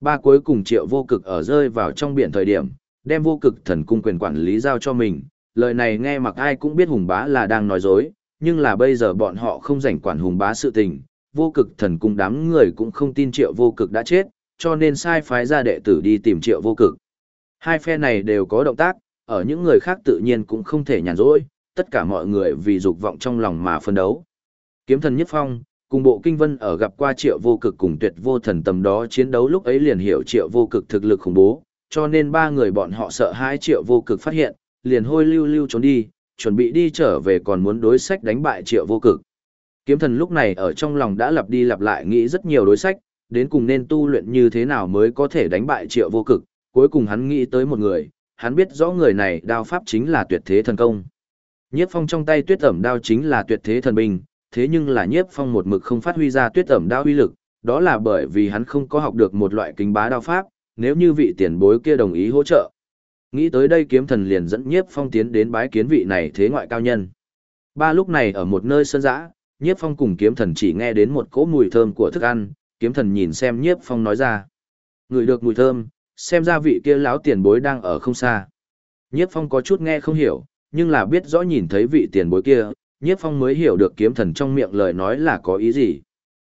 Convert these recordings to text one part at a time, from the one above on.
Ba cuối cùng triệu vô cực ở rơi vào trong biển thời điểm, đem vô cực thần cung quyền quản lý giao cho mình. Lời này nghe mặc ai cũng biết hùng bá là đang nói dối, nhưng là bây giờ bọn họ không rảnh quản hùng bá sự tình. Vô cực thần cung đám người cũng không tin triệu vô cực đã chết, cho nên sai phái ra đệ tử đi tìm triệu vô cực. Hai phe này đều có động tác, ở những người khác tự nhiên cũng không thể nhàn rỗi, tất cả mọi người vì dục vọng trong lòng mà phân đấu. Kiếm thần nhất phong, cùng bộ kinh vân ở gặp qua triệu vô cực cùng tuyệt vô thần tầm đó chiến đấu lúc ấy liền hiểu triệu vô cực thực lực khủng bố, cho nên ba người bọn họ sợ hai triệu vô cực phát hiện, liền hôi lưu lưu trốn đi, chuẩn bị đi trở về còn muốn đối sách đánh bại triệu vô cực. Kiếm thần lúc này ở trong lòng đã lặp đi lặp lại nghĩ rất nhiều đối sách, đến cùng nên tu luyện như thế nào mới có thể đánh bại triệu vô cực, cuối cùng hắn nghĩ tới một người, hắn biết rõ người này đao pháp chính là tuyệt thế thần công. Nhiếp phong trong tay tuyết ẩm đao chính là tuyệt thế thần binh, thế nhưng là nhiếp phong một mực không phát huy ra tuyết ẩm đao uy lực, đó là bởi vì hắn không có học được một loại kính bá đao pháp, nếu như vị tiền bối kia đồng ý hỗ trợ. Nghĩ tới đây kiếm thần liền dẫn nhiếp phong tiến đến bái kiến vị này thế ngoại cao nhân. Ba lúc này ở một nơi sơn dã, nhiếp phong cùng kiếm thần chỉ nghe đến một cỗ mùi thơm của thức ăn, kiếm thần nhìn xem nhiếp phong nói ra. ngửi được mùi thơm, xem ra vị kia lão tiền bối đang ở không xa. Nhiếp phong có chút nghe không hiểu, nhưng là biết rõ nhìn thấy vị tiền bối kia, nhiếp phong mới hiểu được kiếm thần trong miệng lời nói là có ý gì.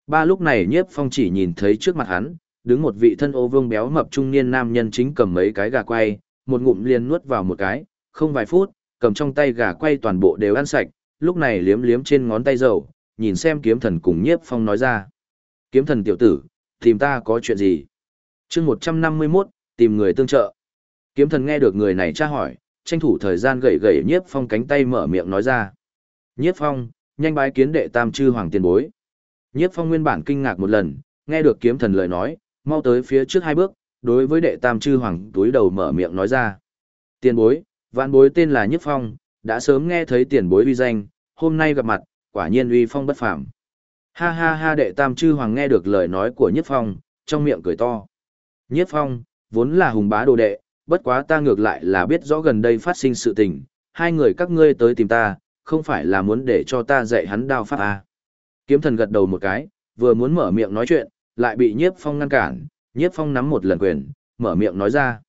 Ba lúc này nhiếp phong chỉ nhìn thấy trước mặt hắn, đứng một vị thân ô vương béo mập trung niên nam nhân chính cầm mấy cái gà quay, một ngụm liền nuốt vào một cái, không vài phút, cầm trong tay gà quay toàn bộ đều ăn sạch, lúc này liếm liếm trên ngón tay dầu, nhìn xem kiếm thần cùng nhiếp phong nói ra. Kiếm thần tiểu tử, tìm ta có chuyện gì? chương 151, tìm người tương trợ. Kiếm thần nghe được người này tra hỏi, tranh thủ thời gian gậy gậy nhiếp phong cánh tay mở miệng nói ra. Nhiếp phong, nhanh bái kiến đệ tam chư hoàng tiền bối. Nhiếp phong nguyên bản kinh ngạc một lần, nghe được kiếm thần lời nói, mau tới phía trước hai bước, đối với đệ tam chư hoàng túi đầu mở miệng nói ra. Tiền bối, vạn bối tên là Nhiếp phong, đã sớm nghe thấy tiền bối uy danh, hôm nay gặp mặt, quả nhiên uy phong bất phàm. Ha ha ha đệ tam chư hoàng nghe được lời nói của Nhiếp phong, trong miệng cười to. Nhiếp phong, vốn là hùng bá đồ đệ, bất quá ta ngược lại là biết rõ gần đây phát sinh sự tình, hai người các ngươi tới tìm ta, không phải là muốn để cho ta dạy hắn đao pháp à. Kiếm thần gật đầu một cái, vừa muốn mở miệng nói chuyện, lại bị nhiếp phong ngăn cản, nhiếp phong nắm một lần quyền, mở miệng nói ra.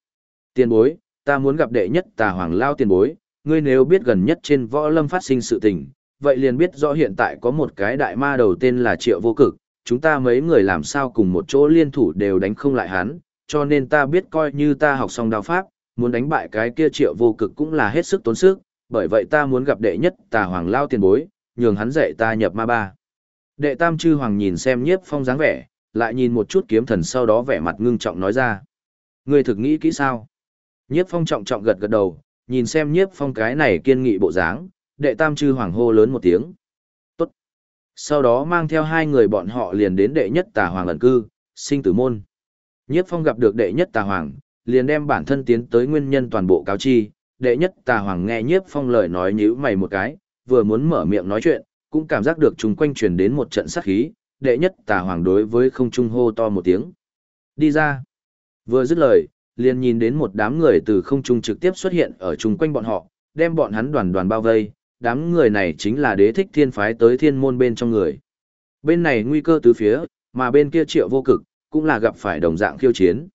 Tiền bối, ta muốn gặp đệ nhất tà hoàng lao tiền bối, ngươi nếu biết gần nhất trên võ lâm phát sinh sự tình, vậy liền biết rõ hiện tại có một cái đại ma đầu tên là triệu vô cực, chúng ta mấy người làm sao cùng một chỗ liên thủ đều đánh không lại hắn, cho nên ta biết coi như ta học xong đao pháp, muốn đánh bại cái kia triệu vô cực cũng là hết sức tốn sức, bởi vậy ta muốn gặp đệ nhất tà hoàng lao tiền bối, nhường hắn dạy ta nhập ma ba. Đệ tam chư hoàng nhìn xem nhiếp phong dáng vẻ, lại nhìn một chút kiếm thần sau đó vẻ mặt ngưng trọng nói ra. Ngươi thực nghĩ kỹ sao? Nhiếp phong trọng trọng gật gật đầu, nhìn xem nhiếp phong cái này kiên nghị bộ dáng, đệ tam chư hoàng hô lớn một tiếng. Tốt. Sau đó mang theo hai người bọn họ liền đến đệ nhất tà hoàng ẩn cư, sinh tử môn. Nhiếp phong gặp được đệ nhất tà hoàng, liền đem bản thân tiến tới nguyên nhân toàn bộ cáo chi, đệ nhất tà hoàng nghe nhiếp phong lời nói nhíu mày một cái, vừa muốn mở miệng nói chuyện, cũng cảm giác được chúng quanh truyền đến một trận sát khí, đệ nhất tà hoàng đối với không trung hô to một tiếng. Đi ra. Vừa dứt lời, liền nhìn đến một đám người từ không trung trực tiếp xuất hiện ở chung quanh bọn họ, đem bọn hắn đoàn đoàn bao vây, đám người này chính là đế thích thiên phái tới thiên môn bên trong người. Bên này nguy cơ tứ phía, mà bên kia triệu vô cực, cũng là gặp phải đồng dạng khiêu chiến.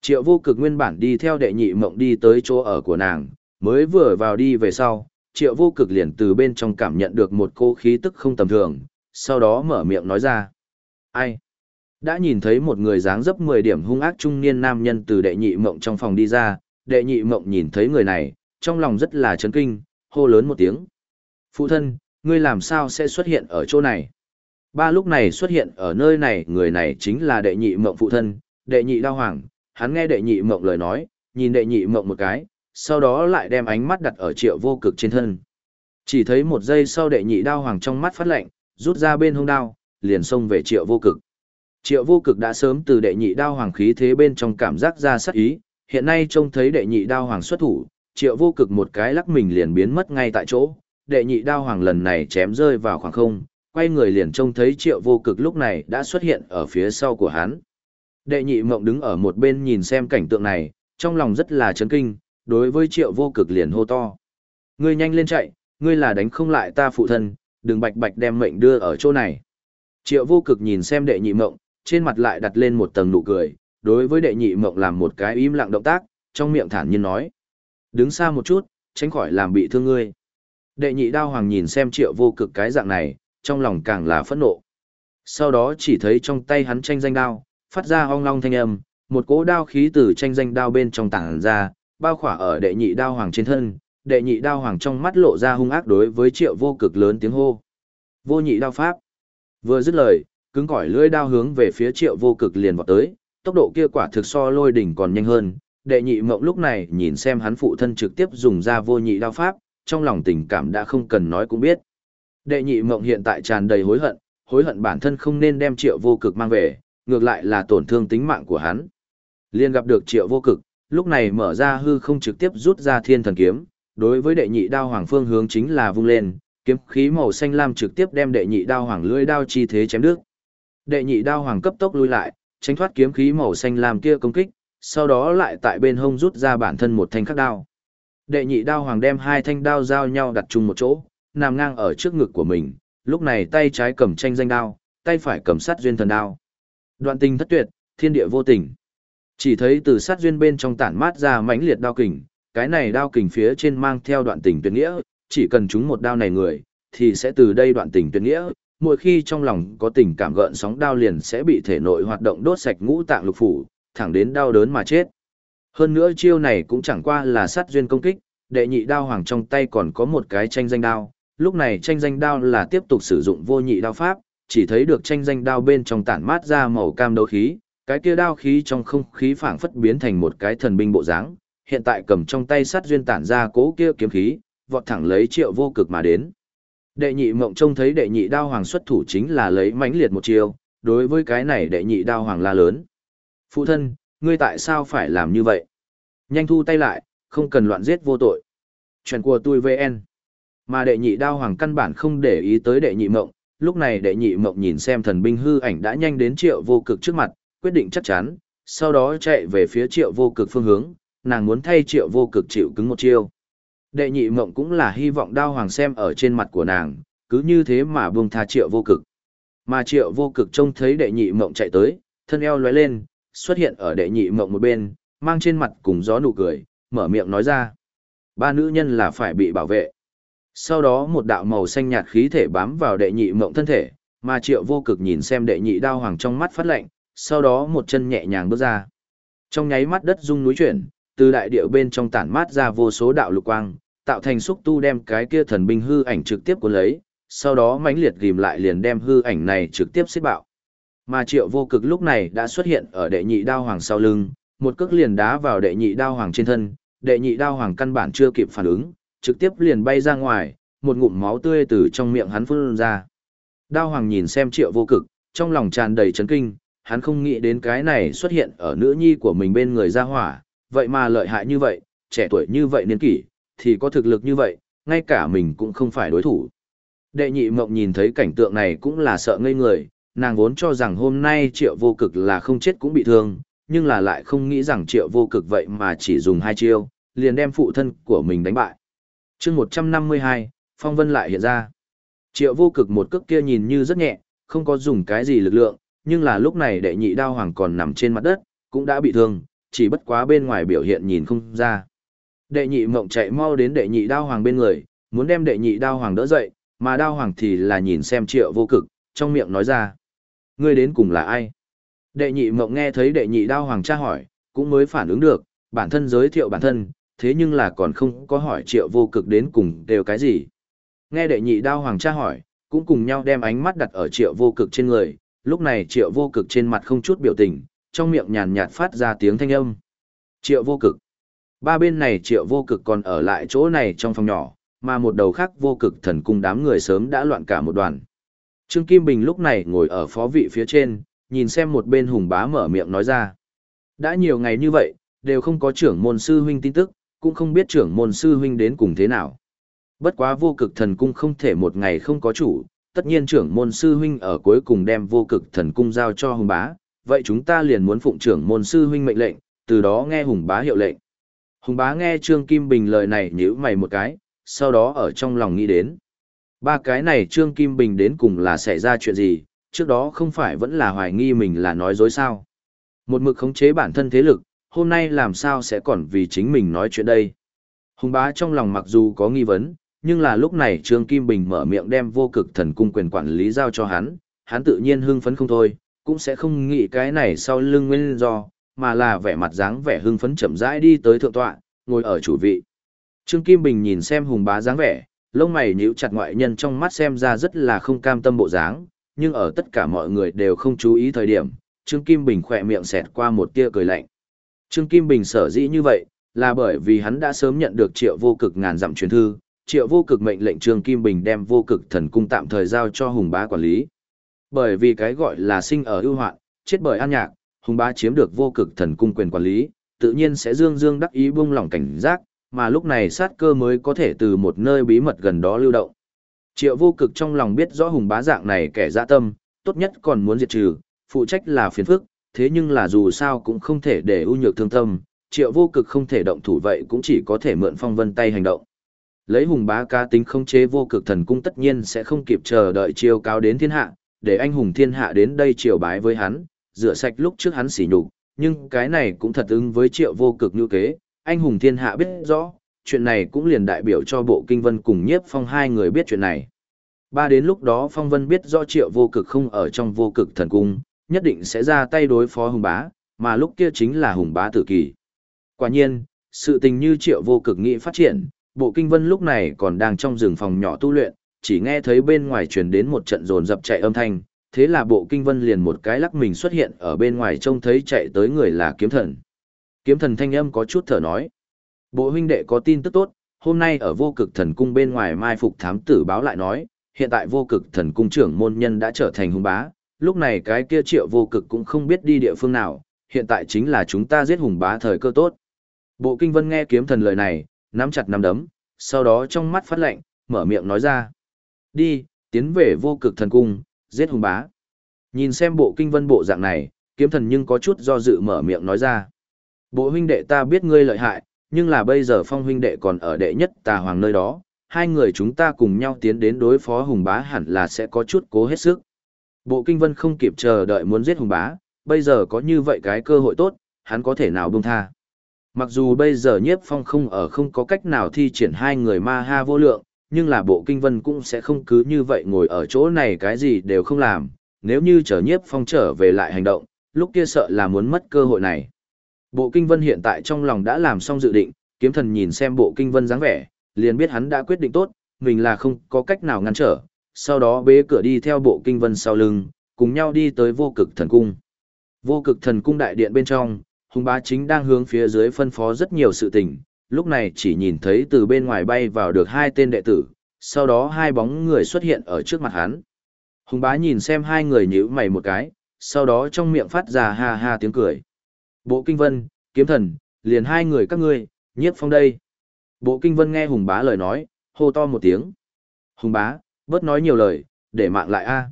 Triệu vô cực nguyên bản đi theo đệ nhị mộng đi tới chỗ ở của nàng, mới vừa vào đi về sau, triệu vô cực liền từ bên trong cảm nhận được một cô khí tức không tầm thường, sau đó mở miệng nói ra. Ai? Đã nhìn thấy một người dáng dấp 10 điểm hung ác trung niên nam nhân từ đệ nhị mộng trong phòng đi ra, đệ nhị mộng nhìn thấy người này, trong lòng rất là chấn kinh, hô lớn một tiếng. Phụ thân, ngươi làm sao sẽ xuất hiện ở chỗ này? Ba lúc này xuất hiện ở nơi này, người này chính là đệ nhị mộng phụ thân, đệ nhị đao hoàng, hắn nghe đệ nhị mộng lời nói, nhìn đệ nhị mộng một cái, sau đó lại đem ánh mắt đặt ở triệu vô cực trên thân. Chỉ thấy một giây sau đệ nhị đao hoàng trong mắt phát lạnh, rút ra bên hông đao, liền xông về triệu vô cực. Triệu vô cực đã sớm từ đệ nhị đao hoàng khí thế bên trong cảm giác ra sắc ý, hiện nay trông thấy đệ nhị đao hoàng xuất thủ, triệu vô cực một cái lắc mình liền biến mất ngay tại chỗ, đệ nhị đao hoàng lần này chém rơi vào khoảng không, quay người liền trông thấy triệu vô cực lúc này đã xuất hiện ở phía sau của hắn. Đệ nhị mộng đứng ở một bên nhìn xem cảnh tượng này, trong lòng rất là chấn kinh, đối với triệu vô cực liền hô to. Ngươi nhanh lên chạy, ngươi là đánh không lại ta phụ thân, đừng bạch bạch đem mệnh đưa ở chỗ này. Triệu vô cực nhìn xem đệ nhị mộng, trên mặt lại đặt lên một tầng nụ cười, đối với đệ nhị mộng làm một cái im lặng động tác, trong miệng thản nhiên nói. Đứng xa một chút, tránh khỏi làm bị thương ngươi. Đệ nhị đao hoàng nhìn xem triệu vô cực cái dạng này, trong lòng càng là phẫn nộ. Sau đó chỉ thấy trong tay hắn tranh danh đao, phát ra ong long thanh âm, một cỗ đao khí từ tranh danh đao bên trong tảng ra, bao khỏa ở đệ nhị đao hoàng trên thân, đệ nhị đao hoàng trong mắt lộ ra hung ác đối với triệu vô cực lớn tiếng hô. Vô nhị đao pháp. Vừa dứt lời, cứng cỏi lưỡi đao hướng về phía triệu vô cực liền vọt tới, tốc độ kia quả thực so lôi đỉnh còn nhanh hơn. Đệ nhị mộng lúc này nhìn xem hắn phụ thân trực tiếp dùng ra vô nhị đao pháp, trong lòng tình cảm đã không cần nói cũng biết. Đệ nhị mộng hiện tại tràn đầy hối hận, hối hận bản thân không nên đem triệu vô cực mang về, ngược lại là tổn thương tính mạng của hắn. Liên gặp được triệu vô cực, lúc này mở ra hư không trực tiếp rút ra thiên thần kiếm, đối với đệ nhị đao hoàng phương hướng chính là vung lên, kiếm khí màu xanh lam trực tiếp đem đệ nhị đao hoàng lưỡi đao chi thế chém đứt. Đệ nhị đao hoàng cấp tốc lui lại, tránh thoát kiếm khí màu xanh lam kia công kích, sau đó lại tại bên hông rút ra bản thân một thanh khắc đao. Đệ nhị đao hoàng đem hai thanh đao giao nhau đặt chung một chỗ, nằm ngang ở trước ngực của mình, lúc này tay trái cầm tranh danh đao, tay phải cầm sát duyên thần đao. Đoạn tình thất tuyệt, thiên địa vô tình. Chỉ thấy từ sát duyên bên trong tản mát ra mãnh liệt đao kình, cái này đao kình phía trên mang theo đoạn tình tuyệt nghĩa, chỉ cần chúng một đao này người, thì sẽ từ đây đoạn tình tuyệt nghĩa, mỗi khi trong lòng có tình cảm gợn sóng đao liền sẽ bị thể nội hoạt động đốt sạch ngũ tạng lục phủ, thẳng đến đau đớn mà chết. Hơn nữa chiêu này cũng chẳng qua là sát duyên công kích, đệ nhị đao hoàng trong tay còn có một cái tranh danh đao, lúc này tranh danh đao là tiếp tục sử dụng vô nhị đao pháp, chỉ thấy được tranh danh đao bên trong tản mát ra màu cam đấu khí, cái kia đao khí trong không khí phảng phất biến thành một cái thần binh bộ dáng, hiện tại cầm trong tay sát duyên tản ra cố kia kiếm khí, vọt thẳng lấy triệu vô cực mà đến. Đệ nhị mộng trông thấy đệ nhị đao hoàng xuất thủ chính là lấy mãnh liệt một chiêu, đối với cái này đệ nhị đao hoàng la lớn. Phụ thân, ngươi tại sao phải làm như vậy? Nhanh thu tay lại, không cần loạn giết vô tội. Chuyện của tôi VN. Mà đệ nhị đao hoàng căn bản không để ý tới đệ nhị mộng, lúc này đệ nhị mộng nhìn xem thần binh hư ảnh đã nhanh đến triệu vô cực trước mặt, quyết định chắc chắn, sau đó chạy về phía triệu vô cực phương hướng, nàng muốn thay triệu vô cực chịu cứng một chiêu. Đệ nhị mộng cũng là hy vọng đao hoàng xem ở trên mặt của nàng, cứ như thế mà buông tha triệu vô cực. Mà triệu vô cực trông thấy đệ nhị mộng chạy tới, thân eo lóe lên, xuất hiện ở đệ nhị mộng một bên, mang trên mặt cùng gió nụ cười, mở miệng nói ra. Ba nữ nhân là phải bị bảo vệ. Sau đó một đạo màu xanh nhạt khí thể bám vào đệ nhị mộng thân thể, mà triệu vô cực nhìn xem đệ nhị đao hoàng trong mắt phát lạnh, sau đó một chân nhẹ nhàng bước ra. Trong nháy mắt đất rung núi chuyển, từ đại địa bên trong tản mát ra vô số đạo lục quang, tạo thành xúc tu đem cái kia thần binh hư ảnh trực tiếp cuốn lấy, sau đó mãnh liệt ghim lại liền đem hư ảnh này trực tiếp xếp bạo. Mà triệu vô cực lúc này đã xuất hiện ở đệ nhị đao hoàng sau lưng, một cước liền đá vào đệ nhị đao hoàng trên thân, đệ nhị đao hoàng căn bản chưa kịp phản ứng, trực tiếp liền bay ra ngoài, một ngụm máu tươi từ trong miệng hắn phun ra. Đao hoàng nhìn xem triệu vô cực, trong lòng tràn đầy chấn kinh, hắn không nghĩ đến cái này xuất hiện ở nữ nhi của mình bên người ra hỏa, vậy mà lợi hại như vậy, trẻ tuổi như vậy niên kỷ, thì có thực lực như vậy, ngay cả mình cũng không phải đối thủ. Đệ nhị mộng nhìn thấy cảnh tượng này cũng là sợ ngây người, nàng vốn cho rằng hôm nay triệu vô cực là không chết cũng bị thương, nhưng là lại không nghĩ rằng triệu vô cực vậy mà chỉ dùng hai chiêu, liền đem phụ thân của mình đánh bại. chương 152, Phong Vân lại hiện ra. Triệu vô cực một cước kia nhìn như rất nhẹ, không có dùng cái gì lực lượng, nhưng là lúc này đệ nhị đao hoàng còn nằm trên mặt đất, cũng đã bị thương, chỉ bất quá bên ngoài biểu hiện nhìn không ra. Đệ nhị mộng chạy mau đến đệ nhị đao hoàng bên người, muốn đem đệ nhị đao hoàng đỡ dậy, mà đao hoàng thì là nhìn xem triệu vô cực, trong miệng nói ra. Ngươi đến cùng là ai? Đệ nhị mộng nghe thấy đệ nhị đao hoàng tra hỏi, cũng mới phản ứng được, bản thân giới thiệu bản thân, thế nhưng là còn không có hỏi triệu vô cực đến cùng đều cái gì. Nghe đệ nhị đao hoàng tra hỏi, cũng cùng nhau đem ánh mắt đặt ở triệu vô cực trên người, lúc này triệu vô cực trên mặt không chút biểu tình, trong miệng nhàn nhạt phát ra tiếng thanh âm. Triệu vô cực. Ba bên này triệu vô cực còn ở lại chỗ này trong phòng nhỏ, mà một đầu khác vô cực thần cung đám người sớm đã loạn cả một đoàn. Trương Kim Bình lúc này ngồi ở phó vị phía trên, nhìn xem một bên hùng bá mở miệng nói ra. Đã nhiều ngày như vậy, đều không có trưởng môn sư huynh tin tức, cũng không biết trưởng môn sư huynh đến cùng thế nào. Bất quá vô cực thần cung không thể một ngày không có chủ, tất nhiên trưởng môn sư huynh ở cuối cùng đem vô cực thần cung giao cho hùng bá, vậy chúng ta liền muốn phụng trưởng môn sư huynh mệnh lệnh, từ đó nghe hùng bá hiệu lệnh. Hùng bá nghe Trương Kim Bình lời này nhíu mày một cái, sau đó ở trong lòng nghĩ đến. Ba cái này Trương Kim Bình đến cùng là xảy ra chuyện gì, trước đó không phải vẫn là hoài nghi mình là nói dối sao. Một mực khống chế bản thân thế lực, hôm nay làm sao sẽ còn vì chính mình nói chuyện đây. Hùng bá trong lòng mặc dù có nghi vấn, nhưng là lúc này Trương Kim Bình mở miệng đem vô cực thần cung quyền quản lý giao cho hắn, hắn tự nhiên hưng phấn không thôi, cũng sẽ không nghĩ cái này sau lưng nguyên do, mà là vẻ mặt dáng vẻ hưng phấn chậm rãi đi tới thượng tọa, ngồi ở chủ vị. Trương Kim Bình nhìn xem hùng bá dáng vẻ, lông mày nhíu chặt ngoại nhân trong mắt xem ra rất là không cam tâm bộ dáng, nhưng ở tất cả mọi người đều không chú ý thời điểm, Trương Kim Bình khỏe miệng xẹt qua một tia cười lạnh. Trương Kim Bình sở dĩ như vậy, là bởi vì hắn đã sớm nhận được triệu vô cực ngàn dặm truyền thư, triệu vô cực mệnh lệnh Trương Kim Bình đem vô cực thần cung tạm thời giao cho Hùng Bá quản lý. Bởi vì cái gọi là sinh ở ưu hoạn, chết bởi an nhạc, Hùng Bá chiếm được vô cực thần cung quyền quản lý, tự nhiên sẽ dương dương đắc ý buông lỏng cảnh giác, mà lúc này sát cơ mới có thể từ một nơi bí mật gần đó lưu động. Triệu vô cực trong lòng biết rõ Hùng Bá dạng này kẻ dạ tâm, tốt nhất còn muốn diệt trừ, phụ trách là phiền phức, thế nhưng là dù sao cũng không thể để ưu nhược thương tâm, triệu vô cực không thể động thủ vậy cũng chỉ có thể mượn phong vân tay hành động. Lấy hùng bá ca tính không chế vô cực thần cung tất nhiên sẽ không kịp chờ đợi chiêu cao đến thiên hạ, để anh hùng thiên hạ đến đây triều bái với hắn, rửa sạch lúc trước hắn xỉ nhục, nhưng cái này cũng thật ứng với triệu vô cực như kế, anh hùng thiên hạ biết rõ, chuyện này cũng liền đại biểu cho bộ kinh vân cùng nhiếp phong hai người biết chuyện này. Ba đến lúc đó phong vân biết rõ triệu vô cực không ở trong vô cực thần cung, nhất định sẽ ra tay đối phó hùng bá, mà lúc kia chính là hùng bá tử kỳ. Quả nhiên, sự tình như triệu vô cực nghĩ phát triển, bộ kinh vân lúc này còn đang trong rừng phòng nhỏ tu luyện, chỉ nghe thấy bên ngoài truyền đến một trận rồn dập chạy âm thanh, thế là bộ kinh vân liền một cái lắc mình xuất hiện ở bên ngoài trông thấy chạy tới người là kiếm thần. Kiếm thần thanh âm có chút thở nói. Bộ huynh đệ có tin tức tốt, hôm nay ở vô cực thần cung bên ngoài mai phục thám tử báo lại nói, hiện tại vô cực thần cung trưởng môn nhân đã trở thành hung bá, lúc này cái kia triệu vô cực cũng không biết đi địa phương nào, hiện tại chính là chúng ta giết hùng bá thời cơ tốt. Bộ kinh vân nghe kiếm thần lời này, nắm chặt nắm đấm, sau đó trong mắt phát lạnh, mở miệng nói ra. Đi, tiến về vô cực thần cung, giết hùng bá. Nhìn xem bộ kinh vân bộ dạng này, kiếm thần nhưng có chút do dự mở miệng nói ra. Bộ huynh đệ ta biết ngươi lợi hại, nhưng là bây giờ phong huynh đệ còn ở đệ nhất tà hoàng nơi đó, hai người chúng ta cùng nhau tiến đến đối phó hùng bá hẳn là sẽ có chút cố hết sức. Bộ kinh vân không kịp chờ đợi muốn giết hùng bá, bây giờ có như vậy cái cơ hội tốt, hắn có thể nào buông tha. Mặc dù bây giờ nhiếp phong không ở không có cách nào thi triển hai người ma ha vô lượng, nhưng là bộ kinh vân cũng sẽ không cứ như vậy ngồi ở chỗ này cái gì đều không làm, nếu như chờ nhiếp phong trở về lại hành động, lúc kia sợ là muốn mất cơ hội này. Bộ kinh vân hiện tại trong lòng đã làm xong dự định, kiếm thần nhìn xem bộ kinh vân dáng vẻ, liền biết hắn đã quyết định tốt, mình là không có cách nào ngăn trở, sau đó bế cửa đi theo bộ kinh vân sau lưng, cùng nhau đi tới vô cực thần cung. Vô cực thần cung đại điện bên trong, Hùng bá chính đang hướng phía dưới phân phó rất nhiều sự tình, lúc này chỉ nhìn thấy từ bên ngoài bay vào được hai tên đệ tử, sau đó hai bóng người xuất hiện ở trước mặt hắn. Hùng bá nhìn xem hai người nhíu mày một cái, sau đó trong miệng phát ra ha ha tiếng cười. Bộ kinh vân, kiếm thần, liền hai người các ngươi, nhiếp phong đây. Bộ kinh vân nghe hùng bá lời nói, hô to một tiếng. Hùng bá, bớt nói nhiều lời, để mạng lại a.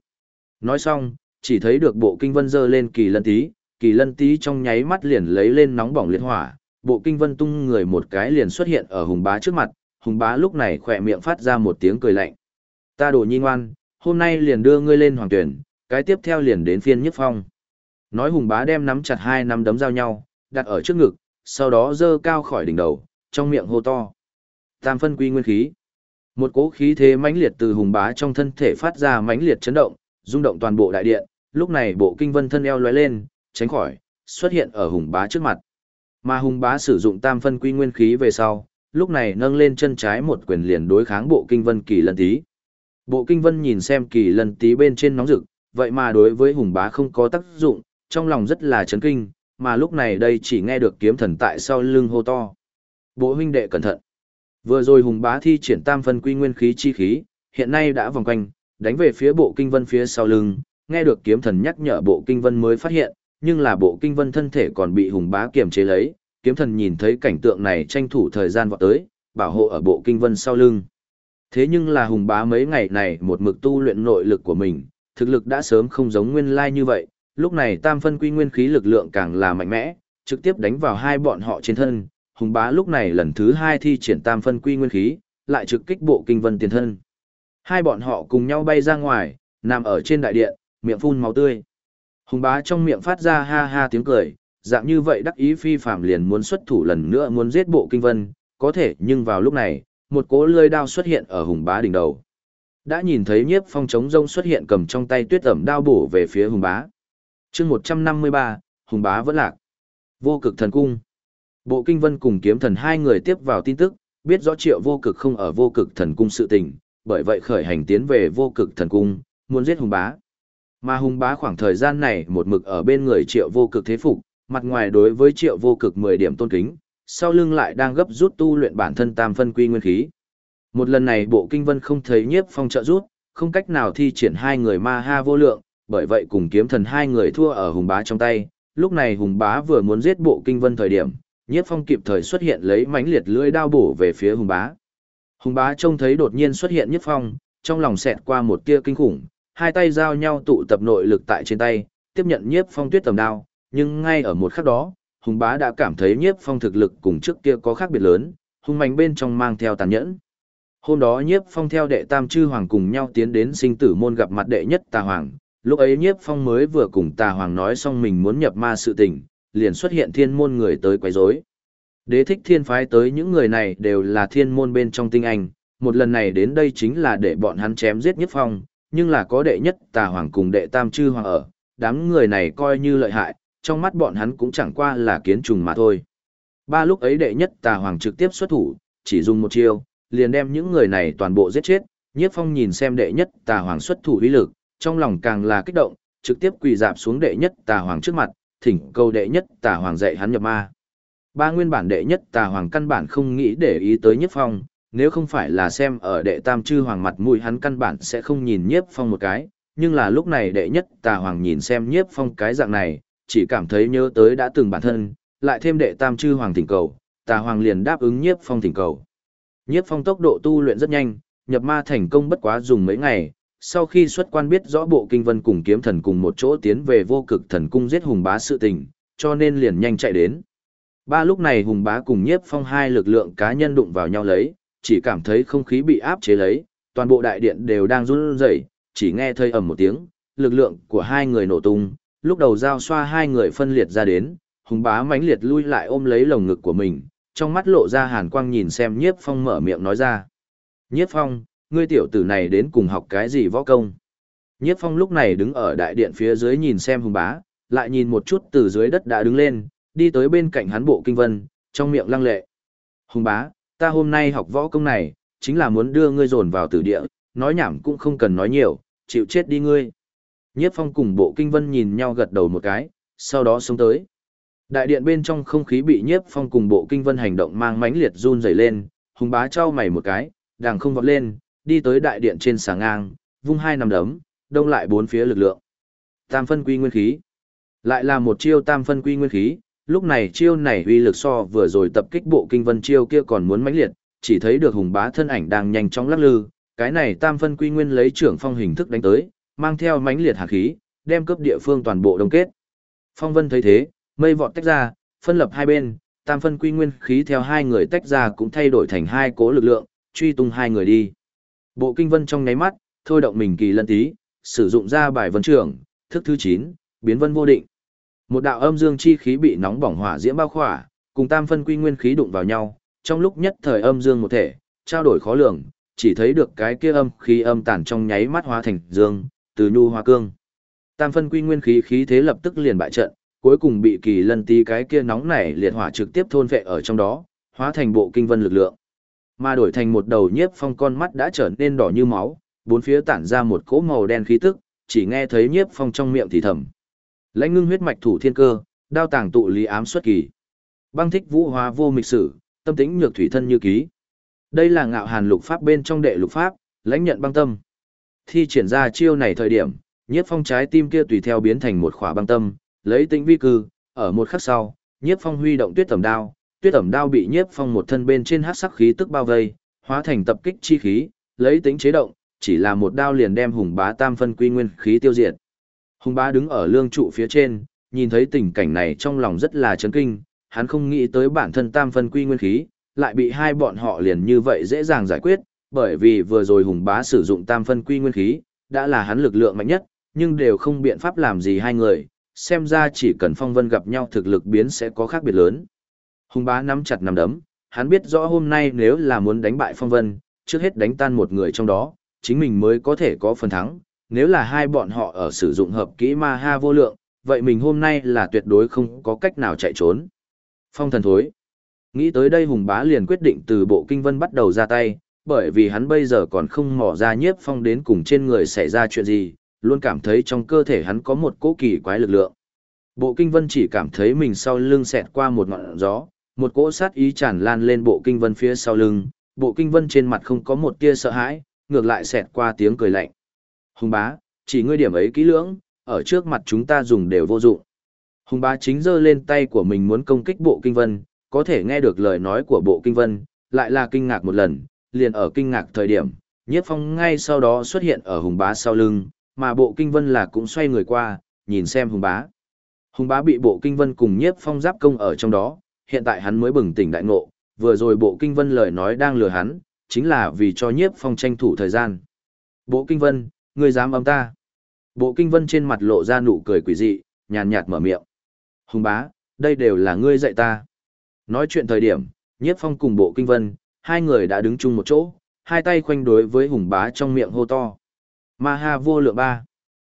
Nói xong, chỉ thấy được bộ kinh vân giơ lên kỳ lân tí, kỳ lân tí trong nháy mắt liền lấy lên nóng bỏng liệt hỏa, bộ kinh vân tung người một cái liền xuất hiện ở hùng bá trước mặt, hùng bá lúc này khỏe miệng phát ra một tiếng cười lạnh. Ta đồ nhi ngoan, hôm nay liền đưa ngươi lên hoàng tuyển, cái tiếp theo liền đến phiên nhất phong. Nói hùng bá đem nắm chặt hai nắm đấm giao nhau, đặt ở trước ngực, sau đó dơ cao khỏi đỉnh đầu, trong miệng hô to. Tam phân quy nguyên khí. Một cỗ khí thế mãnh liệt từ hùng bá trong thân thể phát ra mãnh liệt chấn động, rung động toàn bộ đại điện, lúc này bộ kinh vân thân eo lóe lên, tránh khỏi, xuất hiện ở hùng bá trước mặt. Mà hùng bá sử dụng tam phân quy nguyên khí về sau, lúc này nâng lên chân trái một quyền liền đối kháng bộ kinh vân kỳ lân tí. Bộ kinh vân nhìn xem kỳ lân tí bên trên nóng rực, vậy mà đối với hùng bá không có tác dụng, trong lòng rất là chấn kinh, mà lúc này đây chỉ nghe được kiếm thần tại sau lưng hô to. Bộ huynh đệ cẩn thận. Vừa rồi hùng bá thi triển tam phân quy nguyên khí chi khí, hiện nay đã vòng quanh, đánh về phía bộ kinh vân phía sau lưng, nghe được kiếm thần nhắc nhở bộ kinh vân mới phát hiện, nhưng là bộ kinh vân thân thể còn bị hùng bá kiềm chế lấy, kiếm thần nhìn thấy cảnh tượng này tranh thủ thời gian vọt tới, bảo hộ ở bộ kinh vân sau lưng. Thế nhưng là hùng bá mấy ngày này một mực tu luyện nội lực của mình, thực lực đã sớm không giống nguyên lai như vậy, lúc này tam phân quy nguyên khí lực lượng càng là mạnh mẽ, trực tiếp đánh vào hai bọn họ trên thân, hùng bá lúc này lần thứ hai thi triển tam phân quy nguyên khí, lại trực kích bộ kinh vân tiền thân. Hai bọn họ cùng nhau bay ra ngoài, nằm ở trên đại điện, miệng phun máu tươi. Hùng bá trong miệng phát ra ha ha tiếng cười, dạng như vậy đắc ý phi phạm liền muốn xuất thủ lần nữa muốn giết bộ kinh vân, có thể nhưng vào lúc này, một cỗ lưỡi đao xuất hiện ở hùng bá đỉnh đầu. Đã nhìn thấy nhiếp phong chống rông xuất hiện cầm trong tay tuyết ẩm đao bổ về phía hùng bá. chương 153, hùng bá vẫn lạc. Vô cực thần cung. Bộ kinh vân cùng kiếm thần hai người tiếp vào tin tức, biết rõ triệu vô cực không ở vô cực thần cung sự tình, bởi vậy khởi hành tiến về vô cực thần cung, muốn giết hùng bá. Mà hùng bá khoảng thời gian này một mực ở bên người triệu vô cực thế phục, mặt ngoài đối với triệu vô cực 10 điểm tôn kính, sau lưng lại đang gấp rút tu luyện bản thân tam phân quy nguyên khí. Một lần này bộ kinh vân không thấy nhiếp phong trợ rút, không cách nào thi triển hai người ma ha vô lượng, bởi vậy cùng kiếm thần hai người thua ở hùng bá trong tay. Lúc này hùng bá vừa muốn giết bộ kinh vân thời điểm, nhiếp phong kịp thời xuất hiện lấy mãnh liệt lưỡi đao bổ về phía hùng bá. Hùng bá trông thấy đột nhiên xuất hiện nhiếp phong, trong lòng xẹt qua một tia kinh khủng, hai tay giao nhau tụ tập nội lực tại trên tay, tiếp nhận nhiếp phong tuyết tầm đao, nhưng ngay ở một khắc đó, hùng bá đã cảm thấy nhiếp phong thực lực cùng trước kia có khác biệt lớn, hung mạnh bên trong mang theo tàn nhẫn. Hôm đó nhiếp phong theo đệ tam chư hoàng cùng nhau tiến đến sinh tử môn gặp mặt đệ nhất tà hoàng, lúc ấy nhiếp phong mới vừa cùng tà hoàng nói xong mình muốn nhập ma sự tình, liền xuất hiện thiên môn người tới quấy rối. Đế thích thiên phái tới những người này đều là thiên môn bên trong tinh anh, một lần này đến đây chính là để bọn hắn chém giết nhiếp phong, nhưng là có đệ nhất tà hoàng cùng đệ tam chư hoàng ở, đám người này coi như lợi hại, trong mắt bọn hắn cũng chẳng qua là kiến trùng mà thôi. Ba lúc ấy đệ nhất tà hoàng trực tiếp xuất thủ, chỉ dùng một chiêu, liền đem những người này toàn bộ giết chết. Nhiếp phong nhìn xem đệ nhất tà hoàng xuất thủ uy lực, trong lòng càng là kích động, trực tiếp quỳ dạp xuống đệ nhất tà hoàng trước mặt, thỉnh cầu đệ nhất tà hoàng dạy hắn nhập ma. Ba nguyên bản đệ nhất tà hoàng căn bản không nghĩ để ý tới nhiếp phong, nếu không phải là xem ở đệ tam chư hoàng mặt mũi hắn căn bản sẽ không nhìn nhiếp phong một cái, nhưng là lúc này đệ nhất tà hoàng nhìn xem nhiếp phong cái dạng này, chỉ cảm thấy nhớ tới đã từng bản thân, lại thêm đệ tam chư hoàng thỉnh cầu, tà hoàng liền đáp ứng nhiếp phong thỉnh cầu. Nhiếp phong tốc độ tu luyện rất nhanh, nhập ma thành công bất quá dùng mấy ngày, sau khi xuất quan biết rõ bộ kinh vân cùng kiếm thần cùng một chỗ tiến về vô cực thần cung giết hùng bá sự tình, cho nên liền nhanh chạy đến. Ba lúc này hùng bá cùng nhiếp phong hai lực lượng cá nhân đụng vào nhau lấy, chỉ cảm thấy không khí bị áp chế lấy, toàn bộ đại điện đều đang run rẩy, chỉ nghe thấy ầm một tiếng, lực lượng của hai người nổ tung, lúc đầu giao xoa hai người phân liệt ra đến, hùng bá mãnh liệt lui lại ôm lấy lồng ngực của mình, trong mắt lộ ra hàn quang nhìn xem nhiếp phong mở miệng nói ra. Nhiếp phong, ngươi tiểu tử này đến cùng học cái gì võ công? Nhiếp phong lúc này đứng ở đại điện phía dưới nhìn xem hùng bá, lại nhìn một chút từ dưới đất đã đứng lên, đi tới bên cạnh hắn bộ kinh vân, trong miệng lăng lệ. Hùng bá, ta hôm nay học võ công này, chính là muốn đưa ngươi dồn vào tử địa, nói nhảm cũng không cần nói nhiều, chịu chết đi ngươi. Nhiếp phong cùng bộ kinh vân nhìn nhau gật đầu một cái, sau đó xuống tới. Đại điện bên trong không khí bị nhiếp phong cùng bộ kinh vân hành động mang mãnh liệt run rẩy lên, hùng bá trao mày một cái, đàng không vọt lên, đi tới đại điện trên sáng ngang, vung hai nằm đấm, đông lại bốn phía lực lượng. Tam phân quy nguyên khí. Lại là một chiêu tam phân quy nguyên khí, lúc này chiêu này uy lực so vừa rồi tập kích bộ kinh vân chiêu kia còn muốn mãnh liệt, chỉ thấy được hùng bá thân ảnh đang nhanh chóng lắc lư, cái này tam phân quy nguyên lấy trưởng phong hình thức đánh tới, mang theo mãnh liệt hạt khí, đem cướp địa phương toàn bộ đông kết. Phong vân thấy thế, mây vọt tách ra, phân lập hai bên, tam phân quy nguyên khí theo hai người tách ra cũng thay đổi thành hai cố lực lượng, truy tung hai người đi. Bộ kinh vân trong nháy mắt, thôi động mình kỳ lân tí, sử dụng ra bài vân trưởng, thức thứ chín biến vân vô định. Một đạo âm dương chi khí bị nóng bỏng hỏa diễm bao khỏa, cùng tam phân quy nguyên khí đụng vào nhau, trong lúc nhất thời âm dương một thể, trao đổi khó lường, chỉ thấy được cái kia âm khí âm tản trong nháy mắt hóa thành dương, từ nhu hóa cương. Tam phân quy nguyên khí khí thế lập tức liền bại trận, cuối cùng bị kỳ lân tí cái kia nóng nảy liệt hỏa trực tiếp thôn vệ ở trong đó, hóa thành bộ kinh vân lực lượng. Mà đổi thành một đầu nhiếp phong con mắt đã trở nên đỏ như máu, bốn phía tản ra một cỗ màu đen khí tức, chỉ nghe thấy nhiếp phong trong miệng thì thầm. Lãnh ngưng huyết mạch thủ thiên cơ, đao tàng tụ lý ám xuất kỳ. Băng thích vũ hóa vô mịch sử, tâm tính nhược thủy thân như ký. Đây là ngạo hàn lục pháp bên trong đệ lục pháp, lãnh nhận băng tâm. Thi triển ra chiêu này thời điểm, nhiếp phong trái tim kia tùy theo biến thành một khỏa băng tâm, lấy tĩnh vi cư, ở một khắc sau, nhiếp phong huy động tuyết tẩm đao, tuyết tẩm đao bị nhiếp phong một thân bên trên hát sắc khí tức bao vây, hóa thành tập kích chi khí, lấy tính chế động, chỉ là một đao liền đem hùng bá tam phân quy nguyên khí tiêu diệt. Hùng bá đứng ở lương trụ phía trên, nhìn thấy tình cảnh này trong lòng rất là chấn kinh, hắn không nghĩ tới bản thân tam phân quy nguyên khí, lại bị hai bọn họ liền như vậy dễ dàng giải quyết, bởi vì vừa rồi hùng bá sử dụng tam phân quy nguyên khí, đã là hắn lực lượng mạnh nhất, nhưng đều không biện pháp làm gì hai người, xem ra chỉ cần phong vân gặp nhau thực lực biến sẽ có khác biệt lớn. Hùng bá nắm chặt nắm đấm, hắn biết rõ hôm nay nếu là muốn đánh bại phong vân, trước hết đánh tan một người trong đó, chính mình mới có thể có phần thắng. Nếu là hai bọn họ ở sử dụng hợp kỹ ma ha vô lượng, vậy mình hôm nay là tuyệt đối không có cách nào chạy trốn. Phong thần thối. Nghĩ tới đây Hùng bá liền quyết định từ bộ kinh vân bắt đầu ra tay, bởi vì hắn bây giờ còn không mò ra nhiếp phong đến cùng trên người xảy ra chuyện gì, luôn cảm thấy trong cơ thể hắn có một cỗ kỳ quái lực lượng. Bộ kinh vân chỉ cảm thấy mình sau lưng xẹt qua một ngọn gió, một cỗ sát ý tràn lan lên bộ kinh vân phía sau lưng, bộ kinh vân trên mặt không có một tia sợ hãi, ngược lại xẹt qua tiếng cười lạnh. Hùng bá, chỉ ngươi điểm ấy kỹ lưỡng, ở trước mặt chúng ta dùng đều vô dụng. Hùng bá chính giơ lên tay của mình muốn công kích bộ kinh vân, có thể nghe được lời nói của bộ kinh vân, lại là kinh ngạc một lần, liền ở kinh ngạc thời điểm, nhiếp phong ngay sau đó xuất hiện ở hùng bá sau lưng, mà bộ kinh vân là cũng xoay người qua, nhìn xem hùng bá. Hùng bá bị bộ kinh vân cùng nhiếp phong giáp công ở trong đó, hiện tại hắn mới bừng tỉnh đại ngộ, vừa rồi bộ kinh vân lời nói đang lừa hắn, chính là vì cho nhiếp phong tranh thủ thời gian. Bộ kinh vân, ngươi dám âm ta. Bộ kinh vân trên mặt lộ ra nụ cười quỷ dị, nhàn nhạt mở miệng. Hùng bá, đây đều là ngươi dạy ta. Nói chuyện thời điểm, nhiếp phong cùng bộ kinh vân, hai người đã đứng chung một chỗ, hai tay khoanh đối với hùng bá trong miệng hô to. Ma ha vô lượng ba.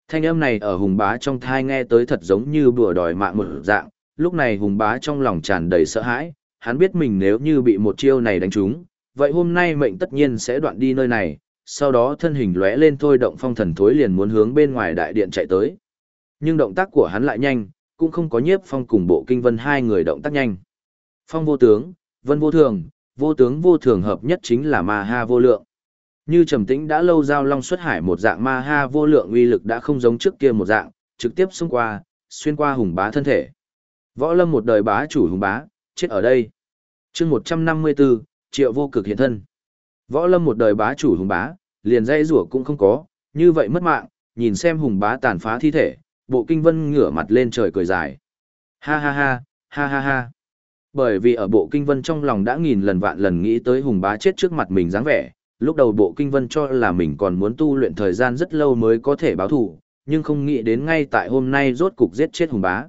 Thanh âm này ở hùng bá trong thai nghe tới thật giống như bùa đòi mạng một dạng, lúc này hùng bá trong lòng tràn đầy sợ hãi, hắn biết mình nếu như bị một chiêu này đánh trúng, vậy hôm nay mệnh tất nhiên sẽ đoạn đi nơi này, sau đó thân hình lóe lên thôi động phong thần thối liền muốn hướng bên ngoài đại điện chạy tới. Nhưng động tác của hắn lại nhanh, cũng không có nhiếp phong cùng bộ kinh vân hai người động tác nhanh. Phong vô tướng, vân vô thường, vô tướng vô thường hợp nhất chính là ma ha vô lượng. Như trầm tĩnh đã lâu giao long xuất hải một dạng ma ha vô lượng uy lực đã không giống trước kia một dạng, trực tiếp xông qua, xuyên qua hùng bá thân thể. Võ lâm một đời bá chủ hùng bá, chết ở đây. chương 154, triệu vô cực hiện thân. Võ lâm một đời bá chủ hùng bá, liền dây rủa cũng không có, như vậy mất mạng, nhìn xem hùng bá tàn phá thi thể, bộ kinh vân ngửa mặt lên trời cười dài. Ha ha ha, ha ha ha. Bởi vì ở bộ kinh vân trong lòng đã nghìn lần vạn lần nghĩ tới hùng bá chết trước mặt mình dáng vẻ, lúc đầu bộ kinh vân cho là mình còn muốn tu luyện thời gian rất lâu mới có thể báo thủ, nhưng không nghĩ đến ngay tại hôm nay rốt cục giết chết hùng bá.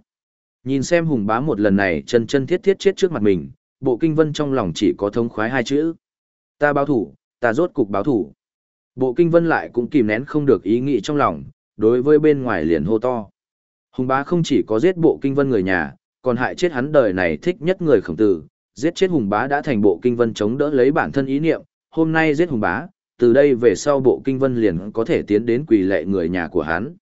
Nhìn xem hùng bá một lần này chân chân thiết thiết chết trước mặt mình, bộ kinh vân trong lòng chỉ có thống khoái hai chữ. Ta báo thủ, ta rốt cục báo thủ. Bộ kinh vân lại cũng kìm nén không được ý nghĩ trong lòng, đối với bên ngoài liền hô to. Hùng bá không chỉ có giết bộ kinh vân người nhà, còn hại chết hắn đời này thích nhất người khổng tử, giết chết hùng bá đã thành bộ kinh vân chống đỡ lấy bản thân ý niệm, hôm nay giết hùng bá, từ đây về sau bộ kinh vân liền có thể tiến đến quỳ lệ người nhà của hắn.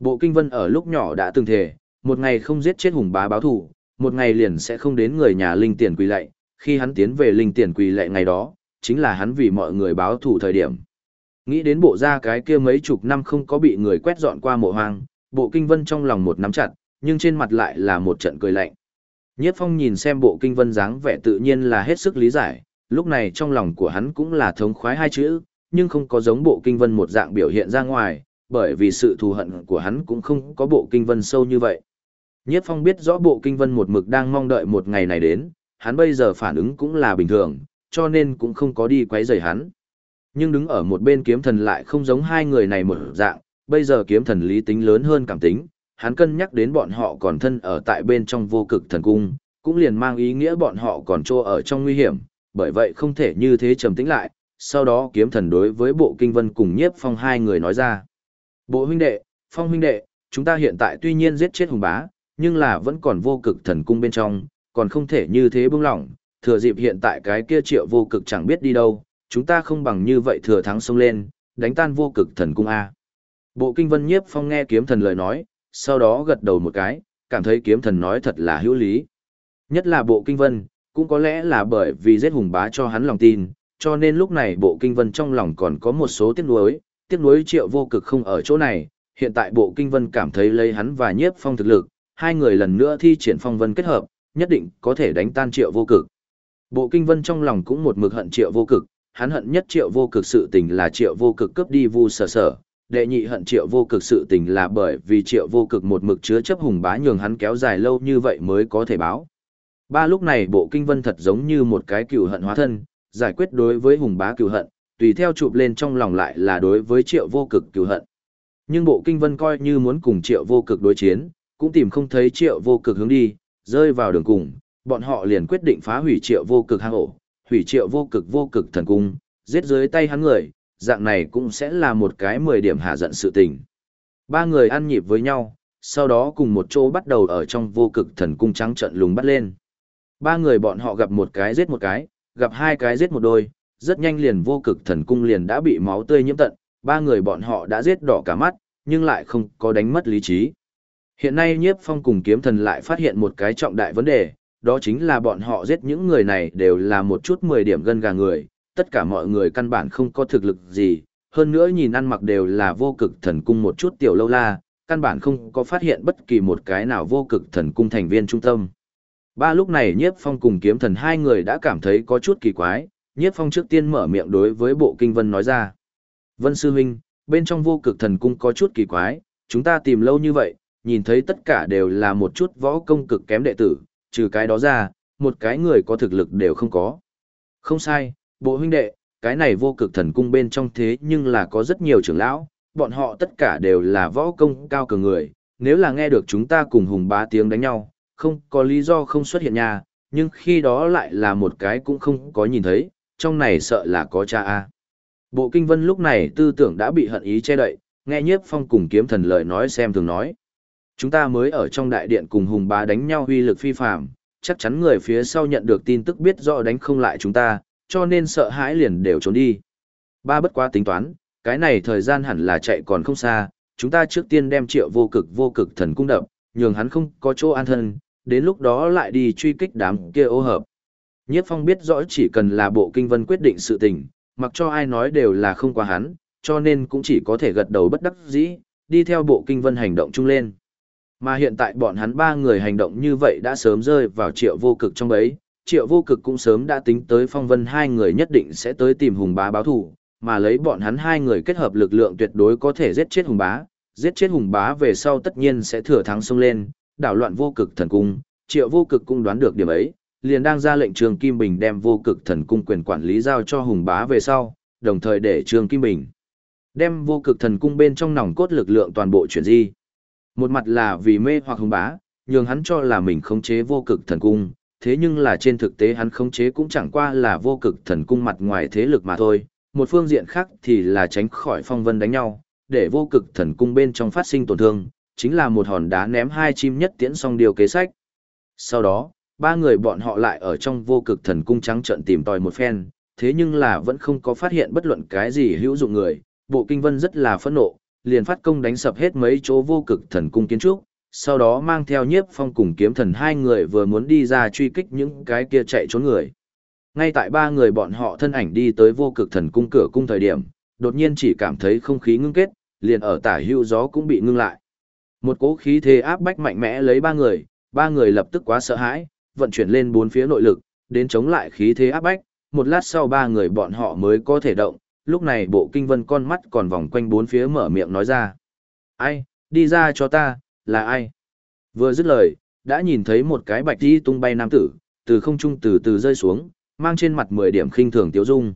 Bộ kinh vân ở lúc nhỏ đã từng thề, một ngày không giết chết hùng bá báo thù, một ngày liền sẽ không đến người nhà linh tiền quỳ lệ, khi hắn tiến về linh tiền quỳ lệ ngày đó, chính là hắn vì mọi người báo thù thời điểm. Nghĩ đến bộ ra cái kia mấy chục năm không có bị người quét dọn qua mộ hoang, bộ kinh vân trong lòng một nắm chặt, nhưng trên mặt lại là một trận cười lạnh. Nhiếp phong nhìn xem bộ kinh vân dáng vẻ tự nhiên là hết sức lý giải, lúc này trong lòng của hắn cũng là thống khoái hai chữ, nhưng không có giống bộ kinh vân một dạng biểu hiện ra ngoài, bởi vì sự thù hận của hắn cũng không có bộ kinh vân sâu như vậy. Nhiếp phong biết rõ bộ kinh vân một mực đang mong đợi một ngày này đến, hắn bây giờ phản ứng cũng là bình thường, cho nên cũng không có đi quấy rầy hắn. Nhưng đứng ở một bên kiếm thần lại không giống hai người này một dạng, bây giờ kiếm thần lý tính lớn hơn cảm tính, hắn cân nhắc đến bọn họ còn thân ở tại bên trong vô cực thần cung, cũng liền mang ý nghĩa bọn họ còn trô ở trong nguy hiểm, bởi vậy không thể như thế trầm tĩnh lại, sau đó kiếm thần đối với bộ kinh vân cùng nhiếp phong hai người nói ra. Bộ huynh đệ, phong huynh đệ, chúng ta hiện tại tuy nhiên giết chết hùng bá, nhưng là vẫn còn vô cực thần cung bên trong, còn không thể như thế bưng lỏng, thừa dịp hiện tại cái kia triệu vô cực chẳng biết đi đâu, chúng ta không bằng như vậy thừa thắng xông lên, đánh tan vô cực thần cung A. Bộ kinh vân nhiếp phong nghe kiếm thần lời nói, sau đó gật đầu một cái, cảm thấy kiếm thần nói thật là hữu lý. Nhất là bộ kinh vân, cũng có lẽ là bởi vì giết hùng bá cho hắn lòng tin, cho nên lúc này bộ kinh vân trong lòng còn có một số tiếc nuối, tiếc nuối triệu vô cực không ở chỗ này, hiện tại bộ kinh vân cảm thấy lấy hắn và nhiếp phong thực lực, hai người lần nữa thi triển phong vân kết hợp, nhất định có thể đánh tan triệu vô cực. Bộ kinh vân trong lòng cũng một mực hận triệu vô cực, hắn hận nhất triệu vô cực sự tình là triệu vô cực cướp đi vu sở sở, đệ nhị hận triệu vô cực sự tình là bởi vì triệu vô cực một mực chứa chấp hùng bá nhường hắn kéo dài lâu như vậy mới có thể báo. Ba lúc này bộ kinh vân thật giống như một cái cựu hận hóa thân, giải quyết đối với hùng bá cựu hận, tùy theo chụp lên trong lòng lại là đối với triệu vô cực cựu hận. Nhưng bộ kinh vân coi như muốn cùng triệu vô cực đối chiến, cũng tìm không thấy triệu vô cực hướng đi, rơi vào đường cùng, bọn họ liền quyết định phá hủy triệu vô cực hang ổ, thủy triệu vô cực vô cực thần cung, giết dưới tay hắn người, dạng này cũng sẽ là một cái 10 điểm hạ giận sự tình. Ba người ăn nhịp với nhau, sau đó cùng một chỗ bắt đầu ở trong vô cực thần cung trắng trận lùng bắt lên. Ba người bọn họ gặp một cái giết một cái, gặp hai cái giết một đôi, rất nhanh liền vô cực thần cung liền đã bị máu tươi nhiễm tận, ba người bọn họ đã giết đỏ cả mắt, nhưng lại không có đánh mất lý trí. Hiện nay nhiếp phong cùng kiếm thần lại phát hiện một cái trọng đại vấn đề, đó chính là bọn họ giết những người này đều là một chút 10 điểm gân gà người, tất cả mọi người căn bản không có thực lực gì, hơn nữa nhìn ăn mặc đều là vô cực thần cung một chút tiểu lâu la, căn bản không có phát hiện bất kỳ một cái nào vô cực thần cung thành viên trung tâm. Ba lúc này nhiếp phong cùng kiếm thần hai người đã cảm thấy có chút kỳ quái, nhiếp phong trước tiên mở miệng đối với bộ kinh vân nói ra. Vân sư huynh, bên trong vô cực thần cung có chút kỳ quái, chúng ta tìm lâu như vậy, nhìn thấy tất cả đều là một chút võ công cực kém đệ tử, trừ cái đó ra, một cái người có thực lực đều không có. Không sai, bộ huynh đệ, cái này vô cực thần cung bên trong thế nhưng là có rất nhiều trưởng lão, bọn họ tất cả đều là võ công cao cường người, nếu là nghe được chúng ta cùng hùng bá tiếng đánh nhau, không có lý do không xuất hiện nhà, nhưng khi đó lại là một cái cũng không có nhìn thấy, trong này sợ là có cha A. Bộ kinh vân lúc này tư tưởng đã bị hận ý che đậy, nghe nhiếp phong cùng kiếm thần lời nói xem thường nói. Chúng ta mới ở trong đại điện cùng hùng bá đánh nhau huy lực phi phạm, chắc chắn người phía sau nhận được tin tức biết rõ đánh không lại chúng ta, cho nên sợ hãi liền đều trốn đi. Ba bất quá tính toán, cái này thời gian hẳn là chạy còn không xa, chúng ta trước tiên đem triệu vô cực vô cực thần cung đập, nhường hắn không có chỗ an thân, đến lúc đó lại đi truy kích đám kia ô hợp. Nhiếp phong biết rõ chỉ cần là bộ kinh vân quyết định sự tình, mặc cho ai nói đều là không qua hắn, cho nên cũng chỉ có thể gật đầu bất đắc dĩ, đi theo bộ kinh vân hành động chung lên. Mà hiện tại bọn hắn ba người hành động như vậy đã sớm rơi vào triệu vô cực trong ấy, triệu vô cực cũng sớm đã tính tới phong vân hai người nhất định sẽ tới tìm hùng bá báo thù, mà lấy bọn hắn hai người kết hợp lực lượng tuyệt đối có thể giết chết hùng bá, giết chết hùng bá về sau tất nhiên sẽ thừa thắng xông lên, đảo loạn vô cực thần cung, triệu vô cực cũng đoán được điểm ấy, liền đang ra lệnh Trương Kim Bình đem vô cực thần cung quyền quản lý giao cho hùng bá về sau, đồng thời để Trương Kim Bình đem vô cực thần cung bên trong nòng cốt lực lượng toàn bộ chuyển di. Một mặt là vì mê hoặc hùng bá, nhường hắn cho là mình khống chế vô cực thần cung, thế nhưng là trên thực tế hắn khống chế cũng chẳng qua là vô cực thần cung mặt ngoài thế lực mà thôi, một phương diện khác thì là tránh khỏi phong vân đánh nhau, để vô cực thần cung bên trong phát sinh tổn thương, chính là một hòn đá ném hai chim nhất tiễn xong điều kế sách. Sau đó, ba người bọn họ lại ở trong vô cực thần cung trắng trận tìm tòi một phen, thế nhưng là vẫn không có phát hiện bất luận cái gì hữu dụng người, bộ kinh vân rất là phẫn nộ, liền phát công đánh sập hết mấy chỗ vô cực thần cung kiến trúc, sau đó mang theo nhiếp phong cùng kiếm thần hai người vừa muốn đi ra truy kích những cái kia chạy trốn người. Ngay tại ba người bọn họ thân ảnh đi tới vô cực thần cung cửa cung thời điểm, đột nhiên chỉ cảm thấy không khí ngưng kết, liền ở tả hưu gió cũng bị ngưng lại. Một cỗ khí thế áp bách mạnh mẽ lấy ba người, ba người lập tức quá sợ hãi, vận chuyển lên bốn phía nội lực, đến chống lại khí thế áp bách, một lát sau ba người bọn họ mới có thể động, lúc này bộ kinh vân con mắt còn vòng quanh bốn phía mở miệng nói ra. Ai, đi ra cho ta, là ai? Vừa dứt lời, đã nhìn thấy một cái bạch đi tung bay nam tử, từ không trung từ từ rơi xuống, mang trên mặt 10 điểm khinh thường tiếu dung.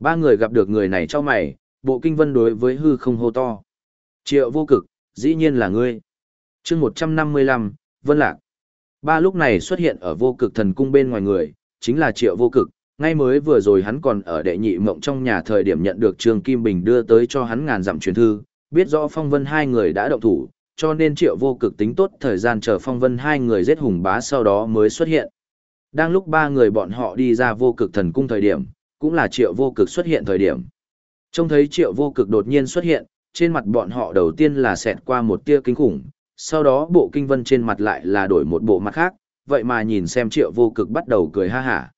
Ba người gặp được người này cho mày, bộ kinh vân đối với hư không hô to. Triệu vô cực, dĩ nhiên là ngươi. chương 155, Vân Lạc. Ba lúc này xuất hiện ở vô cực thần cung bên ngoài người, chính là triệu vô cực. Ngay mới vừa rồi hắn còn ở đệ nhị mộng trong nhà thời điểm nhận được Trương Kim Bình đưa tới cho hắn ngàn dặm truyền thư, biết rõ phong vân hai người đã động thủ, cho nên triệu vô cực tính tốt thời gian chờ phong vân hai người giết hùng bá sau đó mới xuất hiện. Đang lúc ba người bọn họ đi ra vô cực thần cung thời điểm, cũng là triệu vô cực xuất hiện thời điểm. Trông thấy triệu vô cực đột nhiên xuất hiện, trên mặt bọn họ đầu tiên là xẹt qua một tia kinh khủng, sau đó bộ kinh vân trên mặt lại là đổi một bộ mặt khác, vậy mà nhìn xem triệu vô cực bắt đầu cười ha hả.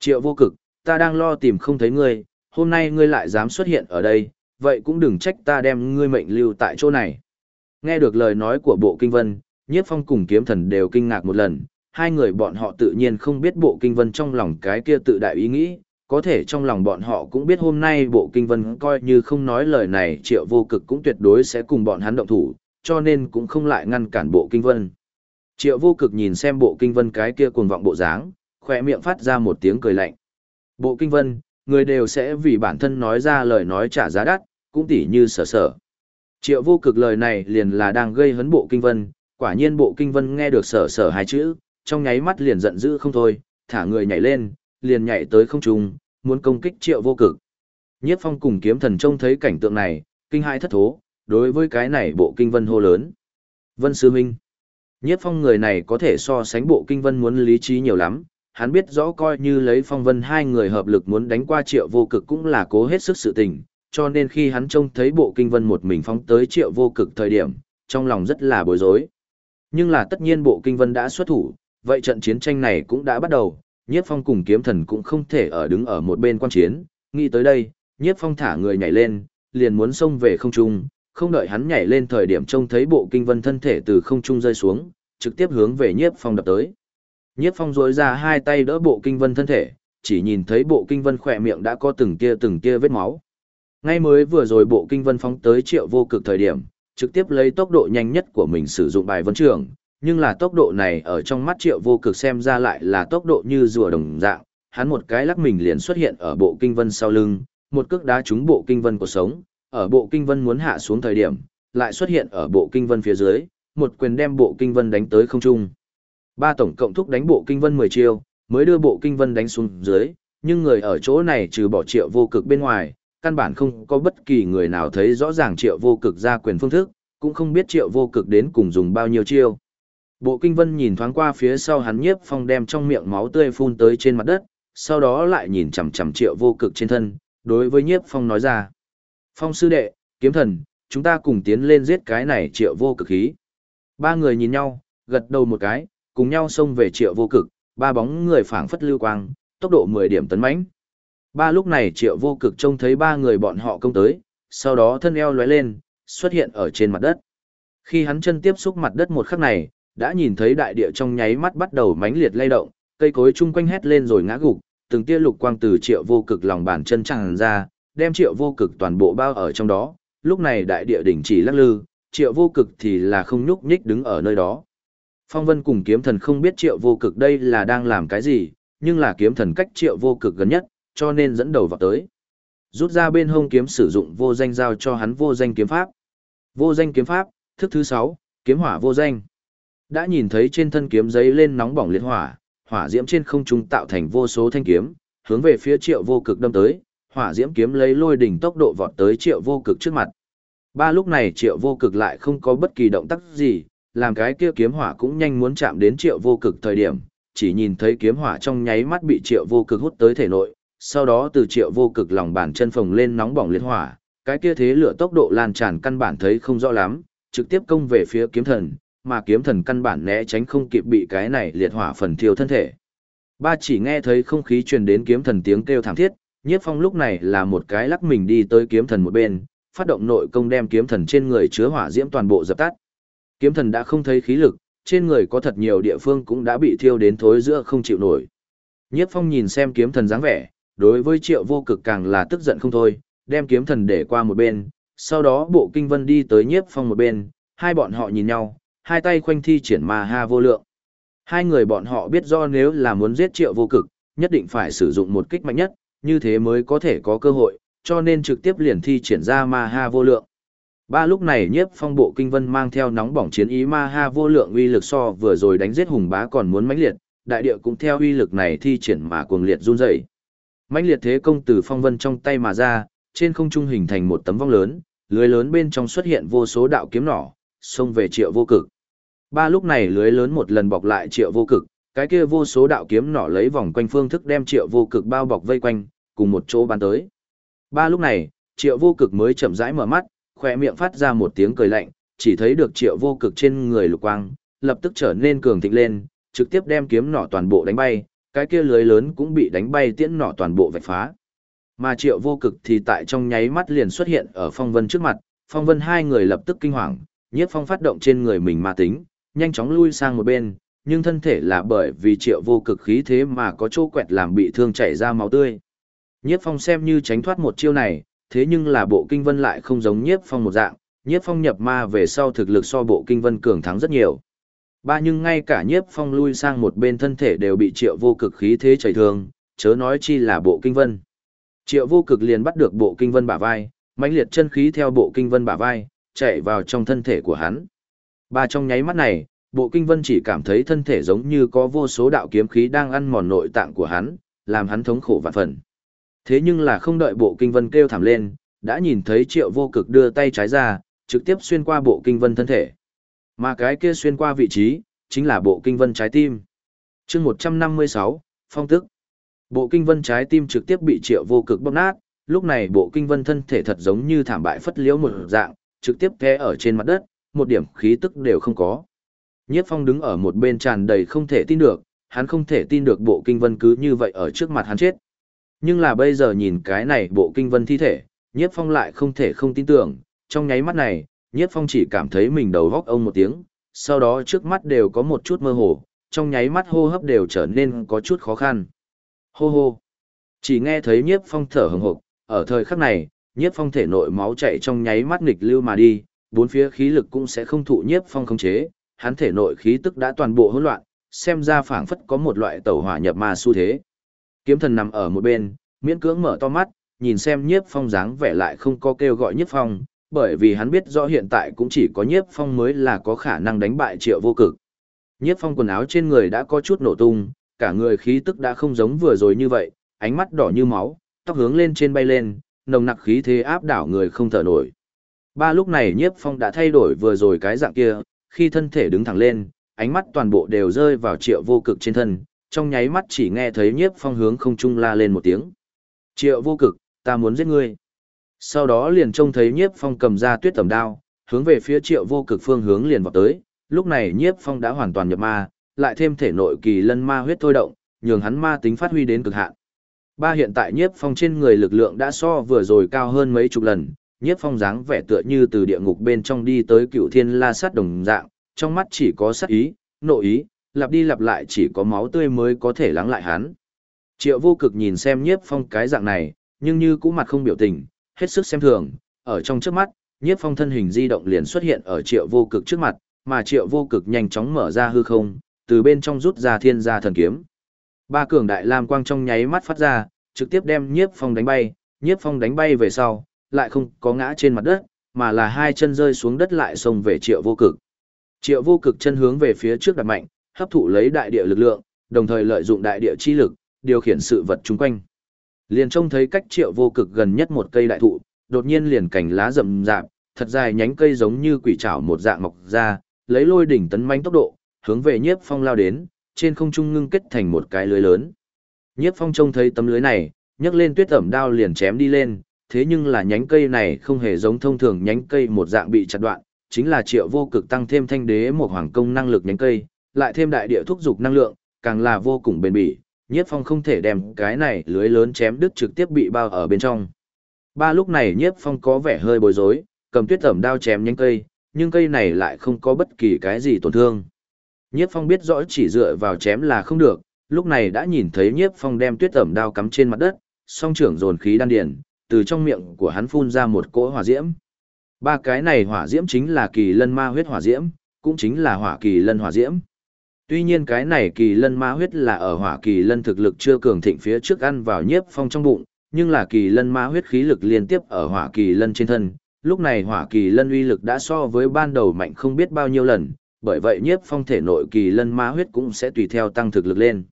Triệu vô cực, ta đang lo tìm không thấy ngươi, hôm nay ngươi lại dám xuất hiện ở đây, vậy cũng đừng trách ta đem ngươi mệnh lưu tại chỗ này. Nghe được lời nói của bộ kinh vân, nhiếp phong cùng kiếm thần đều kinh ngạc một lần, hai người bọn họ tự nhiên không biết bộ kinh vân trong lòng cái kia tự đại ý nghĩ, có thể trong lòng bọn họ cũng biết hôm nay bộ kinh vân coi như không nói lời này triệu vô cực cũng tuyệt đối sẽ cùng bọn hắn động thủ, cho nên cũng không lại ngăn cản bộ kinh vân. Triệu vô cực nhìn xem bộ kinh vân cái kia cuồng vọng bộ dáng, khỏe miệng phát ra một tiếng cười lạnh. Bộ kinh vân, người đều sẽ vì bản thân nói ra lời nói trả giá đắt, cũng tỉ như sở sở. Triệu vô cực lời này liền là đang gây hấn bộ kinh vân, quả nhiên bộ kinh vân nghe được sở sở hai chữ, trong nháy mắt liền giận dữ không thôi, thả người nhảy lên, liền nhảy tới không trung, muốn công kích triệu vô cực. Nhiếp phong cùng kiếm thần trông thấy cảnh tượng này, kinh hai thất thố, đối với cái này bộ kinh vân hô lớn. Vân Sư Minh. Nhiếp phong người này có thể so sánh bộ kinh vân muốn lý trí nhiều lắm, hắn biết rõ coi như lấy phong vân hai người hợp lực muốn đánh qua triệu vô cực cũng là cố hết sức sự tình, cho nên khi hắn trông thấy bộ kinh vân một mình phóng tới triệu vô cực thời điểm, trong lòng rất là bối rối. Nhưng là tất nhiên bộ kinh vân đã xuất thủ, vậy trận chiến tranh này cũng đã bắt đầu, nhiếp phong cùng kiếm thần cũng không thể ở đứng ở một bên quan chiến, nghĩ tới đây, nhiếp phong thả người nhảy lên, liền muốn xông về không trung, không đợi hắn nhảy lên thời điểm trông thấy bộ kinh vân thân thể từ không trung rơi xuống, trực tiếp hướng về nhiếp phong đập tới. Nhiếp phong rối ra hai tay đỡ bộ kinh vân thân thể, chỉ nhìn thấy bộ kinh vân khỏe miệng đã có từng tia từng tia vết máu. Ngay mới vừa rồi bộ kinh vân phóng tới triệu vô cực thời điểm, trực tiếp lấy tốc độ nhanh nhất của mình sử dụng bài vấn trường, nhưng là tốc độ này ở trong mắt triệu vô cực xem ra lại là tốc độ như rùa đồng dạng, hắn một cái lắc mình liền xuất hiện ở bộ kinh vân sau lưng, một cước đá trúng bộ kinh vân của sống, ở bộ kinh vân muốn hạ xuống thời điểm, lại xuất hiện ở bộ kinh vân phía dưới, một quyền đem bộ kinh vân đánh tới không trung. Ba tổng cộng thúc đánh bộ kinh vân 10 chiêu, mới đưa bộ kinh vân đánh xuống dưới, nhưng người ở chỗ này trừ bỏ triệu vô cực bên ngoài, căn bản không có bất kỳ người nào thấy rõ ràng triệu vô cực ra quyền phương thức, cũng không biết triệu vô cực đến cùng dùng bao nhiêu chiêu. Bộ kinh vân nhìn thoáng qua phía sau hắn nhiếp phong đem trong miệng máu tươi phun tới trên mặt đất, sau đó lại nhìn chằm chằm triệu vô cực trên thân, đối với nhiếp phong nói ra. Phong sư đệ, kiếm thần, chúng ta cùng tiến lên giết cái này triệu vô cực khí. Ba người nhìn nhau, gật đầu một cái, cùng nhau xông về triệu vô cực, ba bóng người phảng phất lưu quang, tốc độ 10 điểm tấn mãnh. Ba lúc này triệu vô cực trông thấy ba người bọn họ công tới, sau đó thân eo lóe lên, xuất hiện ở trên mặt đất. Khi hắn chân tiếp xúc mặt đất một khắc này, đã nhìn thấy đại địa trong nháy mắt bắt đầu mãnh liệt lay động, cây cối chung quanh hét lên rồi ngã gục, từng tia lục quang từ triệu vô cực lòng bàn chân tràn ra, đem triệu vô cực toàn bộ bao ở trong đó. Lúc này đại địa đỉnh chỉ lắc lư, triệu vô cực thì là không nhúc nhích đứng ở nơi đó. Phong vân cùng kiếm thần không biết triệu vô cực đây là đang làm cái gì, nhưng là kiếm thần cách triệu vô cực gần nhất, cho nên dẫn đầu vào tới. Rút ra bên hông kiếm sử dụng vô danh giao cho hắn vô danh kiếm pháp. Vô danh kiếm pháp, thức thứ 6, kiếm hỏa vô danh. Đã nhìn thấy trên thân kiếm giấy lên nóng bỏng liệt hỏa, hỏa diễm trên không trung tạo thành vô số thanh kiếm, hướng về phía triệu vô cực đâm tới, hỏa diễm kiếm lấy lôi đỉnh tốc độ vọt tới triệu vô cực trước mặt. Ba lúc này triệu vô cực lại không có bất kỳ động tác gì, làm cái kia kiếm hỏa cũng nhanh muốn chạm đến triệu vô cực thời điểm, chỉ nhìn thấy kiếm hỏa trong nháy mắt bị triệu vô cực hút tới thể nội, sau đó từ triệu vô cực lòng bàn chân phồng lên nóng bỏng liệt hỏa, cái kia thế lửa tốc độ lan tràn căn bản thấy không rõ lắm, trực tiếp công về phía kiếm thần, mà kiếm thần căn bản né tránh không kịp bị cái này liệt hỏa phần thiêu thân thể. Ba chỉ nghe thấy không khí truyền đến kiếm thần tiếng kêu thảm thiết, Nhiếp Phong lúc này là một cái lắc mình đi tới kiếm thần một bên, phát động nội công đem kiếm thần trên người chứa hỏa diễm toàn bộ dập tắt. Kiếm thần đã không thấy khí lực, trên người có thật nhiều địa phương cũng đã bị thiêu đến thối giữa không chịu nổi. Nhiếp Phong nhìn xem kiếm thần dáng vẻ, đối với Triệu Vô Cực càng là tức giận không thôi, đem kiếm thần để qua một bên, sau đó Bộ Kinh Vân đi tới Nhiếp Phong một bên, hai bọn họ nhìn nhau, hai tay khoanh thi triển ma ha vô lượng. Hai người bọn họ biết do nếu là muốn giết Triệu Vô Cực, nhất định phải sử dụng một kích mạnh nhất, như thế mới có thể có cơ hội, cho nên trực tiếp liền thi triển ra ma ha vô lượng. Ba lúc này nhiếp phong bộ kinh vân mang theo nóng bỏng chiến ý ma ha vô lượng uy lực so vừa rồi đánh giết hùng bá còn muốn mãnh liệt, đại địa cũng theo uy lực này thi triển mà cuồng liệt run rẩy. Mãnh liệt thế công từ phong vân trong tay mà ra, trên không trung hình thành một tấm vong lớn, lưới lớn bên trong xuất hiện vô số đạo kiếm nỏ, xông về triệu vô cực. Ba lúc này lưới lớn một lần bọc lại triệu vô cực, cái kia vô số đạo kiếm nỏ lấy vòng quanh phương thức đem triệu vô cực bao bọc vây quanh, cùng một chỗ bắn tới. Ba lúc này, triệu vô cực mới chậm rãi mở mắt, khỏe miệng phát ra một tiếng cười lạnh, chỉ thấy được triệu vô cực trên người lục quang, lập tức trở nên cường thịnh lên, trực tiếp đem kiếm nỏ toàn bộ đánh bay, cái kia lưới lớn cũng bị đánh bay tiễn nỏ toàn bộ vạch phá. Mà triệu vô cực thì tại trong nháy mắt liền xuất hiện ở phong vân trước mặt, phong vân hai người lập tức kinh hoàng, nhiếp phong phát động trên người mình ma tính, nhanh chóng lui sang một bên, nhưng thân thể là bởi vì triệu vô cực khí thế mà có chỗ quẹt làm bị thương chảy ra máu tươi. Nhiếp phong xem như tránh thoát một chiêu này, thế nhưng là bộ kinh vân lại không giống nhiếp phong một dạng, nhiếp phong nhập ma về sau thực lực so bộ kinh vân cường thắng rất nhiều. Ba nhưng ngay cả nhiếp phong lui sang một bên thân thể đều bị triệu vô cực khí thế chảy thương, chớ nói chi là bộ kinh vân. Triệu vô cực liền bắt được bộ kinh vân bả vai, mãnh liệt chân khí theo bộ kinh vân bả vai, chạy vào trong thân thể của hắn. Ba trong nháy mắt này, bộ kinh vân chỉ cảm thấy thân thể giống như có vô số đạo kiếm khí đang ăn mòn nội tạng của hắn, làm hắn thống khổ vạn phần. Thế nhưng là không đợi bộ kinh vân kêu thảm lên, đã nhìn thấy triệu vô cực đưa tay trái ra, trực tiếp xuyên qua bộ kinh vân thân thể. Mà cái kia xuyên qua vị trí, chính là bộ kinh vân trái tim. chương 156, phong tức. Bộ kinh vân trái tim trực tiếp bị triệu vô cực bóp nát, lúc này bộ kinh vân thân thể thật giống như thảm bại phất liễu một dạng, trực tiếp té ở trên mặt đất, một điểm khí tức đều không có. Nhiếp phong đứng ở một bên tràn đầy không thể tin được, hắn không thể tin được bộ kinh vân cứ như vậy ở trước mặt hắn chết. Nhưng là bây giờ nhìn cái này bộ kinh vân thi thể, nhiếp phong lại không thể không tin tưởng, trong nháy mắt này, nhiếp phong chỉ cảm thấy mình đầu góc ông một tiếng, sau đó trước mắt đều có một chút mơ hồ, trong nháy mắt hô hấp đều trở nên có chút khó khăn. Hô hô. Chỉ nghe thấy nhiếp phong thở hừng hực, ở thời khắc này, nhiếp phong thể nội máu chạy trong nháy mắt nghịch lưu mà đi, bốn phía khí lực cũng sẽ không thụ nhiếp phong khống chế, hắn thể nội khí tức đã toàn bộ hỗn loạn, xem ra phảng phất có một loại tẩu hỏa nhập ma xu thế. Kiếm thần nằm ở một bên, miễn cưỡng mở to mắt, nhìn xem nhiếp phong dáng vẻ lại không có kêu gọi nhiếp phong, bởi vì hắn biết rõ hiện tại cũng chỉ có nhiếp phong mới là có khả năng đánh bại triệu vô cực. Nhiếp phong quần áo trên người đã có chút nổ tung, cả người khí tức đã không giống vừa rồi như vậy, ánh mắt đỏ như máu, tóc hướng lên trên bay lên, nồng nặc khí thế áp đảo người không thở nổi. Ba lúc này nhiếp phong đã thay đổi vừa rồi cái dạng kia, khi thân thể đứng thẳng lên, ánh mắt toàn bộ đều rơi vào triệu vô cực trên thân, trong nháy mắt chỉ nghe thấy nhiếp phong hướng không trung la lên một tiếng. Triệu vô cực, ta muốn giết ngươi. Sau đó liền trông thấy nhiếp phong cầm ra tuyết tầm đao, hướng về phía triệu vô cực phương hướng liền vào tới, lúc này nhiếp phong đã hoàn toàn nhập ma, lại thêm thể nội kỳ lân ma huyết thôi động, nhường hắn ma tính phát huy đến cực hạn. Ba hiện tại nhiếp phong trên người lực lượng đã so vừa rồi cao hơn mấy chục lần, nhiếp phong dáng vẻ tựa như từ địa ngục bên trong đi tới cựu thiên la sát đồng dạng, trong mắt chỉ có sát ý, nội ý, lặp đi lặp lại chỉ có máu tươi mới có thể lắng lại hắn. Triệu vô cực nhìn xem nhiếp phong cái dạng này, nhưng như cũ mặt không biểu tình, hết sức xem thường, ở trong trước mắt, nhiếp phong thân hình di động liền xuất hiện ở triệu vô cực trước mặt, mà triệu vô cực nhanh chóng mở ra hư không, từ bên trong rút ra thiên gia thần kiếm. Ba cường đại lam quang trong nháy mắt phát ra, trực tiếp đem nhiếp phong đánh bay, nhiếp phong đánh bay về sau, lại không có ngã trên mặt đất, mà là hai chân rơi xuống đất lại xông về triệu vô cực. Triệu vô cực chân hướng về phía trước đặt mạnh, hấp thụ lấy đại địa lực lượng, đồng thời lợi dụng đại địa chi lực, điều khiển sự vật chung quanh. Liền trông thấy cách triệu vô cực gần nhất một cây đại thụ, đột nhiên liền cành lá rậm rạp, thật dài nhánh cây giống như quỷ trảo một dạng mọc ra, lấy lôi đỉnh tấn manh tốc độ, hướng về nhiếp phong lao đến, trên không trung ngưng kết thành một cái lưới lớn. Nhiếp phong trông thấy tấm lưới này, nhấc lên tuyết ẩm đao liền chém đi lên, thế nhưng là nhánh cây này không hề giống thông thường nhánh cây một dạng bị chặt đoạn, chính là triệu vô cực tăng thêm thanh đế một hoàng công năng lực nhánh cây, lại thêm đại địa thúc dục năng lượng, càng là vô cùng bền bỉ, nhiếp phong không thể đem cái này lưới lớn chém đứt trực tiếp bị bao ở bên trong. Ba lúc này nhiếp phong có vẻ hơi bối rối, cầm tuyết ẩm đao chém nhánh cây, nhưng cây này lại không có bất kỳ cái gì tổn thương. Nhiếp phong biết rõ chỉ dựa vào chém là không được, lúc này đã nhìn thấy nhiếp phong đem tuyết ẩm đao cắm trên mặt đất, song trưởng dồn khí đan điền, từ trong miệng của hắn phun ra một cỗ hỏa diễm. Ba cái này hỏa diễm chính là kỳ lân ma huyết hỏa diễm, cũng chính là hỏa kỳ lân hỏa diễm. Tuy nhiên cái này kỳ lân ma huyết là ở hỏa kỳ lân thực lực chưa cường thịnh phía trước ăn vào nhiếp phong trong bụng, nhưng là kỳ lân ma huyết khí lực liên tiếp ở hỏa kỳ lân trên thân. Lúc này hỏa kỳ lân uy lực đã so với ban đầu mạnh không biết bao nhiêu lần, bởi vậy nhiếp phong thể nội kỳ lân ma huyết cũng sẽ tùy theo tăng thực lực lên.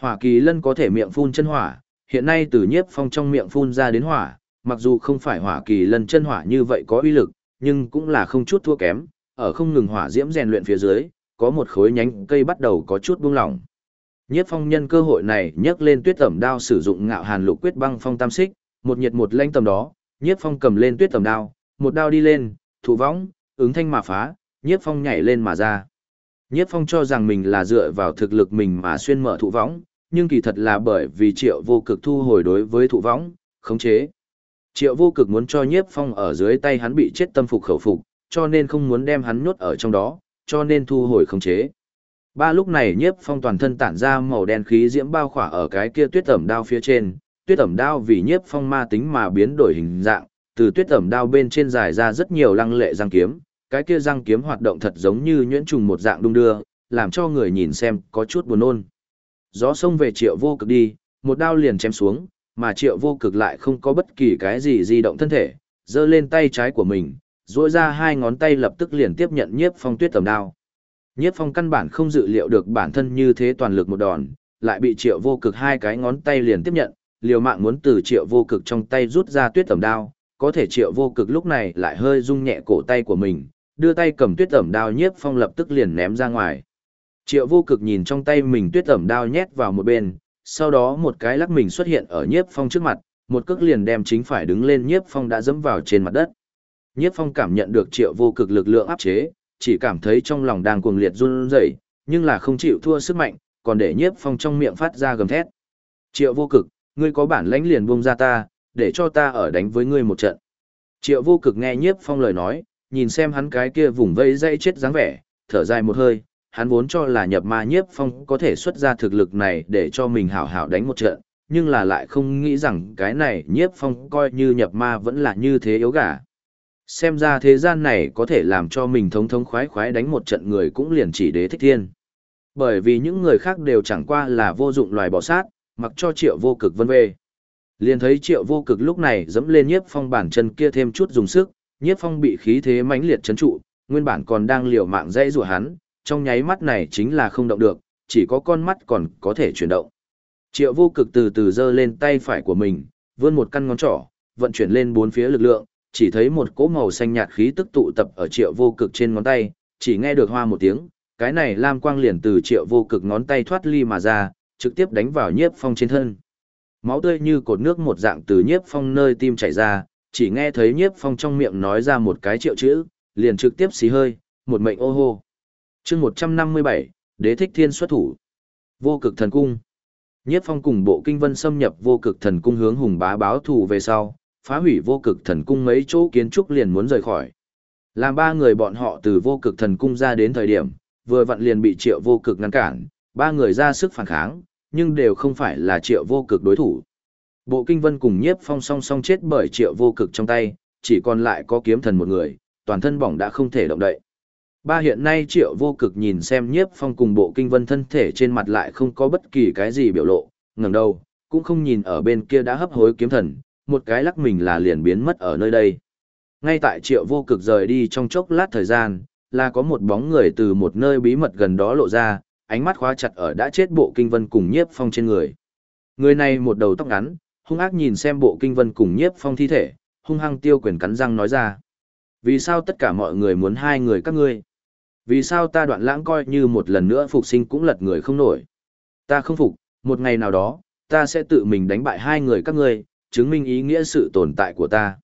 Hỏa kỳ lân có thể miệng phun chân hỏa, hiện nay từ nhiếp phong trong miệng phun ra đến hỏa, mặc dù không phải hỏa kỳ lân chân hỏa như vậy có uy lực, nhưng cũng là không chút thua kém, ở không ngừng hỏa diễm rèn luyện phía dưới, có một khối nhánh cây bắt đầu có chút buông lỏng. Nhiếp phong nhân cơ hội này nhấc lên tuyết tẩm đao sử dụng ngạo hàn lục quyết băng phong tam xích, một nhiệt một lanh tầm đó, nhiếp phong cầm lên tuyết tẩm đao, một đao đi lên, thủ võng, ứng thanh mà phá, nhiếp phong nhảy lên mà ra. Nhiếp phong cho rằng mình là dựa vào thực lực mình mà xuyên mở thụ võng, nhưng kỳ thật là bởi vì triệu vô cực thu hồi đối với thụ võng, khống chế. Triệu vô cực muốn cho nhiếp phong ở dưới tay hắn bị chết tâm phục khẩu phục, cho nên không muốn đem hắn nhốt ở trong đó, cho nên thu hồi khống chế. Ba lúc này nhiếp phong toàn thân tản ra màu đen khí diễm bao khỏa ở cái kia tuyết ẩm đao phía trên, tuyết ẩm đao vì nhiếp phong ma tính mà biến đổi hình dạng, từ tuyết ẩm đao bên trên dài ra rất nhiều lăng lệ răng kiếm, cái kia răng kiếm hoạt động thật giống như nhuyễn trùng một dạng đung đưa, làm cho người nhìn xem có chút buồn nôn. Gió sông về triệu vô cực đi, một đao liền chém xuống, mà triệu vô cực lại không có bất kỳ cái gì di động thân thể, giơ lên tay trái của mình, duỗi ra hai ngón tay lập tức liền tiếp nhận nhiếp phong tuyết tầm đao. Nhiếp phong căn bản không dự liệu được bản thân như thế toàn lực một đòn, lại bị triệu vô cực hai cái ngón tay liền tiếp nhận, liều mạng muốn từ triệu vô cực trong tay rút ra tuyết tầm đao, có thể triệu vô cực lúc này lại hơi rung nhẹ cổ tay của mình, đưa tay cầm tuyết tẩm đao nhiếp phong lập tức liền ném ra ngoài. Triệu vô cực nhìn trong tay mình tuyết tẩm đao nhét vào một bên, sau đó một cái lắc mình xuất hiện ở nhiếp phong trước mặt, một cước liền đem chính phải đứng lên nhiếp phong đã dẫm vào trên mặt đất. Nhiếp phong cảm nhận được triệu vô cực lực lượng áp chế, chỉ cảm thấy trong lòng đang cuồng liệt run rẩy, nhưng là không chịu thua sức mạnh, còn để nhiếp phong trong miệng phát ra gầm thét. Triệu vô cực, ngươi có bản lãnh liền buông ra ta, để cho ta ở đánh với ngươi một trận. Triệu vô cực nghe nhiếp phong lời nói, nhìn xem hắn cái kia vùng vây dây chết dáng vẻ, thở dài một hơi, hắn vốn cho là nhập ma nhiếp phong có thể xuất ra thực lực này để cho mình hảo hảo đánh một trận, nhưng là lại không nghĩ rằng cái này nhiếp phong coi như nhập ma vẫn là như thế yếu gà. Xem ra thế gian này có thể làm cho mình thống thống khoái khoái đánh một trận người cũng liền chỉ đế thích thiên. Bởi vì những người khác đều chẳng qua là vô dụng loài bỏ sát, mặc cho triệu vô cực vân vê. Liền thấy triệu vô cực lúc này dẫm lên nhiếp phong bản chân kia thêm chút dùng sức, nhiếp phong bị khí thế mãnh liệt chấn trụ, nguyên bản còn đang liều mạng dãy rủa hắn, trong nháy mắt này chính là không động được, chỉ có con mắt còn có thể chuyển động. Triệu vô cực từ từ giơ lên tay phải của mình, vươn một căn ngón trỏ, vận chuyển lên bốn phía lực lượng, chỉ thấy một cỗ màu xanh nhạt khí tức tụ tập ở triệu vô cực trên ngón tay, chỉ nghe được hoa một tiếng, cái này lam quang liền từ triệu vô cực ngón tay thoát ly mà ra, trực tiếp đánh vào nhiếp phong trên thân. Máu tươi như cột nước một dạng từ nhiếp phong nơi tim chảy ra, chỉ nghe thấy nhiếp phong trong miệng nói ra một cái triệu chữ, liền trực tiếp xí hơi, một mệnh ô hô. chương một trăm năm mươi bảy Đế thích thiên xuất thủ. Vô cực thần cung. Nhiếp phong cùng bộ kinh vân xâm nhập vô cực thần cung hướng hùng bá báo thù về sau, phá hủy vô cực thần cung mấy chỗ kiến trúc liền muốn rời khỏi. Làm ba người bọn họ từ vô cực thần cung ra đến thời điểm, vừa vặn liền bị triệu vô cực ngăn cản, ba người ra sức phản kháng, nhưng đều không phải là triệu vô cực đối thủ. Bộ kinh vân cùng nhiếp phong song song chết bởi triệu vô cực trong tay, chỉ còn lại có kiếm thần một người, toàn thân bỏng đã không thể động đậy. Ba hiện nay triệu vô cực nhìn xem nhiếp phong cùng bộ kinh vân thân thể trên mặt lại không có bất kỳ cái gì biểu lộ, ngẩng đầu, cũng không nhìn ở bên kia đã hấp hối kiếm thần, một cái lắc mình là liền biến mất ở nơi đây. Ngay tại triệu vô cực rời đi trong chốc lát thời gian, là có một bóng người từ một nơi bí mật gần đó lộ ra, ánh mắt khóa chặt ở đã chết bộ kinh vân cùng nhiếp phong trên người. Người này một đầu tóc ngắn, hung ác nhìn xem bộ kinh vân cùng nhiếp phong thi thể, hung hăng tiêu quyền cắn răng nói ra. Vì sao tất cả mọi người muốn hai người các ngươi? Vì sao ta đoạn lãng coi như một lần nữa phục sinh cũng lật người không nổi? Ta không phục, một ngày nào đó, ta sẽ tự mình đánh bại hai người các ngươi, chứng minh ý nghĩa sự tồn tại của ta.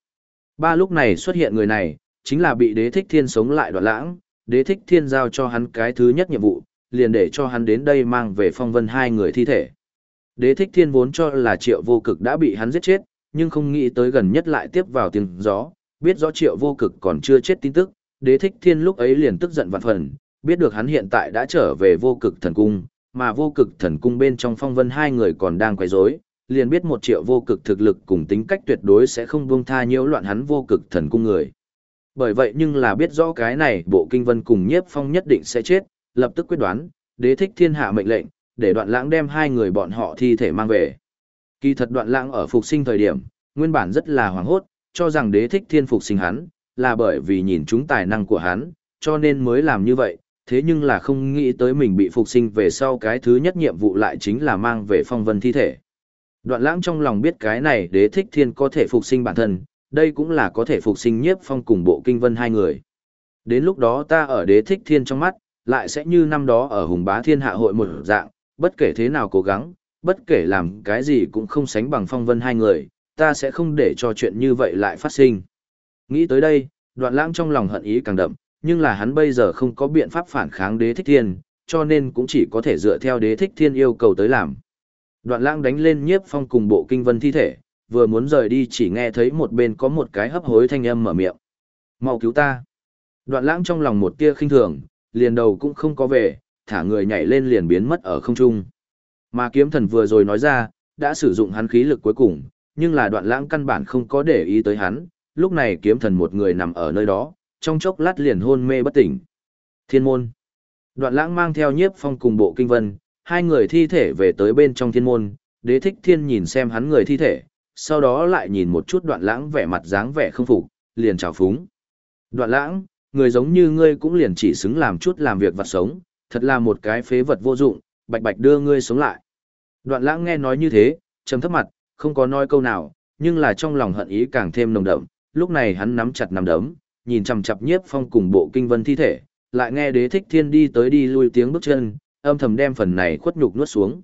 Ba lúc này xuất hiện người này, chính là bị đế thích thiên sống lại đoạn lãng, đế thích thiên giao cho hắn cái thứ nhất nhiệm vụ, liền để cho hắn đến đây mang về phong vân hai người thi thể. Đế thích thiên vốn cho là triệu vô cực đã bị hắn giết chết, nhưng không nghĩ tới gần nhất lại tiếp vào tiếng gió, biết rõ triệu vô cực còn chưa chết tin tức, đế thích thiên lúc ấy liền tức giận vạn phần, biết được hắn hiện tại đã trở về vô cực thần cung, mà vô cực thần cung bên trong phong vân hai người còn đang quấy rối, liền biết một triệu vô cực thực lực cùng tính cách tuyệt đối sẽ không buông tha nhiễu loạn hắn vô cực thần cung người. Bởi vậy nhưng là biết rõ cái này bộ kinh vân cùng nhiếp phong nhất định sẽ chết, lập tức quyết đoán, đế thích thiên hạ mệnh lệnh, để đoạn lãng đem hai người bọn họ thi thể mang về. Kỳ thật đoạn lãng ở phục sinh thời điểm, nguyên bản rất là hoảng hốt, cho rằng đế thích thiên phục sinh hắn, là bởi vì nhìn chúng tài năng của hắn, cho nên mới làm như vậy, thế nhưng là không nghĩ tới mình bị phục sinh về sau cái thứ nhất nhiệm vụ lại chính là mang về phong vân thi thể. Đoạn lãng trong lòng biết cái này đế thích thiên có thể phục sinh bản thân, đây cũng là có thể phục sinh nhiếp phong cùng bộ kinh vân hai người. Đến lúc đó ta ở đế thích thiên trong mắt, lại sẽ như năm đó ở hùng bá thiên hạ hội một dạng, bất kể thế nào cố gắng, bất kể làm cái gì cũng không sánh bằng phong vân hai người, ta sẽ không để cho chuyện như vậy lại phát sinh. Nghĩ tới đây, đoạn lãng trong lòng hận ý càng đậm, nhưng là hắn bây giờ không có biện pháp phản kháng đế thích thiên, cho nên cũng chỉ có thể dựa theo đế thích thiên yêu cầu tới làm. Đoạn lãng đánh lên nhiếp phong cùng bộ kinh vân thi thể, vừa muốn rời đi chỉ nghe thấy một bên có một cái hấp hối thanh âm mở miệng. mau cứu ta. Đoạn lãng trong lòng một tia khinh thường, liền đầu cũng không có về, thả người nhảy lên liền biến mất ở không trung. Mà kiếm thần vừa rồi nói ra, đã sử dụng hắn khí lực cuối cùng, nhưng là đoạn lãng căn bản không có để ý tới hắn, lúc này kiếm thần một người nằm ở nơi đó, trong chốc lát liền hôn mê bất tỉnh. Thiên môn. Đoạn lãng mang theo nhiếp phong cùng bộ kinh vân, hai người thi thể về tới bên trong thiên môn, đế thích thiên nhìn xem hắn người thi thể, sau đó lại nhìn một chút đoạn lãng vẻ mặt dáng vẻ không phục, liền chào phúng. Đoạn lãng, người giống như ngươi cũng liền chỉ xứng làm chút làm việc vật sống, thật là một cái phế vật vô dụng, bạch bạch đưa ngươi sống lại. Đoạn lãng nghe nói như thế, trầm thấp mặt, không có nói câu nào, nhưng là trong lòng hận ý càng thêm nồng đậm, lúc này hắn nắm chặt nắm đấm, nhìn chằm chằm nhiếp phong cùng bộ kinh vân thi thể, lại nghe đế thích thiên đi tới đi lui tiếng bước chân, âm thầm đem phần này khuất nhục nuốt xuống.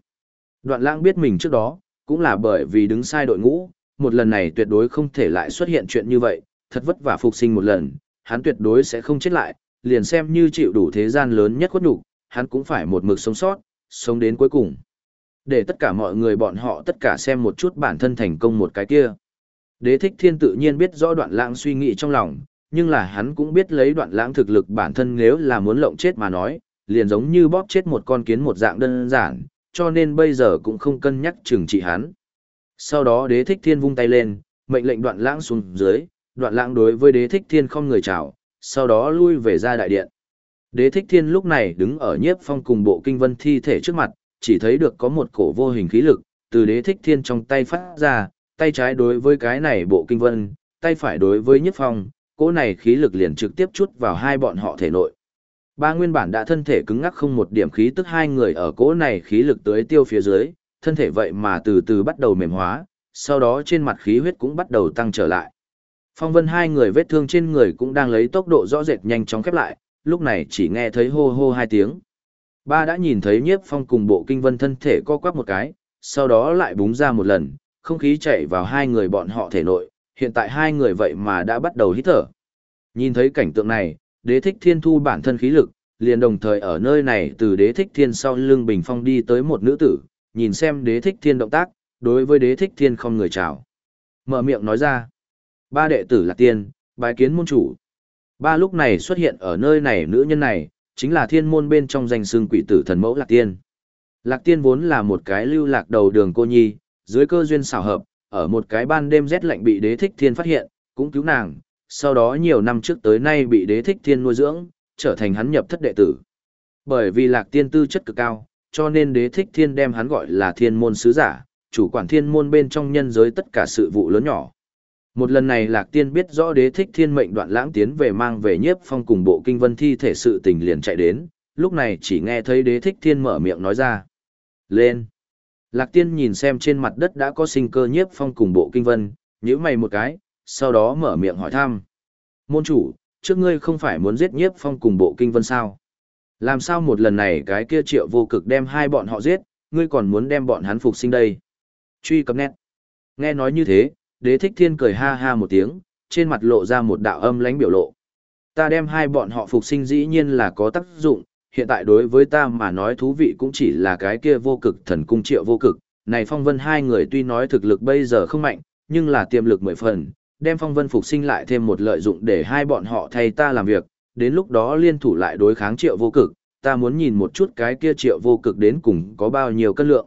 Đoạn lãng biết mình trước đó, cũng là bởi vì đứng sai đội ngũ, một lần này tuyệt đối không thể lại xuất hiện chuyện như vậy, thật vất vả phục sinh một lần, hắn tuyệt đối sẽ không chết lại, liền xem như chịu đủ thế gian lớn nhất khuất nhục, hắn cũng phải một mực sống sót, sống đến cuối cùng. Để tất cả mọi người bọn họ tất cả xem một chút bản thân thành công một cái kia. Đế thích thiên tự nhiên biết rõ đoạn lãng suy nghĩ trong lòng, nhưng là hắn cũng biết lấy đoạn lãng thực lực bản thân nếu là muốn lộng chết mà nói, liền giống như bóp chết một con kiến một dạng đơn giản, cho nên bây giờ cũng không cân nhắc trừng trị hắn. Sau đó đế thích thiên vung tay lên, mệnh lệnh đoạn lãng xuống dưới, đoạn lãng đối với đế thích thiên không người chào, sau đó lui về ra đại điện. Đế thích thiên lúc này đứng ở nhiếp phong cùng bộ kinh vân thi thể trước mặt, chỉ thấy được có một cổ vô hình khí lực, từ đế thích thiên trong tay phát ra, tay trái đối với cái này bộ kinh vân, tay phải đối với nhiếp phong, cỗ này khí lực liền trực tiếp chút vào hai bọn họ thể nội. Ba nguyên bản đã thân thể cứng ngắc không một điểm khí tức hai người ở cỗ này khí lực tới tiêu phía dưới, thân thể vậy mà từ từ bắt đầu mềm hóa, sau đó trên mặt khí huyết cũng bắt đầu tăng trở lại. Phong vân hai người vết thương trên người cũng đang lấy tốc độ rõ rệt nhanh chóng khép lại, lúc này chỉ nghe thấy hô hô hai tiếng. Ba đã nhìn thấy nhiếp phong cùng bộ kinh vân thân thể co quắp một cái, sau đó lại búng ra một lần, không khí chạy vào hai người bọn họ thể nội, hiện tại hai người vậy mà đã bắt đầu hít thở. Nhìn thấy cảnh tượng này, đế thích thiên thu bản thân khí lực, liền đồng thời ở nơi này từ đế thích thiên sau lưng bình phong đi tới một nữ tử, nhìn xem đế thích thiên động tác, đối với đế thích thiên không người chào. Mở miệng nói ra, ba đệ tử là tiên, bái kiến môn chủ. Ba lúc này xuất hiện ở nơi này nữ nhân này, chính là thiên môn bên trong danh xương quỷ tử thần mẫu Lạc Tiên. Lạc Tiên vốn là một cái lưu lạc đầu đường cô nhi, dưới cơ duyên xảo hợp, ở một cái ban đêm rét lạnh bị đế thích thiên phát hiện, cũng cứu nàng, sau đó nhiều năm trước tới nay bị đế thích thiên nuôi dưỡng, trở thành hắn nhập thất đệ tử. Bởi vì Lạc Tiên tư chất cực cao, cho nên đế thích thiên đem hắn gọi là thiên môn sứ giả, chủ quản thiên môn bên trong nhân giới tất cả sự vụ lớn nhỏ. Một lần này Lạc Tiên biết rõ đế thích thiên mệnh đoạn lãng tiến về mang về nhiếp phong cùng bộ kinh vân thi thể sự tình liền chạy đến, lúc này chỉ nghe thấy đế thích thiên mở miệng nói ra. Lên! Lạc Tiên nhìn xem trên mặt đất đã có sinh cơ nhiếp phong cùng bộ kinh vân, nhíu mày một cái, sau đó mở miệng hỏi thăm. Môn chủ, trước ngươi không phải muốn giết nhiếp phong cùng bộ kinh vân sao? Làm sao một lần này cái kia triệu vô cực đem hai bọn họ giết, ngươi còn muốn đem bọn hắn phục sinh đây? Truy cập nét. Nghe nói như thế, đế thích thiên cười ha ha một tiếng, trên mặt lộ ra một đạo âm lánh biểu lộ. Ta đem hai bọn họ phục sinh dĩ nhiên là có tác dụng, hiện tại đối với ta mà nói thú vị cũng chỉ là cái kia vô cực thần cung triệu vô cực. Này phong vân hai người tuy nói thực lực bây giờ không mạnh, nhưng là tiềm lực mười phần, đem phong vân phục sinh lại thêm một lợi dụng để hai bọn họ thay ta làm việc, đến lúc đó liên thủ lại đối kháng triệu vô cực, ta muốn nhìn một chút cái kia triệu vô cực đến cùng có bao nhiêu cân lượng.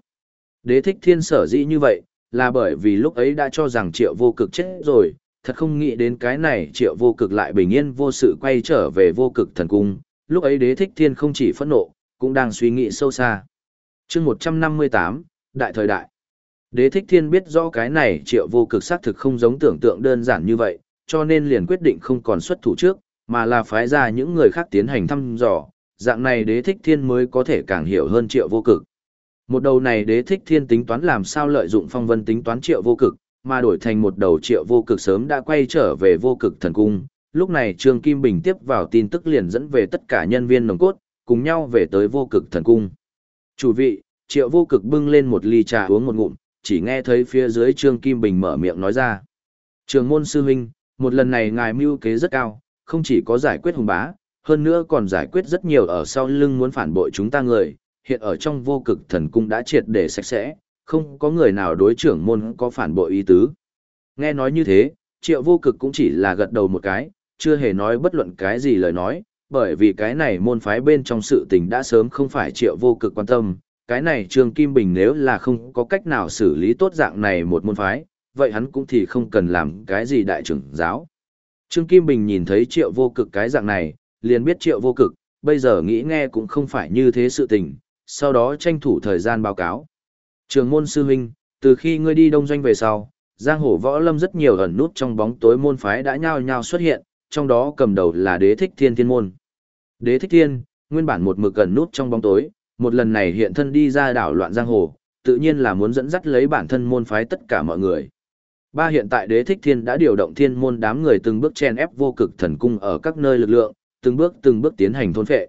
Đế thích thiên sở dĩ như vậy, là bởi vì lúc ấy đã cho rằng triệu vô cực chết rồi, thật không nghĩ đến cái này triệu vô cực lại bình yên vô sự quay trở về vô cực thần cung, lúc ấy đế thích thiên không chỉ phẫn nộ, cũng đang suy nghĩ sâu xa. chương 158, Đại thời đại. Đế thích thiên biết rõ cái này triệu vô cực xác thực không giống tưởng tượng đơn giản như vậy, cho nên liền quyết định không còn xuất thủ trước, mà là phái ra những người khác tiến hành thăm dò, dạng này đế thích thiên mới có thể càng hiểu hơn triệu vô cực. Một đầu này đế thích thiên tính toán làm sao lợi dụng phong vân tính toán triệu vô cực, mà đổi thành một đầu triệu vô cực sớm đã quay trở về vô cực thần cung. Lúc này Trương Kim Bình tiếp vào tin tức liền dẫn về tất cả nhân viên nồng cốt, cùng nhau về tới vô cực thần cung. Chủ vị, triệu vô cực bưng lên một ly trà uống một ngụm, chỉ nghe thấy phía dưới Trương Kim Bình mở miệng nói ra. Trường môn sư huynh, một lần này ngài mưu kế rất cao, không chỉ có giải quyết hùng bá, hơn nữa còn giải quyết rất nhiều ở sau lưng muốn phản bội chúng ta người, hiện ở trong vô cực thần cung đã triệt để sạch sẽ, không có người nào đối trưởng môn có phản bội ý tứ. Nghe nói như thế, triệu vô cực cũng chỉ là gật đầu một cái, chưa hề nói bất luận cái gì lời nói, bởi vì cái này môn phái bên trong sự tình đã sớm không phải triệu vô cực quan tâm, cái này Trương Kim Bình nếu là không có cách nào xử lý tốt dạng này một môn phái, vậy hắn cũng thì không cần làm cái gì đại trưởng giáo. Trương Kim Bình nhìn thấy triệu vô cực cái dạng này, liền biết triệu vô cực, bây giờ nghĩ nghe cũng không phải như thế sự tình, sau đó tranh thủ thời gian báo cáo. Trường môn sư huynh, từ khi ngươi đi đông doanh về sau, giang hồ võ lâm rất nhiều ẩn nút trong bóng tối môn phái đã nhao nhao xuất hiện, trong đó cầm đầu là đế thích thiên thiên môn. Đế thích thiên, nguyên bản một mực gần nút trong bóng tối, một lần này hiện thân đi ra đảo loạn giang hồ, tự nhiên là muốn dẫn dắt lấy bản thân môn phái tất cả mọi người. Ba hiện tại đế thích thiên đã điều động thiên môn đám người từng bước chen ép vô cực thần cung ở các nơi lực lượng, từng bước từng bước tiến hành thôn phệ.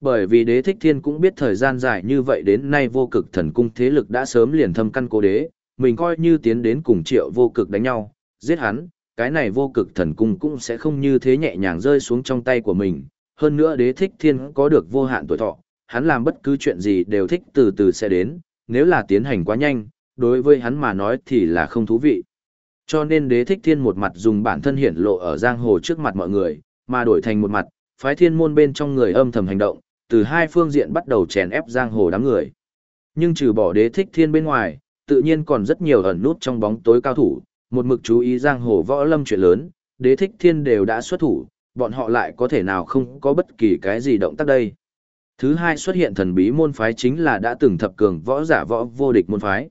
Bởi vì đế thích thiên cũng biết thời gian dài như vậy đến nay vô cực thần cung thế lực đã sớm liền thâm căn cố đế, mình coi như tiến đến cùng triệu vô cực đánh nhau, giết hắn, cái này vô cực thần cung cũng sẽ không như thế nhẹ nhàng rơi xuống trong tay của mình. Hơn nữa đế thích thiên có được vô hạn tuổi thọ, hắn làm bất cứ chuyện gì đều thích từ từ sẽ đến, nếu là tiến hành quá nhanh, đối với hắn mà nói thì là không thú vị. Cho nên đế thích thiên một mặt dùng bản thân hiển lộ ở giang hồ trước mặt mọi người, mà đổi thành một mặt, phái thiên môn bên trong người âm thầm hành động, từ hai phương diện bắt đầu chèn ép giang hồ đám người. Nhưng trừ bỏ đế thích thiên bên ngoài, tự nhiên còn rất nhiều ẩn nút trong bóng tối cao thủ, một mực chú ý giang hồ võ lâm chuyện lớn, đế thích thiên đều đã xuất thủ, bọn họ lại có thể nào không có bất kỳ cái gì động tác đây. Thứ hai xuất hiện thần bí môn phái chính là đã từng thập cường võ giả võ vô địch môn phái.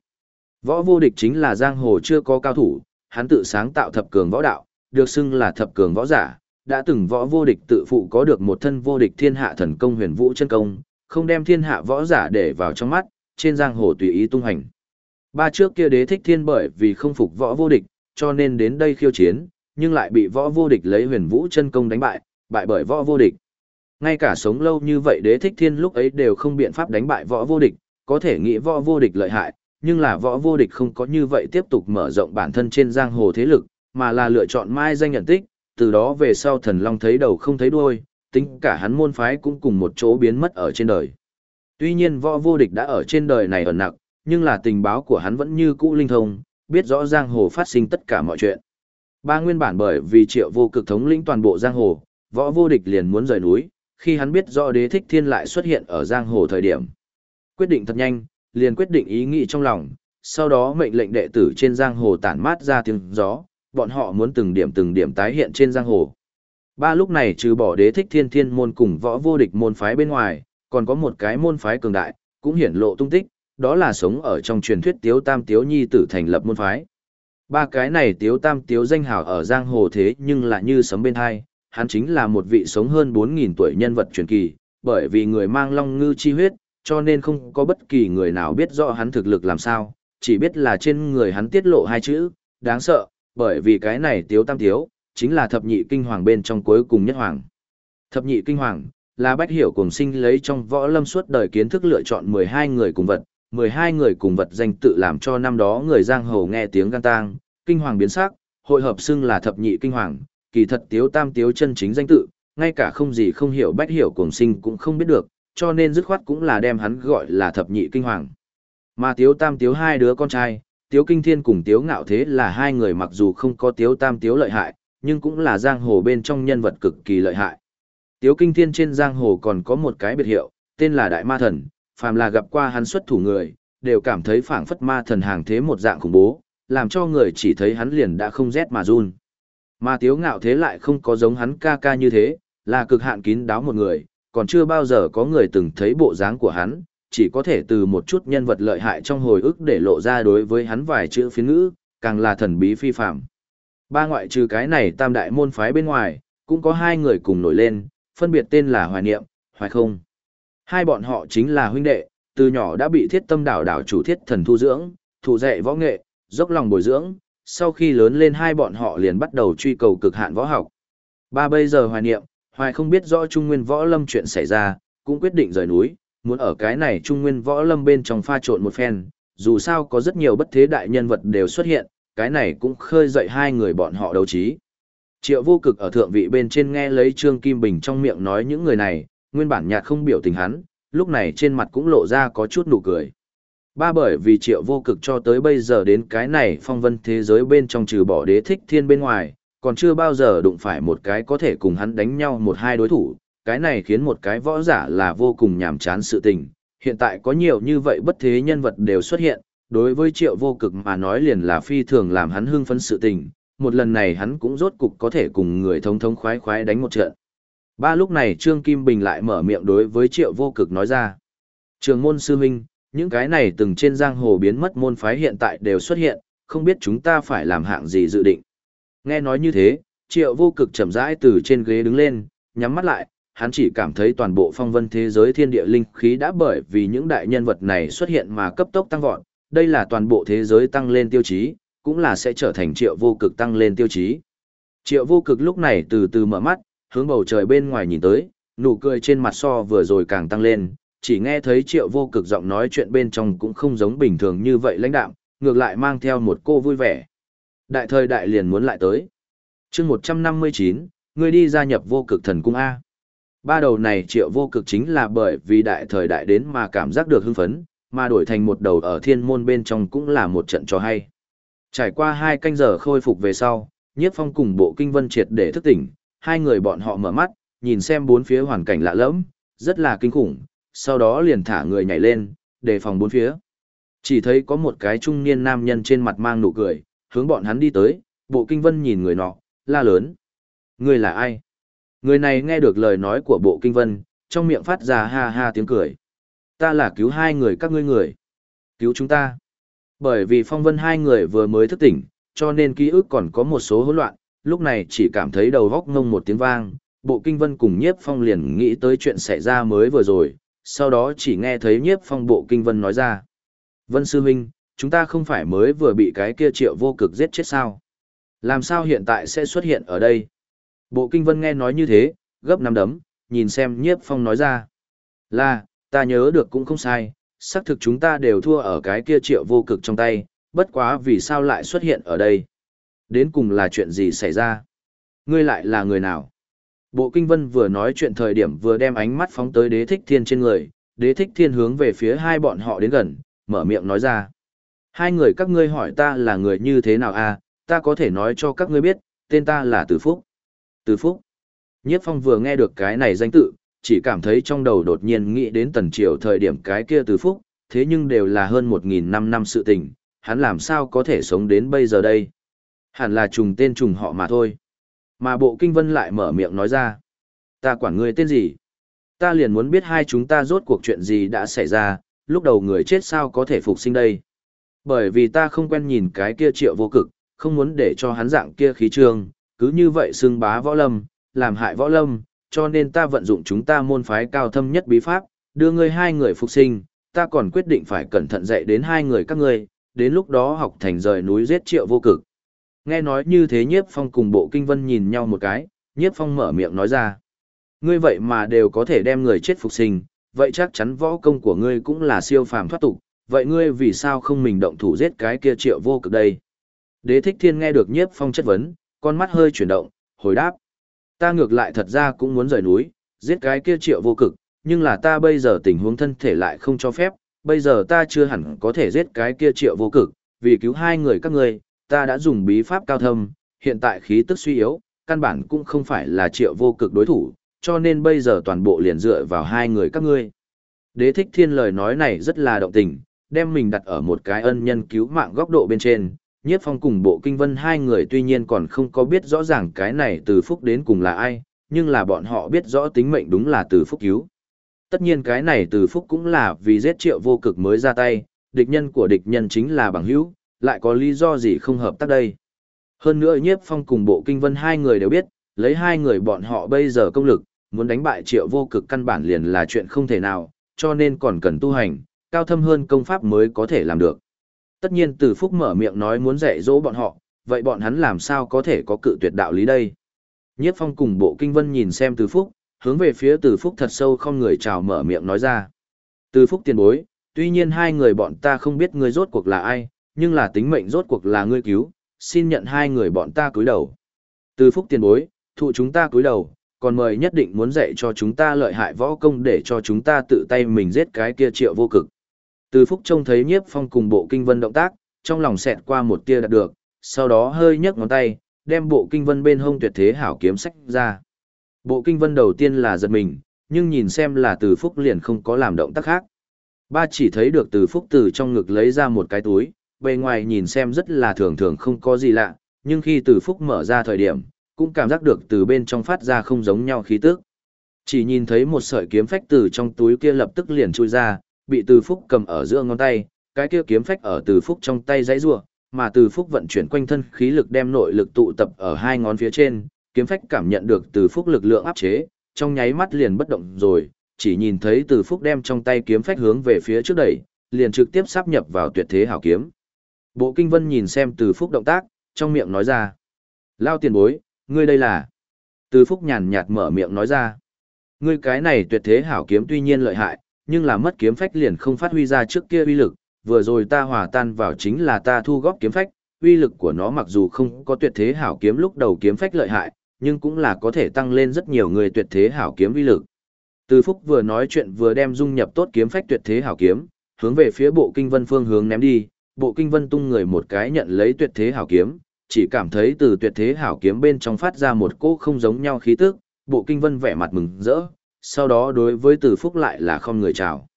Võ vô địch chính là giang hồ chưa có cao thủ, hắn tự sáng tạo thập cường võ đạo, được xưng là thập cường võ giả, đã từng võ vô địch tự phụ có được một thân vô địch thiên hạ thần công huyền vũ chân công, không đem thiên hạ võ giả để vào trong mắt, trên giang hồ tùy ý tung hành. Ba trước kia đế thích thiên bởi vì không phục võ vô địch, cho nên đến đây khiêu chiến, nhưng lại bị võ vô địch lấy huyền vũ chân công đánh bại, bại bởi võ vô địch. Ngay cả sống lâu như vậy đế thích thiên lúc ấy đều không biện pháp đánh bại võ vô địch, có thể nghĩ võ vô địch lợi hại, nhưng là võ vô địch không có như vậy tiếp tục mở rộng bản thân trên giang hồ thế lực, mà là lựa chọn mai danh nhận tích, từ đó về sau thần long thấy đầu không thấy đuôi, tính cả hắn môn phái cũng cùng một chỗ biến mất ở trên đời. Tuy nhiên võ vô địch đã ở trên đời này ở nặng, nhưng là tình báo của hắn vẫn như cũ linh thông, biết rõ giang hồ phát sinh tất cả mọi chuyện. Ba nguyên bản bởi vì triệu vô cực thống lĩnh toàn bộ giang hồ, võ vô địch liền muốn rời núi, khi hắn biết rõ đế thích thiên lại xuất hiện ở giang hồ thời điểm. Quyết định thật nhanh, liền quyết định ý nghĩ trong lòng, sau đó mệnh lệnh đệ tử trên giang hồ tản mát ra tiếng gió, bọn họ muốn từng điểm từng điểm tái hiện trên giang hồ. Ba lúc này trừ bỏ đế thích thiên thiên môn cùng võ vô địch môn phái bên ngoài, còn có một cái môn phái cường đại, cũng hiển lộ tung tích, đó là sống ở trong truyền thuyết tiếu tam tiếu nhi tử thành lập môn phái. Ba cái này tiếu tam tiếu danh hào ở giang hồ thế nhưng lại như sấm bên hai, hắn chính là một vị sống hơn 4.000 tuổi nhân vật truyền kỳ, bởi vì người mang long ngư chi huyết, cho nên không có bất kỳ người nào biết rõ hắn thực lực làm sao, chỉ biết là trên người hắn tiết lộ hai chữ, đáng sợ, bởi vì cái này tiếu tam tiếu, chính là thập nhị kinh hoàng bên trong cuối cùng nhất hoàng. Thập nhị kinh hoàng, là bách hiểu cùng sinh lấy trong võ lâm suốt đời kiến thức lựa chọn 12 người cùng vật, 12 người cùng vật danh tự làm cho năm đó người giang hồ nghe tiếng gan tang, kinh hoàng biến sắc, hội hợp xưng là thập nhị kinh hoàng, kỳ thật tiếu tam tiếu chân chính danh tự, ngay cả không gì không hiểu bách hiểu cùng sinh cũng không biết được, cho nên dứt khoát cũng là đem hắn gọi là thập nhị kinh hoàng. Mà tiếu tam tiếu hai đứa con trai, tiếu kinh thiên cùng tiếu ngạo thế là hai người mặc dù không có tiếu tam tiếu lợi hại, nhưng cũng là giang hồ bên trong nhân vật cực kỳ lợi hại. Tiếu kinh thiên trên giang hồ còn có một cái biệt hiệu, tên là Đại Ma Thần, phàm là gặp qua hắn xuất thủ người, đều cảm thấy phảng phất ma thần hàng thế một dạng khủng bố, làm cho người chỉ thấy hắn liền đã không rét mà run. Mà tiếu ngạo thế lại không có giống hắn ca ca như thế, là cực hạn kín đáo một người, còn chưa bao giờ có người từng thấy bộ dáng của hắn, chỉ có thể từ một chút nhân vật lợi hại trong hồi ức để lộ ra đối với hắn vài chữ phiến ngữ, càng là thần bí phi phạm. Ba ngoại trừ cái này tam đại môn phái bên ngoài, cũng có hai người cùng nổi lên, phân biệt tên là Hoài Niệm, Hoài Không. Hai bọn họ chính là huynh đệ, từ nhỏ đã bị thiết tâm đảo đảo chủ thiết thần thu dưỡng, thủ dạy võ nghệ, dốc lòng bồi dưỡng, sau khi lớn lên hai bọn họ liền bắt đầu truy cầu cực hạn võ học. Ba bây giờ hoài niệm, hoài không biết rõ Trung Nguyên võ lâm chuyện xảy ra, cũng quyết định rời núi, muốn ở cái này Trung Nguyên võ lâm bên trong pha trộn một phen, dù sao có rất nhiều bất thế đại nhân vật đều xuất hiện, cái này cũng khơi dậy hai người bọn họ đấu trí. Triệu vô cực ở thượng vị bên trên nghe lấy Trương Kim Bình trong miệng nói những người này, nguyên bản nhạt không biểu tình hắn, lúc này trên mặt cũng lộ ra có chút nụ cười. Ba bởi vì triệu vô cực cho tới bây giờ đến cái này phong vân thế giới bên trong trừ bỏ đế thích thiên bên ngoài, còn chưa bao giờ đụng phải một cái có thể cùng hắn đánh nhau một hai đối thủ, cái này khiến một cái võ giả là vô cùng nhàm chán sự tình. Hiện tại có nhiều như vậy bất thế nhân vật đều xuất hiện, đối với triệu vô cực mà nói liền là phi thường làm hắn hưng phấn sự tình, một lần này hắn cũng rốt cục có thể cùng người thông thông khoái khoái đánh một trận. Ba lúc này Trương Kim Bình lại mở miệng đối với triệu vô cực nói ra. Trường môn sư huynh, những cái này từng trên giang hồ biến mất môn phái hiện tại đều xuất hiện, không biết chúng ta phải làm hạng gì dự định. Nghe nói như thế, triệu vô cực chậm rãi từ trên ghế đứng lên, nhắm mắt lại, hắn chỉ cảm thấy toàn bộ phong vân thế giới thiên địa linh khí đã bởi vì những đại nhân vật này xuất hiện mà cấp tốc tăng vọt, đây là toàn bộ thế giới tăng lên tiêu chí, cũng là sẽ trở thành triệu vô cực tăng lên tiêu chí. Triệu vô cực lúc này từ từ mở mắt, hướng bầu trời bên ngoài nhìn tới, nụ cười trên mặt so vừa rồi càng tăng lên, chỉ nghe thấy triệu vô cực giọng nói chuyện bên trong cũng không giống bình thường như vậy lãnh đạm, ngược lại mang theo một cô vui vẻ. Đại thời đại liền muốn lại tới. chương 159, người đi gia nhập vô cực thần cung A. Ba đầu này triệu vô cực chính là bởi vì đại thời đại đến mà cảm giác được hưng phấn, mà đổi thành một đầu ở thiên môn bên trong cũng là một trận cho hay. Trải qua hai canh giờ khôi phục về sau, nhiếp phong cùng bộ kinh vân triệt để thức tỉnh, hai người bọn họ mở mắt, nhìn xem bốn phía hoàn cảnh lạ lẫm, rất là kinh khủng, sau đó liền thả người nhảy lên, đề phòng bốn phía. Chỉ thấy có một cái trung niên nam nhân trên mặt mang nụ cười, hướng bọn hắn đi tới, bộ kinh vân nhìn người nọ, la lớn. Người là ai? Người này nghe được lời nói của bộ kinh vân, trong miệng phát ra ha ha tiếng cười. Ta là cứu hai người các ngươi người. Cứu chúng ta. Bởi vì phong vân hai người vừa mới thức tỉnh, cho nên ký ức còn có một số hỗn loạn, lúc này chỉ cảm thấy đầu góc ngông một tiếng vang, bộ kinh vân cùng nhiếp phong liền nghĩ tới chuyện xảy ra mới vừa rồi, sau đó chỉ nghe thấy nhiếp phong bộ kinh vân nói ra. Vân Sư Minh, chúng ta không phải mới vừa bị cái kia triệu vô cực giết chết sao? Làm sao hiện tại sẽ xuất hiện ở đây? Bộ kinh vân nghe nói như thế, gấp nắm đấm, nhìn xem nhiếp phong nói ra. Là, ta nhớ được cũng không sai, xác thực chúng ta đều thua ở cái kia triệu vô cực trong tay, bất quá vì sao lại xuất hiện ở đây? Đến cùng là chuyện gì xảy ra? Ngươi lại là người nào? Bộ kinh vân vừa nói chuyện thời điểm vừa đem ánh mắt phóng tới đế thích thiên trên người, đế thích thiên hướng về phía hai bọn họ đến gần, mở miệng nói ra. Hai người các ngươi hỏi ta là người như thế nào à, ta có thể nói cho các ngươi biết, tên ta là Từ Phúc. Từ Phúc. Nhiếp phong vừa nghe được cái này danh tự, chỉ cảm thấy trong đầu đột nhiên nghĩ đến tần triều thời điểm cái kia Từ Phúc, thế nhưng đều là hơn một nghìn năm năm sự tình, hắn làm sao có thể sống đến bây giờ đây. Hẳn là trùng tên trùng họ mà thôi. Mà bộ kinh vân lại mở miệng nói ra. Ta quản ngươi tên gì? Ta liền muốn biết hai chúng ta rốt cuộc chuyện gì đã xảy ra, lúc đầu người chết sao có thể phục sinh đây. Bởi vì ta không quen nhìn cái kia triệu vô cực, không muốn để cho hắn dạng kia khí trương, cứ như vậy xưng bá võ lâm, làm hại võ lâm, cho nên ta vận dụng chúng ta môn phái cao thâm nhất bí pháp, đưa ngươi hai người phục sinh, ta còn quyết định phải cẩn thận dạy đến hai người các ngươi, đến lúc đó học thành rời núi giết triệu vô cực. Nghe nói như thế nhiếp phong cùng bộ kinh vân nhìn nhau một cái, nhiếp phong mở miệng nói ra. Ngươi vậy mà đều có thể đem người chết phục sinh, vậy chắc chắn võ công của ngươi cũng là siêu phàm thoát tục, vậy ngươi vì sao không mình động thủ giết cái kia triệu vô cực đây? Đế thích thiên nghe được nhiếp phong chất vấn, con mắt hơi chuyển động, hồi đáp. Ta ngược lại thật ra cũng muốn rời núi, giết cái kia triệu vô cực, nhưng là ta bây giờ tình huống thân thể lại không cho phép, bây giờ ta chưa hẳn có thể giết cái kia triệu vô cực, vì cứu hai người các ngươi, ta đã dùng bí pháp cao thâm, hiện tại khí tức suy yếu, căn bản cũng không phải là triệu vô cực đối thủ, cho nên bây giờ toàn bộ liền dựa vào hai người các ngươi. Đế thích thiên lời nói này rất là động tình, đem mình đặt ở một cái ân nhân cứu mạng góc độ bên trên. Nhiếp phong cùng bộ kinh vân hai người tuy nhiên còn không có biết rõ ràng cái này từ phúc đến cùng là ai, nhưng là bọn họ biết rõ tính mệnh đúng là từ phúc cứu. Tất nhiên cái này từ phúc cũng là vì giết triệu vô cực mới ra tay, địch nhân của địch nhân chính là bằng hữu, lại có lý do gì không hợp tác đây. Hơn nữa nhiếp phong cùng bộ kinh vân hai người đều biết, lấy hai người bọn họ bây giờ công lực, muốn đánh bại triệu vô cực căn bản liền là chuyện không thể nào, cho nên còn cần tu hành, cao thâm hơn công pháp mới có thể làm được. Tất nhiên từ phúc mở miệng nói muốn dạy dỗ bọn họ, vậy bọn hắn làm sao có thể có cự tuyệt đạo lý đây. Nhiếp phong cùng bộ kinh vân nhìn xem từ phúc, hướng về phía từ phúc thật sâu không người chào mở miệng nói ra. Từ phúc tiền bối, tuy nhiên hai người bọn ta không biết người rốt cuộc là ai, nhưng là tính mệnh rốt cuộc là ngươi cứu, xin nhận hai người bọn ta cúi đầu. Từ phúc tiền bối, thụ chúng ta cúi đầu, còn mời nhất định muốn dạy cho chúng ta lợi hại võ công để cho chúng ta tự tay mình giết cái kia triệu vô cực. Từ phúc trông thấy nhiếp phong cùng bộ kinh vân động tác, trong lòng xẹt qua một tia đạt được, sau đó hơi nhấc ngón tay, đem bộ kinh vân bên hông tuyệt thế hảo kiếm sách ra. Bộ kinh vân đầu tiên là giật mình, nhưng nhìn xem là từ phúc liền không có làm động tác khác. Ba chỉ thấy được từ phúc từ trong ngực lấy ra một cái túi, bề ngoài nhìn xem rất là thường thường không có gì lạ, nhưng khi từ phúc mở ra thời điểm, cũng cảm giác được từ bên trong phát ra không giống nhau khí tức. Chỉ nhìn thấy một sợi kiếm phách từ trong túi kia lập tức liền chui ra, bị từ phúc cầm ở giữa ngón tay, cái kia kiếm phách ở từ phúc trong tay giãy giụa, mà từ phúc vận chuyển quanh thân khí lực đem nội lực tụ tập ở hai ngón phía trên, kiếm phách cảm nhận được từ phúc lực lượng áp chế, trong nháy mắt liền bất động rồi, chỉ nhìn thấy từ phúc đem trong tay kiếm phách hướng về phía trước đẩy, liền trực tiếp sắp nhập vào tuyệt thế hảo kiếm. Bộ kinh vân nhìn xem từ phúc động tác, trong miệng nói ra. Lao tiền bối, ngươi đây là. Từ phúc nhàn nhạt mở miệng nói ra. Ngươi cái này tuyệt thế hảo kiếm tuy nhiên lợi hại, nhưng là mất kiếm phách liền không phát huy ra trước kia uy lực, vừa rồi ta hòa tan vào chính là ta thu góp kiếm phách, uy lực của nó mặc dù không có tuyệt thế hảo kiếm lúc đầu kiếm phách lợi hại, nhưng cũng là có thể tăng lên rất nhiều người tuyệt thế hảo kiếm uy lực. Từ Phúc vừa nói chuyện vừa đem dung nhập tốt kiếm phách tuyệt thế hảo kiếm, hướng về phía bộ kinh vân phương hướng ném đi, bộ kinh vân tung người một cái nhận lấy tuyệt thế hảo kiếm, chỉ cảm thấy từ tuyệt thế hảo kiếm bên trong phát ra một cỗ không giống nhau khí tức, bộ kinh vân vẻ mặt mừng rỡ, sau đó đối với từ phúc lại là không người chào.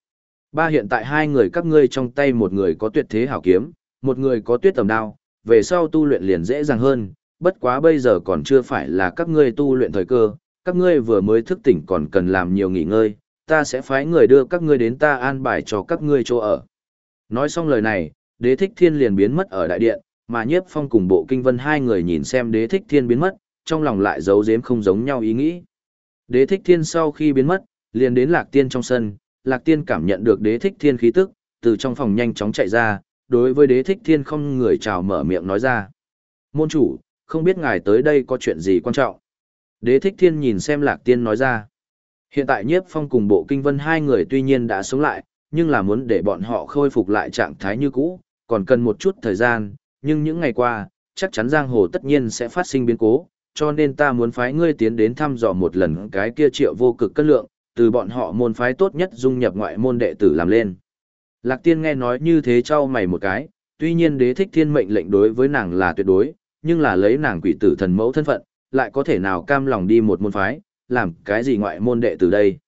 Ba hiện tại hai người các ngươi trong tay một người có tuyệt thế hảo kiếm, một người có tuyết tầm đao, về sau tu luyện liền dễ dàng hơn, bất quá bây giờ còn chưa phải là các ngươi tu luyện thời cơ, các ngươi vừa mới thức tỉnh còn cần làm nhiều nghỉ ngơi, ta sẽ phái người đưa các ngươi đến ta an bài cho các ngươi chỗ ở. Nói xong lời này, đế thích thiên liền biến mất ở đại điện, mà nhiếp phong cùng bộ kinh vân hai người nhìn xem đế thích thiên biến mất, trong lòng lại giấu giếm không giống nhau ý nghĩ. Đế thích thiên sau khi biến mất, liền đến lạc tiên trong sân, lạc tiên cảm nhận được đế thích thiên khí tức, từ trong phòng nhanh chóng chạy ra, đối với đế thích thiên không người chào mở miệng nói ra. Môn chủ, không biết ngài tới đây có chuyện gì quan trọng. Đế thích thiên nhìn xem lạc tiên nói ra. Hiện tại nhiếp phong cùng bộ kinh vân hai người tuy nhiên đã sống lại, nhưng là muốn để bọn họ khôi phục lại trạng thái như cũ, còn cần một chút thời gian, nhưng những ngày qua, chắc chắn giang hồ tất nhiên sẽ phát sinh biến cố, cho nên ta muốn phái ngươi tiến đến thăm dò một lần cái kia triệu vô cực cân lượng, từ bọn họ môn phái tốt nhất dung nhập ngoại môn đệ tử làm lên. Lạc tiên nghe nói như thế cho mày một cái, tuy nhiên đế thích thiên mệnh lệnh đối với nàng là tuyệt đối, nhưng là lấy nàng quỷ tử thần mẫu thân phận, lại có thể nào cam lòng đi một môn phái, làm cái gì ngoại môn đệ tử đây.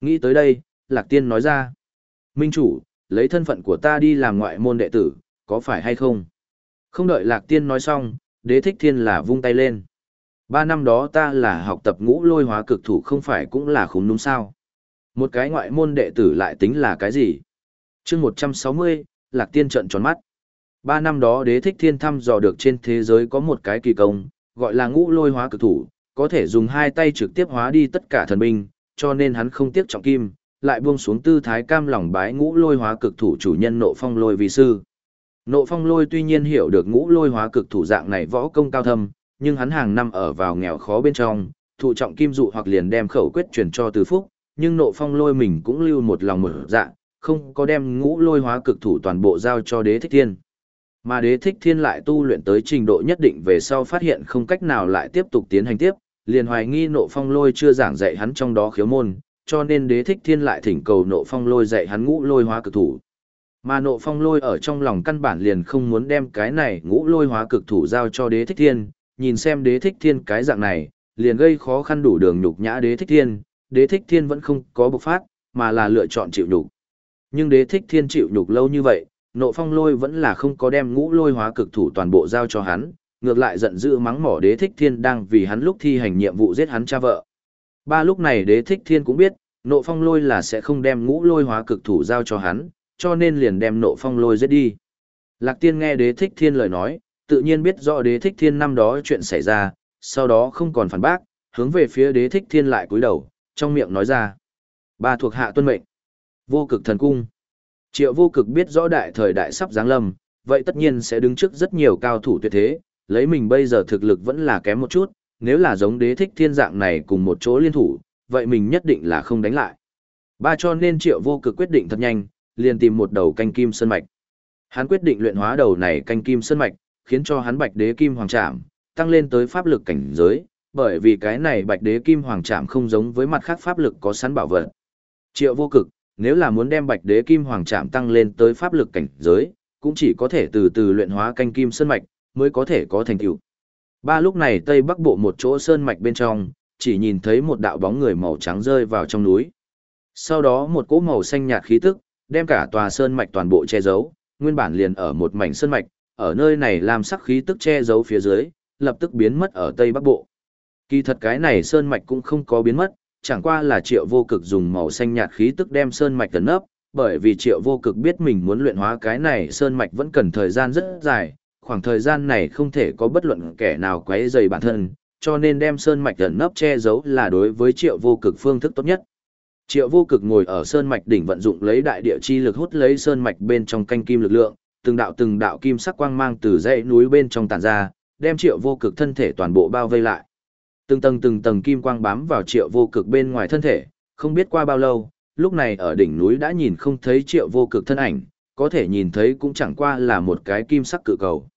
Nghĩ tới đây, Lạc tiên nói ra, Minh chủ, lấy thân phận của ta đi làm ngoại môn đệ tử, có phải hay không? Không đợi Lạc tiên nói xong, đế thích thiên là vung tay lên. Ba năm đó ta là học tập ngũ lôi hóa cực thủ không phải cũng là khúng đúng sao. Một cái ngoại môn đệ tử lại tính là cái gì? chương một trăm sáu mươi Lạc Tiên trận tròn mắt. Ba năm đó đế thích thiên thăm dò được trên thế giới có một cái kỳ công, gọi là ngũ lôi hóa cực thủ, có thể dùng hai tay trực tiếp hóa đi tất cả thần binh, cho nên hắn không tiếc trọng kim, lại buông xuống tư thái cam lòng bái ngũ lôi hóa cực thủ chủ nhân nộ phong lôi vi sư. Nộ phong lôi tuy nhiên hiểu được ngũ lôi hóa cực thủ dạng này võ công cao thâm, nhưng hắn hàng năm ở vào nghèo khó bên trong, thụ trọng kim dụ hoặc liền đem khẩu quyết truyền cho từ phúc, nhưng nộ phong lôi mình cũng lưu một lòng mở dạng không có đem ngũ lôi hóa cực thủ toàn bộ giao cho đế thích thiên. Mà đế thích thiên lại tu luyện tới trình độ nhất định về sau phát hiện không cách nào lại tiếp tục tiến hành tiếp, liền hoài nghi nộ phong lôi chưa giảng dạy hắn trong đó khiếu môn, cho nên đế thích thiên lại thỉnh cầu nộ phong lôi dạy hắn ngũ lôi hóa cực thủ. Mà nộ phong lôi ở trong lòng căn bản liền không muốn đem cái này ngũ lôi hóa cực thủ giao cho đế thích thiên, nhìn xem đế thích thiên cái dạng này, liền gây khó khăn đủ đường nhục nhã đế thích thiên, đế thích thiên vẫn không có bộc phát, mà là lựa chọn chịu nhục. Nhưng đế thích thiên chịu nhục lâu như vậy, nộ phong lôi vẫn là không có đem ngũ lôi hóa cực thủ toàn bộ giao cho hắn, ngược lại giận dữ mắng mỏ đế thích thiên đang vì hắn lúc thi hành nhiệm vụ giết hắn cha vợ. Ba lúc này đế thích thiên cũng biết, nộ phong lôi là sẽ không đem ngũ lôi hóa cực thủ giao cho hắn, cho nên liền đem nộ phong lôi giết đi. Lạc tiên nghe đế thích thiên lời nói, tự nhiên biết rõ đế thích thiên năm đó chuyện xảy ra, sau đó không còn phản bác, hướng về phía đế thích thiên lại cúi đầu, trong miệng nói ra. Ba thuộc hạ tuân mệnh. Vô cực thần cung. Triệu vô cực biết rõ đại thời đại sắp giáng lâm, vậy tất nhiên sẽ đứng trước rất nhiều cao thủ tuyệt thế, lấy mình bây giờ thực lực vẫn là kém một chút, nếu là giống đế thích thiên dạng này cùng một chỗ liên thủ, vậy mình nhất định là không đánh lại. Ba cho nên triệu vô cực quyết định thật nhanh, liền tìm một đầu canh kim sơn mạch. Hắn quyết định luyện hóa đầu này canh kim sơn mạch, khiến cho hắn bạch đế kim hoàng trạm tăng lên tới pháp lực cảnh giới, bởi vì cái này bạch đế kim hoàng trạm không giống với mặt khác pháp lực có sẵn bảo vật. Triệu vô cực, nếu là muốn đem bạch đế kim hoàng trạm tăng lên tới pháp lực cảnh giới, cũng chỉ có thể từ từ luyện hóa canh kim sơn mạch, mới có thể có thành tựu. Ba lúc này tây bắc bộ một chỗ sơn mạch bên trong, chỉ nhìn thấy một đạo bóng người màu trắng rơi vào trong núi. Sau đó một cỗ màu xanh nhạt khí tức, đem cả tòa sơn mạch toàn bộ che giấu, nguyên bản liền ở một mảnh sơn mạch, ở nơi này làm sắc khí tức che giấu phía dưới, lập tức biến mất ở Tây Bắc Bộ. Kỳ thật cái này sơn mạch cũng không có biến mất, chẳng qua là triệu vô cực dùng màu xanh nhạt khí tức đem sơn mạch tấn ấp, bởi vì triệu vô cực biết mình muốn luyện hóa cái này sơn mạch vẫn cần thời gian rất dài, khoảng thời gian này không thể có bất luận kẻ nào quấy rầy bản thân, cho nên đem sơn mạch ẩn nấp che giấu là đối với triệu vô cực phương thức tốt nhất. Triệu vô cực ngồi ở sơn mạch đỉnh vận dụng lấy đại địa chi lực hút lấy sơn mạch bên trong canh kim lực lượng, từng đạo từng đạo kim sắc quang mang từ dãy núi bên trong tản ra, đem triệu vô cực thân thể toàn bộ bao vây lại. Từng tầng từng tầng kim quang bám vào triệu vô cực bên ngoài thân thể, không biết qua bao lâu, lúc này ở đỉnh núi đã nhìn không thấy triệu vô cực thân ảnh, có thể nhìn thấy cũng chẳng qua là một cái kim sắc cự cầu.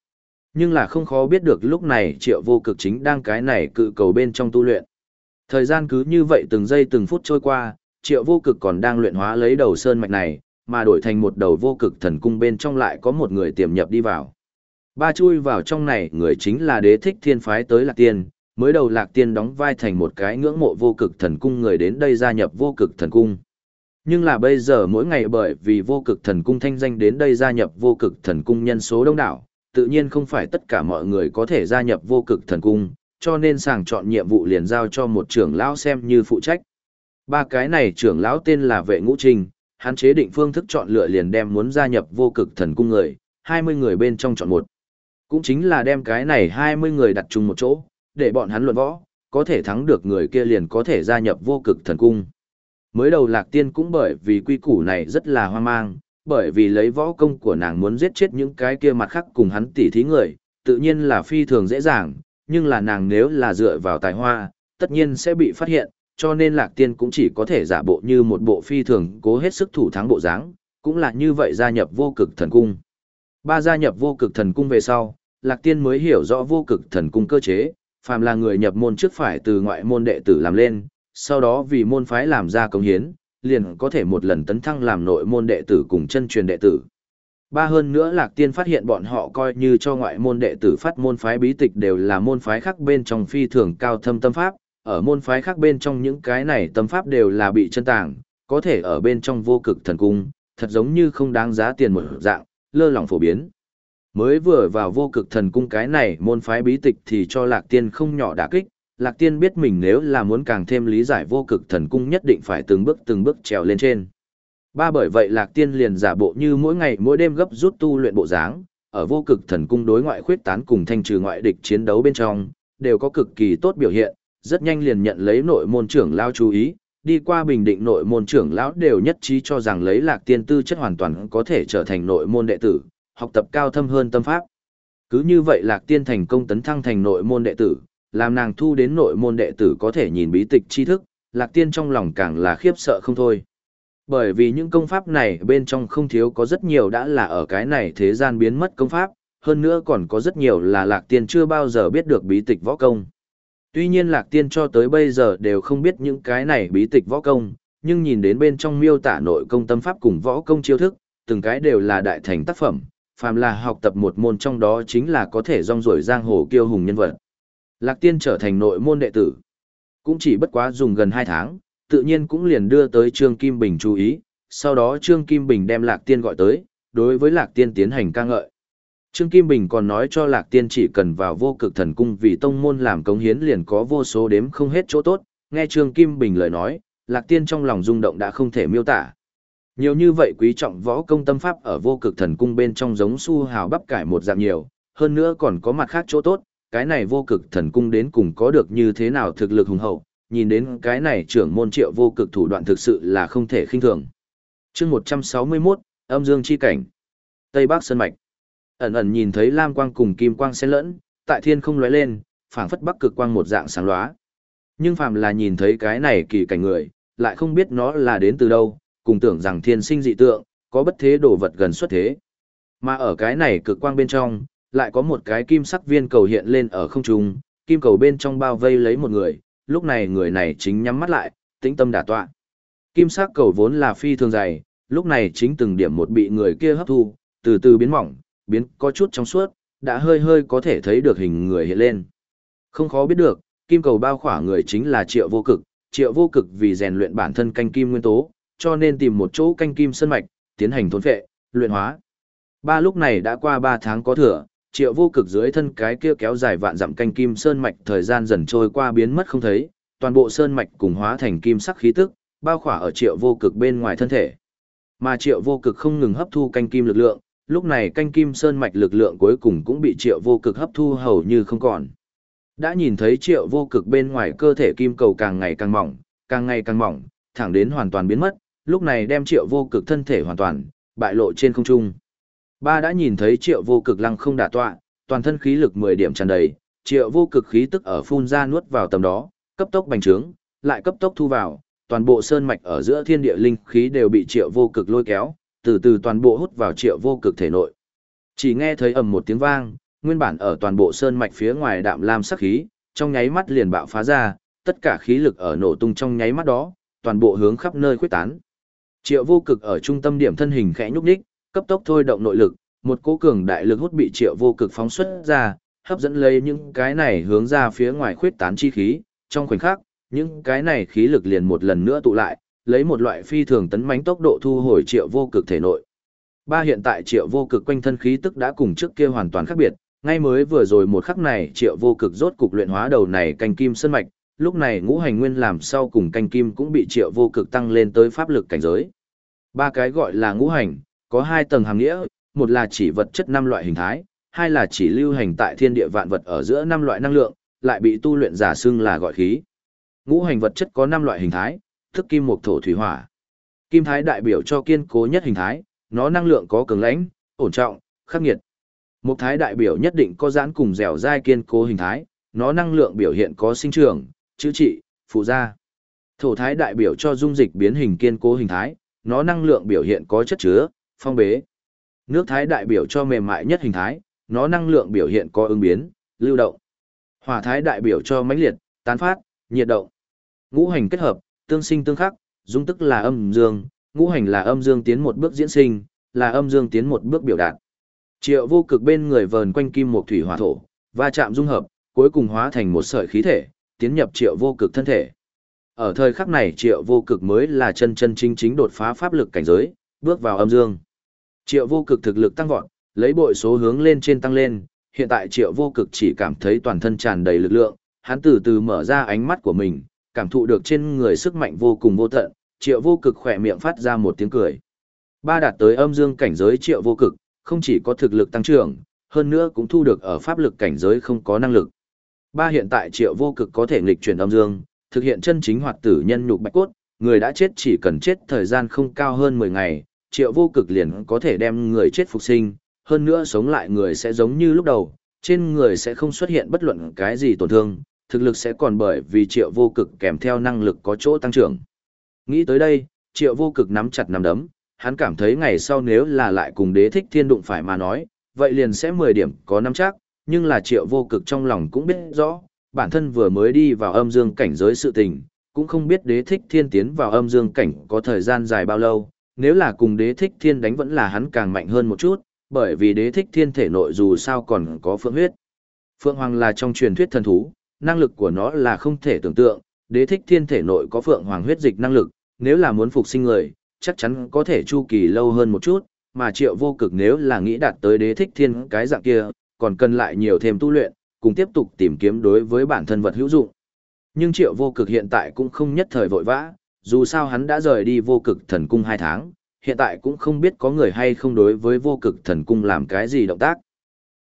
Nhưng là không khó biết được lúc này triệu vô cực chính đang cái này cự cầu bên trong tu luyện. Thời gian cứ như vậy từng giây từng phút trôi qua, triệu vô cực còn đang luyện hóa lấy đầu sơn mạch này, mà đổi thành một đầu vô cực thần cung bên trong lại có một người tiềm nhập đi vào. Ba chui vào trong này người chính là đế thích thiên phái tới lạc tiên, mới đầu lạc tiên đóng vai thành một cái ngưỡng mộ vô cực thần cung người đến đây gia nhập vô cực thần cung. Nhưng là bây giờ mỗi ngày bởi vì vô cực thần cung thanh danh đến đây gia nhập vô cực thần cung nhân số đông đảo, tự nhiên không phải tất cả mọi người có thể gia nhập vô cực thần cung, cho nên sàng chọn nhiệm vụ liền giao cho một trưởng lão xem như phụ trách. Ba cái này trưởng lão tên là vệ ngũ trình, hắn chế định phương thức chọn lựa liền đem muốn gia nhập vô cực thần cung người, 20 người bên trong chọn một. Cũng chính là đem cái này 20 người đặt chung một chỗ, để bọn hắn luận võ, có thể thắng được người kia liền có thể gia nhập vô cực thần cung. Mới đầu lạc tiên cũng bởi vì quy củ này rất là hoang mang, bởi vì lấy võ công của nàng muốn giết chết những cái kia mặt khác cùng hắn tỉ thí người, tự nhiên là phi thường dễ dàng, nhưng là nàng nếu là dựa vào tài hoa, tất nhiên sẽ bị phát hiện, cho nên lạc tiên cũng chỉ có thể giả bộ như một bộ phi thường cố hết sức thủ thắng bộ dáng, cũng là như vậy gia nhập vô cực thần cung. Ba gia nhập vô cực thần cung về sau, lạc tiên mới hiểu rõ vô cực thần cung cơ chế, phàm là người nhập môn trước phải từ ngoại môn đệ tử làm lên, sau đó vì môn phái làm ra công hiến, liền có thể một lần tấn thăng làm nội môn đệ tử cùng chân truyền đệ tử. Ba hơn nữa Lạc Tiên phát hiện bọn họ coi như cho ngoại môn đệ tử phát môn phái bí tịch đều là môn phái khác bên trong phi thường cao thâm tâm pháp, ở môn phái khác bên trong những cái này tâm pháp đều là bị chân tàng, có thể ở bên trong vô cực thần cung, thật giống như không đáng giá tiền một dạng, lơ lỏng phổ biến. Mới vừa vào vô cực thần cung cái này môn phái bí tịch thì cho Lạc Tiên không nhỏ đả kích, Lạc Tiên biết mình nếu là muốn càng thêm lý giải vô cực thần cung nhất định phải từng bước từng bước trèo lên trên. Ba bởi vậy Lạc Tiên liền giả bộ như mỗi ngày mỗi đêm gấp rút tu luyện bộ dáng, ở vô cực thần cung đối ngoại khuyết tán cùng thanh trừ ngoại địch chiến đấu bên trong, đều có cực kỳ tốt biểu hiện, rất nhanh liền nhận lấy nội môn trưởng lao chú ý, đi qua bình định nội môn trưởng lão đều nhất trí cho rằng lấy Lạc Tiên tư chất hoàn toàn có thể trở thành nội môn đệ tử, học tập cao thâm hơn tâm pháp. Cứ như vậy Lạc Tiên thành công tấn thăng thành nội môn đệ tử, làm nàng thu đến nội môn đệ tử có thể nhìn bí tịch tri thức, Lạc Tiên trong lòng càng là khiếp sợ không thôi. Bởi vì những công pháp này bên trong không thiếu có rất nhiều đã là ở cái này thế gian biến mất công pháp, hơn nữa còn có rất nhiều là Lạc Tiên chưa bao giờ biết được bí tịch võ công. Tuy nhiên Lạc Tiên cho tới bây giờ đều không biết những cái này bí tịch võ công, nhưng nhìn đến bên trong miêu tả nội công tâm pháp cùng võ công chiêu thức, từng cái đều là đại thành tác phẩm, phàm là học tập một môn trong đó chính là có thể rong ruổi giang hồ kiêu hùng nhân vật. Lạc Tiên trở thành nội môn đệ tử. Cũng chỉ bất quá dùng gần 2 tháng, tự nhiên cũng liền đưa tới Trương Kim Bình chú ý, sau đó Trương Kim Bình đem Lạc Tiên gọi tới, đối với Lạc Tiên tiến hành ca ngợi. Trương Kim Bình còn nói cho Lạc Tiên chỉ cần vào vô cực thần cung vì tông môn làm cống hiến liền có vô số đếm không hết chỗ tốt, nghe Trương Kim Bình lời nói, Lạc Tiên trong lòng rung động đã không thể miêu tả. Nhiều như vậy quý trọng võ công tâm pháp ở vô cực thần cung bên trong giống su hào bắp cải một dạng nhiều, hơn nữa còn có mặt khác chỗ tốt, cái này vô cực thần cung đến cùng có được như thế nào thực lực hùng hậu, nhìn đến cái này trưởng môn triệu vô cực thủ đoạn thực sự là không thể khinh thường. chương 161, âm dương chi cảnh. Tây Bắc Sơn Mạch. Ẩn ẩn nhìn thấy lam quang cùng kim quang xen lẫn, tại thiên không lóe lên, phảng phất bắc cực quang một dạng sáng lóa. Nhưng phàm là nhìn thấy cái này kỳ cảnh người, lại không biết nó là đến từ đâu, cùng tưởng rằng thiên sinh dị tượng, có bất thế đồ vật gần xuất thế. Mà ở cái này cực quang bên trong, lại có một cái kim sắc viên cầu hiện lên ở không trung, kim cầu bên trong bao vây lấy một người, lúc này người này chính nhắm mắt lại, tĩnh tâm đả tọa. Kim sắc cầu vốn là phi thường dày, lúc này chính từng điểm một bị người kia hấp thu, từ từ biến mỏng, biến có chút trong suốt, đã hơi hơi có thể thấy được hình người hiện lên. Không khó biết được, kim cầu bao khỏa người chính là triệu vô cực, triệu vô cực vì rèn luyện bản thân canh kim nguyên tố, cho nên tìm một chỗ canh kim sơn mạch, tiến hành thôn phệ, luyện hóa. Ba lúc này đã qua ba tháng có thừa, triệu vô cực dưới thân cái kia kéo dài vạn dặm canh kim sơn mạch thời gian dần trôi qua biến mất không thấy, toàn bộ sơn mạch cùng hóa thành kim sắc khí tức, bao khỏa ở triệu vô cực bên ngoài thân thể. Mà triệu vô cực không ngừng hấp thu canh kim lực lượng, lúc này canh kim sơn mạch lực lượng cuối cùng cũng bị triệu vô cực hấp thu hầu như không còn. Đã nhìn thấy triệu vô cực bên ngoài cơ thể kim cầu càng ngày càng mỏng, càng ngày càng mỏng, thẳng đến hoàn toàn biến mất, lúc này đem triệu vô cực thân thể hoàn toàn, bại lộ trên không trung. Ba đã nhìn thấy triệu vô cực lăng không đả tọa, toàn thân khí lực 10 điểm tràn đầy, triệu vô cực khí tức ở phun ra nuốt vào tầm đó, cấp tốc bành trướng, lại cấp tốc thu vào, toàn bộ sơn mạch ở giữa thiên địa linh khí đều bị triệu vô cực lôi kéo, từ từ toàn bộ hút vào triệu vô cực thể nội. Chỉ nghe thấy ầm một tiếng vang, nguyên bản ở toàn bộ sơn mạch phía ngoài đạm lam sắc khí, trong nháy mắt liền bạo phá ra, tất cả khí lực ở nổ tung trong nháy mắt đó, toàn bộ hướng khắp nơi khuếch tán. Triệu vô cực ở trung tâm điểm thân hình khẽ nhúc nhích, cấp tốc thôi động nội lực, một cỗ cường đại lực hút bị triệu vô cực phóng xuất ra, hấp dẫn lấy những cái này hướng ra phía ngoài khuyết tán chi khí, trong khoảnh khắc, những cái này khí lực liền một lần nữa tụ lại, lấy một loại phi thường tấn mãnh tốc độ thu hồi triệu vô cực thể nội. Ba hiện tại triệu vô cực quanh thân khí tức đã cùng trước kia hoàn toàn khác biệt, ngay mới vừa rồi một khắc này triệu vô cực rốt cục luyện hóa đầu này canh kim sơn mạch, lúc này ngũ hành nguyên làm sau cùng canh kim cũng bị triệu vô cực tăng lên tới pháp lực cảnh giới. Ba cái gọi là ngũ hành, có hai tầng hàng nghĩa, một là chỉ vật chất năm loại hình thái, hai là chỉ lưu hành tại thiên địa vạn vật ở giữa năm loại năng lượng, lại bị tu luyện giả xưng là gọi khí. Ngũ hành vật chất có năm loại hình thái, thức kim mộc thổ thủy hỏa. Kim thái đại biểu cho kiên cố nhất hình thái, nó năng lượng có cường lãnh, ổn trọng, khắc nghiệt. Mộc thái đại biểu nhất định có giãn cùng dẻo dai kiên cố hình thái, nó năng lượng biểu hiện có sinh trưởng, chữa trị, phụ gia. Thổ thái đại biểu cho dung dịch biến hình kiên cố hình thái, nó năng lượng biểu hiện có chất chứa, phong bế. Nước thái đại biểu cho mềm mại nhất hình thái, nó năng lượng biểu hiện có ứng biến, lưu động. Hỏa thái đại biểu cho mãnh liệt, tán phát, nhiệt động. Ngũ hành kết hợp, tương sinh tương khắc, dung tức là âm dương, ngũ hành là âm dương tiến một bước diễn sinh, là âm dương tiến một bước biểu đạt. Triệu vô cực bên người vờn quanh kim một thủy hỏa thổ, va chạm dung hợp, cuối cùng hóa thành một sợi khí thể, tiến nhập triệu vô cực thân thể. Ở thời khắc này triệu vô cực mới là chân chân chính chính đột phá pháp lực cảnh giới, bước vào âm dương. Triệu vô cực thực lực tăng vọt, lấy bội số hướng lên trên tăng lên, hiện tại triệu vô cực chỉ cảm thấy toàn thân tràn đầy lực lượng, hắn từ từ mở ra ánh mắt của mình, cảm thụ được trên người sức mạnh vô cùng vô tận, triệu vô cực khỏe miệng phát ra một tiếng cười. Ba đạt tới âm dương cảnh giới triệu vô cực, không chỉ có thực lực tăng trưởng, hơn nữa cũng thu được ở pháp lực cảnh giới không có năng lực. Ba hiện tại triệu vô cực có thể nghịch chuyển âm dương, thực hiện chân chính hoạt tử nhân nhục bạch cốt, người đã chết chỉ cần chết thời gian không cao hơn 10 ngày, triệu vô cực liền có thể đem người chết phục sinh, hơn nữa sống lại người sẽ giống như lúc đầu, trên người sẽ không xuất hiện bất luận cái gì tổn thương, thực lực sẽ còn bởi vì triệu vô cực kèm theo năng lực có chỗ tăng trưởng. Nghĩ tới đây, triệu vô cực nắm chặt nắm đấm, hắn cảm thấy ngày sau nếu là lại cùng đế thích thiên đụng phải mà nói, vậy liền sẽ 10 điểm có nắm chắc, nhưng là triệu vô cực trong lòng cũng biết rõ, bản thân vừa mới đi vào âm dương cảnh giới sự tình, cũng không biết đế thích thiên tiến vào âm dương cảnh có thời gian dài bao lâu, nếu là cùng đế thích thiên đánh vẫn là hắn càng mạnh hơn một chút, bởi vì đế thích thiên thể nội dù sao còn có phượng huyết. Phượng Hoàng là trong truyền thuyết thần thú, năng lực của nó là không thể tưởng tượng, đế thích thiên thể nội có Phượng Hoàng huyết dịch năng lực, nếu là muốn phục sinh người, chắc chắn có thể chu kỳ lâu hơn một chút, mà triệu vô cực nếu là nghĩ đạt tới đế thích thiên cái dạng kia, còn cần lại nhiều thêm tu luyện, cùng tiếp tục tìm kiếm đối với bản thân vật hữu dụng. Nhưng triệu vô cực hiện tại cũng không nhất thời vội vã, dù sao hắn đã rời đi vô cực thần cung hai tháng, hiện tại cũng không biết có người hay không đối với vô cực thần cung làm cái gì động tác.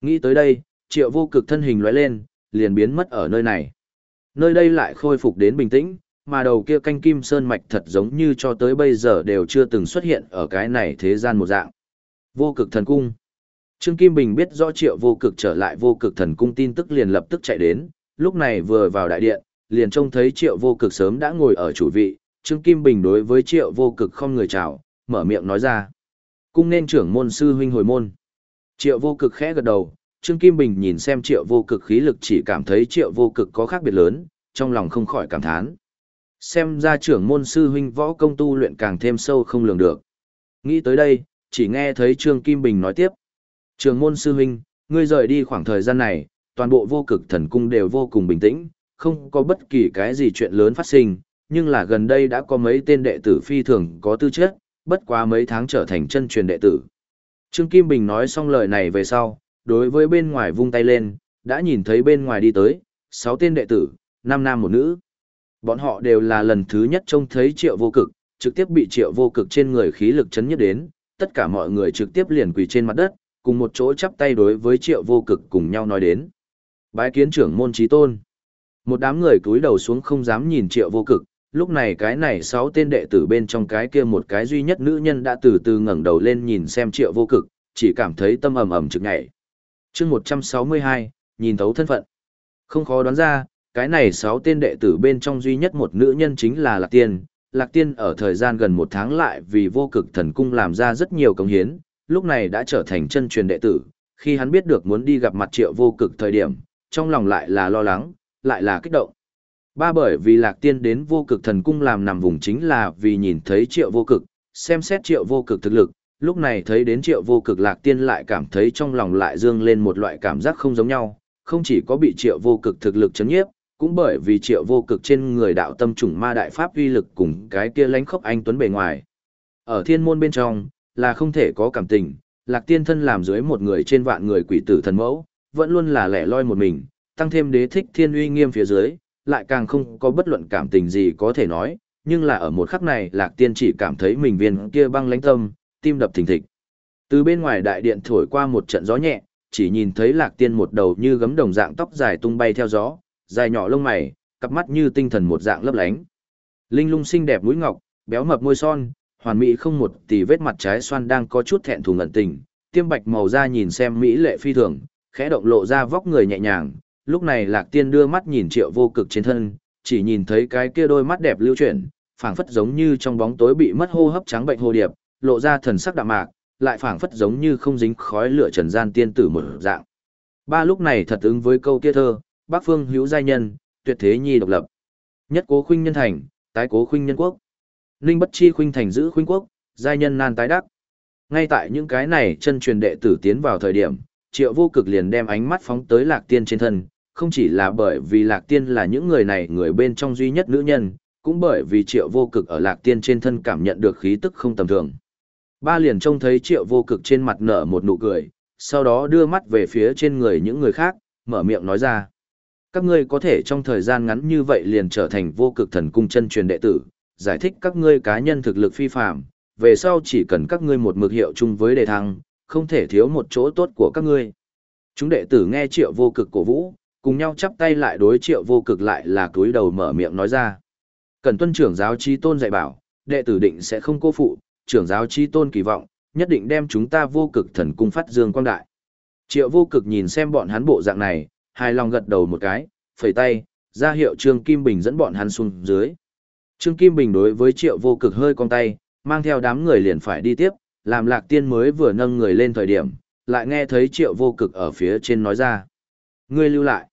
Nghĩ tới đây, triệu vô cực thân hình lóe lên, liền biến mất ở nơi này. Nơi đây lại khôi phục đến bình tĩnh, mà đầu kia canh kim sơn mạch thật giống như cho tới bây giờ đều chưa từng xuất hiện ở cái này thế gian một dạng. Vô cực thần cung. Trương Kim Bình biết rõ triệu vô cực trở lại vô cực thần cung tin tức liền lập tức chạy đến, lúc này vừa vào đại điện, liền trông thấy triệu vô cực sớm đã ngồi ở chủ vị, Trương Kim Bình đối với triệu vô cực không người chào, mở miệng nói ra. Cung nên trưởng môn sư huynh hồi môn. Triệu vô cực khẽ gật đầu, Trương Kim Bình nhìn xem triệu vô cực khí lực chỉ cảm thấy triệu vô cực có khác biệt lớn, trong lòng không khỏi cảm thán. Xem ra trưởng môn sư huynh võ công tu luyện càng thêm sâu không lường được. Nghĩ tới đây, chỉ nghe thấy Trương Kim Bình nói tiếp. Trưởng môn sư huynh, ngươi rời đi khoảng thời gian này, toàn bộ vô cực thần cung đều vô cùng bình tĩnh, không có bất kỳ cái gì chuyện lớn phát sinh, nhưng là gần đây đã có mấy tên đệ tử phi thường có tư chất, bất quá mấy tháng trở thành chân truyền đệ tử. Trương Kim Bình nói xong lời này về sau, đối với bên ngoài vung tay lên, đã nhìn thấy bên ngoài đi tới, 6 tên đệ tử, 5 nam một nữ. Bọn họ đều là lần thứ nhất trông thấy triệu vô cực, trực tiếp bị triệu vô cực trên người khí lực chấn nhất đến, tất cả mọi người trực tiếp liền quỳ trên mặt đất, cùng một chỗ chắp tay đối với triệu vô cực cùng nhau nói đến. Bái kiến trưởng môn trí tôn. Một đám người cúi đầu xuống không dám nhìn triệu vô cực, lúc này cái này sáu tên đệ tử bên trong cái kia một cái duy nhất nữ nhân đã từ từ ngẩng đầu lên nhìn xem triệu vô cực, chỉ cảm thấy tâm ầm ầm trực nhảy. chương 162, nhìn thấu thân phận. Không khó đoán ra, cái này sáu tên đệ tử bên trong duy nhất một nữ nhân chính là Lạc Tiên. Lạc Tiên ở thời gian gần một tháng lại vì vô cực thần cung làm ra rất nhiều công hiến, lúc này đã trở thành chân truyền đệ tử. Khi hắn biết được muốn đi gặp mặt triệu vô cực thời điểm, trong lòng lại là lo lắng, lại là kích động. Ba bởi vì Lạc Tiên đến vô cực thần cung làm nằm vùng chính là vì nhìn thấy triệu vô cực, xem xét triệu vô cực thực lực, lúc này thấy đến triệu vô cực Lạc Tiên lại cảm thấy trong lòng lại dương lên một loại cảm giác không giống nhau, không chỉ có bị triệu vô cực thực lực chấn nhiếp, cũng bởi vì triệu vô cực trên người đạo tâm trùng ma đại pháp uy lực cùng cái kia lánh khốc anh tuấn bề ngoài. Ở thiên môn bên trong, là không thể có cảm tình, lạc tiên thân làm dưới một người trên vạn người quỷ tử thần mẫu, vẫn luôn là lẻ loi một mình, tăng thêm đế thích thiên uy nghiêm phía dưới, lại càng không có bất luận cảm tình gì có thể nói, nhưng là ở một khắc này lạc tiên chỉ cảm thấy mình viên kia băng lãnh tâm, tim đập thình thịch. Từ bên ngoài đại điện thổi qua một trận gió nhẹ, chỉ nhìn thấy lạc tiên một đầu như gấm đồng dạng tóc dài tung bay theo gió, dài nhỏ lông mày, cặp mắt như tinh thần một dạng lấp lánh. Linh lung xinh đẹp mũi ngọc, béo mập môi son, hoàn mỹ không một tì vết mặt trái xoan đang có chút thẹn thùng ẩn tình, tiêm bạch màu da nhìn xem mỹ lệ phi thường, khẽ động lộ ra vóc người nhẹ nhàng. Lúc này Lạc Tiên đưa mắt nhìn Triệu Vô Cực trên thân, chỉ nhìn thấy cái kia đôi mắt đẹp lưu chuyển, phảng phất giống như trong bóng tối bị mất hô hấp trắng bệnh hồ điệp, lộ ra thần sắc đạm mạc, lại phảng phất giống như không dính khói lửa trần gian tiên tử một dạng. Ba lúc này thật ứng với câu kia thơ, Bắc phương hữu giai nhân, tuyệt thế nhi độc lập. Nhất cố khuynh nhân thành, tái cố khuynh nhân quốc. Ninh bất chi khuynh thành giữ khuynh quốc, giai nhân nan tái đắc. Ngay tại những cái này chân truyền đệ tử tiến vào thời điểm, triệu vô cực liền đem ánh mắt phóng tới lạc tiên trên thân, không chỉ là bởi vì lạc tiên là những người này người bên trong duy nhất nữ nhân, cũng bởi vì triệu vô cực ở lạc tiên trên thân cảm nhận được khí tức không tầm thường. Ba liền trông thấy triệu vô cực trên mặt nở một nụ cười, sau đó đưa mắt về phía trên người những người khác, mở miệng nói ra các ngươi có thể trong thời gian ngắn như vậy liền trở thành vô cực thần cung chân truyền đệ tử, giải thích các ngươi cá nhân thực lực phi phạm, về sau chỉ cần các ngươi một mực hiệu chung với đề thăng, không thể thiếu một chỗ tốt của các ngươi. Chúng đệ tử nghe triệu vô cực cổ vũ, cùng nhau chắp tay lại đối triệu vô cực lại là túi đầu mở miệng nói ra. Cần tuân trưởng giáo chi tôn dạy bảo, đệ tử định sẽ không cô phụ, trưởng giáo chi tôn kỳ vọng, nhất định đem chúng ta vô cực thần cung phát dương quang đại. Triệu vô cực nhìn xem bọn hắn bộ dạng này, hài lòng gật đầu một cái, phẩy tay, ra hiệu Trương Kim Bình dẫn bọn hắn xuống dưới. Trương Kim Bình đối với triệu vô cực hơi cong tay, mang theo đám người liền phải đi tiếp, làm lạc tiên mới vừa nâng người lên thời điểm, lại nghe thấy triệu vô cực ở phía trên nói ra. Ngươi lưu lại.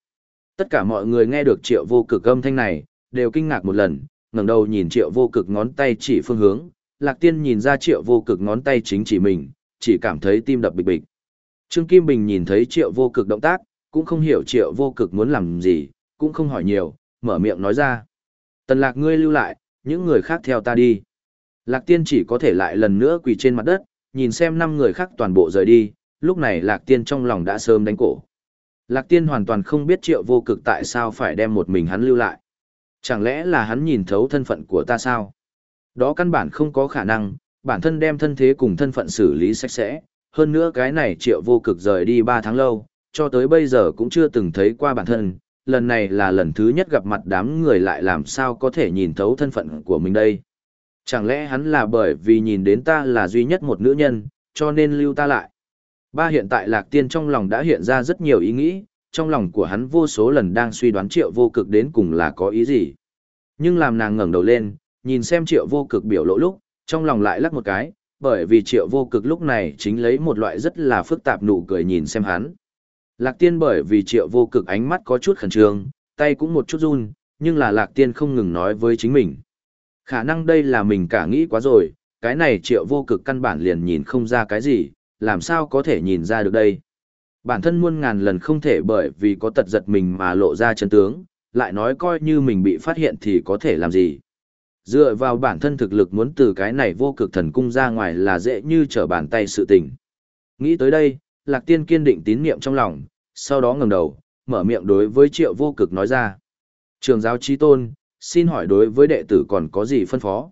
Tất cả mọi người nghe được triệu vô cực âm thanh này, đều kinh ngạc một lần, ngẩng đầu nhìn triệu vô cực ngón tay chỉ phương hướng, lạc tiên nhìn ra triệu vô cực ngón tay chính chỉ mình, chỉ cảm thấy tim đập bịch bịch. Trương Kim Bình nhìn thấy triệu vô cực động tác, cũng không hiểu triệu vô cực muốn làm gì, cũng không hỏi nhiều, mở miệng nói ra. Tần lạc ngươi lưu lại, những người khác theo ta đi. Lạc tiên chỉ có thể lại lần nữa quỳ trên mặt đất, nhìn xem năm người khác toàn bộ rời đi, lúc này lạc tiên trong lòng đã sớm đánh cổ. Lạc tiên hoàn toàn không biết triệu vô cực tại sao phải đem một mình hắn lưu lại. Chẳng lẽ là hắn nhìn thấu thân phận của ta sao? Đó căn bản không có khả năng, bản thân đem thân thế cùng thân phận xử lý sạch sẽ. Hơn nữa cái này triệu vô cực rời đi 3 tháng lâu, cho tới bây giờ cũng chưa từng thấy qua bản thân, lần này là lần thứ nhất gặp mặt đám người lại làm sao có thể nhìn thấu thân phận của mình đây. Chẳng lẽ hắn là bởi vì nhìn đến ta là duy nhất một nữ nhân, cho nên lưu ta lại. Ba hiện tại lạc tiên trong lòng đã hiện ra rất nhiều ý nghĩ, trong lòng của hắn vô số lần đang suy đoán triệu vô cực đến cùng là có ý gì. Nhưng làm nàng ngẩng đầu lên, nhìn xem triệu vô cực biểu lộ lúc, trong lòng lại lắc một cái, bởi vì triệu vô cực lúc này chính lấy một loại rất là phức tạp nụ cười nhìn xem hắn. Lạc tiên bởi vì triệu vô cực ánh mắt có chút khẩn trương, tay cũng một chút run, nhưng là lạc tiên không ngừng nói với chính mình. Khả năng đây là mình cả nghĩ quá rồi, cái này triệu vô cực căn bản liền nhìn không ra cái gì, làm sao có thể nhìn ra được đây. Bản thân muôn ngàn lần không thể bởi vì có tật giật mình mà lộ ra chân tướng, lại nói coi như mình bị phát hiện thì có thể làm gì. Dựa vào bản thân thực lực muốn từ cái này vô cực thần cung ra ngoài là dễ như trở bàn tay sự tình. Nghĩ tới đây, Lạc Tiên kiên định tín niệm trong lòng, sau đó ngẩng đầu, mở miệng đối với triệu vô cực nói ra. Trường giáo trí tôn, xin hỏi đối với đệ tử còn có gì phân phó?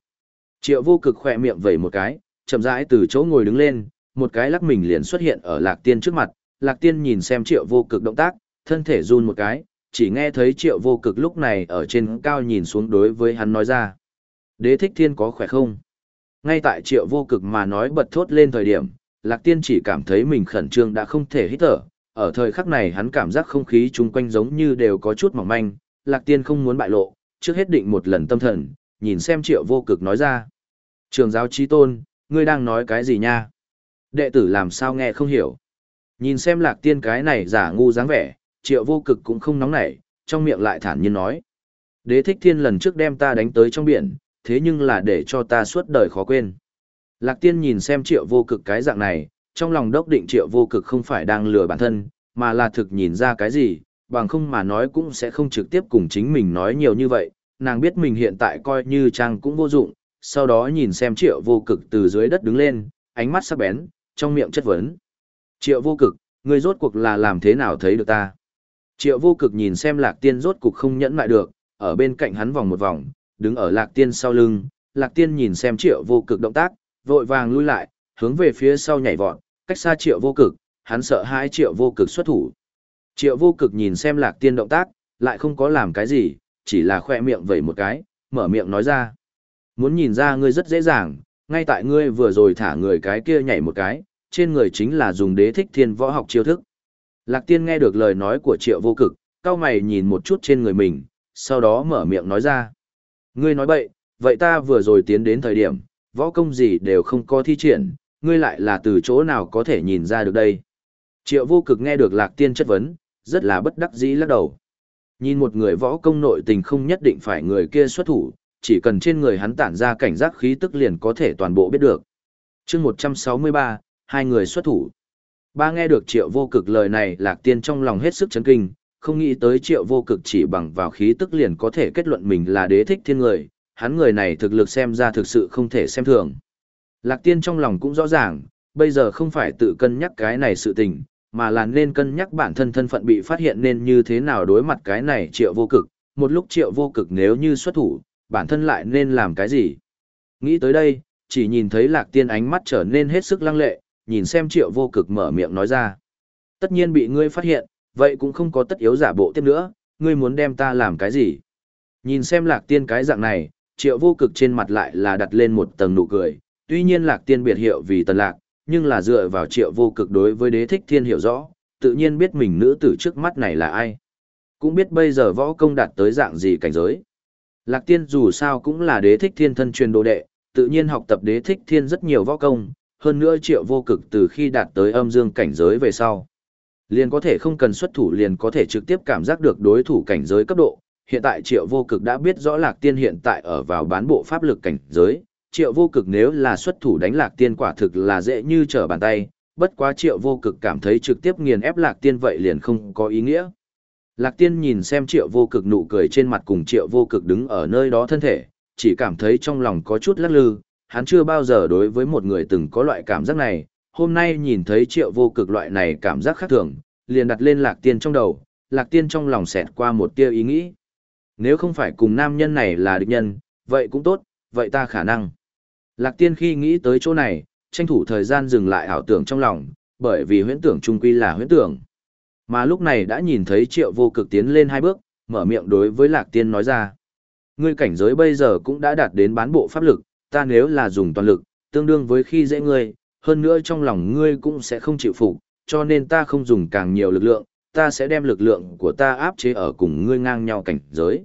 Triệu vô cực khỏe miệng vẩy một cái, chậm rãi từ chỗ ngồi đứng lên, một cái lắc mình liền xuất hiện ở lạc tiên trước mặt. Lạc tiên nhìn xem triệu vô cực động tác, thân thể run một cái, chỉ nghe thấy triệu vô cực lúc này ở trên cao nhìn xuống đối với hắn nói ra. Đế thích thiên có khỏe không? Ngay tại triệu vô cực mà nói bật thốt lên thời điểm, lạc tiên chỉ cảm thấy mình khẩn trương đã không thể hít thở. Ở thời khắc này hắn cảm giác không khí chung quanh giống như đều có chút mỏng manh, lạc tiên không muốn bại lộ, trước hết định một lần tâm thần, nhìn xem triệu vô cực nói ra. Trường giáo trí tôn, ngươi đang nói cái gì nha? Đệ tử làm sao nghe không hiểu. Nhìn xem lạc tiên cái này giả ngu dáng vẻ, triệu vô cực cũng không nóng nảy, trong miệng lại thản nhiên nói. Đế thích thiên lần trước đem ta đánh tới trong biển, thế nhưng là để cho ta suốt đời khó quên. Lạc tiên nhìn xem triệu vô cực cái dạng này, trong lòng đốc định triệu vô cực không phải đang lừa bản thân, mà là thực nhìn ra cái gì, bằng không mà nói cũng sẽ không trực tiếp cùng chính mình nói nhiều như vậy, nàng biết mình hiện tại coi như trang cũng vô dụng, sau đó nhìn xem triệu vô cực từ dưới đất đứng lên, ánh mắt sắc bén, trong miệng chất vấn. Triệu vô cực, ngươi rốt cuộc là làm thế nào thấy được ta? Triệu vô cực nhìn xem lạc tiên rốt cuộc không nhẫn lại được, ở bên cạnh hắn vòng một vòng, đứng ở lạc tiên sau lưng, lạc tiên nhìn xem triệu vô cực động tác, vội vàng lui lại, hướng về phía sau nhảy vọt, cách xa triệu vô cực, hắn sợ hãi triệu vô cực xuất thủ. Triệu vô cực nhìn xem lạc tiên động tác, lại không có làm cái gì, chỉ là khoe miệng vẩy một cái, mở miệng nói ra. Muốn nhìn ra ngươi rất dễ dàng, ngay tại ngươi vừa rồi thả người cái kia nhảy một cái, trên người chính là dùng đế thích thiên võ học chiêu thức. Lạc tiên nghe được lời nói của triệu vô cực, cao mày nhìn một chút trên người mình, sau đó mở miệng nói ra. Ngươi nói bậy, vậy ta vừa rồi tiến đến thời điểm, võ công gì đều không có thi triển, ngươi lại là từ chỗ nào có thể nhìn ra được đây. Triệu vô cực nghe được lạc tiên chất vấn, rất là bất đắc dĩ lắc đầu. Nhìn một người võ công nội tình không nhất định phải người kia xuất thủ, chỉ cần trên người hắn tản ra cảnh giác khí tức liền có thể toàn bộ biết được. chương 163, hai người xuất thủ. Ba nghe được triệu vô cực lời này lạc tiên trong lòng hết sức chấn kinh, không nghĩ tới triệu vô cực chỉ bằng vào khí tức liền có thể kết luận mình là đế thích thiên người, hắn người này thực lực xem ra thực sự không thể xem thường. Lạc tiên trong lòng cũng rõ ràng, bây giờ không phải tự cân nhắc cái này sự tình, mà là nên cân nhắc bản thân thân phận bị phát hiện nên như thế nào đối mặt cái này triệu vô cực, một lúc triệu vô cực nếu như xuất thủ, bản thân lại nên làm cái gì. Nghĩ tới đây, chỉ nhìn thấy lạc tiên ánh mắt trở nên hết sức lăng lệ, nhìn xem triệu vô cực mở miệng nói ra. Tất nhiên bị ngươi phát hiện, vậy cũng không có tất yếu giả bộ tiếp nữa, ngươi muốn đem ta làm cái gì. Nhìn xem lạc tiên cái dạng này, triệu vô cực trên mặt lại là đặt lên một tầng nụ cười, tuy nhiên lạc tiên biệt hiệu vì tần lạc, nhưng là dựa vào triệu vô cực đối với đế thích thiên hiểu rõ, tự nhiên biết mình nữ tử trước mắt này là ai. Cũng biết bây giờ võ công đạt tới dạng gì cảnh giới. Lạc tiên dù sao cũng là đế thích thiên thân truyền đồ đệ, tự nhiên học tập đế thích thiên rất nhiều võ công, hơn nữa triệu vô cực từ khi đạt tới âm dương cảnh giới về sau. Liền có thể không cần xuất thủ liền có thể trực tiếp cảm giác được đối thủ cảnh giới cấp độ. Hiện tại triệu vô cực đã biết rõ lạc tiên hiện tại ở vào bán bộ pháp lực cảnh giới. Triệu vô cực nếu là xuất thủ đánh lạc tiên quả thực là dễ như trở bàn tay, bất quá triệu vô cực cảm thấy trực tiếp nghiền ép lạc tiên vậy liền không có ý nghĩa. Lạc tiên nhìn xem triệu vô cực nụ cười trên mặt cùng triệu vô cực đứng ở nơi đó thân thể, chỉ cảm thấy trong lòng có chút lắc lư, hắn chưa bao giờ đối với một người từng có loại cảm giác này, hôm nay nhìn thấy triệu vô cực loại này cảm giác khác thường, liền đặt lên lạc tiên trong đầu, lạc tiên trong lòng xẹt qua một tia ý nghĩ. Nếu không phải cùng nam nhân này là địch nhân, vậy cũng tốt, vậy ta khả năng. Lạc tiên khi nghĩ tới chỗ này, tranh thủ thời gian dừng lại ảo tưởng trong lòng, bởi vì huyễn tưởng trung quy là huyễn tưởng. Mà lúc này đã nhìn thấy triệu vô cực tiến lên hai bước, mở miệng đối với lạc tiên nói ra. Ngươi cảnh giới bây giờ cũng đã đạt đến bán bộ pháp lực, ta nếu là dùng toàn lực, tương đương với khi dễ ngươi, hơn nữa trong lòng ngươi cũng sẽ không chịu phục, cho nên ta không dùng càng nhiều lực lượng, ta sẽ đem lực lượng của ta áp chế ở cùng ngươi ngang nhau cảnh giới.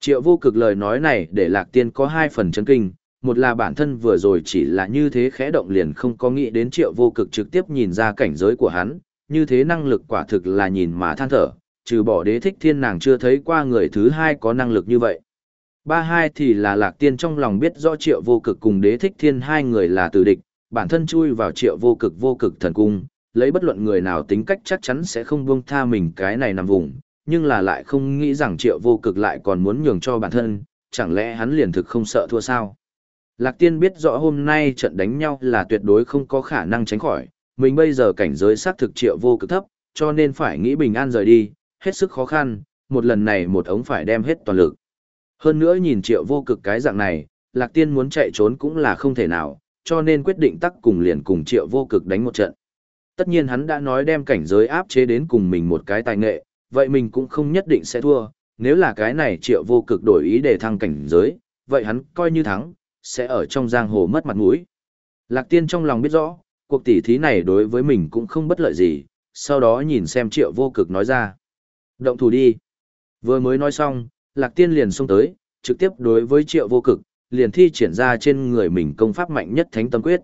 Triệu vô cực lời nói này để lạc tiên có hai phần chấn kinh, một là bản thân vừa rồi chỉ là như thế khẽ động liền không có nghĩ đến triệu vô cực trực tiếp nhìn ra cảnh giới của hắn, như thế năng lực quả thực là nhìn mà than thở, trừ bỏ đế thích thiên nàng chưa thấy qua người thứ hai có năng lực như vậy. Ba hai thì là lạc tiên trong lòng biết rõ triệu vô cực cùng đế thích thiên hai người là tử địch, bản thân chui vào triệu vô cực vô cực thần cung, lấy bất luận người nào tính cách chắc chắn sẽ không buông tha mình cái này nằm vùng, nhưng là lại không nghĩ rằng triệu vô cực lại còn muốn nhường cho bản thân, chẳng lẽ hắn liền thực không sợ thua sao? Lạc tiên biết rõ hôm nay trận đánh nhau là tuyệt đối không có khả năng tránh khỏi, mình bây giờ cảnh giới xác thực triệu vô cực thấp, cho nên phải nghĩ bình an rời đi, hết sức khó khăn, một lần này một ống phải đem hết toàn lực. Hơn nữa nhìn triệu vô cực cái dạng này, lạc tiên muốn chạy trốn cũng là không thể nào, cho nên quyết định tắc cùng liền cùng triệu vô cực đánh một trận. Tất nhiên hắn đã nói đem cảnh giới áp chế đến cùng mình một cái tài nghệ, vậy mình cũng không nhất định sẽ thua, nếu là cái này triệu vô cực đổi ý để thăng cảnh giới, vậy hắn coi như thắng, sẽ ở trong giang hồ mất mặt mũi. Lạc tiên trong lòng biết rõ, cuộc tỉ thí này đối với mình cũng không bất lợi gì, sau đó nhìn xem triệu vô cực nói ra. Động thủ đi. Vừa mới nói xong, lạc tiên liền xông tới, trực tiếp đối với triệu vô cực, liền thi triển ra trên người mình công pháp mạnh nhất thánh tâm quyết.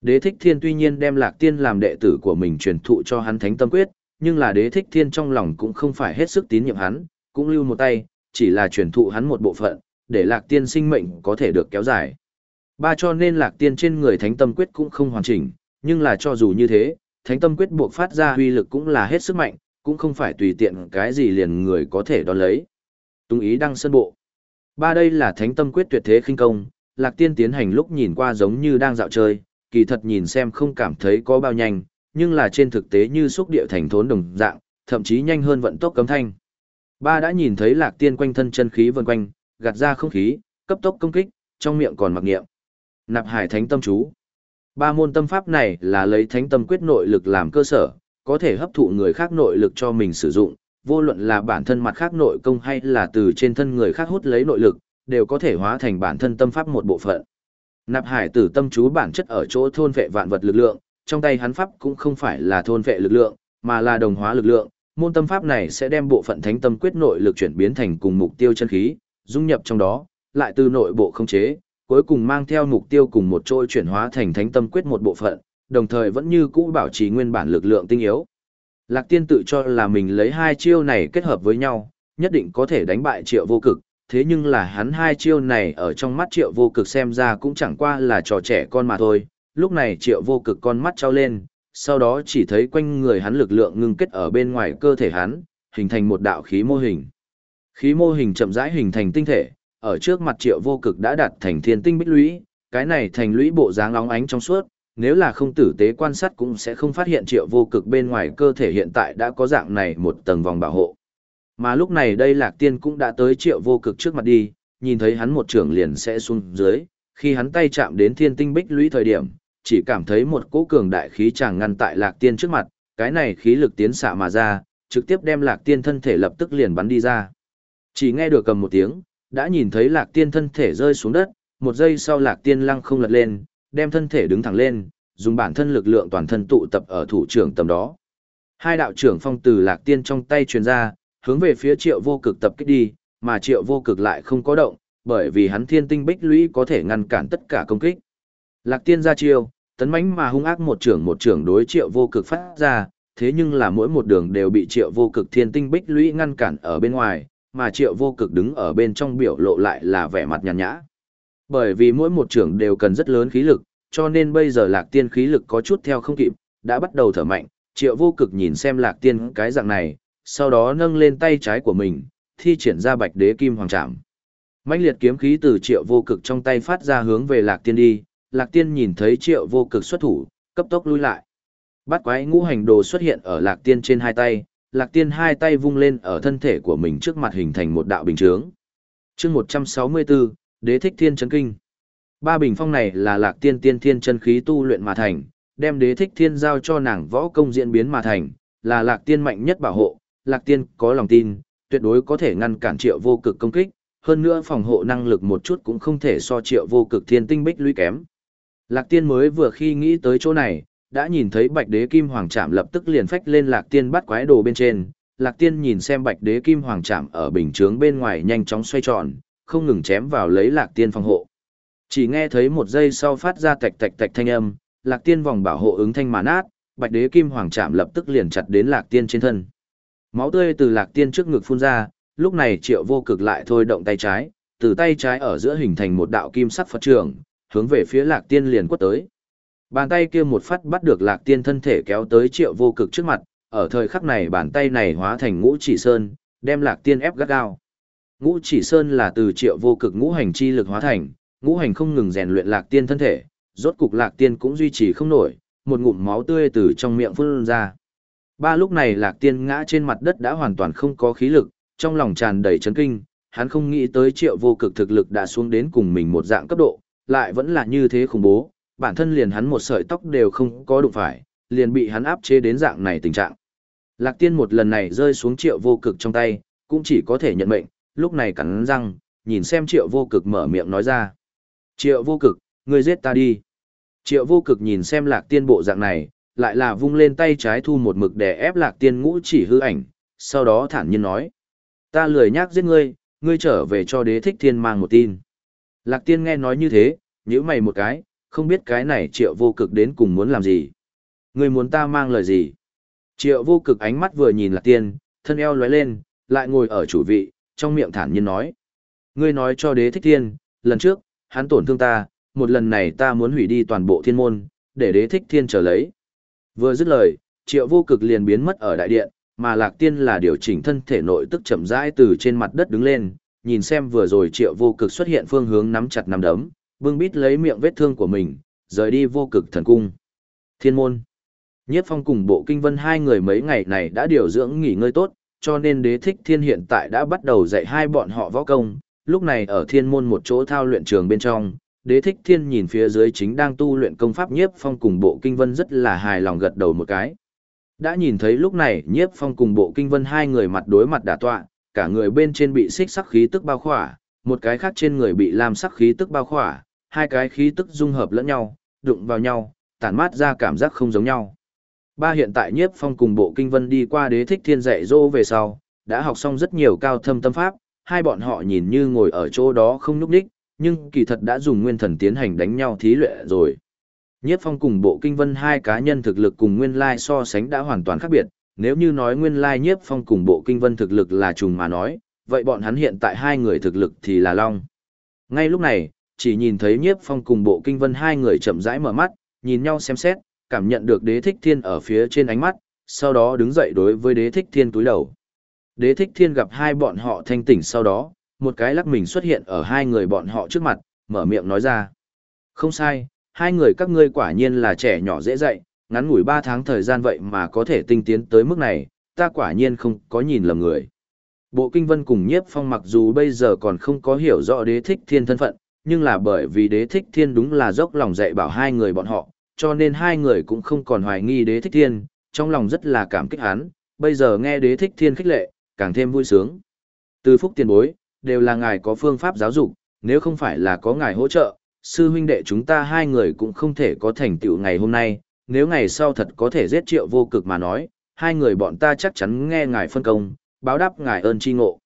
Đế thích thiên tuy nhiên đem lạc tiên làm đệ tử của mình truyền thụ cho hắn thánh tâm quyết, nhưng là đế thích thiên trong lòng cũng không phải hết sức tín nhiệm hắn, cũng lưu một tay, chỉ là truyền thụ hắn một bộ phận, để lạc tiên sinh mệnh có thể được kéo dài. Ba cho nên lạc tiên trên người thánh tâm quyết cũng không hoàn chỉnh, nhưng là cho dù như thế, thánh tâm quyết buộc phát ra uy lực cũng là hết sức mạnh, cũng không phải tùy tiện cái gì liền người có thể đón lấy. Tung ý đăng sân bộ. Ba đây là thánh tâm quyết tuyệt thế khinh công, lạc tiên tiến hành lúc nhìn qua giống như đang dạo chơi, kỳ thật nhìn xem không cảm thấy có bao nhanh, nhưng là trên thực tế như xúc địa thành thốn đồng dạng, thậm chí nhanh hơn vận tốc cấm thanh. Ba đã nhìn thấy lạc tiên quanh thân chân khí vần quanh, gạt ra không khí, cấp tốc công kích, trong miệng còn mặc niệm. Nạp hải thánh tâm chú. Ba môn tâm pháp này là lấy thánh tâm quyết nội lực làm cơ sở, có thể hấp thụ người khác nội lực cho mình sử dụng, vô luận là bản thân mặt khác nội công hay là từ trên thân người khác hút lấy nội lực, đều có thể hóa thành bản thân tâm pháp một bộ phận. Nạp hải tử tâm chú bản chất ở chỗ thôn vệ vạn vật lực lượng, trong tay hắn pháp cũng không phải là thôn vệ lực lượng, mà là đồng hóa lực lượng. Môn tâm pháp này sẽ đem bộ phận thánh tâm quyết nội lực chuyển biến thành cùng mục tiêu chân khí, dung nhập trong đó, lại từ nội bộ không chế, cuối cùng mang theo mục tiêu cùng một trôi chuyển hóa thành thánh tâm quyết một bộ phận, đồng thời vẫn như cũ bảo trì nguyên bản lực lượng tinh yếu. Lạc tiên tự cho là mình lấy hai chiêu này kết hợp với nhau, nhất định có thể đánh bại triệu vô cực, thế nhưng là hắn hai chiêu này ở trong mắt triệu vô cực xem ra cũng chẳng qua là trò trẻ con mà thôi. Lúc này triệu vô cực con mắt trao lên, sau đó chỉ thấy quanh người hắn lực lượng ngưng kết ở bên ngoài cơ thể hắn, hình thành một đạo khí mô hình. Khí mô hình chậm rãi hình thành tinh thể, ở trước mặt triệu vô cực đã đặt thành thiên tinh bích lũy, cái này thành lũy bộ dáng óng ánh trong suốt, nếu là không tử tế quan sát cũng sẽ không phát hiện triệu vô cực bên ngoài cơ thể hiện tại đã có dạng này một tầng vòng bảo hộ. Mà lúc này đây lạc tiên cũng đã tới triệu vô cực trước mặt đi, nhìn thấy hắn một trưởng liền sẽ xuống dưới, khi hắn tay chạm đến thiên tinh bích lũy thời điểm, chỉ cảm thấy một cỗ cường đại khí chàng ngăn tại lạc tiên trước mặt, cái này khí lực tiến xạ mà ra, trực tiếp đem lạc tiên thân thể lập tức liền bắn đi ra. Chỉ nghe được cầm một tiếng, đã nhìn thấy lạc tiên thân thể rơi xuống đất, một giây sau lạc tiên lăng không lật lên, đem thân thể đứng thẳng lên, dùng bản thân lực lượng toàn thân tụ tập ở thủ trưởng tầm đó. Hai đạo trưởng phong từ lạc tiên trong tay truyền ra, hướng về phía triệu vô cực tập kích đi, mà triệu vô cực lại không có động, bởi vì hắn thiên tinh bích lũy có thể ngăn cản tất cả công kích. Lạc tiên ra chiêu, tấn mãnh mà hung ác một trưởng một trưởng đối triệu vô cực phát ra, thế nhưng là mỗi một đường đều bị triệu vô cực thiên tinh bích lũy ngăn cản ở bên ngoài, mà triệu vô cực đứng ở bên trong biểu lộ lại là vẻ mặt nhàn nhã. Bởi vì mỗi một trưởng đều cần rất lớn khí lực, cho nên bây giờ lạc tiên khí lực có chút theo không kịp, đã bắt đầu thở mạnh, triệu vô cực nhìn xem lạc tiên cái dạng này, sau đó nâng lên tay trái của mình, thi triển ra bạch đế kim hoàng trảm. mãnh liệt kiếm khí từ triệu vô cực trong tay phát ra hướng về lạc tiên đi, lạc tiên nhìn thấy triệu vô cực xuất thủ, cấp tốc lui lại. Bắt quái ngũ hành đồ xuất hiện ở lạc tiên trên hai tay, lạc tiên hai tay vung lên ở thân thể của mình trước mặt hình thành một đạo bình chướng. chương 164, Đế thích thiên chấn kinh. Ba bình phong này là lạc tiên tiên thiên chân khí tu luyện mà thành, đem đế thích thiên giao cho nàng võ công diễn biến mà thành, là lạc tiên mạnh nhất bảo hộ, lạc tiên có lòng tin, tuyệt đối có thể ngăn cản triệu vô cực công kích, hơn nữa phòng hộ năng lực một chút cũng không thể so triệu vô cực thiên tinh bích lũy kém. Lạc tiên mới vừa khi nghĩ tới chỗ này, đã nhìn thấy bạch đế kim hoàng trạm lập tức liền phách lên lạc tiên bắt quái đồ bên trên, lạc tiên nhìn xem bạch đế kim hoàng trạm ở bình chướng bên ngoài nhanh chóng xoay tròn, không ngừng chém vào lấy lạc tiên phòng hộ. Chỉ nghe thấy một giây sau phát ra tạch tạch tạch thanh âm, lạc tiên vòng bảo hộ ứng thanh mà nát, bạch đế kim hoàng trạm lập tức liền chặt đến lạc tiên trên thân. Máu tươi từ lạc tiên trước ngực phun ra, lúc này triệu vô cực lại thôi động tay trái, từ tay trái ở giữa hình thành một đạo kim sắc Phật trường, hướng về phía lạc tiên liền quất tới. Bàn tay kia một phát bắt được lạc tiên thân thể kéo tới triệu vô cực trước mặt, ở thời khắc này bàn tay này hóa thành ngũ chỉ sơn, đem lạc tiên ép gắt gao. Ngũ chỉ sơn là từ triệu vô cực ngũ hành chi lực hóa thành, ngũ hành không ngừng rèn luyện lạc tiên thân thể, rốt cục lạc tiên cũng duy trì không nổi, một ngụm máu tươi từ trong miệng phun ra. Ba lúc này lạc tiên ngã trên mặt đất đã hoàn toàn không có khí lực, trong lòng tràn đầy chấn kinh, hắn không nghĩ tới triệu vô cực thực lực đã xuống đến cùng mình một dạng cấp độ, lại vẫn là như thế khủng bố, bản thân liền hắn một sợi tóc đều không có đụng phải, liền bị hắn áp chế đến dạng này tình trạng. Lạc tiên một lần này rơi xuống triệu vô cực trong tay, cũng chỉ có thể nhận mệnh, lúc này cắn răng, nhìn xem triệu vô cực mở miệng nói ra. Triệu vô cực, ngươi giết ta đi. Triệu vô cực nhìn xem lạc tiên bộ dạng này, lại là vung lên tay trái thu một mực để ép lạc tiên ngũ chỉ hư ảnh, sau đó thản nhiên nói. Ta lười nhác giết ngươi, ngươi trở về cho đế thích thiên mang một tin. Lạc tiên nghe nói như thế, nhíu mày một cái, không biết cái này triệu vô cực đến cùng muốn làm gì. Ngươi muốn ta mang lời gì? Triệu vô cực ánh mắt vừa nhìn lạc tiên, thân eo lóe lên, lại ngồi ở chủ vị, trong miệng thản nhiên nói. Ngươi nói cho đế thích thiên, lần trước, hắn tổn thương ta, một lần này ta muốn hủy đi toàn bộ thiên môn, để đế thích thiên trở lấy. Vừa dứt lời, triệu vô cực liền biến mất ở đại điện, mà lạc tiên là điều chỉnh thân thể nội tức chậm rãi từ trên mặt đất đứng lên, nhìn xem vừa rồi triệu vô cực xuất hiện phương hướng nắm chặt nắm đấm, bưng bít lấy miệng vết thương của mình, rời đi vô cực thần cung. Thiên môn. Nhiếp phong cùng bộ kinh vân hai người mấy ngày này đã điều dưỡng nghỉ ngơi tốt, cho nên đế thích thiên hiện tại đã bắt đầu dạy hai bọn họ võ công. Lúc này ở thiên môn một chỗ thao luyện trường bên trong, đế thích thiên nhìn phía dưới chính đang tu luyện công pháp nhiếp phong cùng bộ kinh vân rất là hài lòng gật đầu một cái. Đã nhìn thấy lúc này nhiếp phong cùng bộ kinh vân hai người mặt đối mặt đả tọa, cả người bên trên bị xích sắc khí tức bao khỏa, một cái khác trên người bị lam sắc khí tức bao khỏa, hai cái khí tức dung hợp lẫn nhau, đụng vào nhau, tản mát ra cảm giác không giống nhau. Ba hiện tại nhiếp phong cùng bộ kinh vân đi qua đế thích thiên dạy dỗ về sau, đã học xong rất nhiều cao thâm tâm pháp, hai bọn họ nhìn như ngồi ở chỗ đó không nhúc đích, nhưng kỳ thật đã dùng nguyên thần tiến hành đánh nhau thí luyện rồi. Nhiếp phong cùng bộ kinh vân hai cá nhân thực lực cùng nguyên lai so sánh đã hoàn toàn khác biệt, nếu như nói nguyên lai nhiếp phong cùng bộ kinh vân thực lực là trùng mà nói, vậy bọn hắn hiện tại hai người thực lực thì là long. Ngay lúc này, chỉ nhìn thấy nhiếp phong cùng bộ kinh vân hai người chậm rãi mở mắt, nhìn nhau xem xét, cảm nhận được đế thích thiên ở phía trên ánh mắt, sau đó đứng dậy đối với đế thích thiên túi đầu. Đế thích thiên gặp hai bọn họ thanh tỉnh sau đó, một cái lắc mình xuất hiện ở hai người bọn họ trước mặt, mở miệng nói ra. Không sai, hai người các ngươi quả nhiên là trẻ nhỏ dễ dạy, ngắn ngủi ba tháng thời gian vậy mà có thể tinh tiến tới mức này, ta quả nhiên không có nhìn lầm người. Bộ Kinh Vân cùng Nhiếp Phong mặc dù bây giờ còn không có hiểu rõ đế thích thiên thân phận, nhưng là bởi vì đế thích thiên đúng là dốc lòng dạy bảo hai người bọn họ, cho nên hai người cũng không còn hoài nghi đế thích thiên, trong lòng rất là cảm kích hắn, bây giờ nghe đế thích thiên khích lệ, càng thêm vui sướng. Từ phúc tiền bối, đều là ngài có phương pháp giáo dục, nếu không phải là có ngài hỗ trợ, sư huynh đệ chúng ta hai người cũng không thể có thành tựu ngày hôm nay, nếu ngày sau thật có thể giết triệu vô cực mà nói, hai người bọn ta chắc chắn nghe ngài phân công, báo đáp ngài ơn tri ngộ.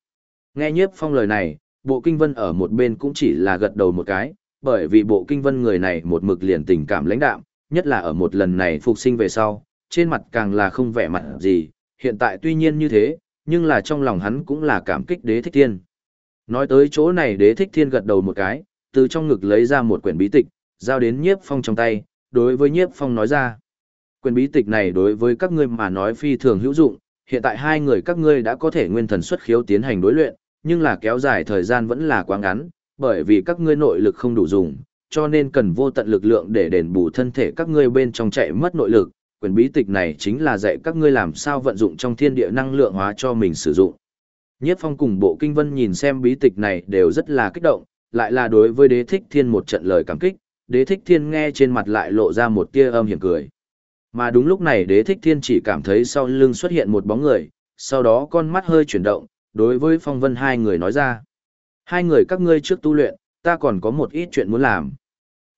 Nghe nhiếp phong lời này, bộ kinh vân ở một bên cũng chỉ là gật đầu một cái, bởi vì bộ kinh vân người này một mực liền tình cảm lãnh đạm, nhất là ở một lần này phục sinh về sau, trên mặt càng là không vẻ mặt gì, hiện tại tuy nhiên như thế, nhưng là trong lòng hắn cũng là cảm kích đế thích thiên. Nói tới chỗ này đế thích thiên gật đầu một cái, từ trong ngực lấy ra một quyển bí tịch, giao đến nhiếp phong trong tay, đối với nhiếp phong nói ra. Quyển bí tịch này đối với các ngươi mà nói phi thường hữu dụng, hiện tại hai người các ngươi đã có thể nguyên thần xuất khiếu tiến hành đối luyện, nhưng là kéo dài thời gian vẫn là quá ngắn, bởi vì các ngươi nội lực không đủ dùng, cho nên cần vô tận lực lượng để đền bù thân thể các ngươi bên trong chạy mất nội lực. Quyển bí tịch này chính là dạy các ngươi làm sao vận dụng trong thiên địa năng lượng hóa cho mình sử dụng. Nhiếp phong cùng bộ kinh vân nhìn xem bí tịch này đều rất là kích động, lại là đối với đế thích thiên một trận lời cảm kích, đế thích thiên nghe trên mặt lại lộ ra một tia âm hiểm cười. Mà đúng lúc này đế thích thiên chỉ cảm thấy sau lưng xuất hiện một bóng người, sau đó con mắt hơi chuyển động, đối với phong vân hai người nói ra. Hai người các ngươi trước tu luyện, ta còn có một ít chuyện muốn làm.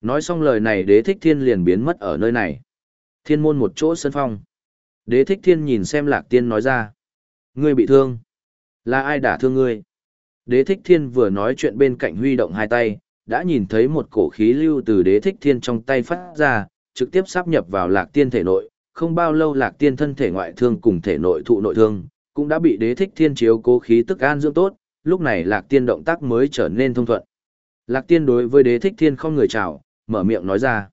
Nói xong lời này đế thích thiên liền biến mất ở nơi này. Thiên môn một chỗ sân phong. Đế thích thiên nhìn xem lạc tiên nói ra. Ngươi bị thương. Là ai đã thương ngươi? Đế thích thiên vừa nói chuyện bên cạnh huy động hai tay, đã nhìn thấy một cổ khí lưu từ đế thích thiên trong tay phát ra, trực tiếp sáp nhập vào lạc tiên thể nội. Không bao lâu lạc tiên thân thể ngoại thương cùng thể nội thụ nội thương, cũng đã bị đế thích thiên chiếu cố khí tức an dưỡng tốt, lúc này lạc tiên động tác mới trở nên thông thuận. Lạc tiên đối với đế thích thiên không người chào, mở miệng nói ra.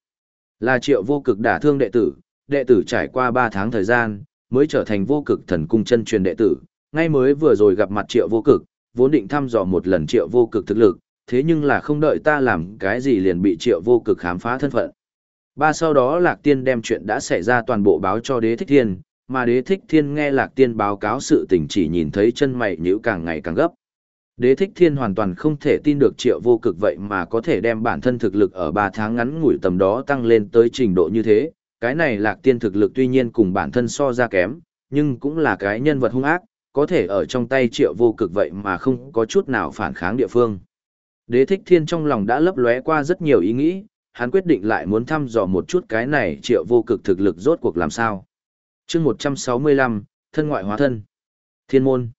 Là triệu vô cực đả thương đệ tử, đệ tử trải qua 3 tháng thời gian, mới trở thành vô cực thần cung chân truyền đệ tử, ngay mới vừa rồi gặp mặt triệu vô cực, vốn định thăm dò một lần triệu vô cực thực lực, thế nhưng là không đợi ta làm cái gì liền bị triệu vô cực khám phá thân phận. Ba sau đó Lạc Tiên đem chuyện đã xảy ra toàn bộ báo cho đế thích thiên, mà đế thích thiên nghe Lạc Tiên báo cáo sự tình chỉ nhìn thấy chân mày nhíu càng ngày càng gấp. Đế thích thiên hoàn toàn không thể tin được triệu vô cực vậy mà có thể đem bản thân thực lực ở 3 tháng ngắn ngủi tầm đó tăng lên tới trình độ như thế. Cái này lạc tiên thực lực tuy nhiên cùng bản thân so ra kém, nhưng cũng là cái nhân vật hung ác, có thể ở trong tay triệu vô cực vậy mà không có chút nào phản kháng địa phương. Đế thích thiên trong lòng đã lấp lóe qua rất nhiều ý nghĩ, hắn quyết định lại muốn thăm dò một chút cái này triệu vô cực thực lực rốt cuộc làm sao. chương 165, thân ngoại hóa thân. Thiên môn.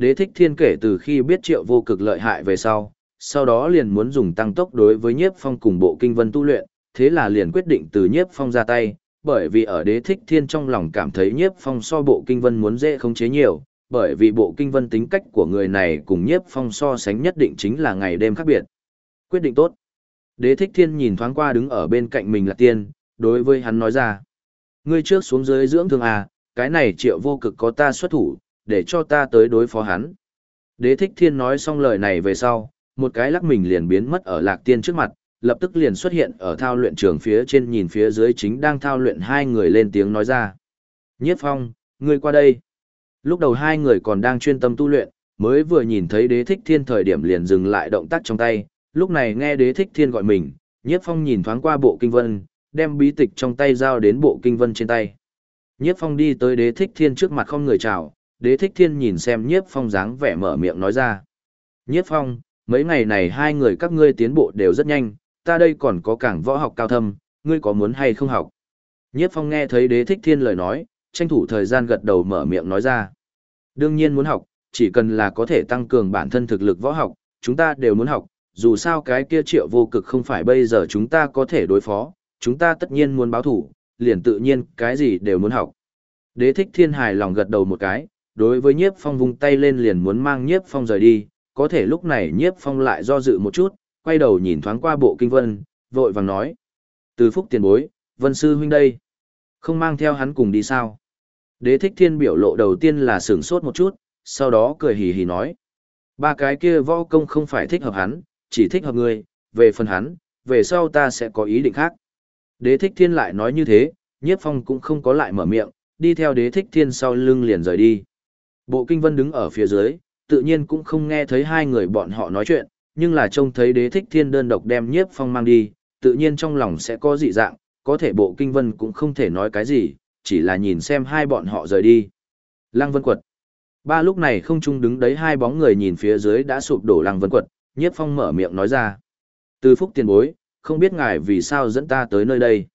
Đế thích thiên kể từ khi biết triệu vô cực lợi hại về sau, sau đó liền muốn dùng tăng tốc đối với nhiếp phong cùng bộ kinh vân tu luyện, thế là liền quyết định từ nhiếp phong ra tay, bởi vì ở đế thích thiên trong lòng cảm thấy nhiếp phong so bộ kinh vân muốn dễ khống chế nhiều, bởi vì bộ kinh vân tính cách của người này cùng nhiếp phong so sánh nhất định chính là ngày đêm khác biệt. Quyết định tốt. Đế thích thiên nhìn thoáng qua đứng ở bên cạnh mình là tiên, đối với hắn nói ra. Ngươi trước xuống dưới dưỡng thương à, cái này triệu vô cực có ta xuất thủ, để cho ta tới đối phó hắn. Đế thích thiên nói xong lời này về sau, một cái lắc mình liền biến mất ở lạc tiên trước mặt, lập tức liền xuất hiện ở thao luyện trường phía trên nhìn phía dưới chính đang thao luyện hai người lên tiếng nói ra. Nhiếp phong, ngươi qua đây. Lúc đầu hai người còn đang chuyên tâm tu luyện, mới vừa nhìn thấy đế thích thiên thời điểm liền dừng lại động tác trong tay, lúc này nghe đế thích thiên gọi mình, nhiếp phong nhìn thoáng qua bộ kinh vân, đem bí tịch trong tay giao đến bộ kinh vân trên tay. Nhiếp phong đi tới đế thích thiên trước mặt không người chào, đế thích thiên nhìn xem nhiếp phong dáng vẻ mở miệng nói ra. Nhiếp phong, mấy ngày này hai người các ngươi tiến bộ đều rất nhanh, ta đây còn có cảng võ học cao thâm, ngươi có muốn hay không học? Nhiếp phong nghe thấy đế thích thiên lời nói, tranh thủ thời gian gật đầu mở miệng nói ra. Đương nhiên muốn học, chỉ cần là có thể tăng cường bản thân thực lực võ học, chúng ta đều muốn học, dù sao cái kia triệu vô cực không phải bây giờ chúng ta có thể đối phó, chúng ta tất nhiên muốn báo thủ, liền tự nhiên cái gì đều muốn học. Đế thích thiên hài lòng gật đầu một cái, đối với nhiếp phong vung tay lên liền muốn mang nhiếp phong rời đi, có thể lúc này nhiếp phong lại do dự một chút, quay đầu nhìn thoáng qua bộ kinh vân, vội vàng nói. Từ phúc tiền bối, vân sư huynh đây. Không mang theo hắn cùng đi sao? Đế thích thiên biểu lộ đầu tiên là sửng sốt một chút, sau đó cười hì hì nói. Ba cái kia võ công không phải thích hợp hắn, chỉ thích hợp ngươi, về phần hắn, về sau ta sẽ có ý định khác. Đế thích thiên lại nói như thế, nhiếp phong cũng không có lại mở miệng, đi theo đế thích thiên sau lưng liền rời đi. Bộ kinh vân đứng ở phía dưới, tự nhiên cũng không nghe thấy hai người bọn họ nói chuyện, nhưng là trông thấy đế thích thiên đơn độc đem nhiếp phong mang đi, tự nhiên trong lòng sẽ có dị dạng, có thể bộ kinh vân cũng không thể nói cái gì, chỉ là nhìn xem hai bọn họ rời đi. Lăng vân quật. Ba lúc này không chung đứng đấy hai bóng người nhìn phía dưới đã sụp đổ lăng vân quật, nhiếp phong mở miệng nói ra. Từ phúc tiền bối, không biết ngài vì sao dẫn ta tới nơi đây.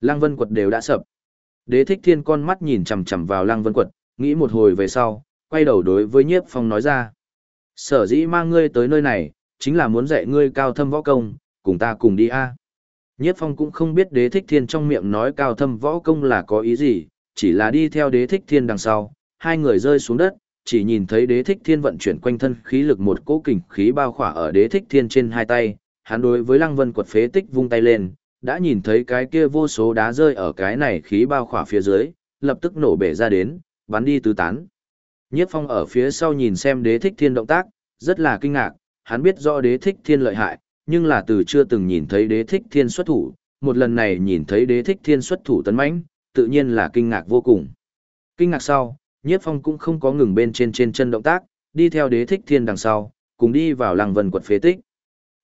Lăng vân quật đều đã sập. Đế thích thiên con mắt nhìn chằm chằm vào lăng vân quật, nghĩ một hồi về sau, quay đầu đối với nhiếp phong nói ra. Sở dĩ mang ngươi tới nơi này, chính là muốn dạy ngươi cao thâm võ công, cùng ta cùng đi a. Nhiếp phong cũng không biết đế thích thiên trong miệng nói cao thâm võ công là có ý gì, chỉ là đi theo đế thích thiên đằng sau, hai người rơi xuống đất, chỉ nhìn thấy đế thích thiên vận chuyển quanh thân khí lực một cỗ kình khí bao khỏa ở đế thích thiên trên hai tay, hắn đối với lăng vân quật phế tích vung tay lên, đã nhìn thấy cái kia vô số đá rơi ở cái này khí bao khỏa phía dưới, lập tức nổ bể ra đến, bắn đi tứ tán. Nhiếp phong ở phía sau nhìn xem đế thích thiên động tác, rất là kinh ngạc, hắn biết rõ đế thích thiên lợi hại, nhưng là từ chưa từng nhìn thấy đế thích thiên xuất thủ, một lần này nhìn thấy đế thích thiên xuất thủ tấn mãnh, tự nhiên là kinh ngạc vô cùng. Kinh ngạc sau, nhiếp phong cũng không có ngừng bên trên trên chân động tác, đi theo đế thích thiên đằng sau, cùng đi vào làng vân quật phế tích.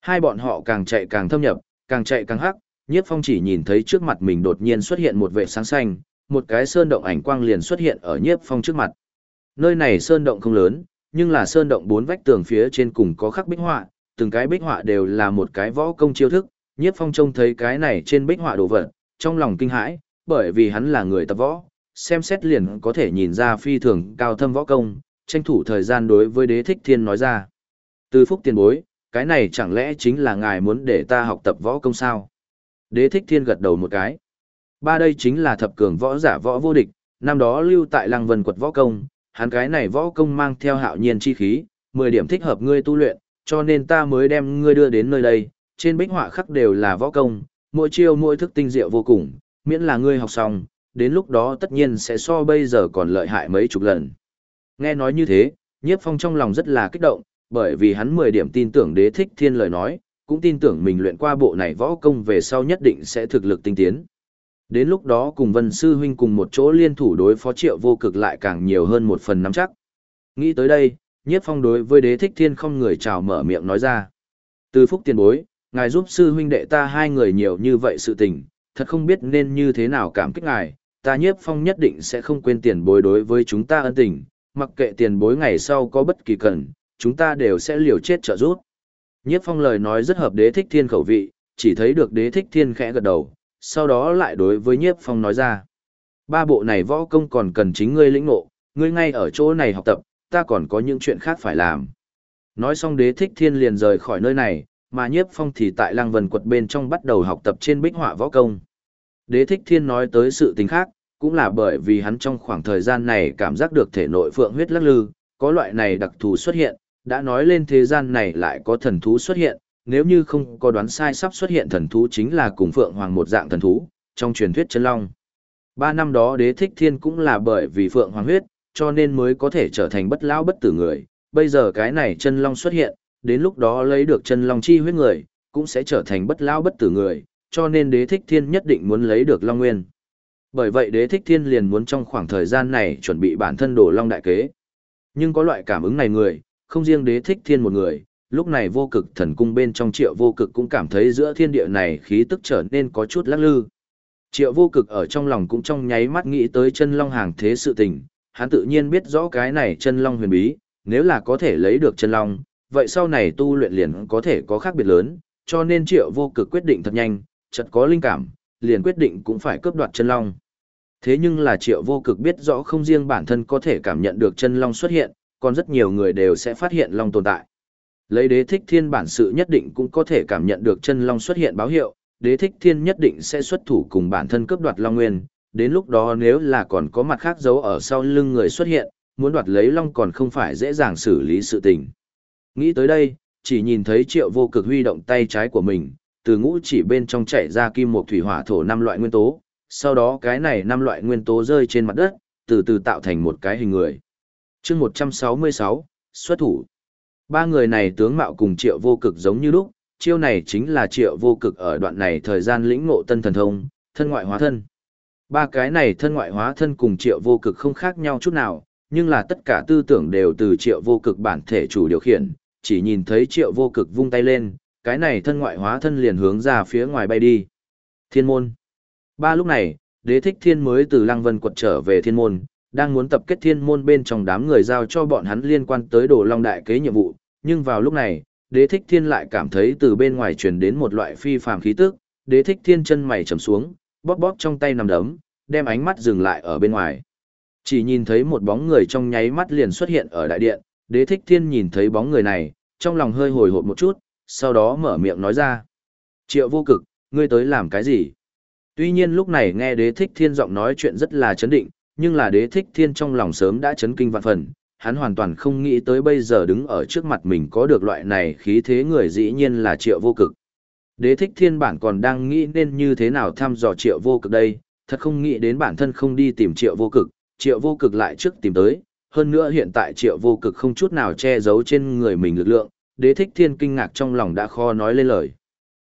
Hai bọn họ càng chạy càng thâm nhập, càng chạy càng hắc, nhiếp phong chỉ nhìn thấy trước mặt mình đột nhiên xuất hiện một vệ sáng xanh, một cái sơn động ảnh quang liền xuất hiện ở nhiếp phong trước mặt. Nơi này sơn động không lớn, nhưng là sơn động bốn vách tường phía trên cùng có khắc bích họa, từng cái bích họa đều là một cái võ công chiêu thức, nhiếp phong trông thấy cái này trên bích họa đồ vật, trong lòng kinh hãi, bởi vì hắn là người tập võ, xem xét liền có thể nhìn ra phi thường cao thâm võ công, tranh thủ thời gian đối với đế thích thiên nói ra. Từ phúc tiền bối, cái này chẳng lẽ chính là ngài muốn để ta học tập võ công sao? Đế thích thiên gật đầu một cái. Ba đây chính là thập cường võ giả võ vô địch, năm đó lưu tại lăng vân quật võ công, hắn cái này võ công mang theo hạo nhiên chi khí, 10 điểm thích hợp ngươi tu luyện, cho nên ta mới đem ngươi đưa đến nơi đây, trên bích họa khắc đều là võ công, mỗi chiêu mỗi thức tinh diệu vô cùng, miễn là ngươi học xong, đến lúc đó tất nhiên sẽ so bây giờ còn lợi hại mấy chục lần. Nghe nói như thế, Nhiếp Phong trong lòng rất là kích động, bởi vì hắn 10 điểm tin tưởng đế thích thiên lời nói, cũng tin tưởng mình luyện qua bộ này võ công về sau nhất định sẽ thực lực tinh tiến. Đến lúc đó cùng Vân Sư Huynh cùng một chỗ liên thủ đối phó triệu vô cực lại càng nhiều hơn một phần nắm chắc. Nghĩ tới đây, Nhiếp Phong đối với đế thích thiên không người chào mở miệng nói ra. Từ phúc tiền bối, ngài giúp sư huynh đệ ta hai người nhiều như vậy sự tình, thật không biết nên như thế nào cảm kích ngài, ta nhiếp phong nhất định sẽ không quên tiền bối đối với chúng ta ân tình, mặc kệ tiền bối ngày sau có bất kỳ cần, chúng ta đều sẽ liều chết trợ giúp. Nhiếp phong lời nói rất hợp đế thích thiên khẩu vị, chỉ thấy được đế thích thiên khẽ gật đầu, sau đó lại đối với nhiếp phong nói ra. Ba bộ này võ công còn cần chính ngươi lĩnh ngộ, ngươi ngay ở chỗ này học tập, ta còn có những chuyện khác phải làm. Nói xong đế thích thiên liền rời khỏi nơi này, mà nhiếp phong thì tại lăng vần quật bên trong bắt đầu học tập trên bích họa võ công. Đế thích thiên nói tới sự tình khác, cũng là bởi vì hắn trong khoảng thời gian này cảm giác được thể nội phượng huyết lắc lư, có loại này đặc thù xuất hiện, đã nói lên thế gian này lại có thần thú xuất hiện, nếu như không có đoán sai sắp xuất hiện thần thú chính là cùng phượng hoàng một dạng thần thú, trong truyền thuyết chân long. Ba năm đó đế thích thiên cũng là bởi vì phượng hoàng huyết, cho nên mới có thể trở thành bất lão bất tử người, bây giờ cái này chân long xuất hiện, đến lúc đó lấy được chân long chi huyết người, cũng sẽ trở thành bất lão bất tử người, cho nên đế thích thiên nhất định muốn lấy được long nguyên. Bởi vậy đế thích thiên liền muốn trong khoảng thời gian này chuẩn bị bản thân đổ long đại kế. Nhưng có loại cảm ứng này người, không riêng đế thích thiên một người, lúc này vô cực thần cung bên trong triệu vô cực cũng cảm thấy giữa thiên địa này khí tức trở nên có chút lắc lư. Triệu vô cực ở trong lòng cũng trong nháy mắt nghĩ tới chân long hàng thế sự tình, hắn tự nhiên biết rõ cái này chân long huyền bí, nếu là có thể lấy được chân long, vậy sau này tu luyện liền có thể có khác biệt lớn, cho nên triệu vô cực quyết định thật nhanh, chợt có linh cảm, liền quyết định cũng phải cướp đoạt chân long. Thế nhưng là triệu vô cực biết rõ không riêng bản thân có thể cảm nhận được chân long xuất hiện, còn rất nhiều người đều sẽ phát hiện long tồn tại. Lấy đế thích thiên bản sự nhất định cũng có thể cảm nhận được chân long xuất hiện báo hiệu, đế thích thiên nhất định sẽ xuất thủ cùng bản thân cướp đoạt long nguyên, đến lúc đó nếu là còn có mặt khác giấu ở sau lưng người xuất hiện, muốn đoạt lấy long còn không phải dễ dàng xử lý sự tình. Nghĩ tới đây, chỉ nhìn thấy triệu vô cực huy động tay trái của mình, từ ngũ chỉ bên trong chạy ra kim một thủy hỏa thổ năm loại nguyên tố, sau đó cái này năm loại nguyên tố rơi trên mặt đất, từ từ tạo thành một cái hình người. chương 166, xuất thủ. Ba người này tướng mạo cùng triệu vô cực giống như lúc, chiêu này chính là triệu vô cực ở đoạn này thời gian lĩnh ngộ tân thần thông, thân ngoại hóa thân. Ba cái này thân ngoại hóa thân cùng triệu vô cực không khác nhau chút nào, nhưng là tất cả tư tưởng đều từ triệu vô cực bản thể chủ điều khiển, chỉ nhìn thấy triệu vô cực vung tay lên, cái này thân ngoại hóa thân liền hướng ra phía ngoài bay đi. Thiên môn. Ba lúc này, đế thích thiên mới từ lăng vân quật trở về thiên môn, đang muốn tập kết thiên môn bên trong đám người giao cho bọn hắn liên quan tới đồ long đại kế nhiệm vụ, nhưng vào lúc này, đế thích thiên lại cảm thấy từ bên ngoài truyền đến một loại phi phàm khí tức, đế thích thiên chân mày trầm xuống, bóp bóp trong tay nằm đấm, đem ánh mắt dừng lại ở bên ngoài. Chỉ nhìn thấy một bóng người trong nháy mắt liền xuất hiện ở đại điện, đế thích thiên nhìn thấy bóng người này, trong lòng hơi hồi hộp một chút, sau đó mở miệng nói ra. Triệu vô cực, ngươi tới làm cái gì? Tuy nhiên lúc này nghe đế thích thiên giọng nói chuyện rất là chấn định, nhưng là đế thích thiên trong lòng sớm đã chấn kinh vạn phần, hắn hoàn toàn không nghĩ tới bây giờ đứng ở trước mặt mình có được loại này khí thế người dĩ nhiên là triệu vô cực. Đế thích thiên bản còn đang nghĩ nên như thế nào thăm dò triệu vô cực đây, thật không nghĩ đến bản thân không đi tìm triệu vô cực, triệu vô cực lại trước tìm tới, hơn nữa hiện tại triệu vô cực không chút nào che giấu trên người mình lực lượng, đế thích thiên kinh ngạc trong lòng đã khó nói lên lời.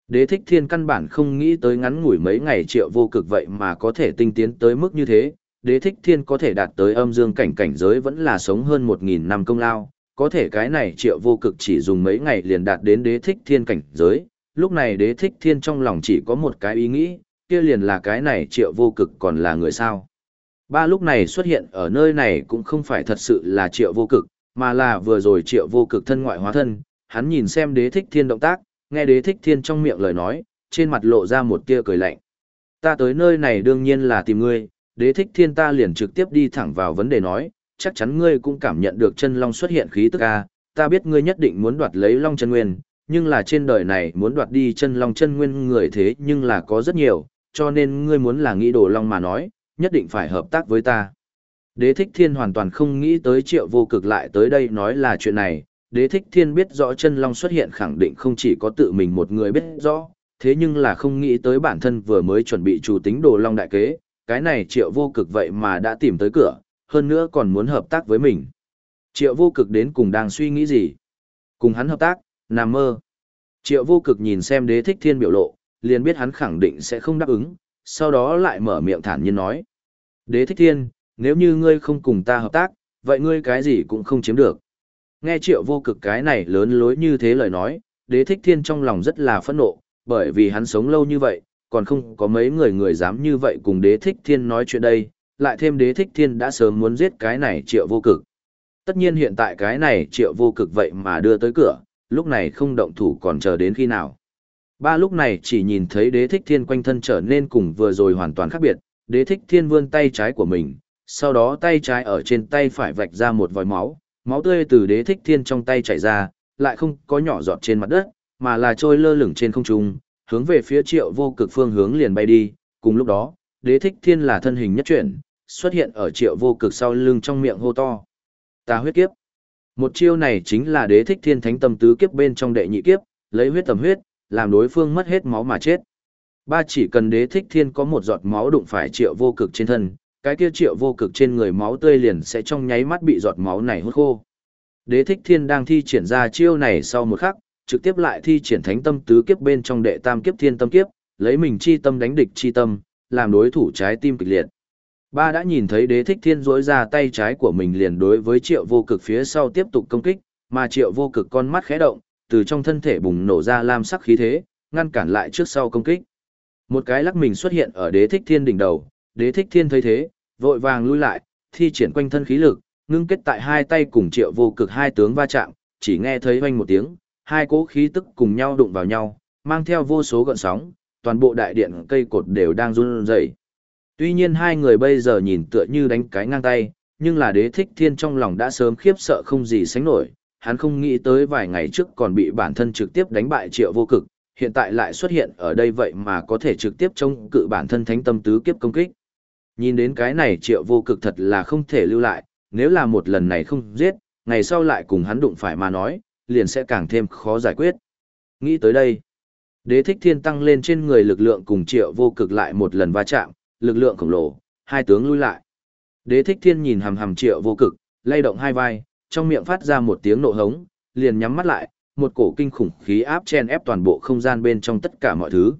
Đế thích thiên căn bản không nghĩ tới ngắn ngủi mấy ngày triệu vô cực vậy mà có thể tinh tiến tới mức như thế, đế thích thiên có thể đạt tới âm dương cảnh cảnh giới vẫn là sống hơn một nghìn năm công lao, có thể cái này triệu vô cực chỉ dùng mấy ngày liền đạt đến đế thích thiên cảnh giới, lúc này đế thích thiên trong lòng chỉ có một cái ý nghĩ, kia liền là cái này triệu vô cực còn là người sao. Ba lúc này xuất hiện ở nơi này cũng không phải thật sự là triệu vô cực, mà là vừa rồi triệu vô cực thân ngoại hóa thân, hắn nhìn xem đế thích thiên động tác, nghe đế thích thiên trong miệng lời nói, trên mặt lộ ra một tia cười lạnh. Ta tới nơi này đương nhiên là tìm ngươi, đế thích thiên ta liền trực tiếp đi thẳng vào vấn đề nói, chắc chắn ngươi cũng cảm nhận được chân long xuất hiện khí tức a, ta biết ngươi nhất định muốn đoạt lấy long chân nguyên, nhưng là trên đời này muốn đoạt đi chân long chân nguyên người thế nhưng là có rất nhiều, cho nên ngươi muốn là nghĩ đồ long mà nói, nhất định phải hợp tác với ta. Đế thích thiên hoàn toàn không nghĩ tới triệu vô cực lại tới đây nói là chuyện này, đế thích thiên biết rõ chân long xuất hiện khẳng định không chỉ có tự mình một người biết rõ, thế nhưng là không nghĩ tới bản thân vừa mới chuẩn bị chủ tính đồ long đại kế, cái này triệu vô cực vậy mà đã tìm tới cửa, hơn nữa còn muốn hợp tác với mình. Triệu vô cực đến cùng đang suy nghĩ gì? Cùng hắn hợp tác, nằm mơ. Triệu vô cực nhìn xem đế thích thiên biểu lộ, liền biết hắn khẳng định sẽ không đáp ứng, sau đó lại mở miệng thản nhiên nói. Đế thích thiên, nếu như ngươi không cùng ta hợp tác, vậy ngươi cái gì cũng không chiếm được. Nghe triệu vô cực cái này lớn lối như thế lời nói, đế thích thiên trong lòng rất là phẫn nộ, bởi vì hắn sống lâu như vậy, còn không có mấy người người dám như vậy cùng đế thích thiên nói chuyện đây, lại thêm đế thích thiên đã sớm muốn giết cái này triệu vô cực. Tất nhiên hiện tại cái này triệu vô cực vậy mà đưa tới cửa, lúc này không động thủ còn chờ đến khi nào. Ba lúc này chỉ nhìn thấy đế thích thiên quanh thân trở nên cùng vừa rồi hoàn toàn khác biệt, đế thích thiên vươn tay trái của mình, sau đó tay trái ở trên tay phải vạch ra một vòi máu, máu tươi từ đế thích thiên trong tay chảy ra, lại không có nhỏ giọt trên mặt đất, mà là trôi lơ lửng trên không trung, hướng về phía triệu vô cực phương hướng liền bay đi, cùng lúc đó, đế thích thiên là thân hình nhất chuyển, xuất hiện ở triệu vô cực sau lưng trong miệng hô to. Ta huyết kiếp. Một chiêu này chính là đế thích thiên thánh tâm tứ kiếp bên trong đệ nhị kiếp, lấy huyết tầm huyết, làm đối phương mất hết máu mà chết. Ba chỉ cần đế thích thiên có một giọt máu đụng phải triệu vô cực trên thân, cái kia triệu vô cực trên người máu tươi liền sẽ trong nháy mắt bị giọt máu này hút khô. Đế thích thiên đang thi triển ra chiêu này sau một khắc, trực tiếp lại thi triển thánh tâm tứ kiếp bên trong đệ tam kiếp thiên tâm kiếp, lấy mình chi tâm đánh địch chi tâm, làm đối thủ trái tim kịch liệt. Ba đã nhìn thấy đế thích thiên rỗi ra tay trái của mình liền đối với triệu vô cực phía sau tiếp tục công kích, mà triệu vô cực con mắt khẽ động, từ trong thân thể bùng nổ ra lam sắc khí thế, ngăn cản lại trước sau công kích. Một cái lắc mình xuất hiện ở đế thích thiên đỉnh đầu, đế thích thiên thấy thế, vội vàng lui lại, thi triển quanh thân khí lực, ngưng kết tại hai tay cùng triệu vô cực hai tướng va chạm, chỉ nghe thấy vang một tiếng, hai cỗ khí tức cùng nhau đụng vào nhau, mang theo vô số gợn sóng, toàn bộ đại điện cây cột đều đang run rẩy. Tuy nhiên hai người bây giờ nhìn tựa như đánh cái ngang tay, nhưng là đế thích thiên trong lòng đã sớm khiếp sợ không gì sánh nổi, hắn không nghĩ tới vài ngày trước còn bị bản thân trực tiếp đánh bại triệu vô cực, hiện tại lại xuất hiện ở đây vậy mà có thể trực tiếp chống cự bản thân thánh tâm tứ kiếp công kích. Nhìn đến cái này triệu vô cực thật là không thể lưu lại, nếu là một lần này không giết, ngày sau lại cùng hắn đụng phải mà nói, liền sẽ càng thêm khó giải quyết. Nghĩ tới đây, đế thích thiên tăng lên trên người lực lượng cùng triệu vô cực lại một lần va chạm, lực lượng khổng lồ, hai tướng lui lại. Đế thích thiên nhìn hầm hầm triệu vô cực, lay động hai vai, trong miệng phát ra một tiếng nộ hống, liền nhắm mắt lại, một cổ kinh khủng khí áp chen ép toàn bộ không gian bên trong tất cả mọi thứ.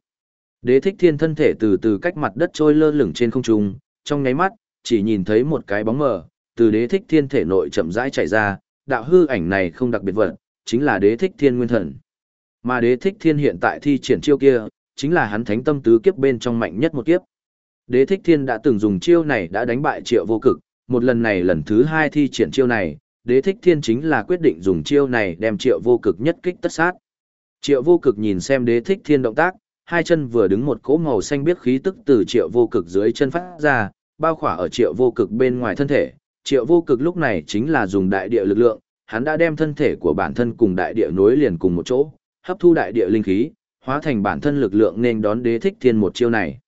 Đế thích thiên thân thể từ từ cách mặt đất trôi lơ lửng trên không trung, trong nháy mắt, chỉ nhìn thấy một cái bóng mờ, từ đế thích thiên thể nội chậm rãi chạy ra, đạo hư ảnh này không đặc biệt vật, chính là đế thích thiên nguyên thần. Mà đế thích thiên hiện tại thi triển chiêu kia, chính là hắn thánh tâm tứ kiếp bên trong mạnh nhất một kiếp. Đế thích thiên đã từng dùng chiêu này đã đánh bại triệu vô cực, một lần này lần thứ hai thi triển chiêu này, đế thích thiên chính là quyết định dùng chiêu này đem triệu vô cực nhất kích tất sát. Triệu vô cực nhìn xem đế thích thiên động tác, hai chân vừa đứng một cỗ màu xanh biếc khí tức từ triệu vô cực dưới chân phát ra, bao khỏa ở triệu vô cực bên ngoài thân thể. Triệu vô cực lúc này chính là dùng đại địa lực lượng, hắn đã đem thân thể của bản thân cùng đại địa nối liền cùng một chỗ, hấp thu đại địa linh khí, hóa thành bản thân lực lượng nên đón đế thích thiên một chiêu này.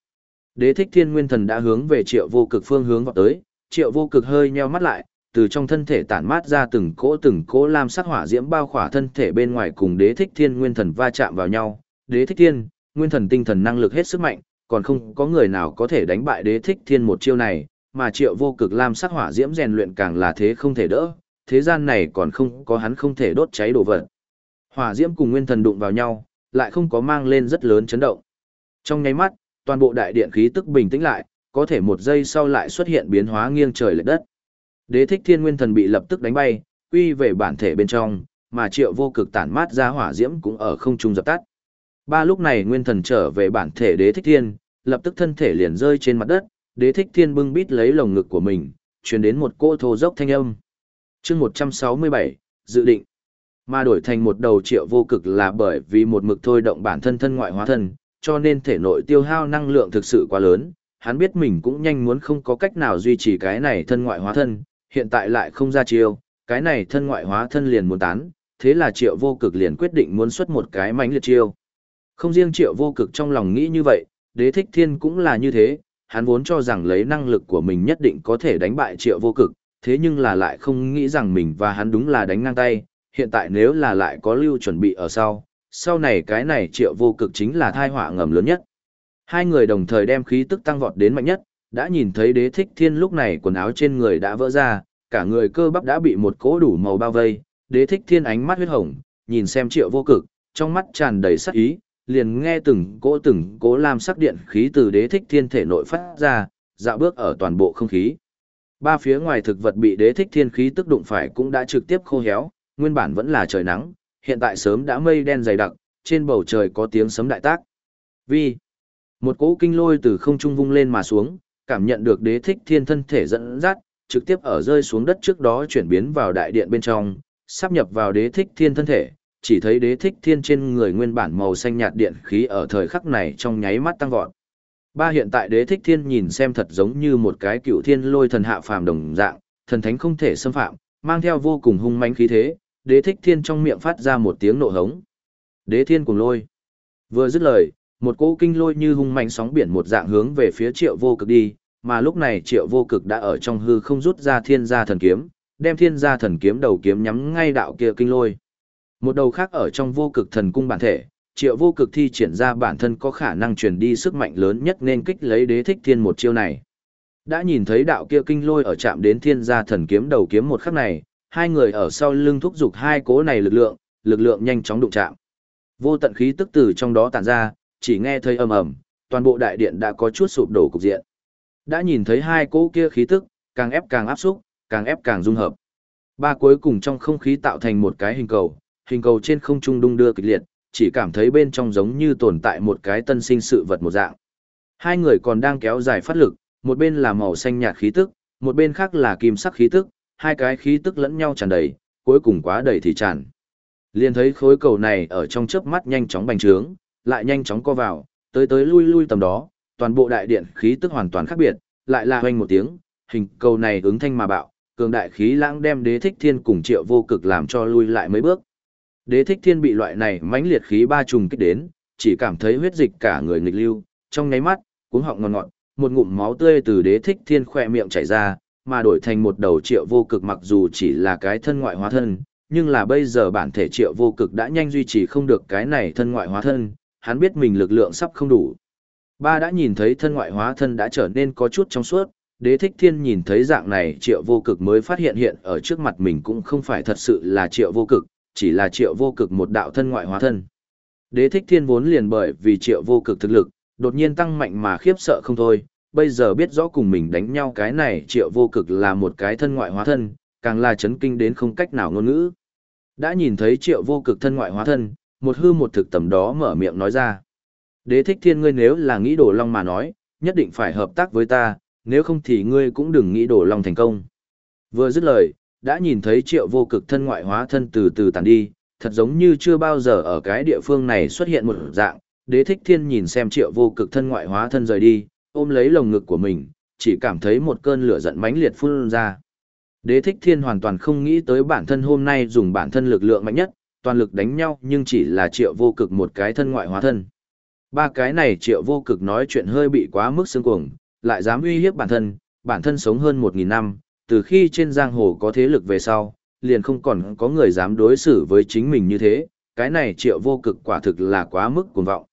Đế thích thiên nguyên thần đã hướng về triệu vô cực phương hướng vào tới, triệu vô cực hơi nheo mắt lại, từ trong thân thể tản mát ra từng cỗ từng cỗ lam sắc hỏa diễm bao khỏa thân thể bên ngoài cùng đế thích thiên nguyên thần va chạm vào nhau. Đế thích thiên, nguyên thần tinh thần năng lực hết sức mạnh, còn không có người nào có thể đánh bại đế thích thiên một chiêu này, mà triệu vô cực lam sắc hỏa diễm rèn luyện càng là thế không thể đỡ, thế gian này còn không có hắn không thể đốt cháy đồ vật. Hỏa diễm cùng nguyên thần đụng vào nhau, lại không có mang lên rất lớn chấn động. Trong nháy mắt, toàn bộ đại điện khí tức bình tĩnh lại, có thể một giây sau lại xuất hiện biến hóa nghiêng trời lệch đất. Đế thích thiên nguyên thần bị lập tức đánh bay, quy về bản thể bên trong, mà triệu vô cực tản mát ra hỏa diễm cũng ở không trung dập tắt. Ba lúc này nguyên thần trở về bản thể đế thích thiên, lập tức thân thể liền rơi trên mặt đất, đế thích thiên bưng bít lấy lồng ngực của mình, truyền đến một cô thô dốc thanh âm chương 167, dự định. Mà đổi thành một đầu triệu vô cực là bởi vì một mực thôi động bản thân thân ngoại hóa thân, cho nên thể nội tiêu hao năng lượng thực sự quá lớn, hắn biết mình cũng nhanh muốn không có cách nào duy trì cái này thân ngoại hóa thân, hiện tại lại không ra chiêu, cái này thân ngoại hóa thân liền muốn tán, thế là triệu vô cực liền quyết định muốn xuất một cái mánh liệt chiêu. Không riêng triệu vô cực trong lòng nghĩ như vậy, đế thích thiên cũng là như thế, hắn vốn cho rằng lấy năng lực của mình nhất định có thể đánh bại triệu vô cực, thế nhưng là lại không nghĩ rằng mình và hắn đúng là đánh ngang tay, hiện tại nếu là lại có lưu chuẩn bị ở sau, sau này cái này triệu vô cực chính là thai họa ngầm lớn nhất. Hai người đồng thời đem khí tức tăng vọt đến mạnh nhất, đã nhìn thấy đế thích thiên lúc này quần áo trên người đã vỡ ra, cả người cơ bắp đã bị một cỗ đủ màu bao vây, đế thích thiên ánh mắt huyết hồng, nhìn xem triệu vô cực, trong mắt tràn đầy sắc ý, liền nghe từng cỗ từng cỗ làm sắc điện khí từ đế thích thiên thể nội phát ra, dạo bước ở toàn bộ không khí. Ba phía ngoài thực vật bị đế thích thiên khí tức đụng phải cũng đã trực tiếp khô héo, nguyên bản vẫn là trời nắng, hiện tại sớm đã mây đen dày đặc, trên bầu trời có tiếng sấm đại tác. Vi. Một cỗ kinh lôi từ không trung vung lên mà xuống, cảm nhận được đế thích thiên thân thể dẫn dắt, trực tiếp ở rơi xuống đất trước đó chuyển biến vào đại điện bên trong, sắp nhập vào đế thích thiên thân thể, chỉ thấy đế thích thiên trên người nguyên bản màu xanh nhạt điện khí ở thời khắc này trong nháy mắt tăng vọt. Ba hiện tại đế thích thiên nhìn xem thật giống như một cái cựu thiên lôi thần hạ phàm đồng dạng, thần thánh không thể xâm phạm, mang theo vô cùng hung manh khí thế, đế thích thiên trong miệng phát ra một tiếng nộ hống. Đế thiên cùng lôi. Vừa dứt lời, một cỗ kinh lôi như hung mạnh sóng biển một dạng hướng về phía triệu vô cực đi, mà lúc này triệu vô cực đã ở trong hư không rút ra thiên gia thần kiếm, đem thiên gia thần kiếm đầu kiếm nhắm ngay đạo kia kinh lôi. Một đầu khác ở trong vô cực thần cung bản thể, triệu vô cực thi triển ra bản thân có khả năng truyền đi sức mạnh lớn nhất nên kích lấy đế thích thiên một chiêu này. Đã nhìn thấy đạo kia kinh lôi ở chạm đến thiên gia thần kiếm đầu kiếm một khắc này, hai người ở sau lưng thúc giục hai cố này lực lượng, lực lượng nhanh chóng đụng chạm. Vô tận khí tức từ trong đó tản ra, chỉ nghe thấy ầm ầm, toàn bộ đại điện đã có chút sụp đổ cục diện. Đã nhìn thấy hai cỗ kia khí tức, càng ép càng áp xúc, càng ép càng dung hợp. Ba cuối cùng trong không khí tạo thành một cái hình cầu, hình cầu trên không trung đung đưa kịch liệt, chỉ cảm thấy bên trong giống như tồn tại một cái tân sinh sự vật một dạng. Hai người còn đang kéo dài phát lực, một bên là màu xanh nhạt khí tức, một bên khác là kim sắc khí tức, hai cái khí tức lẫn nhau tràn đầy, cuối cùng quá đầy thì tràn. Liền thấy khối cầu này ở trong chớp mắt nhanh chóng bành trướng, lại nhanh chóng co vào, tới tới lui lui tầm đó, toàn bộ đại điện khí tức hoàn toàn khác biệt, lại là hoanh một tiếng, hình cầu này ứng thanh mà bạo, cường đại khí lãng đem đế thích thiên cùng triệu vô cực làm cho lui lại mấy bước. Đế thích thiên bị loại này mãnh liệt khí ba trùng kích đến, chỉ cảm thấy huyết dịch cả người nghịch lưu, trong nháy mắt, cuống họng ngọt ngọt, một ngụm máu tươi từ đế thích thiên khỏe miệng chảy ra, mà đổi thành một đầu triệu vô cực mặc dù chỉ là cái thân ngoại hóa thân, nhưng là bây giờ bản thể triệu vô cực đã nhanh duy trì không được cái này thân ngoại hóa thân, hắn biết mình lực lượng sắp không đủ. Ba đã nhìn thấy thân ngoại hóa thân đã trở nên có chút trong suốt, đế thích thiên nhìn thấy dạng này triệu vô cực mới phát hiện hiện ở trước mặt mình cũng không phải thật sự là triệu vô cực, chỉ là triệu vô cực một đạo thân ngoại hóa thân. Đế thích thiên vốn liền bởi vì triệu vô cực thực lực, đột nhiên tăng mạnh mà khiếp sợ không thôi, bây giờ biết rõ cùng mình đánh nhau cái này triệu vô cực là một cái thân ngoại hóa thân, càng là chấn kinh đến không cách nào ngôn ngữ. Đã nhìn thấy triệu vô cực thân ngoại hóa thân, một hư một thực tầm đó mở miệng nói ra. Đế thích thiên ngươi nếu là nghĩ đổ long mà nói, nhất định phải hợp tác với ta, nếu không thì ngươi cũng đừng nghĩ đổ long thành công. Vừa dứt lời, đã nhìn thấy triệu vô cực thân ngoại hóa thân từ từ tàn đi, thật giống như chưa bao giờ ở cái địa phương này xuất hiện một dạng, đế thích thiên nhìn xem triệu vô cực thân ngoại hóa thân rời đi, ôm lấy lồng ngực của mình, chỉ cảm thấy một cơn lửa giận mãnh liệt phun ra. Đế thích thiên hoàn toàn không nghĩ tới bản thân hôm nay dùng bản thân lực lượng mạnh nhất, toàn lực đánh nhau nhưng chỉ là triệu vô cực một cái thân ngoại hóa thân. Ba cái này triệu vô cực nói chuyện hơi bị quá mức xương cuồng, lại dám uy hiếp bản thân, bản thân sống hơn 1.000 năm, từ khi trên giang hồ có thế lực về sau, liền không còn có người dám đối xử với chính mình như thế, cái này triệu vô cực quả thực là quá mức cuồng vọng.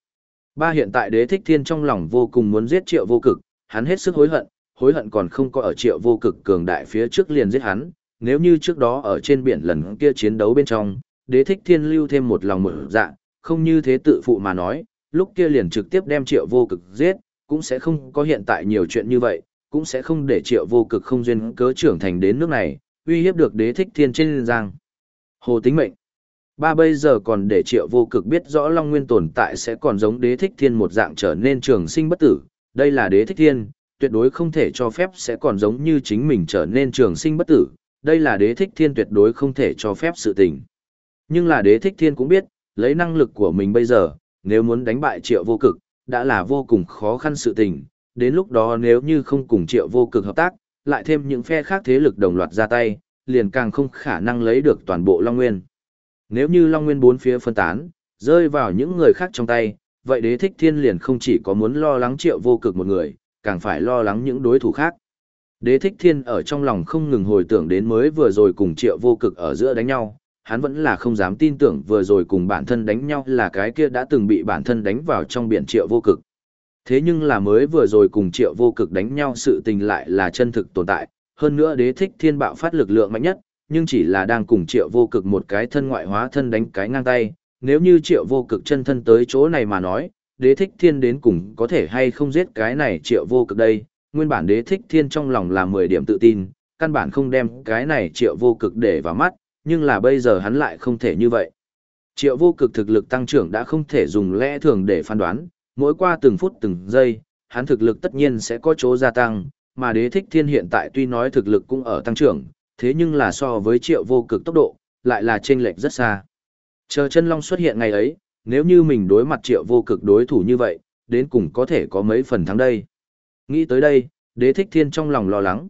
Ba hiện tại đế thích thiên trong lòng vô cùng muốn giết triệu vô cực, hắn hết sức hối hận, hối hận còn không có ở triệu vô cực cường đại phía trước liền giết hắn, nếu như trước đó ở trên biển lần kia chiến đấu bên trong, đế thích thiên lưu thêm một lòng mở dạ, không như thế tự phụ mà nói, lúc kia liền trực tiếp đem triệu vô cực giết, cũng sẽ không có hiện tại nhiều chuyện như vậy, cũng sẽ không để triệu vô cực không duyên cớ trưởng thành đến nước này, uy hiếp được đế thích thiên trên giang. Hồ tính mệnh. Ba bây giờ còn để triệu vô cực biết rõ Long Nguyên tồn tại sẽ còn giống đế thích thiên một dạng trở nên trường sinh bất tử. Đây là đế thích thiên, tuyệt đối không thể cho phép sẽ còn giống như chính mình trở nên trường sinh bất tử. Đây là đế thích thiên tuyệt đối không thể cho phép sự tình. Nhưng là đế thích thiên cũng biết, lấy năng lực của mình bây giờ, nếu muốn đánh bại triệu vô cực, đã là vô cùng khó khăn sự tình. Đến lúc đó nếu như không cùng triệu vô cực hợp tác, lại thêm những phe khác thế lực đồng loạt ra tay, liền càng không khả năng lấy được toàn bộ Long Nguyên. Nếu như Long Nguyên bốn phía phân tán, rơi vào những người khác trong tay, vậy đế thích thiên liền không chỉ có muốn lo lắng triệu vô cực một người, càng phải lo lắng những đối thủ khác. Đế thích thiên ở trong lòng không ngừng hồi tưởng đến mới vừa rồi cùng triệu vô cực ở giữa đánh nhau, hắn vẫn là không dám tin tưởng vừa rồi cùng bản thân đánh nhau là cái kia đã từng bị bản thân đánh vào trong biển triệu vô cực. Thế nhưng là mới vừa rồi cùng triệu vô cực đánh nhau sự tình lại là chân thực tồn tại, hơn nữa đế thích thiên bạo phát lực lượng mạnh nhất, nhưng chỉ là đang cùng triệu vô cực một cái thân ngoại hóa thân đánh cái ngang tay, nếu như triệu vô cực chân thân tới chỗ này mà nói, đế thích thiên đến cùng có thể hay không giết cái này triệu vô cực đây, nguyên bản đế thích thiên trong lòng là 10 điểm tự tin, căn bản không đem cái này triệu vô cực để vào mắt, nhưng là bây giờ hắn lại không thể như vậy. Triệu vô cực thực lực tăng trưởng đã không thể dùng lẽ thường để phán đoán, mỗi qua từng phút từng giây, hắn thực lực tất nhiên sẽ có chỗ gia tăng, mà đế thích thiên hiện tại tuy nói thực lực cũng ở tăng trưởng, thế nhưng là so với triệu vô cực tốc độ, lại là chênh lệch rất xa. Chờ chân long xuất hiện ngày ấy, nếu như mình đối mặt triệu vô cực đối thủ như vậy, đến cùng có thể có mấy phần thắng đây. Nghĩ tới đây, đế thích thiên trong lòng lo lắng.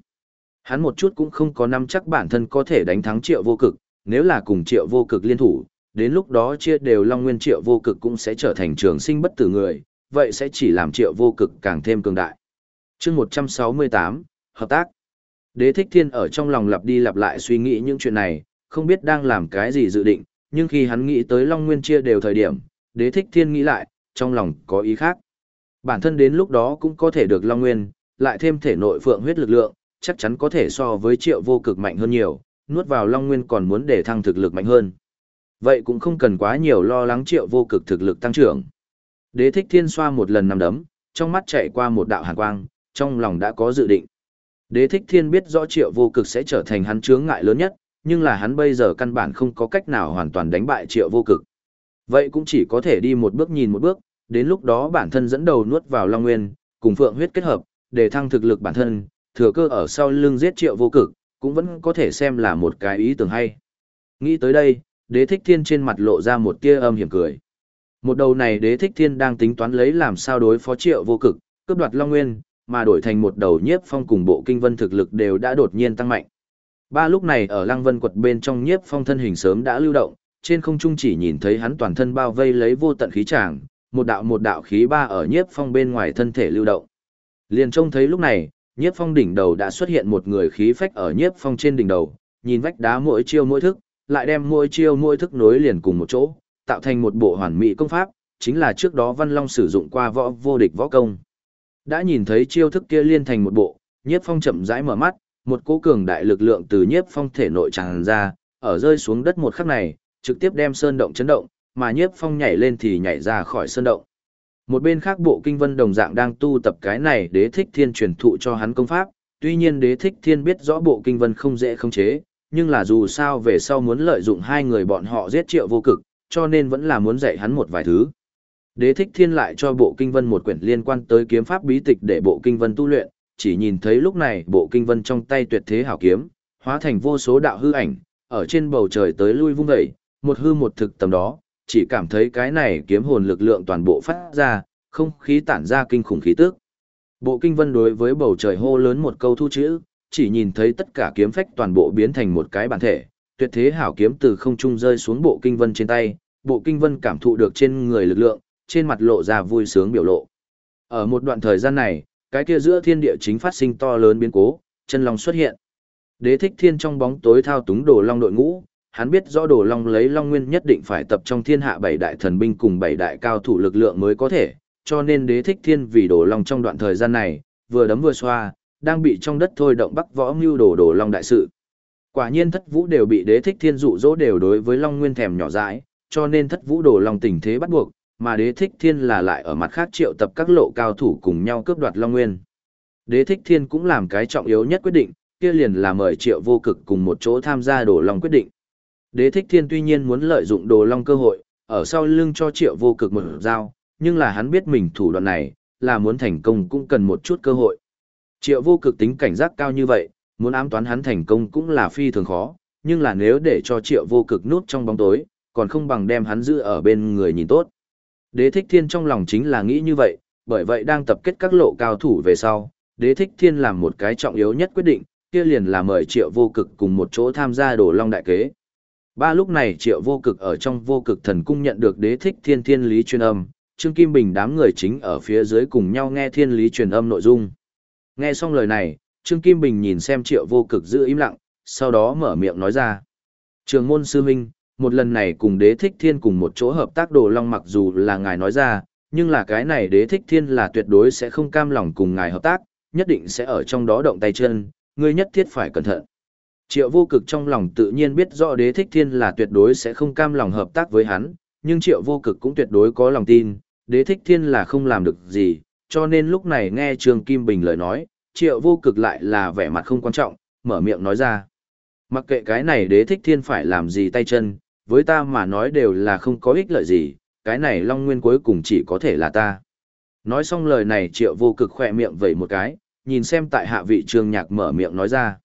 Hắn một chút cũng không có nắm chắc bản thân có thể đánh thắng triệu vô cực, nếu là cùng triệu vô cực liên thủ, đến lúc đó chia đều long nguyên triệu vô cực cũng sẽ trở thành trường sinh bất tử người, vậy sẽ chỉ làm triệu vô cực càng thêm cường đại. chương 168, Hợp tác. Đế thích thiên ở trong lòng lặp đi lặp lại suy nghĩ những chuyện này, không biết đang làm cái gì dự định, nhưng khi hắn nghĩ tới long nguyên chia đều thời điểm, đế thích thiên nghĩ lại, trong lòng có ý khác. Bản thân đến lúc đó cũng có thể được long nguyên, lại thêm thể nội phượng huyết lực lượng, chắc chắn có thể so với triệu vô cực mạnh hơn nhiều, nuốt vào long nguyên còn muốn để thăng thực lực mạnh hơn. Vậy cũng không cần quá nhiều lo lắng triệu vô cực thực lực tăng trưởng. Đế thích thiên xoa một lần nằm đấm, trong mắt chạy qua một đạo hàn quang, trong lòng đã có dự định. Đế thích thiên biết rõ triệu vô cực sẽ trở thành hắn chướng ngại lớn nhất, nhưng là hắn bây giờ căn bản không có cách nào hoàn toàn đánh bại triệu vô cực. Vậy cũng chỉ có thể đi một bước nhìn một bước, đến lúc đó bản thân dẫn đầu nuốt vào Long Nguyên, cùng Phượng huyết kết hợp, để thăng thực lực bản thân, thừa cơ ở sau lưng giết triệu vô cực, cũng vẫn có thể xem là một cái ý tưởng hay. Nghĩ tới đây, đế thích thiên trên mặt lộ ra một tia âm hiểm cười. Một đầu này đế thích thiên đang tính toán lấy làm sao đối phó triệu vô cực, cướp đoạt Long Nguyên, mà đổi thành một đầu nhiếp phong cùng bộ kinh vân thực lực đều đã đột nhiên tăng mạnh. Ba lúc này ở Lăng Vân quật bên trong nhiếp phong thân hình sớm đã lưu động, trên không trung chỉ nhìn thấy hắn toàn thân bao vây lấy vô tận khí tràng, một đạo một đạo khí ba ở nhiếp phong bên ngoài thân thể lưu động. Liền trông thấy lúc này, nhiếp phong đỉnh đầu đã xuất hiện một người khí phách ở nhiếp phong trên đỉnh đầu, nhìn vách đá mỗi chiêu mỗi thức, lại đem mỗi chiêu mỗi thức nối liền cùng một chỗ, tạo thành một bộ hoàn mỹ công pháp, chính là trước đó Văn Long sử dụng qua võ vô địch võ công. Đã nhìn thấy chiêu thức kia liên thành một bộ, nhiếp phong chậm rãi mở mắt, một cỗ cường đại lực lượng từ nhiếp phong thể nội tràn ra, ở rơi xuống đất một khắc này, trực tiếp đem sơn động chấn động, mà nhiếp phong nhảy lên thì nhảy ra khỏi sơn động. Một bên khác bộ kinh vân đồng dạng đang tu tập cái này đế thích thiên truyền thụ cho hắn công pháp, tuy nhiên đế thích thiên biết rõ bộ kinh vân không dễ khống chế, nhưng là dù sao về sau muốn lợi dụng hai người bọn họ giết triệu vô cực, cho nên vẫn là muốn dạy hắn một vài thứ. Đế thích thiên lại cho bộ kinh vân một quyển liên quan tới kiếm pháp bí tịch để bộ kinh vân tu luyện, chỉ nhìn thấy lúc này bộ kinh vân trong tay tuyệt thế hảo kiếm, hóa thành vô số đạo hư ảnh, ở trên bầu trời tới lui vung dậy, một hư một thực tầm đó, chỉ cảm thấy cái này kiếm hồn lực lượng toàn bộ phát ra, không khí tản ra kinh khủng khí tức. Bộ kinh vân đối với bầu trời hô lớn một câu thu chữ, chỉ nhìn thấy tất cả kiếm phách toàn bộ biến thành một cái bản thể, tuyệt thế hảo kiếm từ không trung rơi xuống bộ kinh vân trên tay, bộ kinh vân cảm thụ được trên người lực lượng, trên mặt lộ ra vui sướng biểu lộ. Ở một đoạn thời gian này, cái kia giữa thiên địa chính phát sinh to lớn biến cố, chân long xuất hiện. Đế thích thiên trong bóng tối thao túng đồ long đội ngũ, hắn biết rõ đồ long lấy long nguyên nhất định phải tập trong thiên hạ bảy đại thần binh cùng bảy đại cao thủ lực lượng mới có thể, cho nên đế thích thiên vì đồ long trong đoạn thời gian này, vừa đấm vừa xoa, đang bị trong đất thôi động bắc võ mưu đồ đồ long đại sự. Quả nhiên thất vũ đều bị đế thích thiên dụ dỗ đều đối với long nguyên thèm nhỏ dãi, cho nên thất vũ đồ long tình thế bắt buộc, mà đế thích thiên là lại ở mặt khác triệu tập các lộ cao thủ cùng nhau cướp đoạt long nguyên. Đế thích thiên cũng làm cái trọng yếu nhất quyết định, kia liền là mời triệu vô cực cùng một chỗ tham gia đồ long quyết định. Đế thích thiên tuy nhiên muốn lợi dụng đồ long cơ hội, ở sau lưng cho triệu vô cực một dao, nhưng là hắn biết mình thủ đoạn này, là muốn thành công cũng cần một chút cơ hội. Triệu vô cực tính cảnh giác cao như vậy, muốn ám toán hắn thành công cũng là phi thường khó, nhưng là nếu để cho triệu vô cực nút trong bóng tối, còn không bằng đem hắn giữ ở bên người nhìn tốt. Đế thích thiên trong lòng chính là nghĩ như vậy, bởi vậy đang tập kết các lộ cao thủ về sau, đế thích thiên làm một cái trọng yếu nhất quyết định, kia liền là mời triệu vô cực cùng một chỗ tham gia đổ long đại kế. Ba lúc này triệu vô cực ở trong vô cực thần cung nhận được đế thích thiên thiên lý truyền âm, Trương Kim Bình đám người chính ở phía dưới cùng nhau nghe thiên lý truyền âm nội dung. Nghe xong lời này, Trương Kim Bình nhìn xem triệu vô cực giữ im lặng, sau đó mở miệng nói ra. Trường môn sư huynh, một lần này cùng đế thích thiên cùng một chỗ hợp tác đồ long mặc dù là ngài nói ra, nhưng là cái này đế thích thiên là tuyệt đối sẽ không cam lòng cùng ngài hợp tác, nhất định sẽ ở trong đó động tay chân, ngươi nhất thiết phải cẩn thận. Triệu vô cực trong lòng tự nhiên biết rõ đế thích thiên là tuyệt đối sẽ không cam lòng hợp tác với hắn, nhưng triệu vô cực cũng tuyệt đối có lòng tin, đế thích thiên là không làm được gì, cho nên lúc này nghe Trương Kim Bình lời nói, triệu vô cực lại là vẻ mặt không quan trọng, mở miệng nói ra. Mặc kệ cái này đế thích thiên phải làm gì tay chân, với ta mà nói đều là không có ích lợi gì, cái này Long Nguyên cuối cùng chỉ có thể là ta. Nói xong lời này triệu vô cực khỏe miệng vẩy một cái, nhìn xem tại hạ vị trương nhạc mở miệng nói ra.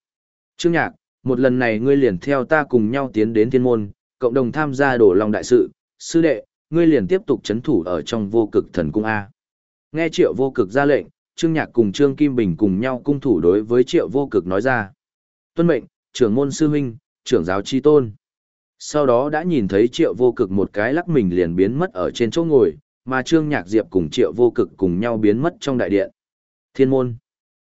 Trương nhạc, một lần này ngươi liền theo ta cùng nhau tiến đến thiên môn, cộng đồng tham gia đổ lòng đại sự, sư đệ, ngươi liền tiếp tục chấn thủ ở trong vô cực thần cung A. Nghe triệu vô cực ra lệnh, trương nhạc cùng trương kim bình cùng nhau cung thủ đối với triệu vô cực nói ra. Tuân mệnh, trưởng môn sư huynh, trưởng giáo chi tôn. Sau đó đã nhìn thấy triệu vô cực một cái lắc mình liền biến mất ở trên chỗ ngồi, mà trương nhạc diệp cùng triệu vô cực cùng nhau biến mất trong đại điện. Thiên môn.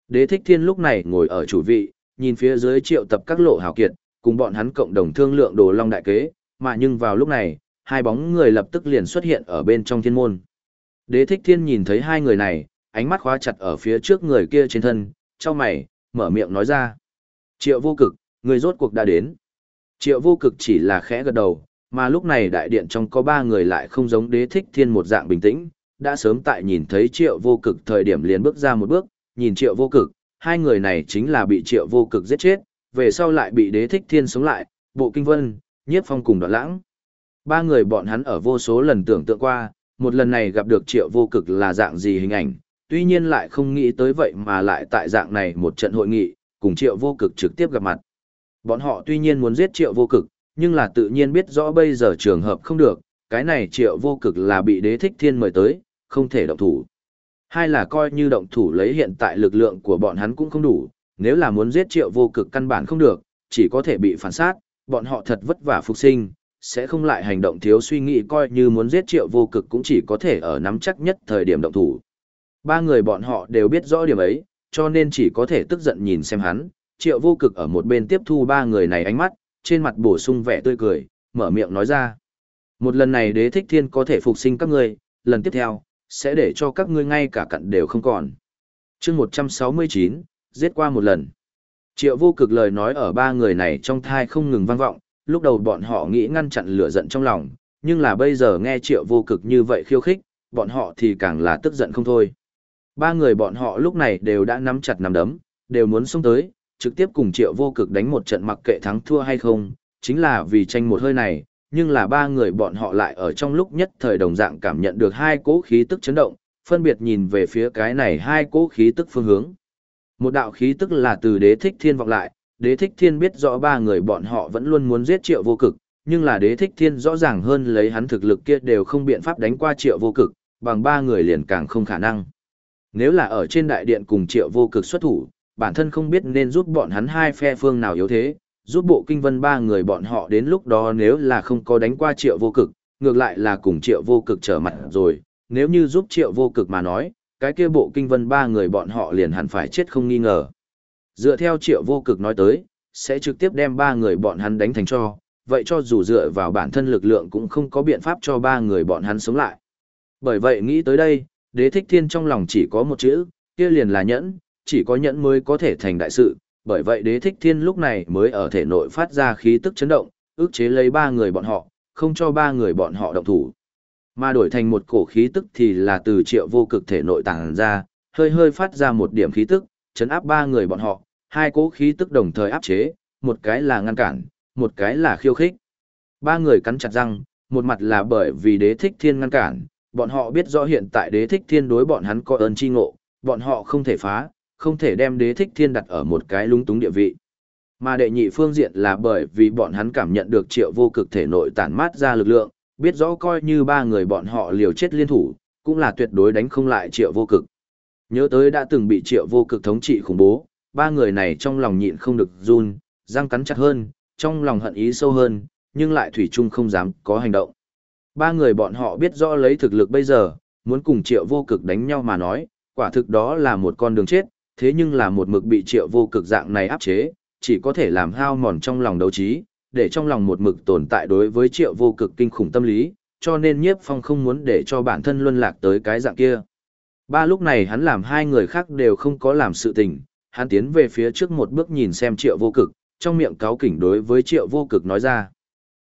Đế thích thiên lúc này ngồi ở chủ vị, nhìn phía dưới triệu tập các lộ hào kiệt, cùng bọn hắn cộng đồng thương lượng đồ long đại kế, mà nhưng vào lúc này, hai bóng người lập tức liền xuất hiện ở bên trong thiên môn. Đế thích thiên nhìn thấy hai người này, ánh mắt khóa chặt ở phía trước người kia trên thân, cho mày, mở miệng nói ra. Triệu vô cực, người rốt cuộc đã đến. Triệu vô cực chỉ là khẽ gật đầu, mà lúc này đại điện trong có ba người lại không giống đế thích thiên một dạng bình tĩnh, đã sớm tại nhìn thấy triệu vô cực thời điểm liền bước ra một bước, nhìn triệu vô cực, hai người này chính là bị triệu vô cực giết chết, về sau lại bị đế thích thiên sống lại, bộ kinh vân, nhiếp phong cùng đoạn lãng. Ba người bọn hắn ở vô số lần tưởng tượng qua, một lần này gặp được triệu vô cực là dạng gì hình ảnh, tuy nhiên lại không nghĩ tới vậy mà lại tại dạng này một trận hội nghị, cùng triệu vô cực trực tiếp gặp mặt. Bọn họ tuy nhiên muốn giết triệu vô cực, nhưng là tự nhiên biết rõ bây giờ trường hợp không được, cái này triệu vô cực là bị đế thích thiên mời tới, không thể động thủ. Hai là coi như động thủ lấy hiện tại lực lượng của bọn hắn cũng không đủ, nếu là muốn giết triệu vô cực căn bản không được, chỉ có thể bị phản sát, bọn họ thật vất vả phục sinh, sẽ không lại hành động thiếu suy nghĩ coi như muốn giết triệu vô cực cũng chỉ có thể ở nắm chắc nhất thời điểm động thủ. Ba người bọn họ đều biết rõ điểm ấy, cho nên chỉ có thể tức giận nhìn xem hắn, triệu vô cực ở một bên tiếp thu ba người này ánh mắt, trên mặt bổ sung vẻ tươi cười, mở miệng nói ra. Một lần này đế thích thiên có thể phục sinh các ngươi, lần tiếp theo, sẽ để cho các ngươi ngay cả cặn đều không còn. chương 169, giết qua một lần. Triệu vô cực lời nói ở ba người này trong thai không ngừng vang vọng, lúc đầu bọn họ nghĩ ngăn chặn lửa giận trong lòng, nhưng là bây giờ nghe triệu vô cực như vậy khiêu khích, bọn họ thì càng là tức giận không thôi. Ba người bọn họ lúc này đều đã nắm chặt nắm đấm, đều muốn xông tới, trực tiếp cùng triệu vô cực đánh một trận mặc kệ thắng thua hay không, chính là vì tranh một hơi này, nhưng là ba người bọn họ lại ở trong lúc nhất thời đồng dạng cảm nhận được hai cỗ khí tức chấn động, phân biệt nhìn về phía cái này hai cỗ khí tức phương hướng. Một đạo khí tức là từ đế thích thiên vọng lại, đế thích thiên biết rõ ba người bọn họ vẫn luôn muốn giết triệu vô cực, nhưng là đế thích thiên rõ ràng hơn lấy hắn thực lực kia đều không biện pháp đánh qua triệu vô cực, bằng ba người liền càng không khả năng. Nếu là ở trên đại điện cùng triệu vô cực xuất thủ, bản thân không biết nên giúp bọn hắn hai phe phương nào yếu thế, giúp bộ kinh vân ba người bọn họ đến lúc đó nếu là không có đánh qua triệu vô cực, ngược lại là cùng triệu vô cực trở mặt rồi, nếu như giúp triệu vô cực mà nói, cái kia bộ kinh vân ba người bọn họ liền hẳn phải chết không nghi ngờ. Dựa theo triệu vô cực nói tới, sẽ trực tiếp đem ba người bọn hắn đánh thành cho, vậy cho dù dựa vào bản thân lực lượng cũng không có biện pháp cho ba người bọn hắn sống lại. Bởi vậy nghĩ tới đây, đế thích thiên trong lòng chỉ có một chữ, kia liền là nhẫn, chỉ có nhẫn mới có thể thành đại sự, bởi vậy đế thích thiên lúc này mới ở thể nội phát ra khí tức chấn động, ức chế lấy ba người bọn họ, không cho ba người bọn họ động thủ. Mà đổi thành một cổ khí tức thì là từ triệu vô cực thể nội tàng ra, hơi hơi phát ra một điểm khí tức, chấn áp ba người bọn họ, hai cỗ khí tức đồng thời áp chế, một cái là ngăn cản, một cái là khiêu khích. Ba người cắn chặt răng, một mặt là bởi vì đế thích thiên ngăn cản, bọn họ biết rõ hiện tại đế thích thiên đối bọn hắn có ơn chi ngộ, bọn họ không thể phá, không thể đem đế thích thiên đặt ở một cái lung túng địa vị. Mà đệ nhị phương diện là bởi vì bọn hắn cảm nhận được triệu vô cực thể nội tản mát ra lực lượng, biết rõ coi như ba người bọn họ liều chết liên thủ, cũng là tuyệt đối đánh không lại triệu vô cực. Nhớ tới đã từng bị triệu vô cực thống trị khủng bố, ba người này trong lòng nhịn không được run, răng cắn chặt hơn, trong lòng hận ý sâu hơn, nhưng lại thủy chung không dám có hành động. Ba người bọn họ biết rõ lấy thực lực bây giờ, muốn cùng triệu vô cực đánh nhau mà nói, quả thực đó là một con đường chết, thế nhưng là một mực bị triệu vô cực dạng này áp chế, chỉ có thể làm hao mòn trong lòng đấu trí, để trong lòng một mực tồn tại đối với triệu vô cực kinh khủng tâm lý, cho nên nhiếp phong không muốn để cho bản thân luân lạc tới cái dạng kia. Ba lúc này hắn làm hai người khác đều không có làm sự tình, hắn tiến về phía trước một bước nhìn xem triệu vô cực, trong miệng cáo kỉnh đối với triệu vô cực nói ra.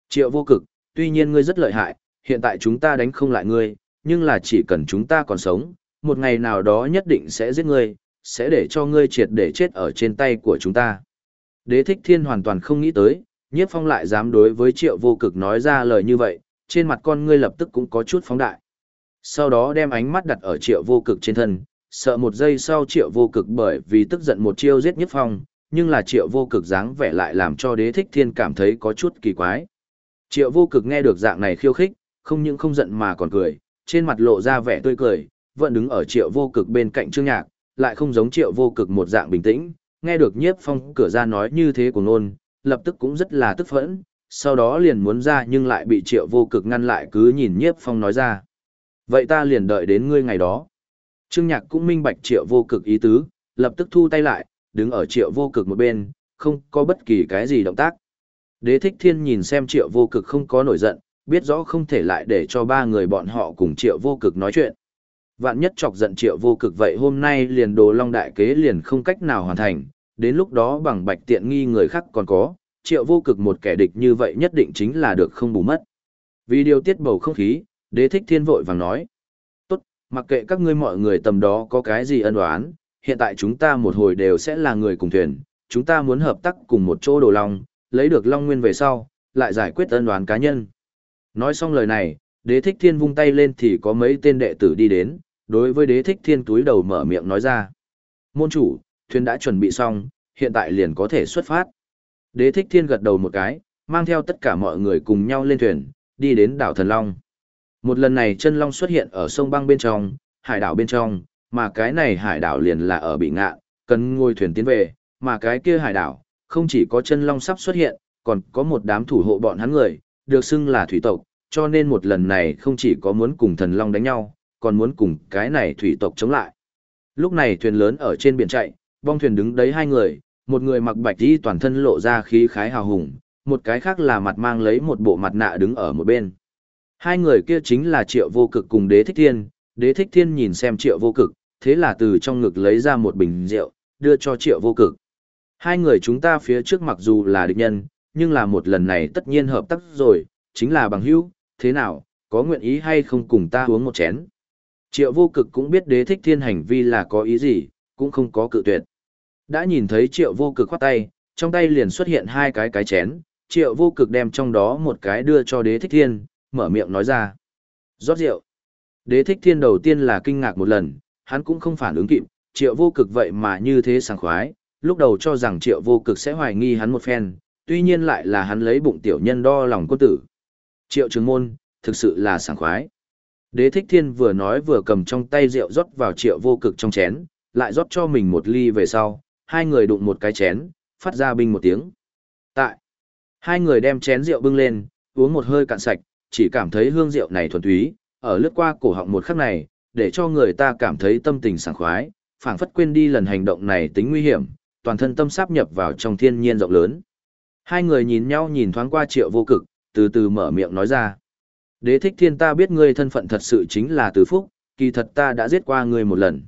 Triệu vô cực, tuy nhiên ngươi rất lợi hại, hiện tại chúng ta đánh không lại ngươi, nhưng là chỉ cần chúng ta còn sống, một ngày nào đó nhất định sẽ giết ngươi, sẽ để cho ngươi triệt để chết ở trên tay của chúng ta. Đế thích thiên hoàn toàn không nghĩ tới, nhiếp phong lại dám đối với triệu vô cực nói ra lời như vậy, trên mặt con ngươi lập tức cũng có chút phóng đại. Sau đó đem ánh mắt đặt ở triệu vô cực trên thân, sợ một giây sau triệu vô cực bởi vì tức giận một chiêu giết nhất phong, nhưng là triệu vô cực dáng vẻ lại làm cho đế thích thiên cảm thấy có chút kỳ quái. Triệu vô cực nghe được dạng này khiêu khích, không những không giận mà còn cười, trên mặt lộ ra vẻ tươi cười, vẫn đứng ở triệu vô cực bên cạnh trương nhạc, lại không giống triệu vô cực một dạng bình tĩnh, nghe được nhiếp phong cửa ra nói như thế của nôn, lập tức cũng rất là tức phẫn, sau đó liền muốn ra nhưng lại bị triệu vô cực ngăn lại cứ nhìn nhiếp phong nói ra. Vậy ta liền đợi đến ngươi ngày đó. Trương nhạc cũng minh bạch triệu vô cực ý tứ, lập tức thu tay lại, đứng ở triệu vô cực một bên, không có bất kỳ cái gì động tác. Đế thích thiên nhìn xem triệu vô cực không có nổi giận, biết rõ không thể lại để cho ba người bọn họ cùng triệu vô cực nói chuyện. Vạn nhất chọc giận triệu vô cực vậy hôm nay liền đồ long đại kế liền không cách nào hoàn thành, đến lúc đó bằng bạch tiện nghi người khác còn có, triệu vô cực một kẻ địch như vậy nhất định chính là được không bù mất. Vì điều tiết bầu không khí, đế thích thiên vội vàng nói. Tốt, mặc kệ các ngươi mọi người tầm đó có cái gì ân oán, hiện tại chúng ta một hồi đều sẽ là người cùng thuyền, chúng ta muốn hợp tác cùng một chỗ đồ long, lấy được long nguyên về sau, lại giải quyết ân oán cá nhân. Nói xong lời này, đế thích thiên vung tay lên thì có mấy tên đệ tử đi đến, đối với đế thích thiên túi đầu mở miệng nói ra. Môn chủ, thuyền đã chuẩn bị xong, hiện tại liền có thể xuất phát. Đế thích thiên gật đầu một cái, mang theo tất cả mọi người cùng nhau lên thuyền, đi đến đảo Thần Long. Một lần này chân long xuất hiện ở sông băng bên trong, hải đảo bên trong, mà cái này hải đảo liền là ở bị ngạ, cần ngồi thuyền tiến về, mà cái kia hải đảo, không chỉ có chân long sắp xuất hiện, còn có một đám thủ hộ bọn hắn người, được xưng là thủy tộc, cho nên một lần này không chỉ có muốn cùng thần long đánh nhau, còn muốn cùng cái này thủy tộc chống lại. Lúc này thuyền lớn ở trên biển chạy, bong thuyền đứng đấy hai người, một người mặc bạch y toàn thân lộ ra khí khái hào hùng, một cái khác là mặt mang lấy một bộ mặt nạ đứng ở một bên. Hai người kia chính là Triệu Vô Cực cùng Đế Thích Thiên, Đế Thích Thiên nhìn xem Triệu Vô Cực, thế là từ trong ngực lấy ra một bình rượu, đưa cho Triệu Vô Cực. Hai người chúng ta phía trước mặc dù là địch nhân, nhưng là một lần này tất nhiên hợp tác rồi, chính là bằng hữu, thế nào, có nguyện ý hay không cùng ta uống một chén. Triệu Vô Cực cũng biết Đế Thích Thiên hành vi là có ý gì, cũng không có cự tuyệt. Đã nhìn thấy Triệu Vô Cực khoát tay, trong tay liền xuất hiện hai cái cái chén, Triệu Vô Cực đem trong đó một cái đưa cho Đế Thích Thiên, mở miệng nói ra. Rót rượu. Đế thích thiên đầu tiên là kinh ngạc một lần, hắn cũng không phản ứng kịp, triệu vô cực vậy mà như thế sảng khoái, lúc đầu cho rằng triệu vô cực sẽ hoài nghi hắn một phen, tuy nhiên lại là hắn lấy bụng tiểu nhân đo lòng quân tử. Triệu trường môn, thực sự là sảng khoái. Đế thích thiên vừa nói vừa cầm trong tay rượu rót vào triệu vô cực trong chén, lại rót cho mình một ly về sau, hai người đụng một cái chén, phát ra binh một tiếng. Tại, hai người đem chén rượu bưng lên, uống một hơi cạn sạch, chỉ cảm thấy hương rượu này thuần túy, ở lướt qua cổ họng một khắc này, để cho người ta cảm thấy tâm tình sảng khoái, phảng phất quên đi lần hành động này tính nguy hiểm, toàn thân tâm sáp nhập vào trong thiên nhiên rộng lớn. Hai người nhìn nhau nhìn thoáng qua triệu vô cực, từ từ mở miệng nói ra. Đế thích thiên ta biết ngươi thân phận thật sự chính là từ phúc, kỳ thật ta đã giết qua ngươi một lần.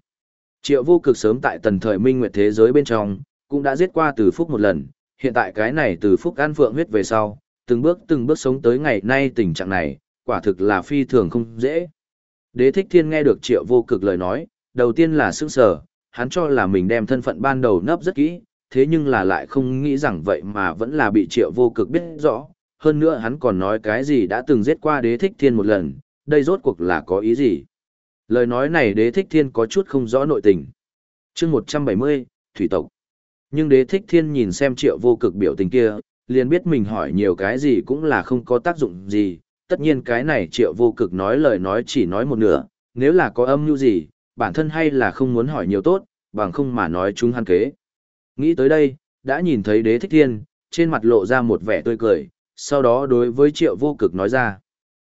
Triệu vô cực sớm tại tần thời minh nguyệt thế giới bên trong, cũng đã giết qua từ phúc một lần, hiện tại cái này từ phúc ăn phượng huyết về sau, từng bước từng bước sống tới ngày nay tình trạng này, quả thực là phi thường không dễ. Đế thích thiên nghe được triệu vô cực lời nói, đầu tiên là sững sờ, hắn cho là mình đem thân phận ban đầu nấp rất kỹ, thế nhưng là lại không nghĩ rằng vậy mà vẫn là bị triệu vô cực biết rõ. Hơn nữa hắn còn nói cái gì đã từng giết qua đế thích thiên một lần, đây rốt cuộc là có ý gì? Lời nói này đế thích thiên có chút không rõ nội tình. chương 170, Thủy tộc. Nhưng đế thích thiên nhìn xem triệu vô cực biểu tình kia, liền biết mình hỏi nhiều cái gì cũng là không có tác dụng gì, tất nhiên cái này triệu vô cực nói lời nói chỉ nói một nửa, nếu là có âm mưu gì, bản thân hay là không muốn hỏi nhiều tốt, bằng không mà nói chúng hắn kế. Nghĩ tới đây, đã nhìn thấy đế thích thiên, trên mặt lộ ra một vẻ tươi cười, sau đó đối với triệu vô cực nói ra.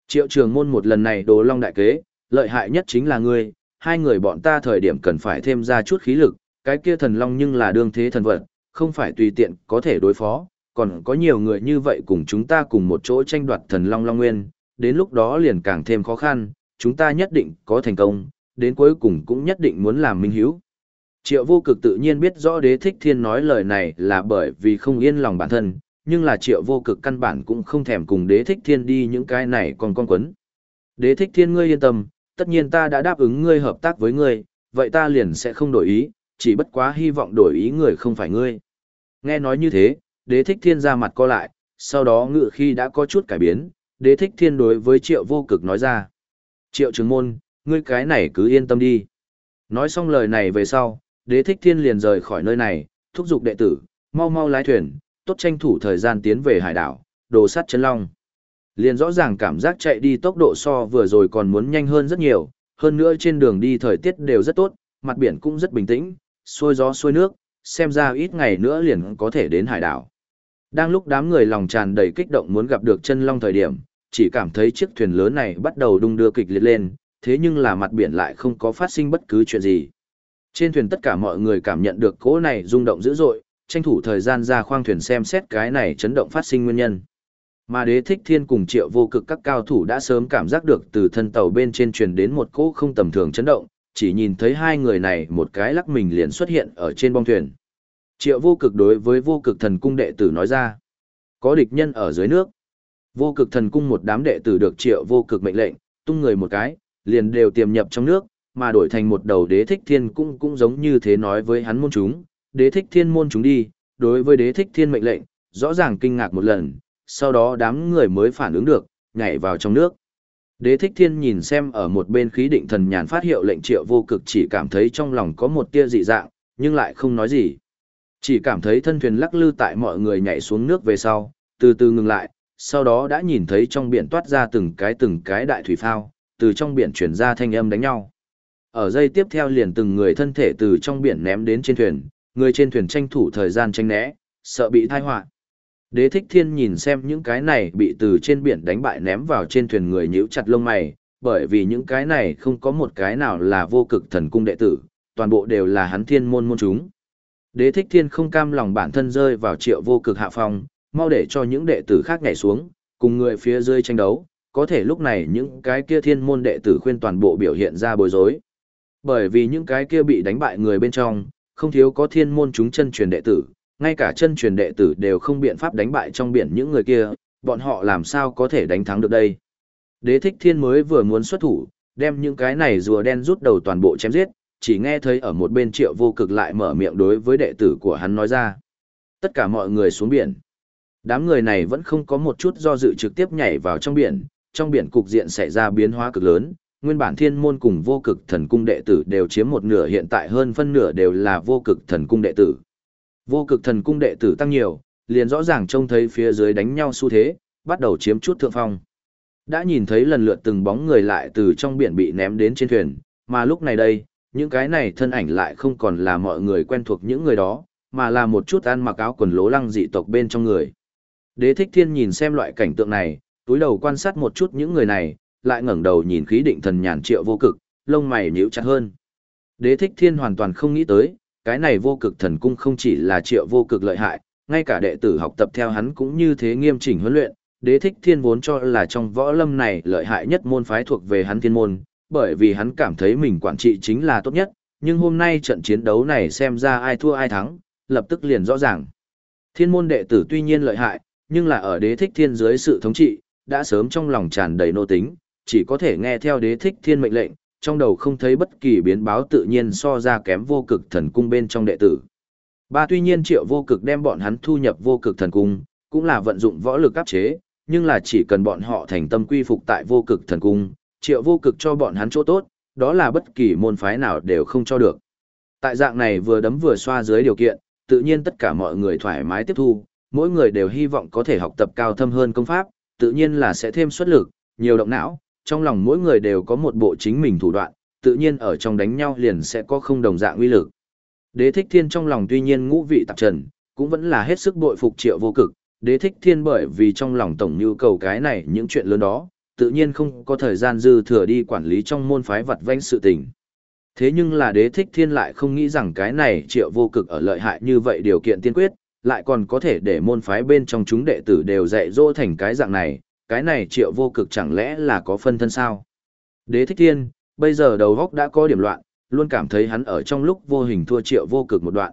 Triệu trường môn một lần này đồ long đại kế, lợi hại nhất chính là ngươi, hai người bọn ta thời điểm cần phải thêm ra chút khí lực, cái kia thần long nhưng là đương thế thần vật, không phải tùy tiện có thể đối phó, còn có nhiều người như vậy cùng chúng ta cùng một chỗ tranh đoạt thần Long Long Nguyên, đến lúc đó liền càng thêm khó khăn, chúng ta nhất định có thành công, đến cuối cùng cũng nhất định muốn làm minh hiếu. Triệu vô cực tự nhiên biết rõ đế thích thiên nói lời này là bởi vì không yên lòng bản thân, nhưng là triệu vô cực căn bản cũng không thèm cùng đế thích thiên đi những cái này còn con quấn. Đế thích thiên ngươi yên tâm, tất nhiên ta đã đáp ứng ngươi hợp tác với ngươi, vậy ta liền sẽ không đổi ý, chỉ bất quá hy vọng đổi ý người không phải ngươi. Nghe nói như thế, đế thích thiên ra mặt co lại, sau đó ngự khi đã có chút cải biến, đế thích thiên đối với triệu vô cực nói ra. Triệu trường môn, ngươi cái này cứ yên tâm đi. Nói xong lời này về sau, đế thích thiên liền rời khỏi nơi này, thúc giục đệ tử, mau mau lái thuyền, tốt tranh thủ thời gian tiến về hải đảo, đồ sắt chân long. Liền rõ ràng cảm giác chạy đi tốc độ so vừa rồi còn muốn nhanh hơn rất nhiều, hơn nữa trên đường đi thời tiết đều rất tốt, mặt biển cũng rất bình tĩnh, xuôi gió xuôi nước, xem ra ít ngày nữa liền có thể đến hải đảo. Đang lúc đám người lòng tràn đầy kích động muốn gặp được chân long thời điểm, chỉ cảm thấy chiếc thuyền lớn này bắt đầu đung đưa kịch liệt lên, thế nhưng là mặt biển lại không có phát sinh bất cứ chuyện gì. Trên thuyền tất cả mọi người cảm nhận được cỗ này rung động dữ dội, tranh thủ thời gian ra khoang thuyền xem xét cái này chấn động phát sinh nguyên nhân. Mà đế thích thiên cùng triệu vô cực các cao thủ đã sớm cảm giác được từ thân tàu bên trên truyền đến một cỗ không tầm thường chấn động, chỉ nhìn thấy hai người này một cái lắc mình liền xuất hiện ở trên bong thuyền. Triệu vô cực đối với vô cực thần cung đệ tử nói ra, có địch nhân ở dưới nước. Vô cực thần cung một đám đệ tử được triệu vô cực mệnh lệnh, tung người một cái, liền đều tiềm nhập trong nước, mà đổi thành một đầu đế thích thiên Cung cũng giống như thế nói với hắn môn chúng, đế thích thiên môn chúng đi, đối với đế thích thiên mệnh lệnh, rõ ràng kinh ngạc một lần, sau đó đám người mới phản ứng được, nhảy vào trong nước. Đế thích thiên nhìn xem ở một bên khí định thần nhàn phát hiệu lệnh triệu vô cực chỉ cảm thấy trong lòng có một tia dị dạng, nhưng lại không nói gì. Chỉ cảm thấy thân thuyền lắc lư tại mọi người nhảy xuống nước về sau, từ từ ngừng lại, sau đó đã nhìn thấy trong biển toát ra từng cái từng cái đại thủy phao, từ trong biển chuyển ra thanh âm đánh nhau. Ở dây tiếp theo liền từng người thân thể từ trong biển ném đến trên thuyền, người trên thuyền tranh thủ thời gian tranh né, sợ bị thai họa. Đế thích thiên nhìn xem những cái này bị từ trên biển đánh bại ném vào trên thuyền người nhíu chặt lông mày, bởi vì những cái này không có một cái nào là vô cực thần cung đệ tử, toàn bộ đều là hắn thiên môn môn chúng. Đế thích thiên không cam lòng bản thân rơi vào triệu vô cực hạ phong, mau để cho những đệ tử khác nhảy xuống, cùng người phía dưới tranh đấu, có thể lúc này những cái kia thiên môn đệ tử khuyên toàn bộ biểu hiện ra bối rối. Bởi vì những cái kia bị đánh bại người bên trong, không thiếu có thiên môn chúng chân truyền đệ tử, ngay cả chân truyền đệ tử đều không biện pháp đánh bại trong biển những người kia, bọn họ làm sao có thể đánh thắng được đây. Đế thích thiên mới vừa muốn xuất thủ, đem những cái này rùa đen rút đầu toàn bộ chém giết, chỉ nghe thấy ở một bên triệu vô cực lại mở miệng đối với đệ tử của hắn nói ra. Tất cả mọi người xuống biển. Đám người này vẫn không có một chút do dự trực tiếp nhảy vào trong biển, trong biển cục diện xảy ra biến hóa cực lớn, nguyên bản thiên môn cùng vô cực thần cung đệ tử đều chiếm một nửa hiện tại hơn phân nửa đều là vô cực thần cung đệ tử. Vô cực thần cung đệ tử tăng nhiều, liền rõ ràng trông thấy phía dưới đánh nhau xu thế, bắt đầu chiếm chút thượng phong. Đã nhìn thấy lần lượt từng bóng người lại từ trong biển bị ném đến trên thuyền, mà lúc này đây, những cái này thân ảnh lại không còn là mọi người quen thuộc những người đó, mà là một chút ăn mặc áo quần lố lăng dị tộc bên trong người. Đế thích thiên nhìn xem loại cảnh tượng này, túi đầu quan sát một chút những người này, lại ngẩng đầu nhìn khí định thần nhàn triệu vô cực, lông mày nhíu chặt hơn. Đế thích thiên hoàn toàn không nghĩ tới, cái này vô cực thần cung không chỉ là triệu vô cực lợi hại, ngay cả đệ tử học tập theo hắn cũng như thế nghiêm chỉnh huấn luyện. Đế thích thiên vốn cho là trong võ lâm này lợi hại nhất môn phái thuộc về hắn thiên môn, bởi vì hắn cảm thấy mình quản trị chính là tốt nhất, nhưng hôm nay trận chiến đấu này xem ra ai thua ai thắng, lập tức liền rõ ràng. Thiên môn đệ tử tuy nhiên lợi hại, nhưng là ở đế thích thiên dưới sự thống trị, đã sớm trong lòng tràn đầy nô tính, chỉ có thể nghe theo đế thích thiên mệnh lệnh, trong đầu không thấy bất kỳ biến báo tự nhiên so ra kém vô cực thần cung bên trong đệ tử. Ba tuy nhiên triệu vô cực đem bọn hắn thu nhập vô cực thần cung, cũng là vận dụng võ lực áp chế, nhưng là chỉ cần bọn họ thành tâm quy phục tại vô cực thần cung, triệu vô cực cho bọn hắn chỗ tốt, đó là bất kỳ môn phái nào đều không cho được. Tại dạng này vừa đấm vừa xoa dưới điều kiện, tự nhiên tất cả mọi người thoải mái tiếp thu, mỗi người đều hy vọng có thể học tập cao thâm hơn công pháp, tự nhiên là sẽ thêm xuất lực, nhiều động não, trong lòng mỗi người đều có một bộ chính mình thủ đoạn, tự nhiên ở trong đánh nhau liền sẽ có không đồng dạng uy lực. Đế thích thiên trong lòng tuy nhiên ngũ vị tạp trần, cũng vẫn là hết sức bội phục triệu vô cực, đế thích thiên bởi vì trong lòng tổng nhu cầu cái này những chuyện lớn đó, tự nhiên không có thời gian dư thừa đi quản lý trong môn phái vật vãnh sự tình. Thế nhưng là đế thích thiên lại không nghĩ rằng cái này triệu vô cực ở lợi hại như vậy điều kiện tiên quyết, lại còn có thể để môn phái bên trong chúng đệ tử đều dạy dỗ thành cái dạng này, cái này triệu vô cực chẳng lẽ là có phân thân sao? Đế thích thiên, bây giờ đầu góc đã có điểm loạn, luôn cảm thấy hắn ở trong lúc vô hình thua triệu vô cực một đoạn.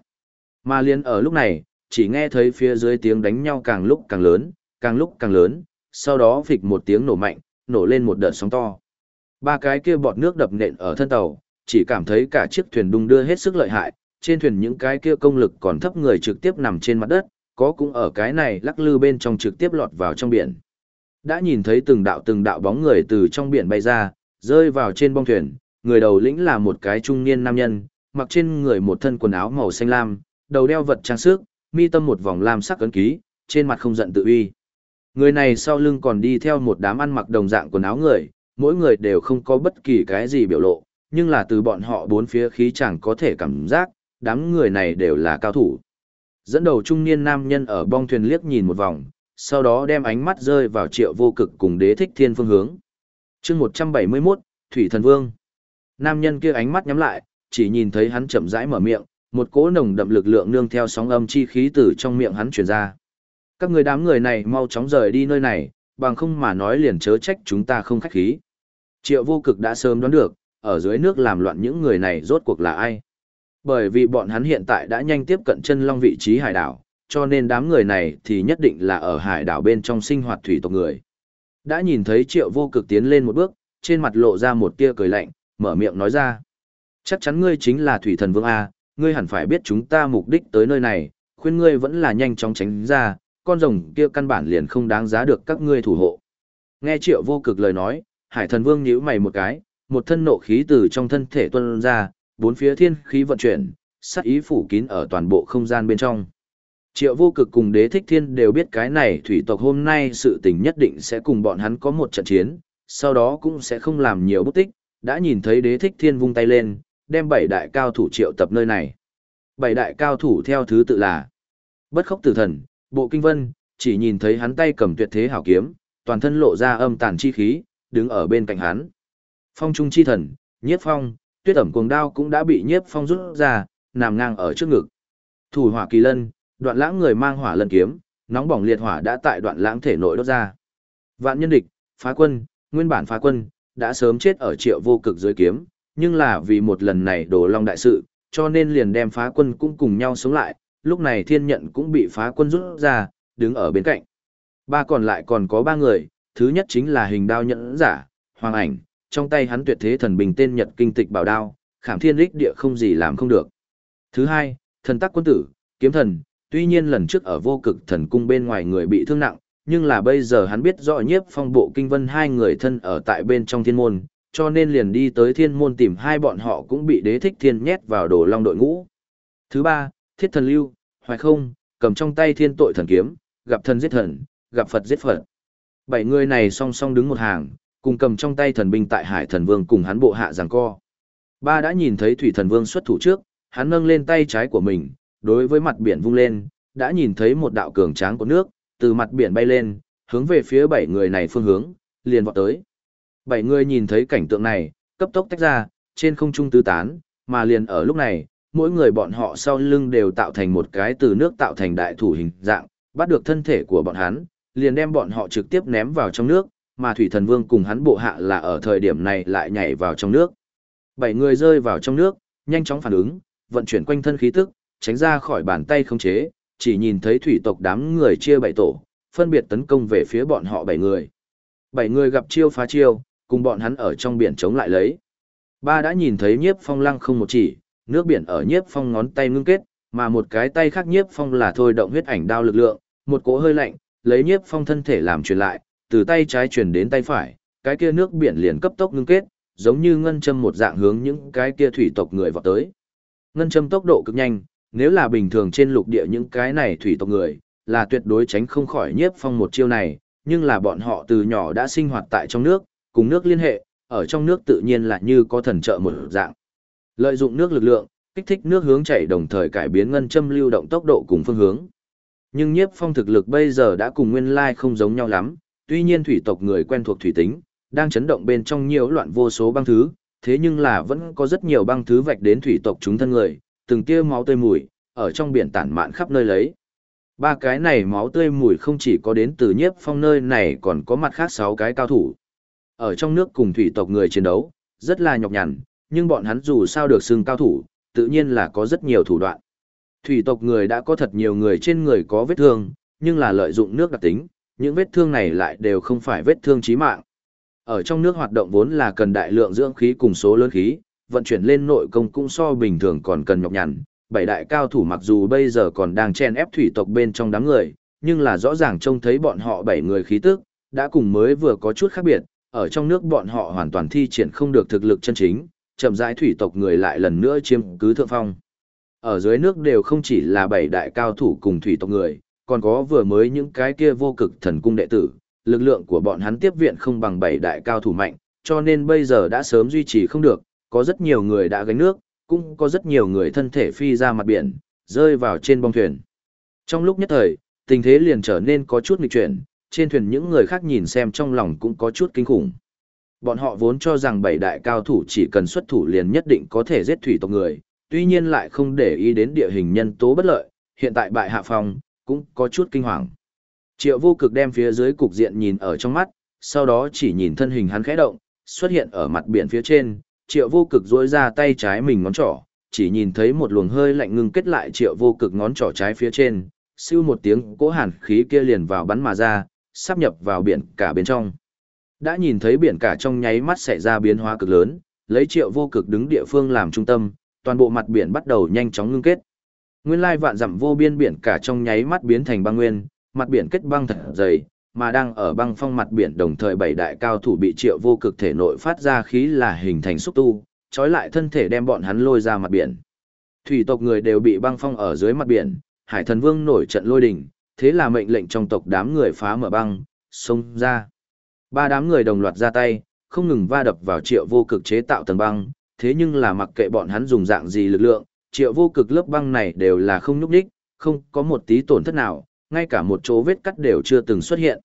Mà liên ở lúc này, chỉ nghe thấy phía dưới tiếng đánh nhau càng lúc càng lớn, càng lúc càng lớn, sau đó phịch một tiếng nổ mạnh, nổ lên một đợt sóng to. Ba cái kia bọt nước đập nện ở thân tàu, chỉ cảm thấy cả chiếc thuyền đung đưa hết sức lợi hại, trên thuyền những cái kia công lực còn thấp người trực tiếp nằm trên mặt đất, có cũng ở cái này lắc lư bên trong trực tiếp lọt vào trong biển. Đã nhìn thấy từng đạo từng đạo bóng người từ trong biển bay ra, rơi vào trên bong thuyền, người đầu lĩnh là một cái trung niên nam nhân, mặc trên người một thân quần áo màu xanh lam, đầu đeo vật trang sức, mi tâm một vòng lam sắc ấn ký, trên mặt không giận tự uy. Người này sau lưng còn đi theo một đám ăn mặc đồng dạng quần áo người, mỗi người đều không có bất kỳ cái gì biểu lộ, nhưng là từ bọn họ bốn phía khí chẳng có thể cảm giác, đám người này đều là cao thủ. Dẫn đầu trung niên nam nhân ở bong thuyền liếc nhìn một vòng, sau đó đem ánh mắt rơi vào triệu vô cực cùng đế thích thiên phương hướng. chương 171, Thủy Thần Vương. Nam nhân kia ánh mắt nhắm lại, chỉ nhìn thấy hắn chậm rãi mở miệng, một cỗ nồng đậm lực lượng nương theo sóng âm chi khí từ trong miệng hắn truyền ra. Các người đám người này mau chóng rời đi nơi này, bằng không mà nói liền chớ trách chúng ta không khách khí. Triệu vô cực đã sớm đoán được, ở dưới nước làm loạn những người này rốt cuộc là ai. Bởi vì bọn hắn hiện tại đã nhanh tiếp cận chân long vị trí hải đảo, cho nên đám người này thì nhất định là ở hải đảo bên trong sinh hoạt thủy tộc người. Đã nhìn thấy triệu vô cực tiến lên một bước, trên mặt lộ ra một tia cười lạnh, mở miệng nói ra. Chắc chắn ngươi chính là thủy thần vương A, ngươi hẳn phải biết chúng ta mục đích tới nơi này, khuyên ngươi vẫn là nhanh chóng tránh ra, con rồng kia căn bản liền không đáng giá được các ngươi thủ hộ. Nghe triệu vô cực lời nói, hải thần vương nhíu mày một cái, một thân nộ khí từ trong thân thể tuôn ra, bốn phía thiên khí vận chuyển, sát ý phủ kín ở toàn bộ không gian bên trong. Triệu vô cực cùng đế thích thiên đều biết cái này thủy tộc hôm nay sự tình nhất định sẽ cùng bọn hắn có một trận chiến, sau đó cũng sẽ không làm nhiều bút tích, đã nhìn thấy đế thích thiên vung tay lên, đem bảy đại cao thủ triệu tập nơi này. Bảy đại cao thủ theo thứ tự là Bất khốc tử thần, bộ kinh vân, chỉ nhìn thấy hắn tay cầm tuyệt thế hảo kiếm, toàn thân lộ ra âm tàn chi khí, đứng ở bên cạnh hắn. Phong trung chi thần, nhiếp phong, tuyết ẩm cuồng đao cũng đã bị nhiếp phong rút ra, nằm ngang ở trước ngực. Thủ hỏa kỳ lân, đoạn lãng người mang hỏa lân kiếm, nóng bỏng liệt hỏa đã tại đoạn lãng thể nội đốt ra. Vạn nhân địch, phá quân, nguyên bản phá quân, đã sớm chết ở triệu vô cực dưới kiếm, nhưng là vì một lần này đổ long đại sự, cho nên liền đem phá quân cũng cùng nhau sống lại, lúc này thiên nhận cũng bị phá quân rút ra, đứng ở bên cạnh. Ba còn lại còn có ba người, thứ nhất chính là hình đao nhẫn giả, hoàng ảnh, trong tay hắn tuyệt thế thần bình tên nhật kinh tịch bảo đao, khảm thiên lích địa không gì làm không được. Thứ hai, thần tắc quân tử, kiếm thần, tuy nhiên lần trước ở vô cực thần cung bên ngoài người bị thương nặng, nhưng là bây giờ hắn biết rõ nhiếp phong bộ kinh vân hai người thân ở tại bên trong thiên môn, cho nên liền đi tới thiên môn tìm hai bọn họ cũng bị đế thích thiên nhét vào đồ long đội ngũ. Thứ ba, thiết thần lưu, hoài không, cầm trong tay thiên tội thần kiếm, gặp thần giết thần, gặp Phật giết Phật. Bảy người này song song đứng một hàng, cùng cầm trong tay thần binh tại hải thần vương cùng hắn bộ hạ giằng co. Ba đã nhìn thấy thủy thần vương xuất thủ trước, hắn nâng lên tay trái của mình, đối với mặt biển vung lên, đã nhìn thấy một đạo cường tráng của nước, từ mặt biển bay lên, hướng về phía bảy người này phương hướng, liền vọt tới. Bảy người nhìn thấy cảnh tượng này, cấp tốc tách ra, trên không trung tứ tán, mà liền ở lúc này, mỗi người bọn họ sau lưng đều tạo thành một cái từ nước tạo thành đại thủ hình dạng, bắt được thân thể của bọn hắn, liền đem bọn họ trực tiếp ném vào trong nước, mà Thủy Thần Vương cùng hắn bộ hạ là ở thời điểm này lại nhảy vào trong nước. Bảy người rơi vào trong nước, nhanh chóng phản ứng, vận chuyển quanh thân khí tức, tránh ra khỏi bàn tay không chế, chỉ nhìn thấy thủy tộc đám người chia bảy tổ, phân biệt tấn công về phía bọn họ bảy người. Bảy người gặp chiêu phá chiêu, cùng bọn hắn ở trong biển chống lại lấy. Ba đã nhìn thấy nhiếp phong lăng không một chỉ, nước biển ở nhiếp phong ngón tay ngưng kết, mà một cái tay khác nhiếp phong là thôi động huyết ảnh đao lực lượng, một cỗ hơi lạnh, lấy nhiếp phong thân thể làm truyền lại, từ tay trái truyền đến tay phải, cái kia nước biển liền cấp tốc ngưng kết, giống như ngân châm một dạng hướng những cái kia thủy tộc người vào tới. Ngân châm tốc độ cực nhanh, nếu là bình thường trên lục địa những cái này thủy tộc người, là tuyệt đối tránh không khỏi nhiếp phong một chiêu này, nhưng là bọn họ từ nhỏ đã sinh hoạt tại trong nước, cùng nước liên hệ, ở trong nước tự nhiên là như có thần trợ một dạng. Lợi dụng nước lực lượng, kích thích nước hướng chảy đồng thời cải biến ngân châm lưu động tốc độ cùng phương hướng. Nhưng nhiếp phong thực lực bây giờ đã cùng nguyên lai không giống nhau lắm, tuy nhiên thủy tộc người quen thuộc thủy tính, đang chấn động bên trong nhiều loạn vô số băng thứ, thế nhưng là vẫn có rất nhiều băng thứ vạch đến thủy tộc chúng thân người, từng tia máu tươi mùi, ở trong biển tản mạn khắp nơi lấy. Ba cái này máu tươi mùi không chỉ có đến từ nhiếp phong nơi này còn có mặt khác sáu cái cao thủ. Ở trong nước cùng thủy tộc người chiến đấu, rất là nhọc nhằn, nhưng bọn hắn dù sao được xưng cao thủ, tự nhiên là có rất nhiều thủ đoạn. Thủy tộc người đã có thật nhiều người trên người có vết thương, nhưng là lợi dụng nước đặc tính, những vết thương này lại đều không phải vết thương chí mạng. Ở trong nước hoạt động vốn là cần đại lượng dưỡng khí cùng số lớn khí, vận chuyển lên nội công cũng so bình thường còn cần nhọc nhằn. Bảy đại cao thủ mặc dù bây giờ còn đang chen ép thủy tộc bên trong đám người, nhưng là rõ ràng trông thấy bọn họ bảy người khí tức, đã cùng mới vừa có chút khác biệt, ở trong nước bọn họ hoàn toàn thi triển không được thực lực chân chính, chậm rãi thủy tộc người lại lần nữa chiếm cứ thượng phong. Ở dưới nước đều không chỉ là bảy đại cao thủ cùng thủy tộc người, còn có vừa mới những cái kia vô cực thần cung đệ tử, lực lượng của bọn hắn tiếp viện không bằng bảy đại cao thủ mạnh, cho nên bây giờ đã sớm duy trì không được, có rất nhiều người đã gánh nước, cũng có rất nhiều người thân thể phi ra mặt biển, rơi vào trên bong thuyền. Trong lúc nhất thời, tình thế liền trở nên có chút nghịch chuyển, trên thuyền những người khác nhìn xem trong lòng cũng có chút kinh khủng. Bọn họ vốn cho rằng bảy đại cao thủ chỉ cần xuất thủ liền nhất định có thể giết thủy tộc người, tuy nhiên lại không để ý đến địa hình nhân tố bất lợi, hiện tại bại hạ phong, cũng có chút kinh hoàng. Triệu vô cực đem phía dưới cục diện nhìn ở trong mắt, sau đó chỉ nhìn thân hình hắn khẽ động, xuất hiện ở mặt biển phía trên, triệu vô cực dối ra tay trái mình ngón trỏ, chỉ nhìn thấy một luồng hơi lạnh ngưng kết lại triệu vô cực ngón trỏ trái phía trên, siêu một tiếng cố hàn khí kia liền vào bắn mà ra, sắp nhập vào biển cả bên trong. Đã nhìn thấy biển cả trong nháy mắt xảy ra biến hóa cực lớn, lấy triệu vô cực đứng địa phương làm trung tâm, toàn bộ mặt biển bắt đầu nhanh chóng ngưng kết. Nguyên lai vạn dặm vô biên biển cả trong nháy mắt biến thành băng nguyên, mặt biển kết băng thật dày, mà đang ở băng phong mặt biển đồng thời bảy đại cao thủ bị triệu vô cực thể nội phát ra khí là hình thành xúc tu, trói lại thân thể đem bọn hắn lôi ra mặt biển. Thủy tộc người đều bị băng phong ở dưới mặt biển, Hải Thần Vương nổi trận lôi đình, thế là mệnh lệnh trong tộc đám người phá mở băng, xông ra. Ba đám người đồng loạt ra tay, không ngừng va đập vào triệu vô cực chế tạo tầng băng, thế nhưng là mặc kệ bọn hắn dùng dạng gì lực lượng, triệu vô cực lớp băng này đều là không nhúc đích, không có một tí tổn thất nào, ngay cả một chỗ vết cắt đều chưa từng xuất hiện.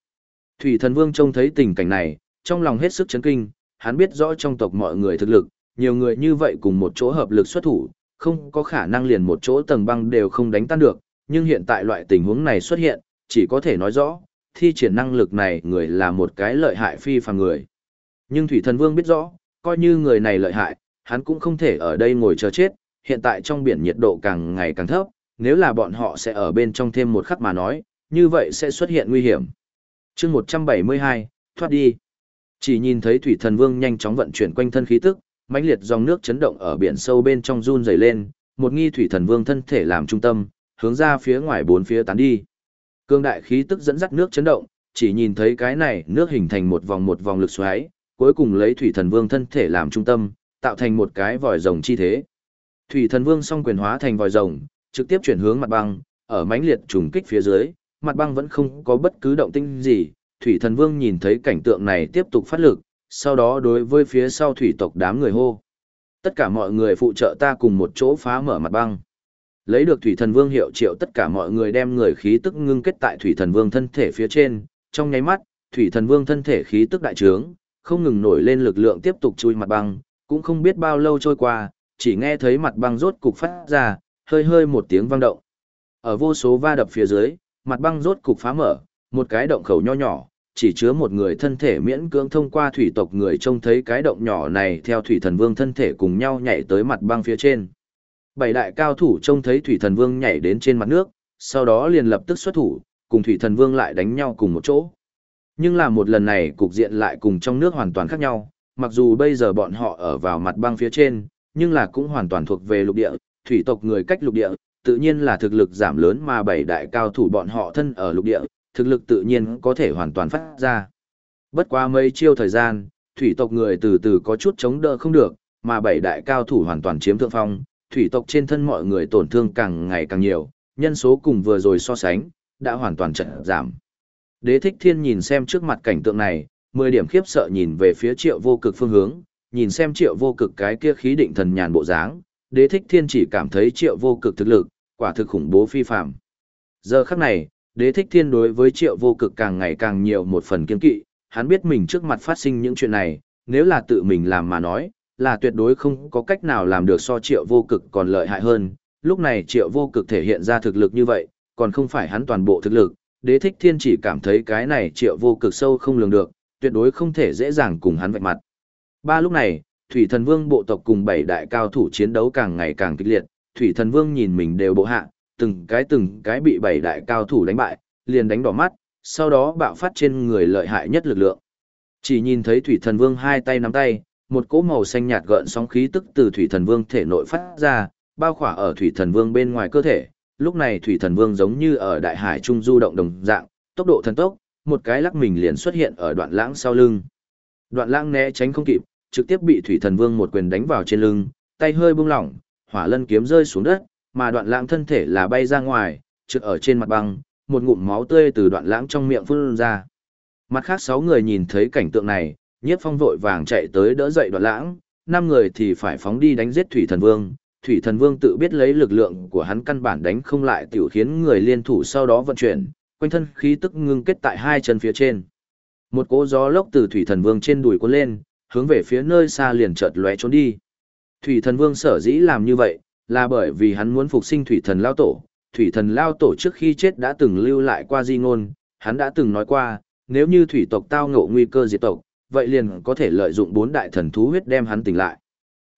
Thủy thần vương trông thấy tình cảnh này, trong lòng hết sức chấn kinh, hắn biết rõ trong tộc mọi người thực lực, nhiều người như vậy cùng một chỗ hợp lực xuất thủ, không có khả năng liền một chỗ tầng băng đều không đánh tan được, nhưng hiện tại loại tình huống này xuất hiện, chỉ có thể nói rõ, thi triển năng lực này người là một cái lợi hại phi phàm người. Nhưng Thủy Thần Vương biết rõ, coi như người này lợi hại, hắn cũng không thể ở đây ngồi chờ chết, hiện tại trong biển nhiệt độ càng ngày càng thấp, nếu là bọn họ sẽ ở bên trong thêm một khắc mà nói, như vậy sẽ xuất hiện nguy hiểm. chương 172, thoát đi. Chỉ nhìn thấy Thủy Thần Vương nhanh chóng vận chuyển quanh thân khí tức, mãnh liệt dòng nước chấn động ở biển sâu bên trong run rẩy lên, một nghi Thủy Thần Vương thân thể làm trung tâm, hướng ra phía ngoài bốn phía tán đi. Cương đại khí tức dẫn dắt nước chấn động, chỉ nhìn thấy cái này nước hình thành một vòng một vòng lực xoáy, cuối cùng lấy Thủy Thần Vương thân thể làm trung tâm, tạo thành một cái vòi rồng chi thế. Thủy Thần Vương song quyền hóa thành vòi rồng, trực tiếp chuyển hướng mặt băng, ở mãnh liệt trùng kích phía dưới, mặt băng vẫn không có bất cứ động tĩnh gì. Thủy Thần Vương nhìn thấy cảnh tượng này tiếp tục phát lực, sau đó đối với phía sau thủy tộc đám người hô. Tất cả mọi người phụ trợ ta cùng một chỗ phá mở mặt băng. Lấy được Thủy Thần Vương hiệu triệu tất cả mọi người đem người khí tức ngưng kết tại Thủy Thần Vương thân thể phía trên, trong nháy mắt, Thủy Thần Vương thân thể khí tức đại trướng, không ngừng nổi lên lực lượng tiếp tục chui mặt băng, cũng không biết bao lâu trôi qua, chỉ nghe thấy mặt băng rốt cục phát ra, hơi hơi một tiếng vang động. Ở vô số va đập phía dưới, mặt băng rốt cục phá mở, một cái động khẩu nho nhỏ, chỉ chứa một người thân thể miễn cưỡng thông qua thủy tộc người trông thấy cái động nhỏ này theo thủy thần vương thân thể cùng nhau nhảy tới mặt băng phía trên. Bảy đại cao thủ trông thấy thủy thần vương nhảy đến trên mặt nước, sau đó liền lập tức xuất thủ, cùng thủy thần vương lại đánh nhau cùng một chỗ. Nhưng là một lần này cục diện lại cùng trong nước hoàn toàn khác nhau, mặc dù bây giờ bọn họ ở vào mặt băng phía trên, nhưng là cũng hoàn toàn thuộc về lục địa, thủy tộc người cách lục địa, tự nhiên là thực lực giảm lớn mà bảy đại cao thủ bọn họ thân ở lục địa, thực lực tự nhiên có thể hoàn toàn phát ra. Bất quá mấy chiêu thời gian, thủy tộc người từ từ có chút chống đỡ không được, mà bảy đại cao thủ hoàn toàn chiếm thượng phong, thủy tộc trên thân mọi người tổn thương càng ngày càng nhiều, nhân số cùng vừa rồi so sánh, đã hoàn toàn trận giảm. Đế thích thiên nhìn xem trước mặt cảnh tượng này, 10 điểm khiếp sợ nhìn về phía triệu vô cực phương hướng, nhìn xem triệu vô cực cái kia khí định thần nhàn bộ dáng, đế thích thiên chỉ cảm thấy triệu vô cực thực lực, quả thực khủng bố phi phạm. Giờ khắc này, đế thích thiên đối với triệu vô cực càng ngày càng nhiều một phần kiên kỵ, hắn biết mình trước mặt phát sinh những chuyện này, nếu là tự mình làm mà nói, là tuyệt đối không có cách nào làm được so triệu vô cực còn lợi hại hơn. Lúc này triệu vô cực thể hiện ra thực lực như vậy, còn không phải hắn toàn bộ thực lực, đế thích thiên chỉ cảm thấy cái này triệu vô cực sâu không lường được, tuyệt đối không thể dễ dàng cùng hắn vạch mặt. Ba lúc này, Thủy Thần Vương bộ tộc cùng bảy đại cao thủ chiến đấu càng ngày càng kịch liệt, Thủy Thần Vương nhìn mình đều bộ hạ, từng cái từng cái bị bảy đại cao thủ đánh bại, liền đánh đỏ mắt, sau đó bạo phát trên người lợi hại nhất lực lượng. Chỉ nhìn thấy Thủy Thần Vương hai tay nắm tay, một cỗ màu xanh nhạt gợn sóng khí tức từ Thủy Thần Vương thể nội phát ra, bao khỏa ở Thủy Thần Vương bên ngoài cơ thể. Lúc này Thủy Thần Vương giống như ở đại hải trung du động đồng dạng, tốc độ thần tốc, một cái lắc mình liền xuất hiện ở đoạn lãng sau lưng. Đoạn lãng né tránh không kịp, trực tiếp bị thủy thần vương một quyền đánh vào trên lưng, tay hơi bung lỏng, hỏa lân kiếm rơi xuống đất, mà đoạn lãng thân thể là bay ra ngoài, trực ở trên mặt băng, một ngụm máu tươi từ đoạn lãng trong miệng phun ra. Mặt khác sáu người nhìn thấy cảnh tượng này, nhiếp phong vội vàng chạy tới đỡ dậy đoạn lãng, năm người thì phải phóng đi đánh giết thủy thần vương. Thủy thần vương tự biết lấy lực lượng của hắn căn bản đánh không lại tiểu khiến người liên thủ sau đó vận chuyển, quanh thân khí tức ngưng kết tại hai chân phía trên. Một cỗ gió lốc từ thủy thần vương trên đùi cuốn lên, hướng về phía nơi xa liền chợt lóe trốn đi. Thủy thần vương sở dĩ làm như vậy, là bởi vì hắn muốn phục sinh thủy thần lao tổ. Thủy thần lao tổ trước khi chết đã từng lưu lại qua di ngôn, hắn đã từng nói qua, nếu như thủy tộc tao ngộ nguy cơ diệt tộc, vậy liền có thể lợi dụng bốn đại thần thú huyết đem hắn tỉnh lại.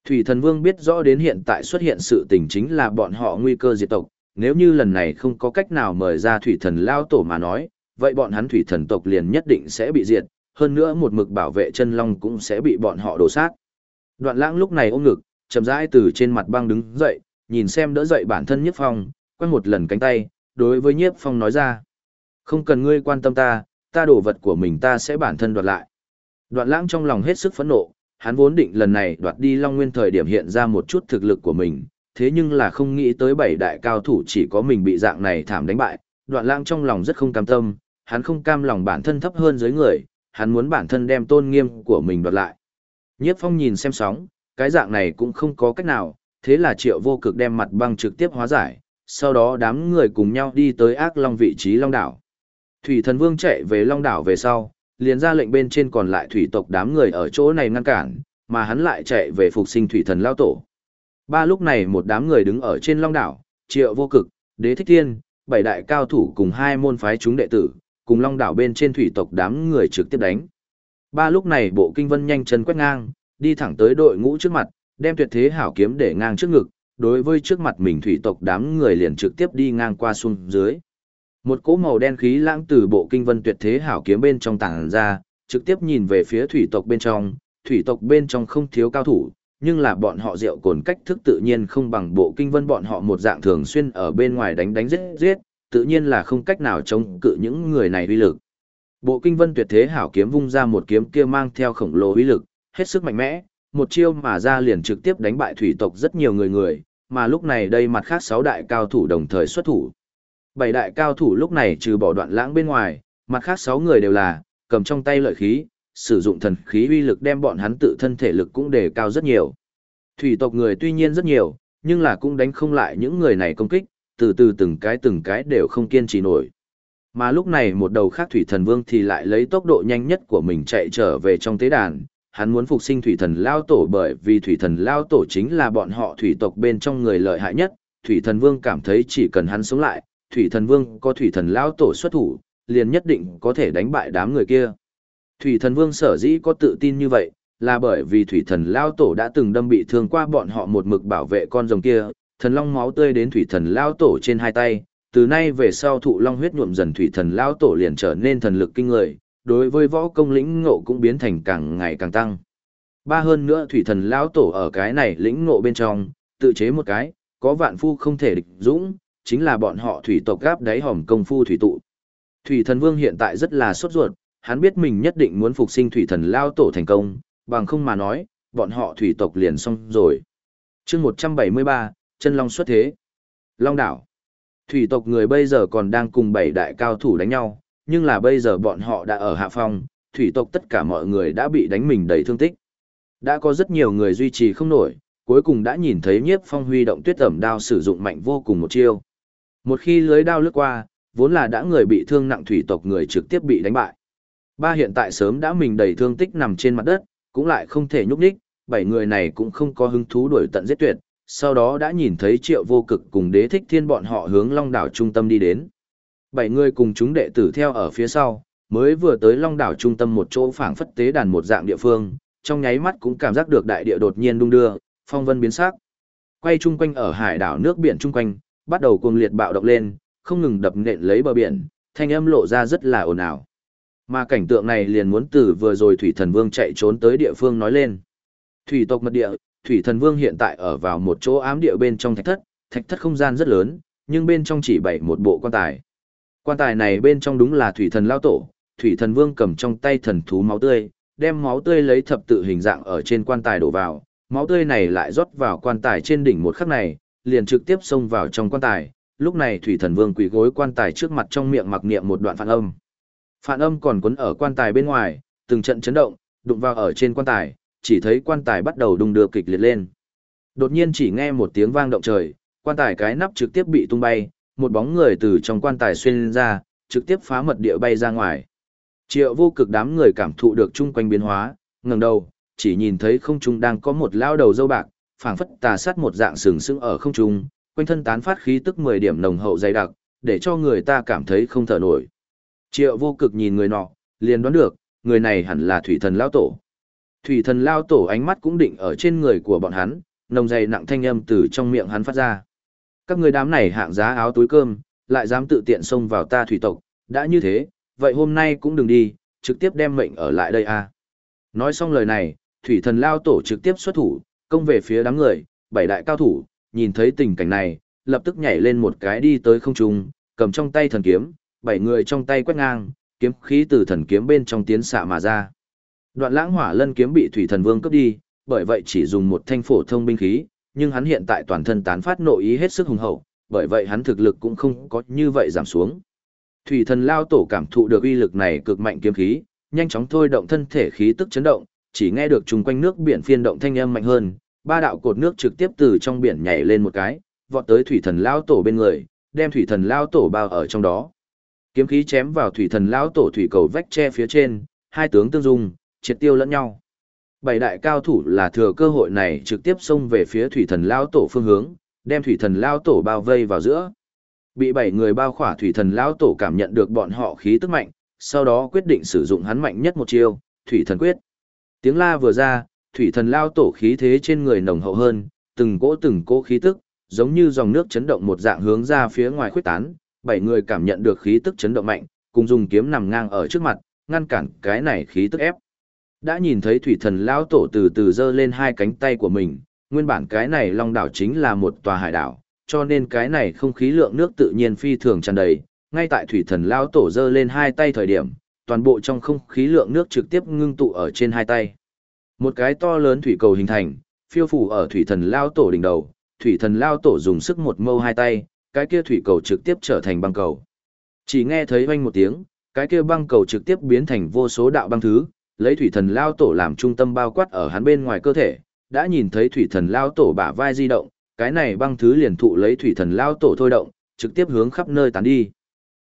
Thủy thần vương biết rõ đến hiện tại xuất hiện sự tình chính là bọn họ nguy cơ diệt tộc, nếu như lần này không có cách nào mời ra thủy thần lao tổ mà nói, vậy bọn hắn thủy thần tộc liền nhất định sẽ bị diệt, hơn nữa một mực bảo vệ chân long cũng sẽ bị bọn họ đổ sát. Đoạn lãng lúc này ôm ngực, chậm rãi từ trên mặt băng đứng dậy, nhìn xem đỡ dậy bản thân nhiếp phong, quay một lần cánh tay, đối với nhiếp phong nói ra. Không cần ngươi quan tâm ta, ta đổ vật của mình ta sẽ bản thân đoạt lại. Đoạn lãng trong lòng hết sức phẫn nộ, hắn vốn định lần này đoạt đi Long Nguyên thời điểm hiện ra một chút thực lực của mình, thế nhưng là không nghĩ tới bảy đại cao thủ chỉ có mình bị dạng này thảm đánh bại, đoạn lãng trong lòng rất không cam tâm, hắn không cam lòng bản thân thấp hơn dưới người, hắn muốn bản thân đem tôn nghiêm của mình đoạt lại. Nhiếp phong nhìn xem sóng, cái dạng này cũng không có cách nào, thế là triệu vô cực đem mặt băng trực tiếp hóa giải, sau đó đám người cùng nhau đi tới ác long vị trí long đảo. Thủy thần vương chạy về long đảo về sau, liền ra lệnh bên trên còn lại thủy tộc đám người ở chỗ này ngăn cản, mà hắn lại chạy về phục sinh thủy thần lao tổ. Ba lúc này một đám người đứng ở trên long đảo, triệu vô cực, đế thích thiên, bảy đại cao thủ cùng hai môn phái chúng đệ tử, cùng long đảo bên trên thủy tộc đám người trực tiếp đánh. Ba lúc này bộ kinh vân nhanh chân quét ngang, đi thẳng tới đội ngũ trước mặt, đem tuyệt thế hảo kiếm để ngang trước ngực, đối với trước mặt mình thủy tộc đám người liền trực tiếp đi ngang qua xuống dưới. Một cỗ màu đen khí lãng từ bộ kinh vân tuyệt thế hảo kiếm bên trong tàng ra, trực tiếp nhìn về phía thủy tộc bên trong, thủy tộc bên trong không thiếu cao thủ, nhưng là bọn họ rượu cồn cách thức tự nhiên không bằng bộ kinh vân bọn họ một dạng thường xuyên ở bên ngoài đánh đánh giết giết, tự nhiên là không cách nào chống cự những người này uy lực. Bộ kinh vân tuyệt thế hảo kiếm vung ra một kiếm kia mang theo khổng lồ uy lực, hết sức mạnh mẽ, một chiêu mà ra liền trực tiếp đánh bại thủy tộc rất nhiều người người, mà lúc này đây mặt khác sáu đại cao thủ đồng thời xuất thủ. Bảy đại cao thủ lúc này trừ bỏ đoạn lãng bên ngoài, mặt khác sáu người đều là, cầm trong tay lợi khí, sử dụng thần khí uy lực đem bọn hắn tự thân thể lực cũng đề cao rất nhiều. Thủy tộc người tuy nhiên rất nhiều, nhưng là cũng đánh không lại những người này công kích, từ từ từng cái từng cái đều không kiên trì nổi. Mà lúc này một đầu khác thủy thần vương thì lại lấy tốc độ nhanh nhất của mình chạy trở về trong tế đàn, hắn muốn phục sinh thủy thần lao tổ bởi vì thủy thần lao tổ chính là bọn họ thủy tộc bên trong người lợi hại nhất, thủy thần vương cảm thấy chỉ cần hắn sống lại, thủy thần vương có thủy thần lao tổ xuất thủ, liền nhất định có thể đánh bại đám người kia. Thủy thần vương sở dĩ có tự tin như vậy, là bởi vì thủy thần lao tổ đã từng đâm bị thương qua bọn họ một mực bảo vệ con rồng kia, thần long máu tươi đến thủy thần lao tổ trên hai tay, từ nay về sau thụ long huyết nhuộm dần thủy thần lao tổ liền trở nên thần lực kinh người, đối với võ công lĩnh ngộ cũng biến thành càng ngày càng tăng. Ba hơn nữa thủy thần lao tổ ở cái này lĩnh ngộ bên trong, tự chế một cái, có vạn phu không thể địch dũng, chính là bọn họ thủy tộc gáp đáy hòm công phu thủy tụ. Thủy thần vương hiện tại rất là sốt ruột, hắn biết mình nhất định muốn phục sinh thủy thần lao tổ thành công, bằng không mà nói, bọn họ thủy tộc liền xong rồi. chương 173, chân long xuất thế. Long đảo. Thủy tộc người bây giờ còn đang cùng bảy đại cao thủ đánh nhau, nhưng là bây giờ bọn họ đã ở hạ phong, thủy tộc tất cả mọi người đã bị đánh mình đầy thương tích. Đã có rất nhiều người duy trì không nổi, cuối cùng đã nhìn thấy nhiếp phong huy động tuyết tẩm đao sử dụng mạnh vô cùng một chiêu. Một khi lưới đao lướt qua, vốn là đã người bị thương nặng thủy tộc người trực tiếp bị đánh bại. Ba hiện tại sớm đã mình đầy thương tích nằm trên mặt đất, cũng lại không thể nhúc nhích, bảy người này cũng không có hứng thú đuổi tận giết tuyệt, sau đó đã nhìn thấy triệu vô cực cùng đế thích thiên bọn họ hướng long đảo trung tâm đi đến. Bảy người cùng chúng đệ tử theo ở phía sau, mới vừa tới long đảo trung tâm một chỗ phảng phất tế đàn một dạng địa phương, trong nháy mắt cũng cảm giác được đại địa đột nhiên đung đưa, phong vân biến sắc. Quay chung quanh ở hải đảo nước biển chung quanh, bắt đầu cuồng liệt bạo động lên, không ngừng đập nện lấy bờ biển, thanh âm lộ ra rất là ồn ào. Mà cảnh tượng này liền muốn từ vừa rồi Thủy Thần Vương chạy trốn tới địa phương nói lên. Thủy tộc mật địa, Thủy Thần Vương hiện tại ở vào một chỗ ám địa bên trong thạch thất, thạch thất không gian rất lớn, nhưng bên trong chỉ bày một bộ quan tài. Quan tài này bên trong đúng là Thủy Thần Lao Tổ, Thủy Thần Vương cầm trong tay thần thú máu tươi, đem máu tươi lấy thập tự hình dạng ở trên quan tài đổ vào, máu tươi này lại rót vào quan tài trên đỉnh một khắc này, liền trực tiếp xông vào trong quan tài. Lúc này Thủy Thần Vương quỳ gối quan tài trước mặt trong miệng mặc niệm một đoạn phản âm. Phản âm còn quấn ở quan tài bên ngoài, từng trận chấn động, đụng vào ở trên quan tài, chỉ thấy quan tài bắt đầu đung đưa kịch liệt lên. Đột nhiên chỉ nghe một tiếng vang động trời, quan tài cái nắp trực tiếp bị tung bay, một bóng người từ trong quan tài xuyên ra, trực tiếp phá mật địa bay ra ngoài. Triệu vô cực đám người cảm thụ được chung quanh biến hóa, ngẩng đầu, chỉ nhìn thấy không trung đang có một lao đầu dâu bạc, phảng phất tà sát một dạng sừng sững ở không trung, quanh thân tán phát khí tức 10 điểm nồng hậu dày đặc, để cho người ta cảm thấy không thở nổi. Triệu vô cực nhìn người nọ, liền đoán được, người này hẳn là thủy thần lao tổ. Thủy thần lao tổ ánh mắt cũng định ở trên người của bọn hắn, nồng dày nặng thanh âm từ trong miệng hắn phát ra. Các người đám này hạng giá áo túi cơm, lại dám tự tiện xông vào ta thủy tộc, đã như thế, vậy hôm nay cũng đừng đi, trực tiếp đem mệnh ở lại đây a. À. Nói xong lời này, thủy thần lao tổ trực tiếp xuất thủ, công về phía đám người, bảy đại cao thủ, nhìn thấy tình cảnh này, lập tức nhảy lên một cái đi tới không trung, cầm trong tay thần kiếm, bảy người trong tay quét ngang, kiếm khí từ thần kiếm bên trong tiến xạ mà ra. Đoạn lãng hỏa lân kiếm bị thủy thần vương cướp đi, bởi vậy chỉ dùng một thanh phổ thông binh khí, nhưng hắn hiện tại toàn thân tán phát nội ý hết sức hùng hậu, bởi vậy hắn thực lực cũng không có như vậy giảm xuống. Thủy thần lao tổ cảm thụ được uy lực này cực mạnh kiếm khí, nhanh chóng thôi động thân thể khí tức chấn động, chỉ nghe được chung quanh nước biển phiên động thanh âm mạnh hơn, ba đạo cột nước trực tiếp từ trong biển nhảy lên một cái, vọt tới thủy thần lao tổ bên người, đem thủy thần lao tổ bao ở trong đó. Kiếm khí chém vào thủy thần lao tổ thủy cầu vách tre phía trên, hai tướng tương dung, triệt tiêu lẫn nhau. Bảy đại cao thủ là thừa cơ hội này trực tiếp xông về phía thủy thần lao tổ phương hướng, đem thủy thần lao tổ bao vây vào giữa. Bị bảy người bao khỏa thủy thần lao tổ cảm nhận được bọn họ khí tức mạnh, sau đó quyết định sử dụng hắn mạnh nhất một chiêu, thủy thần quyết. Tiếng la vừa ra, thủy thần lao tổ khí thế trên người nồng hậu hơn, từng cỗ từng cỗ khí tức, giống như dòng nước chấn động một dạng hướng ra phía ngoài khuyết tán, bảy người cảm nhận được khí tức chấn động mạnh, cùng dùng kiếm nằm ngang ở trước mặt, ngăn cản cái này khí tức ép. Đã nhìn thấy thủy thần lao tổ từ từ giơ lên hai cánh tay của mình, nguyên bản cái này long đảo chính là một tòa hải đảo, cho nên cái này không khí lượng nước tự nhiên phi thường tràn đầy, ngay tại thủy thần lao tổ giơ lên hai tay thời điểm, toàn bộ trong không khí lượng nước trực tiếp ngưng tụ ở trên hai tay. Một cái to lớn thủy cầu hình thành, phiêu phủ ở thủy thần lao tổ đỉnh đầu, thủy thần lao tổ dùng sức một mâu hai tay, cái kia thủy cầu trực tiếp trở thành băng cầu. Chỉ nghe thấy vang một tiếng, cái kia băng cầu trực tiếp biến thành vô số đạo băng thứ, lấy thủy thần lao tổ làm trung tâm bao quát ở hắn bên ngoài cơ thể, đã nhìn thấy thủy thần lao tổ bả vai di động, cái này băng thứ liền thụ lấy thủy thần lao tổ thôi động, trực tiếp hướng khắp nơi tán đi.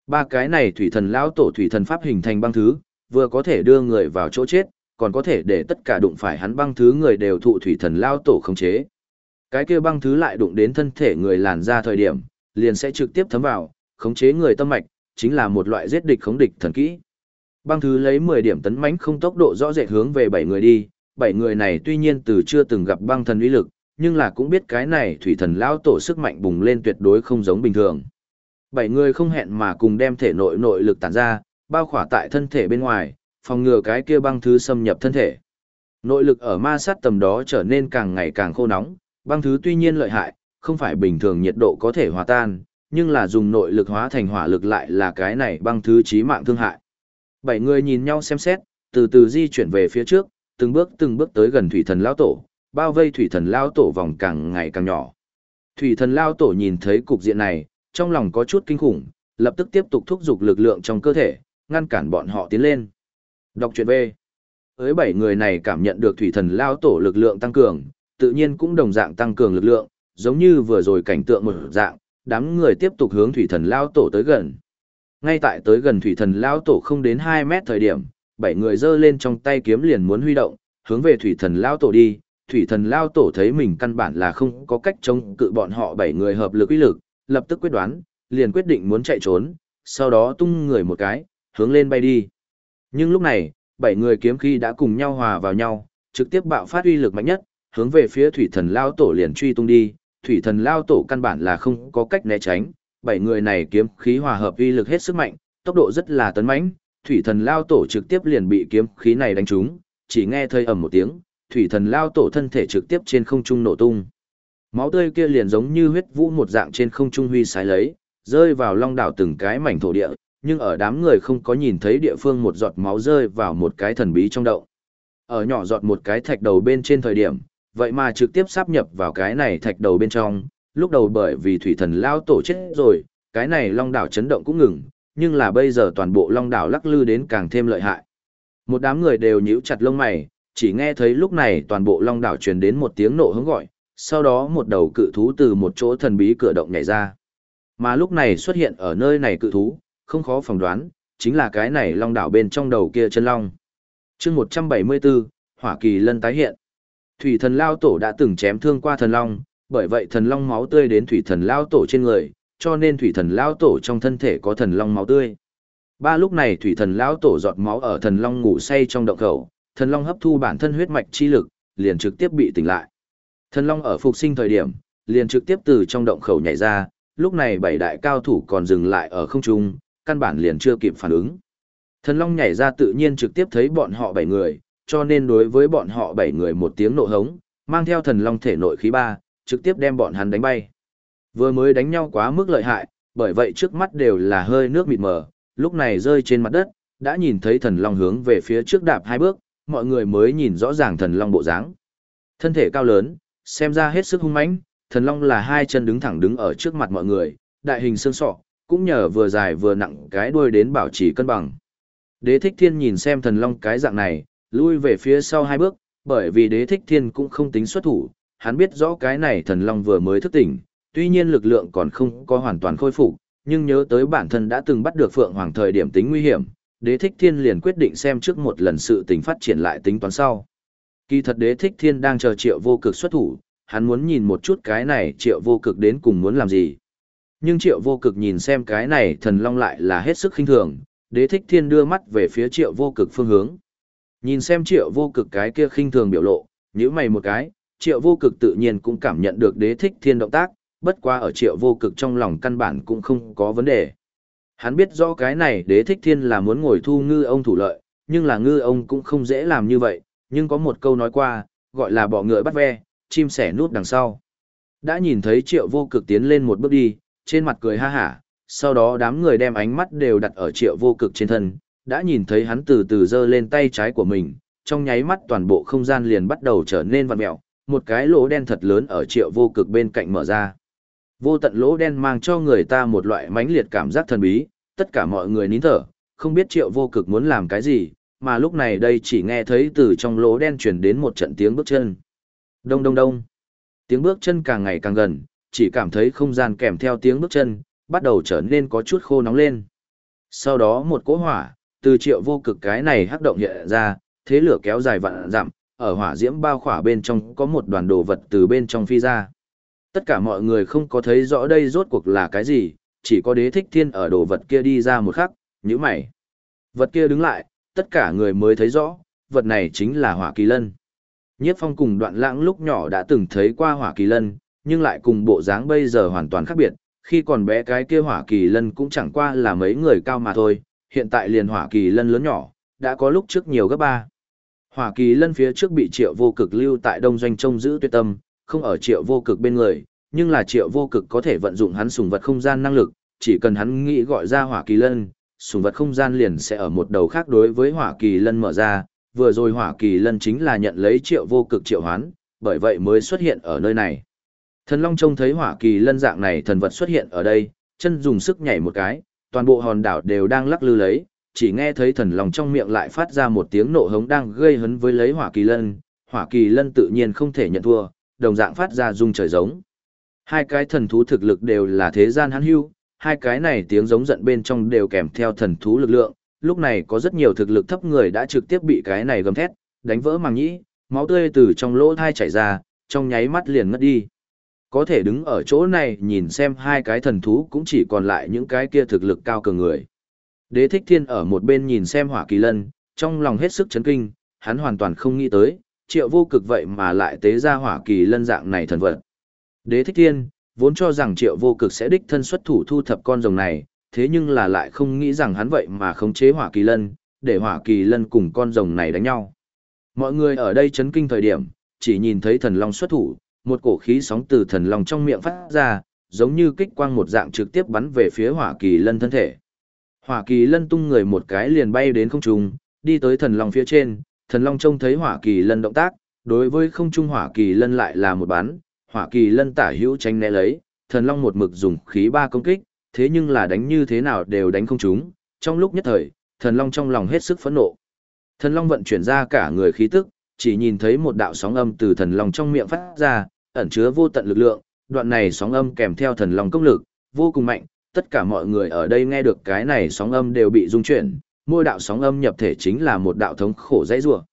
Ba cái này thủy thần lao tổ thủy thần pháp hình thành băng thứ, vừa có thể đưa người vào chỗ chết, còn có thể để tất cả đụng phải hắn băng thứ người đều thụ thủy thần lao tổ khống chế. Cái kia băng thứ lại đụng đến thân thể người làn ra thời điểm, liền sẽ trực tiếp thấm vào, khống chế người tâm mạch, chính là một loại giết địch khống địch thần kỹ. Băng thứ lấy 10 điểm tấn mãnh không tốc độ rõ rệt hướng về 7 người đi, 7 người này tuy nhiên từ chưa từng gặp băng thần uy lực, nhưng là cũng biết cái này thủy thần lão tổ sức mạnh bùng lên tuyệt đối không giống bình thường. 7 người không hẹn mà cùng đem thể nội nội lực tản ra, bao khỏa tại thân thể bên ngoài, phòng ngừa cái kia băng thứ xâm nhập thân thể. Nội lực ở ma sát tầm đó trở nên càng ngày càng khô nóng, băng thứ tuy nhiên lợi hại, không phải bình thường nhiệt độ có thể hòa tan, nhưng là dùng nội lực hóa thành hỏa lực lại là cái này băng thứ chí mạng thương hại. Bảy người nhìn nhau xem xét, từ từ di chuyển về phía trước, từng bước từng bước tới gần thủy thần lao tổ, bao vây thủy thần lao tổ vòng càng ngày càng nhỏ. Thủy thần lao tổ nhìn thấy cục diện này, trong lòng có chút kinh khủng, lập tức tiếp tục thúc giục lực lượng trong cơ thể, ngăn cản bọn họ tiến lên. Đọc truyện V. Với bảy người này cảm nhận được thủy thần lao tổ lực lượng tăng cường, tự nhiên cũng đồng dạng tăng cường lực lượng, giống như vừa rồi cảnh tượng một dạng, đám người tiếp tục hướng thủy thần lao tổ tới gần. Ngay tại tới gần thủy thần lao tổ không đến 2 mét thời điểm, bảy người giơ lên trong tay kiếm liền muốn huy động, hướng về thủy thần lao tổ đi. Thủy thần lao tổ thấy mình căn bản là không có cách chống cự bọn họ bảy người hợp lực uy lực, lập tức quyết đoán, liền quyết định muốn chạy trốn, sau đó tung người một cái, hướng lên bay đi. Nhưng lúc này, bảy người kiếm khí đã cùng nhau hòa vào nhau, trực tiếp bạo phát uy lực mạnh nhất, hướng về phía thủy thần lao tổ liền truy tung đi. Thủy thần lao tổ căn bản là không có cách né tránh, bảy người này kiếm khí hòa hợp uy lực hết sức mạnh, tốc độ rất là tấn mãnh, thủy thần lao tổ trực tiếp liền bị kiếm khí này đánh trúng, chỉ nghe thấy ầm một tiếng, thủy thần lao tổ thân thể trực tiếp trên không trung nổ tung. Máu tươi kia liền giống như huyết vũ một dạng trên không trung huy sái lấy, rơi vào long đảo từng cái mảnh thổ địa, nhưng ở đám người không có nhìn thấy địa phương một giọt máu rơi vào một cái thần bí trong động. Ở nhỏ giọt một cái thạch đầu bên trên thời điểm, vậy mà trực tiếp sáp nhập vào cái này thạch đầu bên trong, lúc đầu bởi vì thủy thần lao tổ chết rồi, cái này long đảo chấn động cũng ngừng, nhưng là bây giờ toàn bộ long đảo lắc lư đến càng thêm lợi hại. Một đám người đều nhíu chặt lông mày, chỉ nghe thấy lúc này toàn bộ long đảo truyền đến một tiếng nộ hứng gọi, sau đó một đầu cự thú từ một chỗ thần bí cửa động nhảy ra. Mà lúc này xuất hiện ở nơi này cự thú, không khó phỏng đoán, chính là cái này long đảo bên trong đầu kia chân long. chương 174, Hỏa Kỳ Lân tái hiện. Thủy thần Lao Tổ đã từng chém thương qua thần long, bởi vậy thần long máu tươi đến thủy thần Lao Tổ trên người, cho nên thủy thần Lao Tổ trong thân thể có thần long máu tươi. Ba lúc này thủy thần Lao Tổ giọt máu ở thần long ngủ say trong động khẩu, thần long hấp thu bản thân huyết mạch chi lực, liền trực tiếp bị tỉnh lại. Thần long ở phục sinh thời điểm, liền trực tiếp từ trong động khẩu nhảy ra, lúc này bảy đại cao thủ còn dừng lại ở không trung, căn bản liền chưa kịp phản ứng. Thần long nhảy ra tự nhiên trực tiếp thấy bọn họ bảy người, cho nên đối với bọn họ bảy người một tiếng nộ hống, mang theo thần long thể nội khí ba, trực tiếp đem bọn hắn đánh bay. Vừa mới đánh nhau quá mức lợi hại, bởi vậy trước mắt đều là hơi nước mịt mờ, lúc này rơi trên mặt đất, đã nhìn thấy thần long hướng về phía trước đạp hai bước, mọi người mới nhìn rõ ràng thần long bộ dáng. Thân thể cao lớn, xem ra hết sức hung mãnh, thần long là hai chân đứng thẳng đứng ở trước mặt mọi người, đại hình xương sọ, cũng nhờ vừa dài vừa nặng cái đuôi đến bảo trì cân bằng. Đế thích thiên nhìn xem thần long cái dạng này, lui về phía sau hai bước, bởi vì đế thích thiên cũng không tính xuất thủ, hắn biết rõ cái này thần long vừa mới thức tỉnh, tuy nhiên lực lượng còn không có hoàn toàn khôi phục, nhưng nhớ tới bản thân đã từng bắt được Phượng Hoàng thời điểm tính nguy hiểm, đế thích thiên liền quyết định xem trước một lần sự tình phát triển lại tính toán sau. Kỳ thật đế thích thiên đang chờ triệu vô cực xuất thủ, hắn muốn nhìn một chút cái này triệu vô cực đến cùng muốn làm gì. Nhưng triệu vô cực nhìn xem cái này thần long lại là hết sức khinh thường, đế thích thiên đưa mắt về phía triệu vô cực phương hướng. Nhìn xem triệu vô cực cái kia khinh thường biểu lộ, nhíu mày một cái, triệu vô cực tự nhiên cũng cảm nhận được đế thích thiên động tác, bất qua ở triệu vô cực trong lòng căn bản cũng không có vấn đề. Hắn biết rõ cái này đế thích thiên là muốn ngồi thu ngư ông thủ lợi, nhưng là ngư ông cũng không dễ làm như vậy, nhưng có một câu nói qua, gọi là bỏ ngựa bắt ve, chim sẻ nút đằng sau. Đã nhìn thấy triệu vô cực tiến lên một bước đi, trên mặt cười ha hả, sau đó đám người đem ánh mắt đều đặt ở triệu vô cực trên thân, đã nhìn thấy hắn từ từ giơ lên tay trái của mình, trong nháy mắt toàn bộ không gian liền bắt đầu trở nên vặn mẹo, một cái lỗ đen thật lớn ở triệu vô cực bên cạnh mở ra. Vô tận lỗ đen mang cho người ta một loại mãnh liệt cảm giác thần bí, tất cả mọi người nín thở, không biết triệu vô cực muốn làm cái gì, mà lúc này đây chỉ nghe thấy từ trong lỗ đen truyền đến một trận tiếng bước chân. Đông đông đông. Tiếng bước chân càng ngày càng gần, chỉ cảm thấy không gian kèm theo tiếng bước chân, bắt đầu trở nên có chút khô nóng lên. Sau đó một cỗ hỏa, từ triệu vô cực cái này hắc động hiện ra, thế lửa kéo dài vạn dặm, ở hỏa diễm bao khỏa bên trong có một đoàn đồ vật từ bên trong phi ra. Tất cả mọi người không có thấy rõ đây rốt cuộc là cái gì, chỉ có đế thích thiên ở đồ vật kia đi ra một khắc, như mày. Vật kia đứng lại, tất cả người mới thấy rõ, vật này chính là hỏa kỳ lân. Nhiếp phong cùng đoạn lãng lúc nhỏ đã từng thấy qua hỏa kỳ lân, nhưng lại cùng bộ dáng bây giờ hoàn toàn khác biệt, khi còn bé cái kia hỏa kỳ lân cũng chẳng qua là mấy người cao mà thôi, hiện tại liền hỏa kỳ lân lớn nhỏ, đã có lúc trước nhiều gấp ba. Hỏa kỳ lân phía trước bị triệu vô cực lưu tại đông doanh trông giữ tuyệt tâm, không ở triệu vô cực bên người, nhưng là triệu vô cực có thể vận dụng hắn sùng vật không gian năng lực, chỉ cần hắn nghĩ gọi ra hỏa kỳ lân, sùng vật không gian liền sẽ ở một đầu khác đối với hỏa kỳ lân mở ra, vừa rồi hỏa kỳ lân chính là nhận lấy triệu vô cực triệu hoán, bởi vậy mới xuất hiện ở nơi này. Thần Long trông thấy hỏa kỳ lân dạng này thần vật xuất hiện ở đây, chân dùng sức nhảy một cái, toàn bộ hòn đảo đều đang lắc lư lấy, chỉ nghe thấy thần lòng trong miệng lại phát ra một tiếng nộ hống đang gây hấn với lấy hỏa kỳ lân, hỏa kỳ lân tự nhiên không thể nhận thua, đồng dạng phát ra rung trời giống. Hai cái thần thú thực lực đều là thế gian hắn hưu, hai cái này tiếng giống giận bên trong đều kèm theo thần thú lực lượng, lúc này có rất nhiều thực lực thấp người đã trực tiếp bị cái này gầm thét, đánh vỡ màng nhĩ, máu tươi từ trong lỗ thai chảy ra, trong nháy mắt liền ngất đi. Có thể đứng ở chỗ này nhìn xem hai cái thần thú cũng chỉ còn lại những cái kia thực lực cao cường người. Đế thích thiên ở một bên nhìn xem hỏa kỳ lân, trong lòng hết sức chấn kinh, hắn hoàn toàn không nghĩ tới, triệu vô cực vậy mà lại tế ra hỏa kỳ lân dạng này thần vật. Đế thích thiên, vốn cho rằng triệu vô cực sẽ đích thân xuất thủ thu thập con rồng này, thế nhưng là lại không nghĩ rằng hắn vậy mà khống chế hỏa kỳ lân, để hỏa kỳ lân cùng con rồng này đánh nhau. Mọi người ở đây chấn kinh thời điểm, chỉ nhìn thấy thần long xuất thủ, một cổ khí sóng từ thần long trong miệng phát ra, giống như kích quang một dạng trực tiếp bắn về phía hỏa kỳ lân thân thể. Hỏa kỳ lân tung người một cái liền bay đến không trung, đi tới thần long phía trên, thần long trông thấy hỏa kỳ lân động tác, đối với không trung hỏa kỳ lân lại là một bắn, hỏa kỳ lân tả hữu tránh né lấy, thần long một mực dùng khí ba công kích, thế nhưng là đánh như thế nào đều đánh không trúng, trong lúc nhất thời, thần long trong lòng hết sức phẫn nộ. Thần long vận chuyển ra cả người khí tức, chỉ nhìn thấy một đạo sóng âm từ thần long trong miệng phát ra, ẩn chứa vô tận lực lượng, đoạn này sóng âm kèm theo thần long công lực, vô cùng mạnh, tất cả mọi người ở đây nghe được cái này sóng âm đều bị rung chuyển, mỗi đạo sóng âm nhập thể chính là một đạo thống khổ dãy rủa.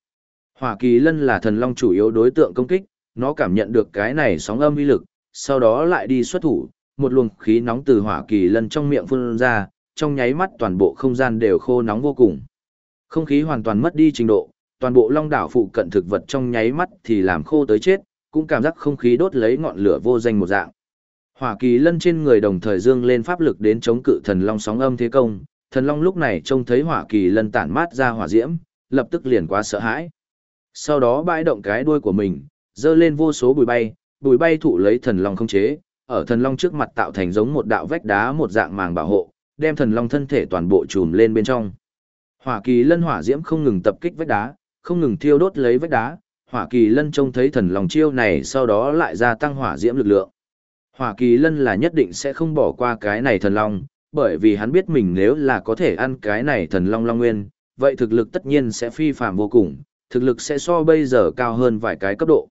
Hỏa Kỳ Lân là thần long chủ yếu đối tượng công kích, nó cảm nhận được cái này sóng âm uy lực, sau đó lại đi xuất thủ, một luồng khí nóng từ Hỏa Kỳ Lân trong miệng phun ra, trong nháy mắt toàn bộ không gian đều khô nóng vô cùng. Không khí hoàn toàn mất đi trình độ, toàn bộ long đảo phụ cận thực vật trong nháy mắt thì làm khô tới chết, cũng cảm giác không khí đốt lấy ngọn lửa vô danh một dạng. Hỏa kỳ lân trên người đồng thời dương lên pháp lực đến chống cự thần long sóng âm thế công, thần long lúc này trông thấy hỏa kỳ lân tản mát ra hỏa diễm, lập tức liền quá sợ hãi. Sau đó bãi động cái đuôi của mình, dơ lên vô số bụi bay, bụi bay thụ lấy thần long không chế, ở thần long trước mặt tạo thành giống một đạo vách đá một dạng màng bảo hộ, đem thần long thân thể toàn bộ trùm lên bên trong. Hỏa kỳ lân hỏa diễm không ngừng tập kích vách đá, không ngừng thiêu đốt lấy vách đá, hỏa kỳ lân trông thấy thần long chiêu này sau đó lại gia tăng hỏa diễm lực lượng. Hỏa kỳ lân là nhất định sẽ không bỏ qua cái này thần long, bởi vì hắn biết mình nếu là có thể ăn cái này thần long long nguyên, vậy thực lực tất nhiên sẽ phi phạm vô cùng, thực lực sẽ so bây giờ cao hơn vài cái cấp độ.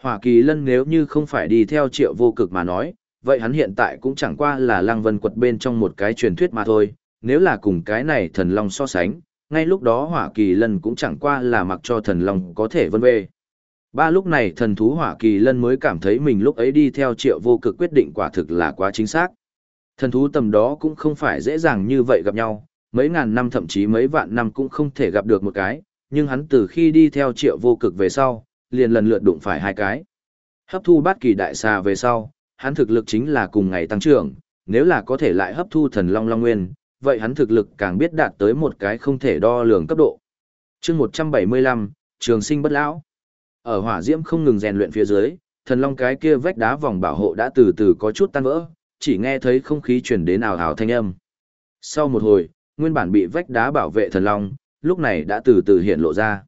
Hỏa kỳ lân nếu như không phải đi theo triệu vô cực mà nói, vậy hắn hiện tại cũng chẳng qua là lang vân quật bên trong một cái truyền thuyết mà thôi, nếu là cùng cái này thần long so sánh, ngay lúc đó hỏa kỳ lân cũng chẳng qua là mặc cho thần long có thể vân về. Ba lúc này thần thú hỏa kỳ lân mới cảm thấy mình lúc ấy đi theo triệu vô cực quyết định quả thực là quá chính xác. Thần thú tầm đó cũng không phải dễ dàng như vậy gặp nhau, mấy ngàn năm thậm chí mấy vạn năm cũng không thể gặp được một cái, nhưng hắn từ khi đi theo triệu vô cực về sau, liền lần lượt đụng phải hai cái. Hấp thu bát kỳ đại xà về sau, hắn thực lực chính là cùng ngày tăng trưởng, nếu là có thể lại hấp thu thần long long nguyên, vậy hắn thực lực càng biết đạt tới một cái không thể đo lường cấp độ. chương 175, Trường sinh bất lão. Ở hỏa diễm không ngừng rèn luyện phía dưới, thần long cái kia vách đá vòng bảo hộ đã từ từ có chút tan vỡ, chỉ nghe thấy không khí truyền đến ảo ảo thanh âm. Sau một hồi, nguyên bản bị vách đá bảo vệ thần long, lúc này đã từ từ hiện lộ ra.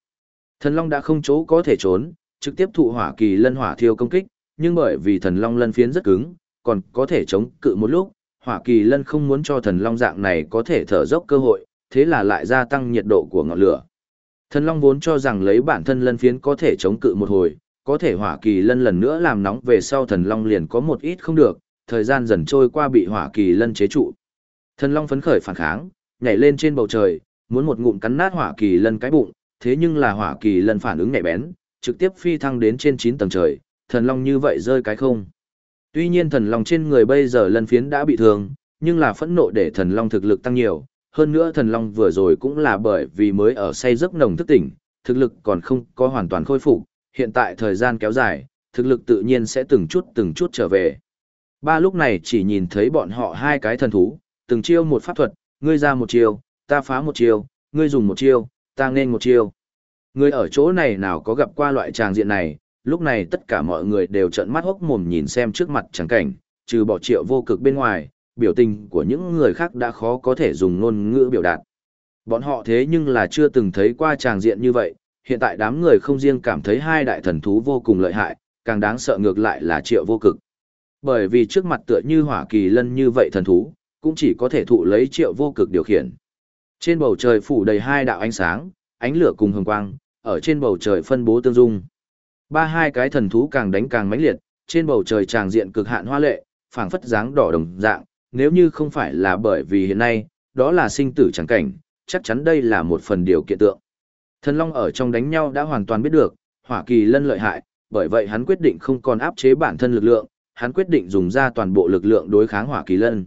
Thần long đã không chỗ có thể trốn, trực tiếp thụ hỏa kỳ lân hỏa thiêu công kích, nhưng bởi vì thần long lân phiến rất cứng, còn có thể chống cự một lúc, hỏa kỳ lân không muốn cho thần long dạng này có thể thở dốc cơ hội, thế là lại gia tăng nhiệt độ của ngọn lửa. Thần long vốn cho rằng lấy bản thân lân phiến có thể chống cự một hồi, có thể hỏa kỳ lân lần nữa làm nóng về sau thần long liền có một ít không được, thời gian dần trôi qua bị hỏa kỳ lân chế trụ. Thần long phấn khởi phản kháng, nhảy lên trên bầu trời, muốn một ngụm cắn nát hỏa kỳ lân cái bụng, thế nhưng là hỏa kỳ lân phản ứng nhạy bén, trực tiếp phi thăng đến trên 9 tầng trời, thần long như vậy rơi cái không. Tuy nhiên thần long trên người bây giờ lân phiến đã bị thương, nhưng là phẫn nộ để thần long thực lực tăng nhiều, hơn nữa thần long vừa rồi cũng là bởi vì mới ở say giấc nồng thức tỉnh, thực lực còn không có hoàn toàn khôi phục, hiện tại thời gian kéo dài, thực lực tự nhiên sẽ từng chút từng chút trở về. Ba lúc này chỉ nhìn thấy bọn họ hai cái thần thú, từng chiêu một pháp thuật, ngươi ra một chiêu, ta phá một chiêu, ngươi dùng một chiêu, ta nên một chiêu. Ngươi ở chỗ này nào có gặp qua loại tràng diện này, lúc này tất cả mọi người đều trợn mắt hốc mồm nhìn xem trước mặt tràng cảnh, trừ bỏ triệu vô cực bên ngoài, biểu tình của những người khác đã khó có thể dùng ngôn ngữ biểu đạt. Bọn họ thế nhưng là chưa từng thấy qua tràng diện như vậy, hiện tại đám người không riêng cảm thấy hai đại thần thú vô cùng lợi hại, càng đáng sợ ngược lại là triệu vô cực. Bởi vì trước mặt tựa như hỏa kỳ lân như vậy thần thú, cũng chỉ có thể thụ lấy triệu vô cực điều khiển. Trên bầu trời phủ đầy hai đạo ánh sáng, ánh lửa cùng hồng quang, ở trên bầu trời phân bố tương dung. Ba hai cái thần thú càng đánh càng mãnh liệt, trên bầu trời tràng diện cực hạn hoa lệ, phảng phất dáng đỏ đồng dạng, nếu như không phải là bởi vì hiện nay, đó là sinh tử chẳng cảnh, chắc chắn đây là một phần điều kiện tượng. Thần Long ở trong đánh nhau đã hoàn toàn biết được, Hỏa Kỳ Lân lợi hại, bởi vậy hắn quyết định không còn áp chế bản thân lực lượng, hắn quyết định dùng ra toàn bộ lực lượng đối kháng Hỏa Kỳ Lân.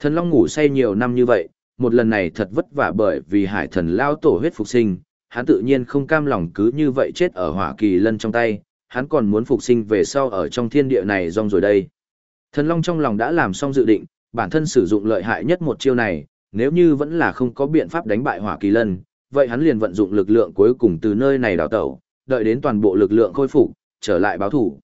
Thần Long ngủ say nhiều năm như vậy, một lần này thật vất vả bởi vì Hải Thần lao tổ huyết phục sinh, hắn tự nhiên không cam lòng cứ như vậy chết ở Hỏa Kỳ Lân trong tay, hắn còn muốn phục sinh về sau ở trong thiên địa này rong rồi đây. Thần Long trong lòng đã làm xong dự định, bản thân sử dụng lợi hại nhất một chiêu này, nếu như vẫn là không có biện pháp đánh bại hỏa kỳ lân, vậy hắn liền vận dụng lực lượng cuối cùng từ nơi này đào tẩu, đợi đến toàn bộ lực lượng khôi phục, trở lại báo thủ.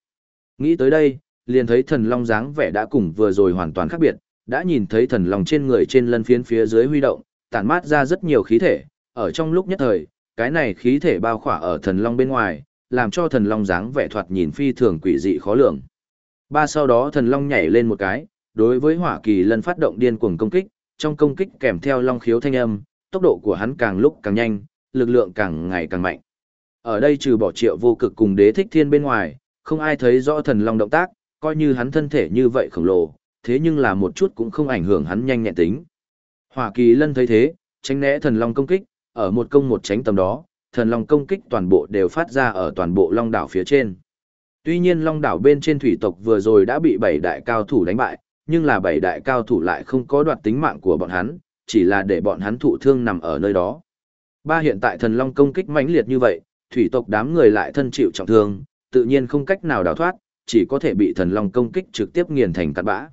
Nghĩ tới đây, liền thấy thần long dáng vẻ đã cùng vừa rồi hoàn toàn khác biệt, đã nhìn thấy thần long trên người trên lân phiến phía dưới huy động, tản mát ra rất nhiều khí thể, ở trong lúc nhất thời, cái này khí thể bao khỏa ở thần long bên ngoài, làm cho thần long dáng vẻ thoạt nhìn phi thường quỷ dị khó lường. Ba sau đó thần long nhảy lên một cái, đối với hỏa kỳ lân phát động điên cuồng công kích, trong công kích kèm theo long khiếu thanh âm, tốc độ của hắn càng lúc càng nhanh, lực lượng càng ngày càng mạnh. Ở đây trừ bỏ triệu vô cực cùng đế thích thiên bên ngoài, không ai thấy rõ thần long động tác, coi như hắn thân thể như vậy khổng lồ, thế nhưng là một chút cũng không ảnh hưởng hắn nhanh nhẹn tính. Hỏa kỳ lân thấy thế, tránh né thần long công kích, ở một công một tránh tầm đó, thần long công kích toàn bộ đều phát ra ở toàn bộ long đảo phía trên. Tuy nhiên long đảo bên trên thủy tộc vừa rồi đã bị bảy đại cao thủ đánh bại, nhưng là bảy đại cao thủ lại không có đoạt tính mạng của bọn hắn, chỉ là để bọn hắn thụ thương nằm ở nơi đó. Ba hiện tại thần long công kích mãnh liệt như vậy, thủy tộc đám người lại thân chịu trọng thương, tự nhiên không cách nào đào thoát, chỉ có thể bị thần long công kích trực tiếp nghiền thành cát bã.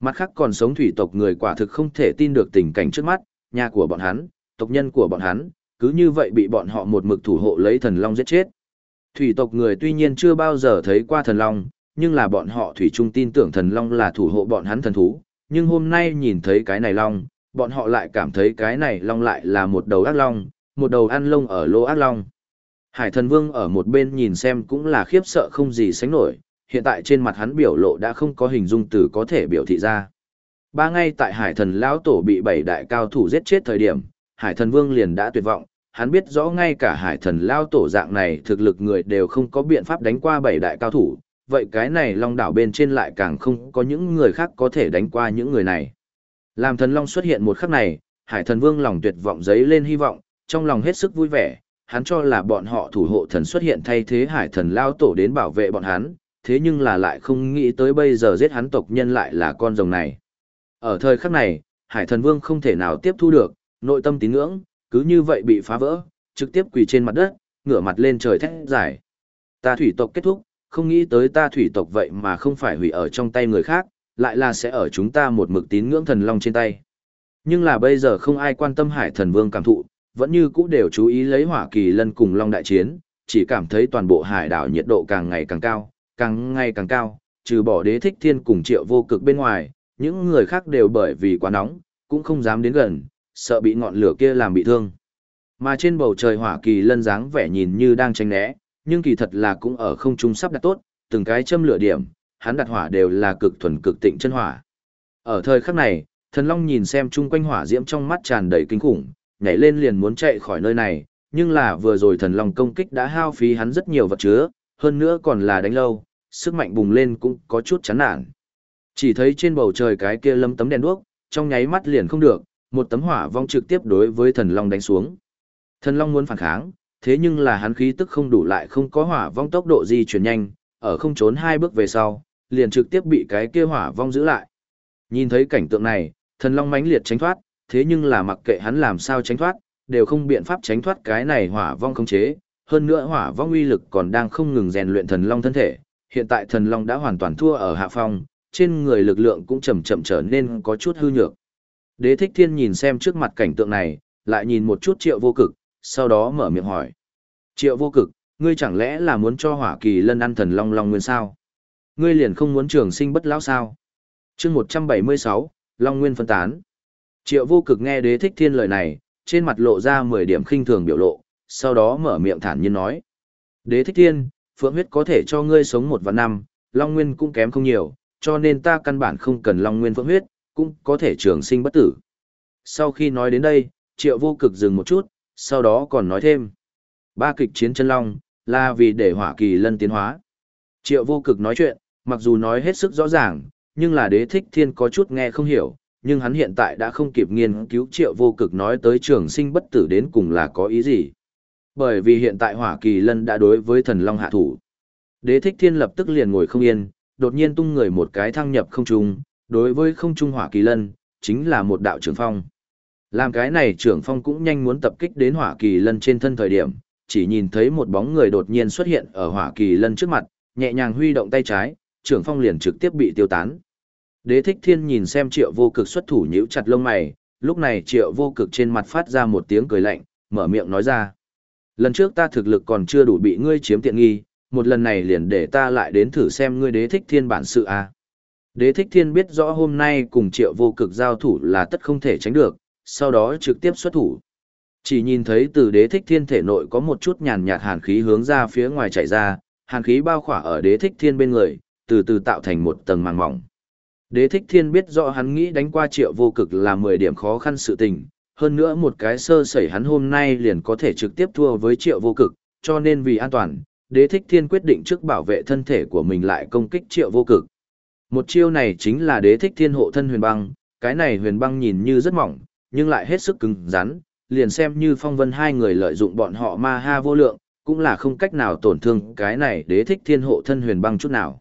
Mặt khác còn sống thủy tộc người quả thực không thể tin được tình cảnh trước mắt, nhà của bọn hắn, tộc nhân của bọn hắn, cứ như vậy bị bọn họ một mực thủ hộ lấy thần long giết chết. Thủy tộc người tuy nhiên chưa bao giờ thấy qua thần long, nhưng là bọn họ thủy chung tin tưởng thần long là thủ hộ bọn hắn thần thú, nhưng hôm nay nhìn thấy cái này long, bọn họ lại cảm thấy cái này long lại là một đầu ác long, một đầu ăn lông ở lô ác long. Hải thần vương ở một bên nhìn xem cũng là khiếp sợ không gì sánh nổi, hiện tại trên mặt hắn biểu lộ đã không có hình dung từ có thể biểu thị ra. Ba ngày tại hải thần lão tổ bị bảy đại cao thủ giết chết thời điểm, hải thần vương liền đã tuyệt vọng, hắn biết rõ ngay cả hải thần lão tổ dạng này thực lực người đều không có biện pháp đánh qua bảy đại cao thủ, vậy cái này long đảo bên trên lại càng không có những người khác có thể đánh qua những người này. Làm thần long xuất hiện một khắc này, hải thần vương lòng tuyệt vọng giấy lên hy vọng, trong lòng hết sức vui vẻ, hắn cho là bọn họ thủ hộ thần xuất hiện thay thế hải thần lao tổ đến bảo vệ bọn hắn, thế nhưng là lại không nghĩ tới bây giờ giết hắn tộc nhân lại là con rồng này. Ở thời khắc này, hải thần vương không thể nào tiếp thu được, nội tâm tín ngưỡng, cứ như vậy bị phá vỡ, trực tiếp quỳ trên mặt đất, ngửa mặt lên trời thét giải. Ta thủy tộc kết thúc, không nghĩ tới ta thủy tộc vậy mà không phải hủy ở trong tay người khác, lại là sẽ ở chúng ta một mực tín ngưỡng thần long trên tay. Nhưng là bây giờ không ai quan tâm hải thần vương cảm thụ, vẫn như cũ đều chú ý lấy hỏa kỳ lân cùng long đại chiến, chỉ cảm thấy toàn bộ hải đảo nhiệt độ càng ngày càng cao, càng ngày càng cao, trừ bỏ đế thích thiên cùng triệu vô cực bên ngoài, những người khác đều bởi vì quá nóng, cũng không dám đến gần, sợ bị ngọn lửa kia làm bị thương. Mà trên bầu trời hỏa kỳ lân dáng vẻ nhìn như đang tranh né, nhưng kỳ thật là cũng ở không trung sắp đặt tốt, từng cái châm lửa điểm, hắn đặt hỏa đều là cực thuần cực tịnh chân hỏa. Ở thời khắc này, thần long nhìn xem chung quanh hỏa diễm trong mắt tràn đầy kinh khủng, nhảy lên liền muốn chạy khỏi nơi này, nhưng là vừa rồi thần long công kích đã hao phí hắn rất nhiều vật chứa, hơn nữa còn là đánh lâu, sức mạnh bùng lên cũng có chút chán nản. Chỉ thấy trên bầu trời cái kia lâm tấm đèn đuốc, trong nháy mắt liền không được, một tấm hỏa vong trực tiếp đối với thần long đánh xuống. Thần long muốn phản kháng, thế nhưng là hắn khí tức không đủ lại không có hỏa vong tốc độ di chuyển nhanh, ở không trốn hai bước về sau, liền trực tiếp bị cái kia hỏa vong giữ lại. Nhìn thấy cảnh tượng này, thần long mãnh liệt tránh thoát, thế nhưng là mặc kệ hắn làm sao tránh thoát, đều không biện pháp tránh thoát cái này hỏa vong khống chế, hơn nữa hỏa vong uy lực còn đang không ngừng rèn luyện thần long thân thể, hiện tại thần long đã hoàn toàn thua ở hạ phong, trên người lực lượng cũng chậm chậm trở nên có chút hư nhược. Đế thích thiên nhìn xem trước mặt cảnh tượng này, lại nhìn một chút triệu vô cực, sau đó mở miệng hỏi. Triệu vô cực, ngươi chẳng lẽ là muốn cho hỏa kỳ lân ăn thần long long nguyên sao? Ngươi liền không muốn trường sinh bất lão sao? chương 176, Long Nguyên phân tán. Triệu vô cực nghe đế thích thiên lời này, trên mặt lộ ra 10 điểm khinh thường biểu lộ, sau đó mở miệng thản nhiên nói. Đế thích thiên, phượng huyết có thể cho ngươi sống một và năm, Long Nguyên cũng kém không nhiều, cho nên ta căn bản không cần Long Nguyên phượng huyết, cũng có thể trường sinh bất tử. Sau khi nói đến đây, triệu vô cực dừng một chút, sau đó còn nói thêm. Ba kịch chiến chân long, là vì để hỏa kỳ lân tiến hóa. Triệu vô cực nói chuyện, mặc dù nói hết sức rõ ràng, nhưng là đế thích thiên có chút nghe không hiểu, nhưng hắn hiện tại đã không kịp nghiên cứu triệu vô cực nói tới trường sinh bất tử đến cùng là có ý gì. Bởi vì hiện tại hỏa kỳ lân đã đối với thần long hạ thủ. Đế thích thiên lập tức liền ngồi không yên, đột nhiên tung người một cái thăng nhập không trung, đối với không trung hỏa kỳ lân, chính là một đạo trường phong. Làm cái này trưởng phong cũng nhanh muốn tập kích đến hỏa kỳ lân trên thân thời điểm, chỉ nhìn thấy một bóng người đột nhiên xuất hiện ở hỏa kỳ lân trước mặt, nhẹ nhàng huy động tay trái, trưởng phong liền trực tiếp bị tiêu tán. Đế thích thiên nhìn xem triệu vô cực xuất thủ nhíu chặt lông mày, lúc này triệu vô cực trên mặt phát ra một tiếng cười lạnh, mở miệng nói ra. Lần trước ta thực lực còn chưa đủ bị ngươi chiếm tiện nghi, một lần này liền để ta lại đến thử xem ngươi đế thích thiên bản sự. À. Đế thích thiên biết rõ hôm nay cùng triệu vô cực giao thủ là tất không thể tránh được, sau đó trực tiếp xuất thủ. Chỉ nhìn thấy từ đế thích thiên thể nội có một chút nhàn nhạt hàn khí hướng ra phía ngoài chạy ra, hàn khí bao khỏa ở đế thích thiên bên người, từ từ tạo thành một tầng màng mỏng. Đế thích thiên biết rõ hắn nghĩ đánh qua triệu vô cực là 10 điểm khó khăn sự tình, hơn nữa một cái sơ sẩy hắn hôm nay liền có thể trực tiếp thua với triệu vô cực, cho nên vì an toàn, đế thích thiên quyết định trước bảo vệ thân thể của mình lại công kích triệu vô cực. Một chiêu này chính là đế thích thiên hộ thân huyền băng, cái này huyền băng nhìn như rất mỏng, nhưng lại hết sức cứng rắn, liền xem như phong vân hai người lợi dụng bọn họ ma ha vô lượng, cũng là không cách nào tổn thương cái này đế thích thiên hộ thân huyền băng chút nào.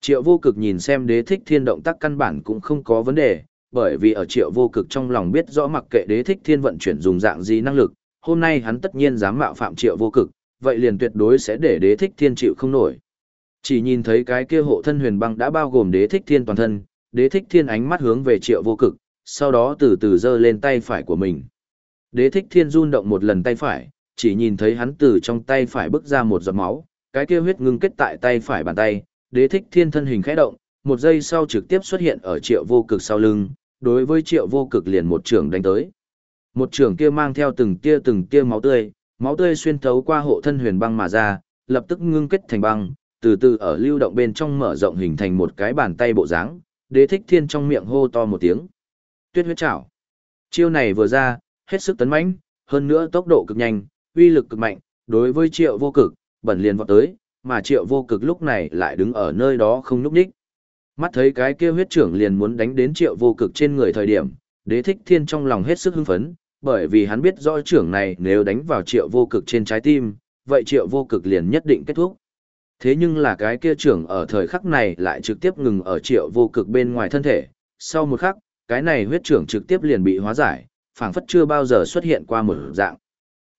Triệu vô cực nhìn xem đế thích thiên động tác căn bản cũng không có vấn đề, bởi vì ở triệu vô cực trong lòng biết rõ mặc kệ đế thích thiên vận chuyển dùng dạng gì năng lực, hôm nay hắn tất nhiên dám mạo phạm triệu vô cực, vậy liền tuyệt đối sẽ để đế thích thiên chịu không nổi. Chỉ nhìn thấy cái kia hộ thân huyền băng đã bao gồm đế thích thiên toàn thân, đế thích thiên ánh mắt hướng về triệu vô cực, sau đó từ từ giơ lên tay phải của mình. Đế thích thiên run động một lần tay phải, chỉ nhìn thấy hắn từ trong tay phải bước ra một giọt máu, cái kia huyết ngưng kết tại tay phải bàn tay, đế thích thiên thân hình khẽ động, một giây sau trực tiếp xuất hiện ở triệu vô cực sau lưng, đối với triệu vô cực liền một trường đánh tới. Một trường kia mang theo từng tia từng tia máu tươi, máu tươi xuyên thấu qua hộ thân huyền băng mà ra, lập tức ngưng kết thành băng, từ từ ở lưu động bên trong mở rộng hình thành một cái bàn tay bộ dáng. Đế thích thiên trong miệng hô to một tiếng. Tuyết huyết chảo. Chiêu này vừa ra, hết sức tấn mãnh, hơn nữa tốc độ cực nhanh, uy lực cực mạnh, đối với triệu vô cực, bẩn liền vọt tới, mà triệu vô cực lúc này lại đứng ở nơi đó không núp đích. Mắt thấy cái kia huyết trưởng liền muốn đánh đến triệu vô cực trên người thời điểm, đế thích thiên trong lòng hết sức hưng phấn, bởi vì hắn biết rõ trưởng này nếu đánh vào triệu vô cực trên trái tim, vậy triệu vô cực liền nhất định kết thúc. Thế nhưng là cái kia trưởng ở thời khắc này lại trực tiếp ngừng ở triệu vô cực bên ngoài thân thể, sau một khắc, cái này huyết trưởng trực tiếp liền bị hóa giải, phảng phất chưa bao giờ xuất hiện qua một dạng.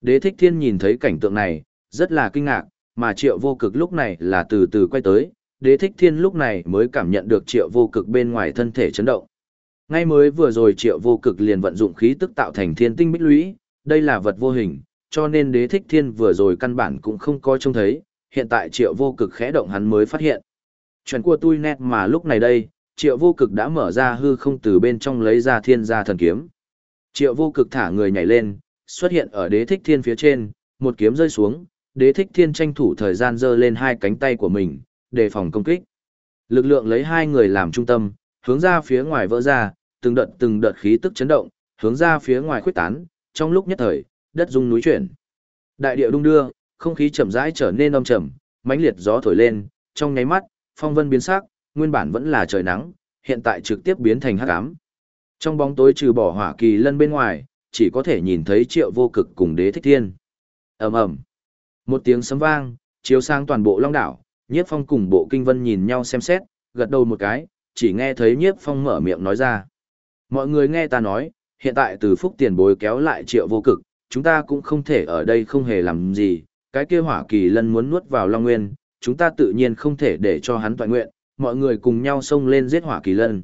Đế thích thiên nhìn thấy cảnh tượng này, rất là kinh ngạc, mà triệu vô cực lúc này là từ từ quay tới, đế thích thiên lúc này mới cảm nhận được triệu vô cực bên ngoài thân thể chấn động. Ngay mới vừa rồi triệu vô cực liền vận dụng khí tức tạo thành thiên tinh bích lũy, đây là vật vô hình, cho nên đế thích thiên vừa rồi căn bản cũng không có trông thấy, hiện tại triệu vô cực khẽ động hắn mới phát hiện. Chuyện của tôi nét mà lúc này đây, triệu vô cực đã mở ra hư không từ bên trong lấy ra thiên gia thần kiếm. Triệu vô cực thả người nhảy lên, xuất hiện ở đế thích thiên phía trên, một kiếm rơi xuống, đế thích thiên tranh thủ thời gian giơ lên hai cánh tay của mình, đề phòng công kích. Lực lượng lấy hai người làm trung tâm, hướng ra phía ngoài vỡ ra, từng đợt từng đợt khí tức chấn động, hướng ra phía ngoài khuếch tán, trong lúc nhất thời, đất rung núi chuyển. Đại địa đung đưa, không khí chậm rãi trở nên âm trầm, mãnh liệt gió thổi lên, trong nháy mắt, phong vân biến sắc, nguyên bản vẫn là trời nắng, hiện tại trực tiếp biến thành hắc ám. Trong bóng tối trừ bỏ hỏa kỳ lân bên ngoài, chỉ có thể nhìn thấy triệu vô cực cùng đế thích thiên. ầm ầm Một tiếng sấm vang, chiếu sang toàn bộ long đảo, nhiếp phong cùng bộ kinh vân nhìn nhau xem xét, gật đầu một cái, chỉ nghe thấy nhiếp phong mở miệng nói ra. Mọi người nghe ta nói, hiện tại từ phúc tiền bối kéo lại triệu vô cực, chúng ta cũng không thể ở đây không hề làm gì, cái kia hỏa kỳ lân muốn nuốt vào long nguyên, chúng ta tự nhiên không thể để cho hắn toàn nguyện, mọi người cùng nhau xông lên giết hỏa kỳ lân.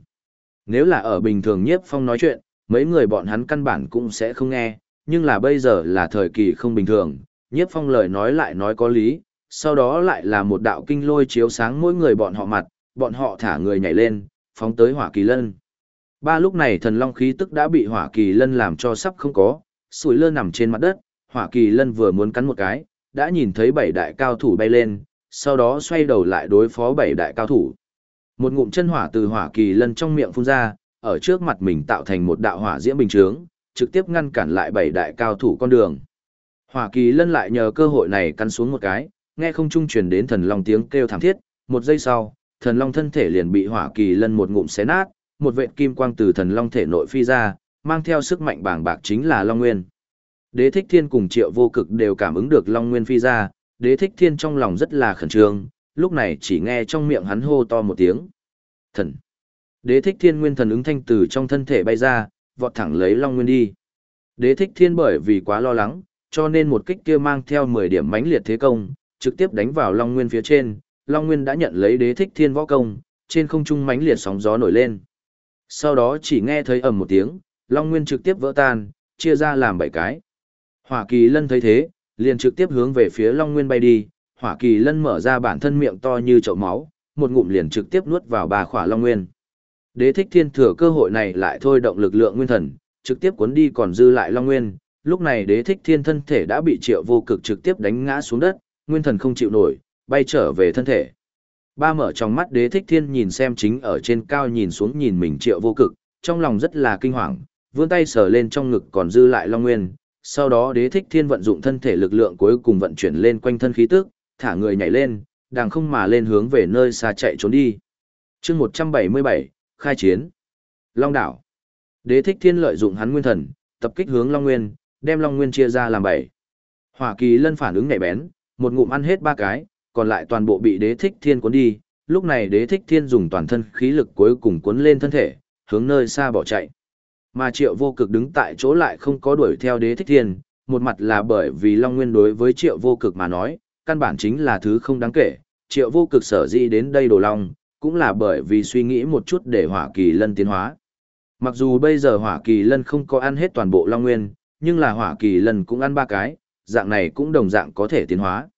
Nếu là ở bình thường nhiếp phong nói chuyện, mấy người bọn hắn căn bản cũng sẽ không nghe, nhưng là bây giờ là thời kỳ không bình thường, nhiếp phong lời nói lại nói có lý, sau đó lại là một đạo kinh lôi chiếu sáng mỗi người bọn họ mặt, bọn họ thả người nhảy lên, phóng tới hỏa kỳ lân. Ba lúc này thần long khí tức đã bị hỏa kỳ lân làm cho sắp không có, sủi lơ nằm trên mặt đất, hỏa kỳ lân vừa muốn cắn một cái, đã nhìn thấy bảy đại cao thủ bay lên, sau đó xoay đầu lại đối phó bảy đại cao thủ. Một ngụm chân hỏa từ hỏa kỳ lân trong miệng phun ra, ở trước mặt mình tạo thành một đạo hỏa diễm bình chướng, trực tiếp ngăn cản lại bảy đại cao thủ con đường. Hỏa kỳ lân lại nhờ cơ hội này cắn xuống một cái, nghe không trung truyền đến thần long tiếng kêu thảm thiết, một giây sau, thần long thân thể liền bị hỏa kỳ lân một ngụm xé nát, một vệt kim quang từ thần long thể nội phi ra, mang theo sức mạnh bàng bạc chính là long nguyên. Đế thích thiên cùng triệu vô cực đều cảm ứng được long nguyên phi ra, đế thích thiên trong lòng rất là khẩn trương, lúc này chỉ nghe trong miệng hắn hô to một tiếng. Thần! Đế thích thiên nguyên thần ứng thanh từ trong thân thể bay ra, vọt thẳng lấy long nguyên đi. Đế thích thiên bởi vì quá lo lắng, cho nên một kích kia mang theo 10 điểm mãnh liệt thế công, trực tiếp đánh vào long nguyên phía trên. Long nguyên đã nhận lấy đế thích thiên võ công, trên không trung mãnh liệt sóng gió nổi lên. Sau đó chỉ nghe thấy ầm một tiếng, long nguyên trực tiếp vỡ tan, chia ra làm bảy cái. Hỏa kỳ lân thấy thế, liền trực tiếp hướng về phía long nguyên bay đi, hỏa kỳ lân mở ra bản thân miệng to như chậu máu, một ngụm liền trực tiếp nuốt vào ba khỏa long nguyên. Đế thích thiên thừa cơ hội này lại thôi động lực lượng nguyên thần, trực tiếp cuốn đi còn dư lại long nguyên, lúc này đế thích thiên thân thể đã bị triệu vô cực trực tiếp đánh ngã xuống đất, nguyên thần không chịu nổi, bay trở về thân thể. Ba mở trong mắt đế thích thiên nhìn xem chính ở trên cao nhìn xuống nhìn mình triệu vô cực, trong lòng rất là kinh hoàng, vươn tay sờ lên trong ngực còn dư lại Long Nguyên, sau đó đế thích thiên vận dụng thân thể lực lượng cuối cùng vận chuyển lên quanh thân khí tức, thả người nhảy lên, đàng không mà lên hướng về nơi xa chạy trốn đi. chương 177, khai chiến. Long đảo. Đế thích thiên lợi dụng hắn nguyên thần, tập kích hướng Long Nguyên, đem Long Nguyên chia ra làm bảy. Hỏa kỳ lân phản ứng nhạy bén, một ngụm ăn hết ba cái, còn lại toàn bộ bị đế thích thiên cuốn đi. Lúc này đế thích thiên dùng toàn thân khí lực cuối cùng cuốn lên thân thể, hướng nơi xa bỏ chạy. Mà triệu vô cực đứng tại chỗ lại không có đuổi theo đế thích thiên, một mặt là bởi vì Long Nguyên đối với triệu vô cực mà nói, căn bản chính là thứ không đáng kể, triệu vô cực sở dĩ đến đây đồ long, cũng là bởi vì suy nghĩ một chút để hỏa kỳ lân tiến hóa. Mặc dù bây giờ hỏa kỳ lân không có ăn hết toàn bộ long nguyên, nhưng là hỏa kỳ lân cũng ăn ba cái, dạng này cũng đồng dạng có thể tiến hóa.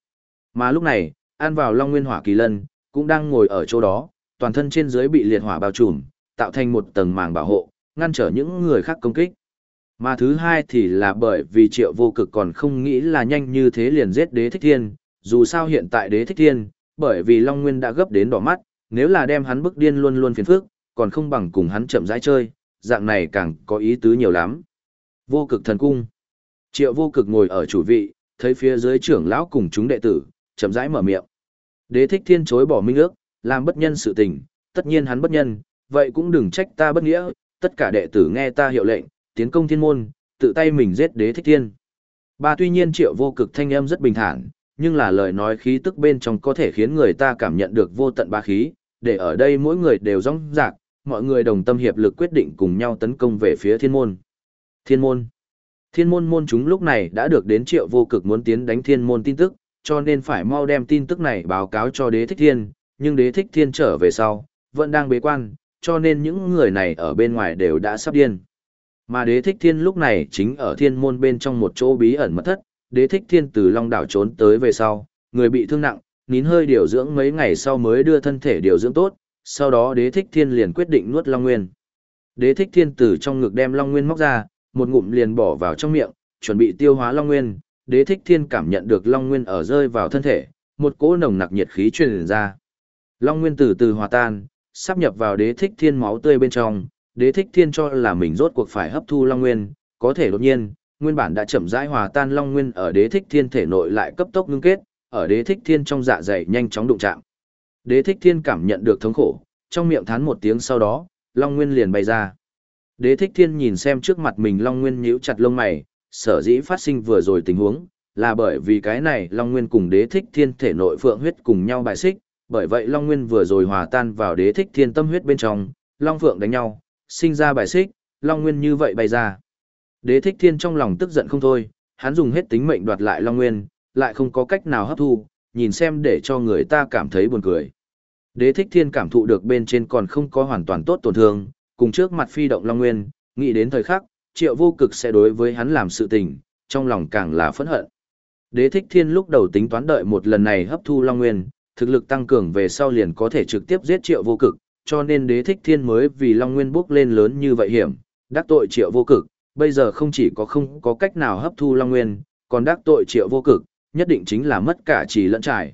Mà lúc này, ăn vào long nguyên hỏa kỳ lân, cũng đang ngồi ở chỗ đó, toàn thân trên dưới bị liệt hỏa bao trùm, tạo thành một tầng màng bảo hộ, ngăn trở những người khác công kích. Mà thứ hai thì là bởi vì triệu vô cực còn không nghĩ là nhanh như thế liền giết đế thích thiên, dù sao hiện tại đế thích thiên, bởi vì Long Nguyên đã gấp đến đỏ mắt, nếu là đem hắn bức điên luôn luôn phiền phức, còn không bằng cùng hắn chậm rãi chơi, dạng này càng có ý tứ nhiều lắm. Vô cực thần cung. Triệu vô cực ngồi ở chủ vị, thấy phía dưới trưởng lão cùng chúng đệ tử, chậm rãi mở miệng. Đế thích thiên chối bỏ minh ước, làm bất nhân sự tình, tất nhiên hắn bất nhân, vậy cũng đừng trách ta bất nghĩa, tất cả đệ tử nghe ta hiệu lệnh, tiến công thiên môn, tự tay mình giết đế thích thiên. Ba tuy nhiên triệu vô cực thanh âm rất bình thản, nhưng là lời nói khí tức bên trong có thể khiến người ta cảm nhận được vô tận ba khí, để ở đây mỗi người đều rong rạc, mọi người đồng tâm hiệp lực quyết định cùng nhau tấn công về phía thiên môn. Thiên môn Thiên môn môn chúng lúc này đã được đến triệu vô cực muốn tiến đánh thiên môn tin tức, cho nên phải mau đem tin tức này báo cáo cho đế thích thiên, nhưng đế thích thiên trở về sau, vẫn đang bế quan, cho nên những người này ở bên ngoài đều đã sắp điên. Mà đế thích thiên lúc này chính ở thiên môn bên trong một chỗ bí ẩn mật thất, đế thích thiên từ long đảo trốn tới về sau, người bị thương nặng, nín hơi điều dưỡng mấy ngày sau mới đưa thân thể điều dưỡng tốt, sau đó đế thích thiên liền quyết định nuốt long nguyên. Đế thích thiên từ trong ngực đem long nguyên móc ra, một ngụm liền bỏ vào trong miệng, chuẩn bị tiêu hóa long nguyên, đế thích thiên cảm nhận được long nguyên ở rơi vào thân thể, một cỗ nồng nặc nhiệt khí truyền ra. Long nguyên từ từ hòa tan, sắp nhập vào đế thích thiên máu tươi bên trong, đế thích thiên cho là mình rốt cuộc phải hấp thu long nguyên, có thể đột nhiên, nguyên bản đã chậm rãi hòa tan long nguyên ở đế thích thiên thể nội lại cấp tốc ngưng kết, ở đế thích thiên trong dạ dày nhanh chóng đụng chạm. Đế thích thiên cảm nhận được thống khổ, trong miệng thán một tiếng sau đó, long nguyên liền bay ra. Đế thích thiên nhìn xem trước mặt mình long nguyên nhíu chặt lông mày, sở dĩ phát sinh vừa rồi tình huống, là bởi vì cái này long nguyên cùng đế thích thiên thể nội phượng huyết cùng nhau bài xích, bởi vậy long nguyên vừa rồi hòa tan vào đế thích thiên tâm huyết bên trong, long phượng đánh nhau, sinh ra bài xích, long nguyên như vậy bay ra. Đế thích thiên trong lòng tức giận không thôi, hắn dùng hết tính mệnh đoạt lại Long Nguyên, lại không có cách nào hấp thu, nhìn xem để cho người ta cảm thấy buồn cười. Đế thích thiên cảm thụ được bên trên còn không có hoàn toàn tốt tổn thương, cùng trước mặt phi động Long Nguyên, nghĩ đến thời khắc, triệu vô cực sẽ đối với hắn làm sự tình, trong lòng càng là phẫn hận. Đế thích thiên lúc đầu tính toán đợi một lần này hấp thu Long Nguyên, thực lực tăng cường về sau liền có thể trực tiếp giết triệu vô cực, cho nên đế thích thiên mới vì Long Nguyên bước lên lớn như vậy hiểm, đắc tội triệu vô cực, bây giờ không chỉ có không có cách nào hấp thu Long Nguyên, còn đắc tội triệu vô cực, nhất định chính là mất cả chỉ lẫn trải.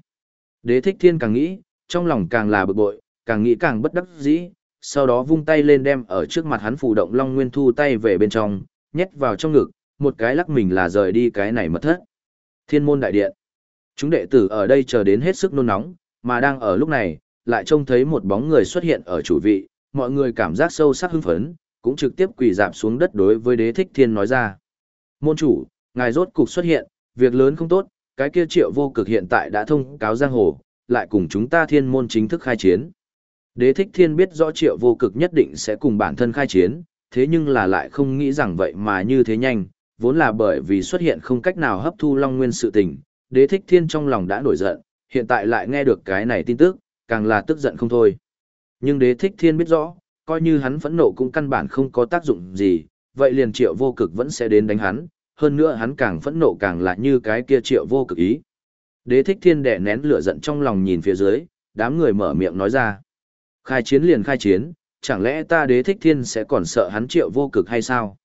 Đế thích thiên càng nghĩ, trong lòng càng là bực bội, càng nghĩ càng bất đắc dĩ, sau đó vung tay lên đem ở trước mặt hắn phù động Long Nguyên thu tay về bên trong, nhét vào trong ngực, một cái lắc mình là rời đi cái này mất thất. Thiên môn đại điện. Chúng đệ tử ở đây chờ đến hết sức nôn nóng, mà đang ở lúc này, lại trông thấy một bóng người xuất hiện ở chủ vị, mọi người cảm giác sâu sắc hưng phấn, cũng trực tiếp quỳ dạp xuống đất đối với đế thích thiên nói ra. Môn chủ, ngài rốt cục xuất hiện, việc lớn không tốt, cái kia triệu vô cực hiện tại đã thông cáo giang hồ, lại cùng chúng ta thiên môn chính thức khai chiến. Đế thích thiên biết rõ triệu vô cực nhất định sẽ cùng bản thân khai chiến, thế nhưng là lại không nghĩ rằng vậy mà như thế nhanh, vốn là bởi vì xuất hiện không cách nào hấp thu long nguyên sự tình, đế thích thiên trong lòng đã nổi giận, hiện tại lại nghe được cái này tin tức, càng là tức giận không thôi. Nhưng đế thích thiên biết rõ, coi như hắn phẫn nộ cũng căn bản không có tác dụng gì, vậy liền triệu vô cực vẫn sẽ đến đánh hắn, hơn nữa hắn càng phẫn nộ càng lại như cái kia triệu vô cực ý. Đế thích thiên đẻ nén lửa giận trong lòng nhìn phía dưới, đám người mở miệng nói ra. Khai chiến liền khai chiến, chẳng lẽ ta đế thích thiên sẽ còn sợ hắn triệu vô cực hay sao?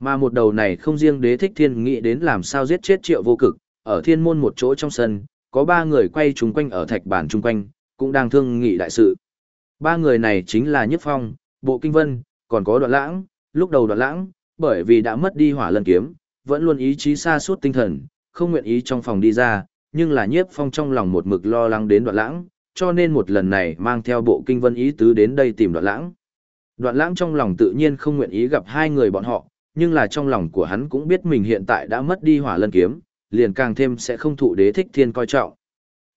Mà một đầu này không riêng đế thích thiên nghĩ đến làm sao giết chết triệu vô cực, ở thiên môn một chỗ trong sân, có ba người quay chung quanh ở thạch bàn chung quanh, cũng đang thương nghị đại sự. Ba người này chính là Nhất Phong, Bộ Kinh Vân, còn có đoạn lãng, lúc đầu đoạn lãng, bởi vì đã mất đi hỏa lân kiếm, vẫn luôn ý chí xa suốt tinh thần, không nguyện ý trong phòng đi ra, nhưng là Nhiếp Phong trong lòng một mực lo lắng đến đoạn lãng, cho nên một lần này mang theo bộ kinh vân ý tứ đến đây tìm đoạn lãng. Đoạn lãng trong lòng tự nhiên không nguyện ý gặp hai người bọn họ, nhưng là trong lòng của hắn cũng biết mình hiện tại đã mất đi hỏa lân kiếm, liền càng thêm sẽ không thụ đế thích thiên coi trọng.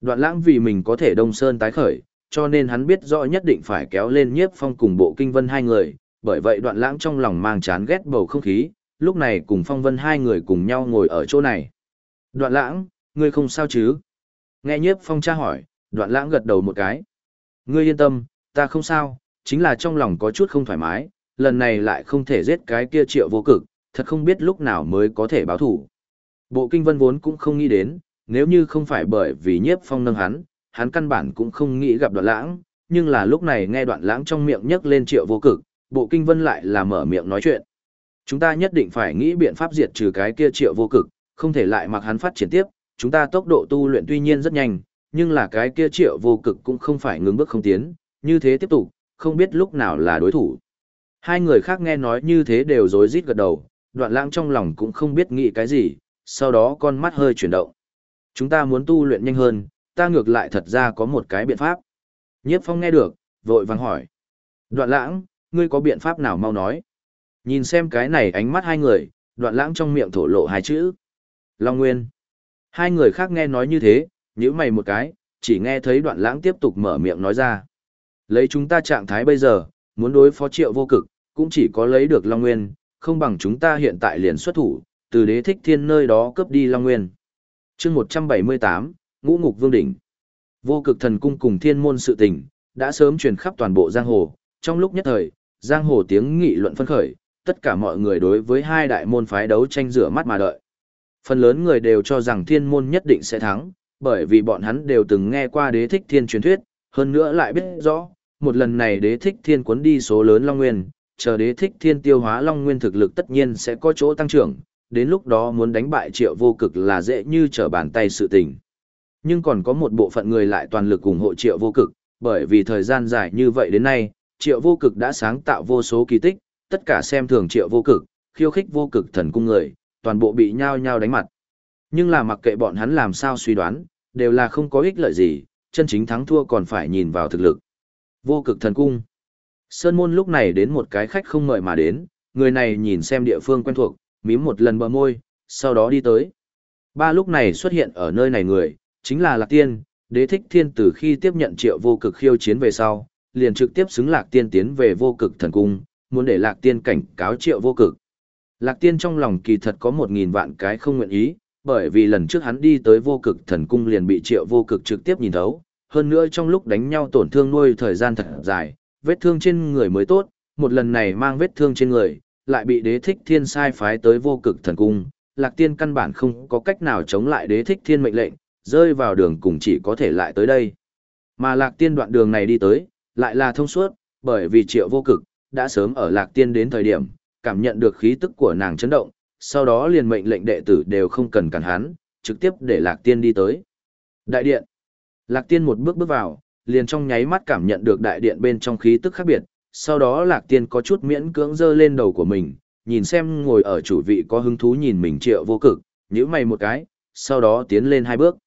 Đoạn lãng vì mình có thể đông sơn tái khởi, cho nên hắn biết rõ nhất định phải kéo lên nhiếp phong cùng bộ kinh vân hai người, bởi vậy đoạn lãng trong lòng mang chán ghét bầu không khí, lúc này cùng phong vân hai người cùng nhau ngồi ở chỗ này. Đoạn lãng, ngươi không sao chứ? Nghe nhiếp phong tra hỏi, đoạn lãng gật đầu một cái. Ngươi yên tâm, ta không sao, chính là trong lòng có chút không thoải mái, lần này lại không thể giết cái kia triệu vô cực, thật không biết lúc nào mới có thể báo thủ. Bộ kinh vân vốn cũng không nghĩ đến, nếu như không phải bởi vì nhiếp phong nâng hắn, hắn căn bản cũng không nghĩ gặp đoạn lãng, nhưng là lúc này nghe đoạn lãng trong miệng nhấc lên triệu vô cực, bộ kinh vân lại là mở miệng nói chuyện. Chúng ta nhất định phải nghĩ biện pháp diệt trừ cái kia triệu vô cực, không thể lại mặc hắn phát triển tiếp, chúng ta tốc độ tu luyện tuy nhiên rất nhanh, nhưng là cái kia triệu vô cực cũng không phải ngừng bước không tiến, như thế tiếp tục, không biết lúc nào là đối thủ. Hai người khác nghe nói như thế đều rối rít gật đầu, đoạn lãng trong lòng cũng không biết nghĩ cái gì, sau đó con mắt hơi chuyển động. Chúng ta muốn tu luyện nhanh hơn, ta ngược lại thật ra có một cái biện pháp. Nhiếp phong nghe được, vội vàng hỏi. Đoạn lãng, ngươi có biện pháp nào mau nói. Nhìn xem cái này ánh mắt hai người, đoạn lãng trong miệng thổ lộ hai chữ. Long Nguyên. Hai người khác nghe nói như thế, nhíu mày một cái, chỉ nghe thấy đoạn lãng tiếp tục mở miệng nói ra. Lấy chúng ta trạng thái bây giờ, muốn đối phó triệu vô cực, cũng chỉ có lấy được Long Nguyên, không bằng chúng ta hiện tại liền xuất thủ, từ đế thích thiên nơi đó cướp đi Long Nguyên. chương 178, Ngũ Ngục Vương Đỉnh. Vô cực thần cung cùng thiên môn sự tình, đã sớm truyền khắp toàn bộ giang hồ, trong lúc nhất thời, giang hồ tiếng nghị luận phân khởi, tất cả mọi người đối với hai đại môn phái đấu tranh rửa mắt mà đợi. Phần lớn người đều cho rằng thiên môn nhất định sẽ thắng, bởi vì bọn hắn đều từng nghe qua đế thích thiên truyền thuyết, hơn nữa lại biết rõ, một lần này đế thích thiên cuốn đi số lớn Long Nguyên, chờ đế thích thiên tiêu hóa Long Nguyên thực lực tất nhiên sẽ có chỗ tăng trưởng, đến lúc đó muốn đánh bại triệu vô cực là dễ như trở bàn tay sự tình. Nhưng còn có một bộ phận người lại toàn lực ủng hộ triệu vô cực, bởi vì thời gian dài như vậy đến nay, triệu vô cực đã sáng tạo vô số kỳ tích, tất cả xem thường triệu vô cực, khiêu khích vô cực thần cung người, toàn bộ bị nhao nhao đánh mặt. Nhưng là mặc kệ bọn hắn làm sao suy đoán, đều là không có ích lợi gì, chân chính thắng thua còn phải nhìn vào thực lực. Vô cực thần cung. Sơn môn lúc này đến một cái khách không mời mà đến, người này nhìn xem địa phương quen thuộc, mím một lần bờ môi, sau đó đi tới. Ba lúc này xuất hiện ở nơi này người, chính là Lạc Tiên, đế thích thiên từ khi tiếp nhận triệu vô cực khiêu chiến về sau, liền trực tiếp xứng Lạc Tiên tiến về vô cực thần cung, muốn để Lạc Tiên cảnh cáo triệu vô cực. Lạc Tiên trong lòng kỳ thật có một nghìn vạn cái không nguyện ý, bởi vì lần trước hắn đi tới vô cực thần cung liền bị triệu vô cực trực tiếp nhìn thấu, hơn nữa trong lúc đánh nhau tổn thương nuôi thời gian thật dài, vết thương trên người mới tốt, một lần này mang vết thương trên người, lại bị đế thích thiên sai phái tới vô cực thần cung, lạc tiên căn bản không có cách nào chống lại đế thích thiên mệnh lệnh, rơi vào đường cùng chỉ có thể lại tới đây. Mà lạc tiên đoạn đường này đi tới, lại là thông suốt, bởi vì triệu vô cực, đã sớm ở lạc tiên đến thời điểm, cảm nhận được khí tức của nàng chấn động, sau đó liền mệnh lệnh đệ tử đều không cần cản hắn, trực tiếp để lạc tiên đi tới. Đại điện. Lạc tiên một bước bước vào, liền trong nháy mắt cảm nhận được đại điện bên trong khí tức khác biệt, sau đó lạc tiên có chút miễn cưỡng dơ lên đầu của mình, nhìn xem ngồi ở chủ vị có hứng thú nhìn mình triệu vô cực, nhíu mày một cái, sau đó tiến lên hai bước.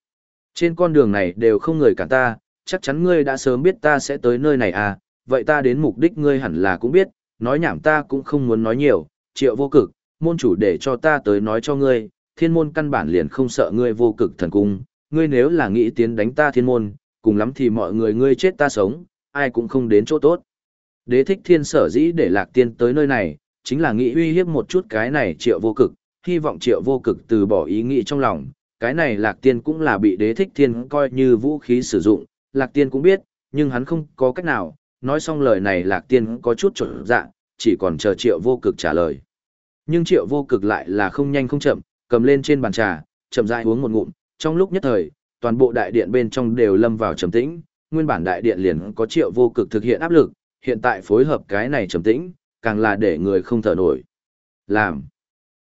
Trên con đường này đều không người cản ta, chắc chắn ngươi đã sớm biết ta sẽ tới nơi này à, vậy ta đến mục đích ngươi hẳn là cũng biết, nói nhảm ta cũng không muốn nói nhiều, triệu vô cực, môn chủ để cho ta tới nói cho ngươi, thiên môn căn bản liền không sợ ngươi vô cực thần cung, ngươi nếu là nghĩ tiến đánh ta thiên môn, cùng lắm thì mọi người ngươi chết ta sống, ai cũng không đến chỗ tốt. Đế thích thiên sở dĩ để lạc tiên tới nơi này, chính là nghĩ uy hiếp một chút cái này triệu vô cực, hy vọng triệu vô cực từ bỏ ý nghĩ trong lòng, cái này lạc tiên cũng là bị đế thích thiên coi như vũ khí sử dụng, lạc tiên cũng biết, nhưng hắn không có cách nào, nói xong lời này lạc tiên có chút trở dạ, chỉ còn chờ triệu vô cực trả lời. Nhưng triệu vô cực lại là không nhanh không chậm, cầm lên trên bàn trà, chậm rãi uống một ngụm, trong lúc nhất thời, toàn bộ đại điện bên trong đều lâm vào trầm tĩnh, nguyên bản đại điện liền có triệu vô cực thực hiện áp lực, hiện tại phối hợp cái này trầm tĩnh, càng là để người không thở nổi. Làm.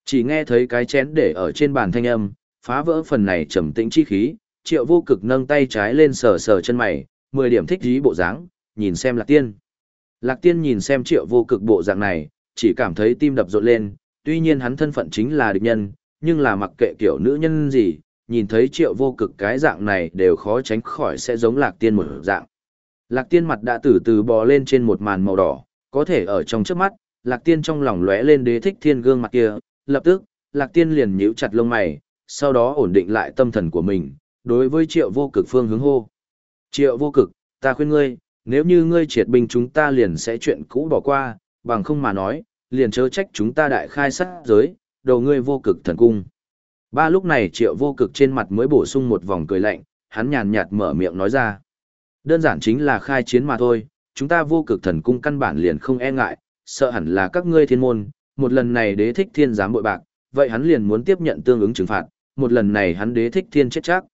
Chỉ nghe thấy cái chén để ở trên bàn thanh âm, phá vỡ phần này trầm tĩnh chi khí, triệu vô cực nâng tay trái lên sờ sờ chân mày, mười điểm thích dí bộ dáng, nhìn xem lạc tiên. Lạc tiên nhìn xem triệu vô cực bộ dạng này, chỉ cảm thấy tim đập rộn lên, tuy nhiên hắn thân phận chính là địch nhân, nhưng là mặc kệ kiểu nữ nhân gì, nhìn thấy triệu vô cực cái dạng này đều khó tránh khỏi sẽ giống lạc tiên một dạng. Lạc tiên mặt đã từ từ bò lên trên một màn màu đỏ, có thể ở trong trước mắt, lạc tiên trong lòng lóe lên đế thích thiên gương mặt kia, lập tức, lạc tiên liền nhíu chặt lông mày, sau đó ổn định lại tâm thần của mình, đối với triệu vô cực phương hướng hô. Triệu vô cực, ta khuyên ngươi, nếu như ngươi triệt binh chúng ta liền sẽ chuyện cũ bỏ qua, bằng không mà nói, liền chớ trách chúng ta đại khai sát giới, đầu ngươi vô cực thần cung. Ba lúc này triệu vô cực trên mặt mới bổ sung một vòng cười lạnh, hắn nhàn nhạt mở miệng nói ra. Đơn giản chính là khai chiến mà thôi, chúng ta vô cực thần cung căn bản liền không e ngại, sợ hẳn là các ngươi thiên môn, một lần này đế thích thiên giám bội bạc, vậy hắn liền muốn tiếp nhận tương ứng trừng phạt, một lần này hắn đế thích thiên chết chắc.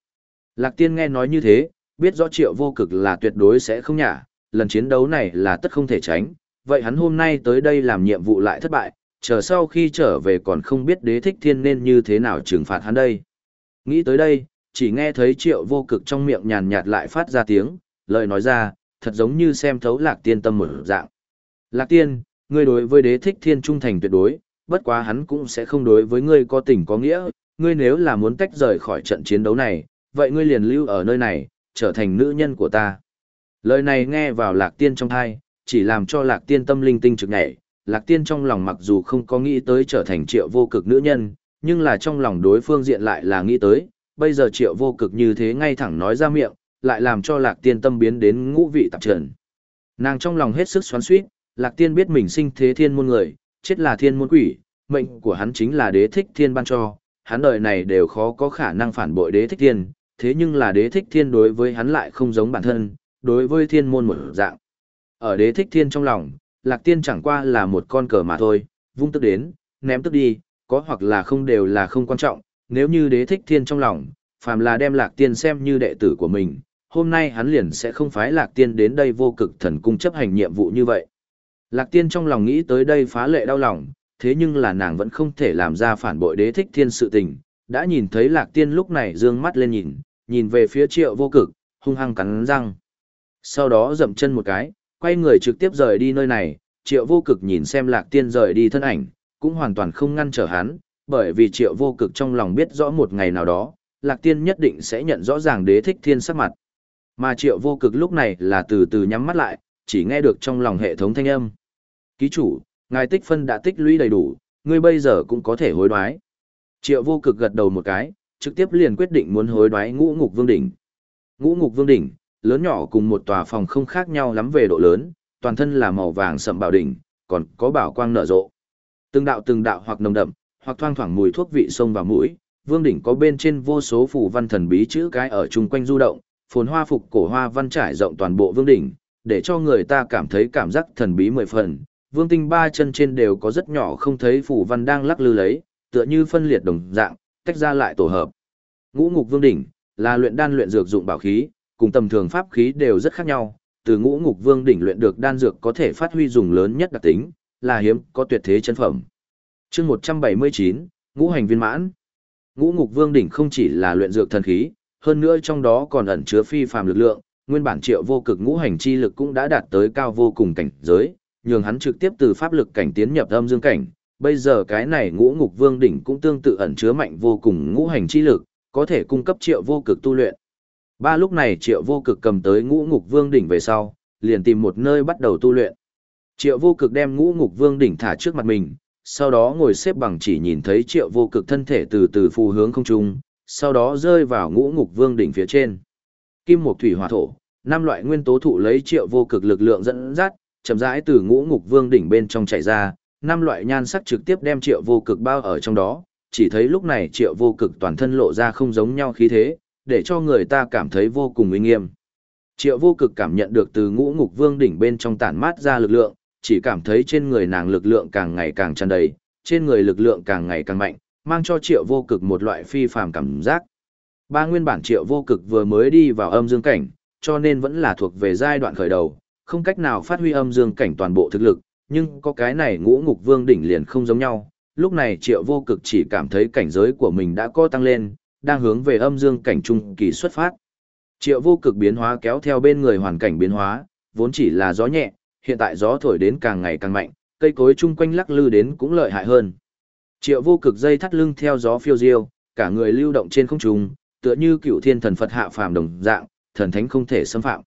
Lạc tiên nghe nói như thế, biết rõ triệu vô cực là tuyệt đối sẽ không nhả, lần chiến đấu này là tất không thể tránh, vậy hắn hôm nay tới đây làm nhiệm vụ lại thất bại, chờ sau khi trở về còn không biết đế thích thiên nên như thế nào trừng phạt hắn đây. Nghĩ tới đây, chỉ nghe thấy triệu vô cực trong miệng nhàn nhạt lại phát ra tiếng, lời nói ra, thật giống như xem thấu lạc tiên tâm mở dạng. Lạc tiên, ngươi đối với đế thích thiên trung thành tuyệt đối, bất quá hắn cũng sẽ không đối với ngươi có tình có nghĩa, ngươi nếu là muốn tách rời khỏi trận chiến đấu này, vậy ngươi liền lưu ở nơi này, trở thành nữ nhân của ta. Lời này nghe vào lạc tiên trong thai, chỉ làm cho lạc tiên tâm linh tinh trực nhảy, lạc tiên trong lòng mặc dù không có nghĩ tới trở thành triệu vô cực nữ nhân, nhưng là trong lòng đối phương diện lại là nghĩ tới, bây giờ triệu vô cực như thế ngay thẳng nói ra miệng, lại làm cho lạc tiên tâm biến đến ngũ vị tạp trần. Nàng trong lòng hết sức xoắn suýt, lạc tiên biết mình sinh thế thiên môn người, chết là thiên môn quỷ, mệnh của hắn chính là đế thích thiên ban cho, hắn đời này đều khó có khả năng phản bội đế thích thiên, thế nhưng là đế thích thiên đối với hắn lại không giống bản thân, đối với thiên môn một dạng. Ở đế thích thiên trong lòng, lạc tiên chẳng qua là một con cờ mà thôi, vung tức đến, ném tức đi, có hoặc là không đều là không quan trọng, nếu như đế thích thiên trong lòng, phàm là đem lạc tiên xem như đệ tử của mình, hôm nay hắn liền sẽ không phái lạc tiên đến đây vô cực thần cung chấp hành nhiệm vụ như vậy. Lạc tiên trong lòng nghĩ tới đây phá lệ đau lòng, thế nhưng là nàng vẫn không thể làm ra phản bội đế thích thiên sự tình, đã nhìn thấy lạc tiên lúc này dương mắt lên nhìn, nhìn về phía triệu vô cực, hung hăng cắn răng. Sau đó dậm chân một cái, quay người trực tiếp rời đi nơi này, triệu vô cực nhìn xem lạc tiên rời đi thân ảnh, cũng hoàn toàn không ngăn trở hắn, bởi vì triệu vô cực trong lòng biết rõ một ngày nào đó, lạc tiên nhất định sẽ nhận rõ ràng đế thích thiên sắc mặt. Mà triệu vô cực lúc này là từ từ nhắm mắt lại, chỉ nghe được trong lòng hệ thống thanh âm. Ký chủ, ngài tích phân đã tích lũy đầy đủ, ngươi bây giờ cũng có thể hối đoái. Triệu vô cực gật đầu một cái, trực tiếp liền quyết định muốn hối đoái ngũ ngục vương đỉnh. Ngũ ngục vương đỉnh, lớn nhỏ cùng một tòa phòng không khác nhau lắm về độ lớn, toàn thân là màu vàng sậm bảo đỉnh, còn có bảo quang nở rộ. Từng đạo từng đạo hoặc nồng đậm, hoặc thoang thoảng mùi thuốc vị sông vào mũi, vương đỉnh có bên trên vô số phù văn thần bí chữ cái ở chung quanh du động, phồn hoa phục cổ hoa văn trải rộng toàn bộ vương đỉnh, để cho người ta cảm thấy cảm giác thần bí mười phần. Vương tinh ba chân trên đều có rất nhỏ không thấy phủ văn đang lắc lư lấy, tựa như phân liệt đồng dạng, tách ra lại tổ hợp. Ngũ ngục vương đỉnh là luyện đan luyện dược dụng bảo khí, cùng tầm thường pháp khí đều rất khác nhau. Từ ngũ ngục vương đỉnh luyện được đan dược có thể phát huy dùng lớn nhất đặc tính, là hiếm có tuyệt thế chân phẩm. Chương 179, ngũ hành viên mãn. Ngũ ngục vương đỉnh không chỉ là luyện dược thần khí, hơn nữa trong đó còn ẩn chứa phi phàm lực lượng, nguyên bản triệu vô cực ngũ hành chi lực cũng đã đạt tới cao vô cùng cảnh giới, nhường hắn trực tiếp từ pháp lực cảnh tiến nhập âm dương cảnh. Bây giờ cái này ngũ ngục vương đỉnh cũng tương tự ẩn chứa mạnh vô cùng ngũ hành chi lực, có thể cung cấp triệu vô cực tu luyện. Ba lúc này triệu vô cực cầm tới ngũ ngục vương đỉnh về sau, liền tìm một nơi bắt đầu tu luyện. Triệu vô cực đem ngũ ngục vương đỉnh thả trước mặt mình, sau đó ngồi xếp bằng chỉ nhìn thấy triệu vô cực thân thể từ từ phù hướng không trung, sau đó rơi vào ngũ ngục vương đỉnh phía trên. Kim một thủy hỏa thổ, năm loại nguyên tố thụ lấy triệu vô cực lực lượng dẫn dắt, chậm rãi từ ngũ ngục vương đỉnh bên trong chạy ra, năm loại nhan sắc trực tiếp đem triệu vô cực bao ở trong đó, chỉ thấy lúc này triệu vô cực toàn thân lộ ra không giống nhau khí thế, để cho người ta cảm thấy vô cùng uy nghiêm. Triệu vô cực cảm nhận được từ ngũ ngục vương đỉnh bên trong tản mát ra lực lượng, chỉ cảm thấy trên người nàng lực lượng càng ngày càng tràn đầy, trên người lực lượng càng ngày càng mạnh, mang cho triệu vô cực một loại phi phàm cảm giác. Ba nguyên bản triệu vô cực vừa mới đi vào âm dương cảnh, cho nên vẫn là thuộc về giai đoạn khởi đầu, không cách nào phát huy âm dương cảnh toàn bộ thực lực, nhưng có cái này ngũ ngục vương đỉnh liền không giống nhau, lúc này triệu vô cực chỉ cảm thấy cảnh giới của mình đã có tăng lên, đang hướng về âm dương cảnh trung kỳ xuất phát. Triệu vô cực biến hóa kéo theo bên người hoàn cảnh biến hóa, vốn chỉ là gió nhẹ, hiện tại gió thổi đến càng ngày càng mạnh, cây cối chung quanh lắc lư đến cũng lợi hại hơn. Triệu vô cực dây thắt lưng theo gió phiêu diêu, cả người lưu động trên không trung, tựa như cựu thiên thần Phật hạ phàm đồng dạng, thần thánh không thể xâm phạm.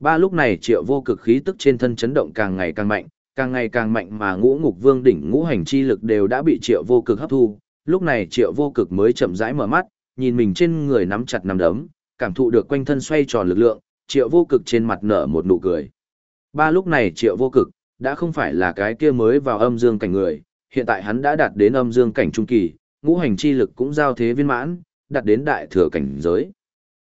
Ba lúc này triệu vô cực khí tức trên thân chấn động càng ngày càng mạnh, càng ngày càng mạnh mà ngũ ngục vương đỉnh ngũ hành chi lực đều đã bị triệu vô cực hấp thu. Lúc này triệu vô cực mới chậm rãi mở mắt, nhìn mình trên người nắm chặt nắm đấm, cảm thụ được quanh thân xoay tròn lực lượng, triệu vô cực trên mặt nở một nụ cười. Ba lúc này triệu vô cực, đã không phải là cái kia mới vào âm dương cảnh người, hiện tại hắn đã đạt đến âm dương cảnh trung kỳ, ngũ hành chi lực cũng giao thế viên mãn, đạt đến đại thừa cảnh giới.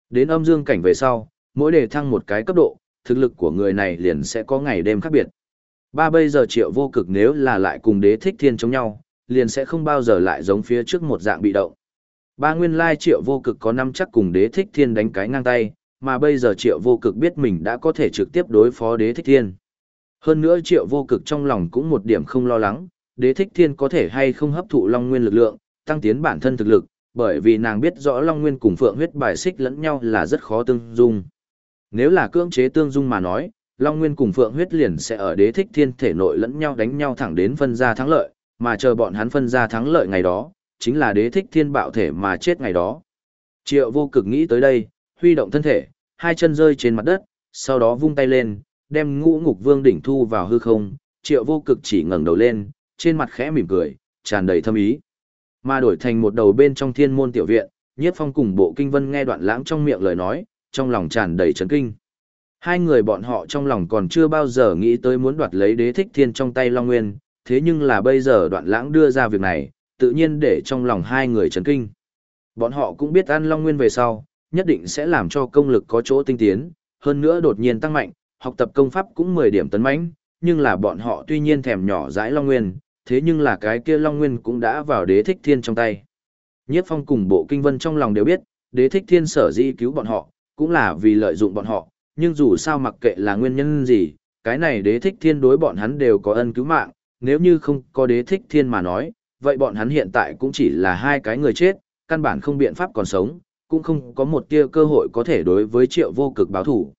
Đến âm dương cảnh về sau, mỗi đề thăng một cái cấp độ, thực lực của người này liền sẽ có ngày đêm khác biệt. Ba bây giờ triệu vô cực nếu là lại cùng đế thích thiên chống nhau, liền sẽ không bao giờ lại giống phía trước một dạng bị động. Ba nguyên lai triệu vô cực có năm chắc cùng đế thích thiên đánh cái ngang tay, mà bây giờ triệu vô cực biết mình đã có thể trực tiếp đối phó đế thích thiên. Hơn nữa triệu vô cực trong lòng cũng một điểm không lo lắng, đế thích thiên có thể hay không hấp thụ long nguyên lực lượng, tăng tiến bản thân thực lực, bởi vì nàng biết rõ long nguyên cùng phượng huyết bài xích lẫn nhau là rất khó tương dung. Nếu là cưỡng chế tương dung mà nói, long nguyên cùng phượng huyết liền sẽ ở đế thích thiên thể nội lẫn nhau đánh nhau thẳng đến phân ra thắng lợi, mà chờ bọn hắn phân ra thắng lợi ngày đó, chính là đế thích thiên bạo thể mà chết ngày đó. Triệu vô cực nghĩ tới đây, huy động thân thể, hai chân rơi trên mặt đất, sau đó vung tay lên, đem ngũ ngục vương đỉnh thu vào hư không, triệu vô cực chỉ ngẩng đầu lên, trên mặt khẽ mỉm cười, tràn đầy thâm ý. Mà đổi thành một đầu bên trong thiên môn tiểu viện, nhiếp phong cùng bộ kinh vân nghe đoạn lãng trong miệng lời nói, trong lòng tràn đầy chấn kinh. Hai người bọn họ trong lòng còn chưa bao giờ nghĩ tới muốn đoạt lấy đế thích thiên trong tay Long Nguyên, thế nhưng là bây giờ đoạn lãng đưa ra việc này, tự nhiên để trong lòng hai người chấn kinh. Bọn họ cũng biết ăn Long Nguyên về sau, nhất định sẽ làm cho công lực có chỗ tinh tiến, hơn nữa đột nhiên tăng mạnh, học tập công pháp cũng 10 điểm tấn mãnh, nhưng là bọn họ tuy nhiên thèm nhỏ dãi Long Nguyên, thế nhưng là cái kia Long Nguyên cũng đã vào đế thích thiên trong tay. Nhiếp phong cùng bộ kinh vân trong lòng đều biết, đế thích thiên sở di cứu bọn họ, cũng là vì lợi dụng bọn họ, nhưng dù sao mặc kệ là nguyên nhân gì, cái này đế thích thiên đối bọn hắn đều có ân cứu mạng, nếu như không có đế thích thiên mà nói, vậy bọn hắn hiện tại cũng chỉ là hai cái người chết, căn bản không biện pháp còn sống, cũng không có một tia cơ hội có thể đối với triệu vô cực báo thủ.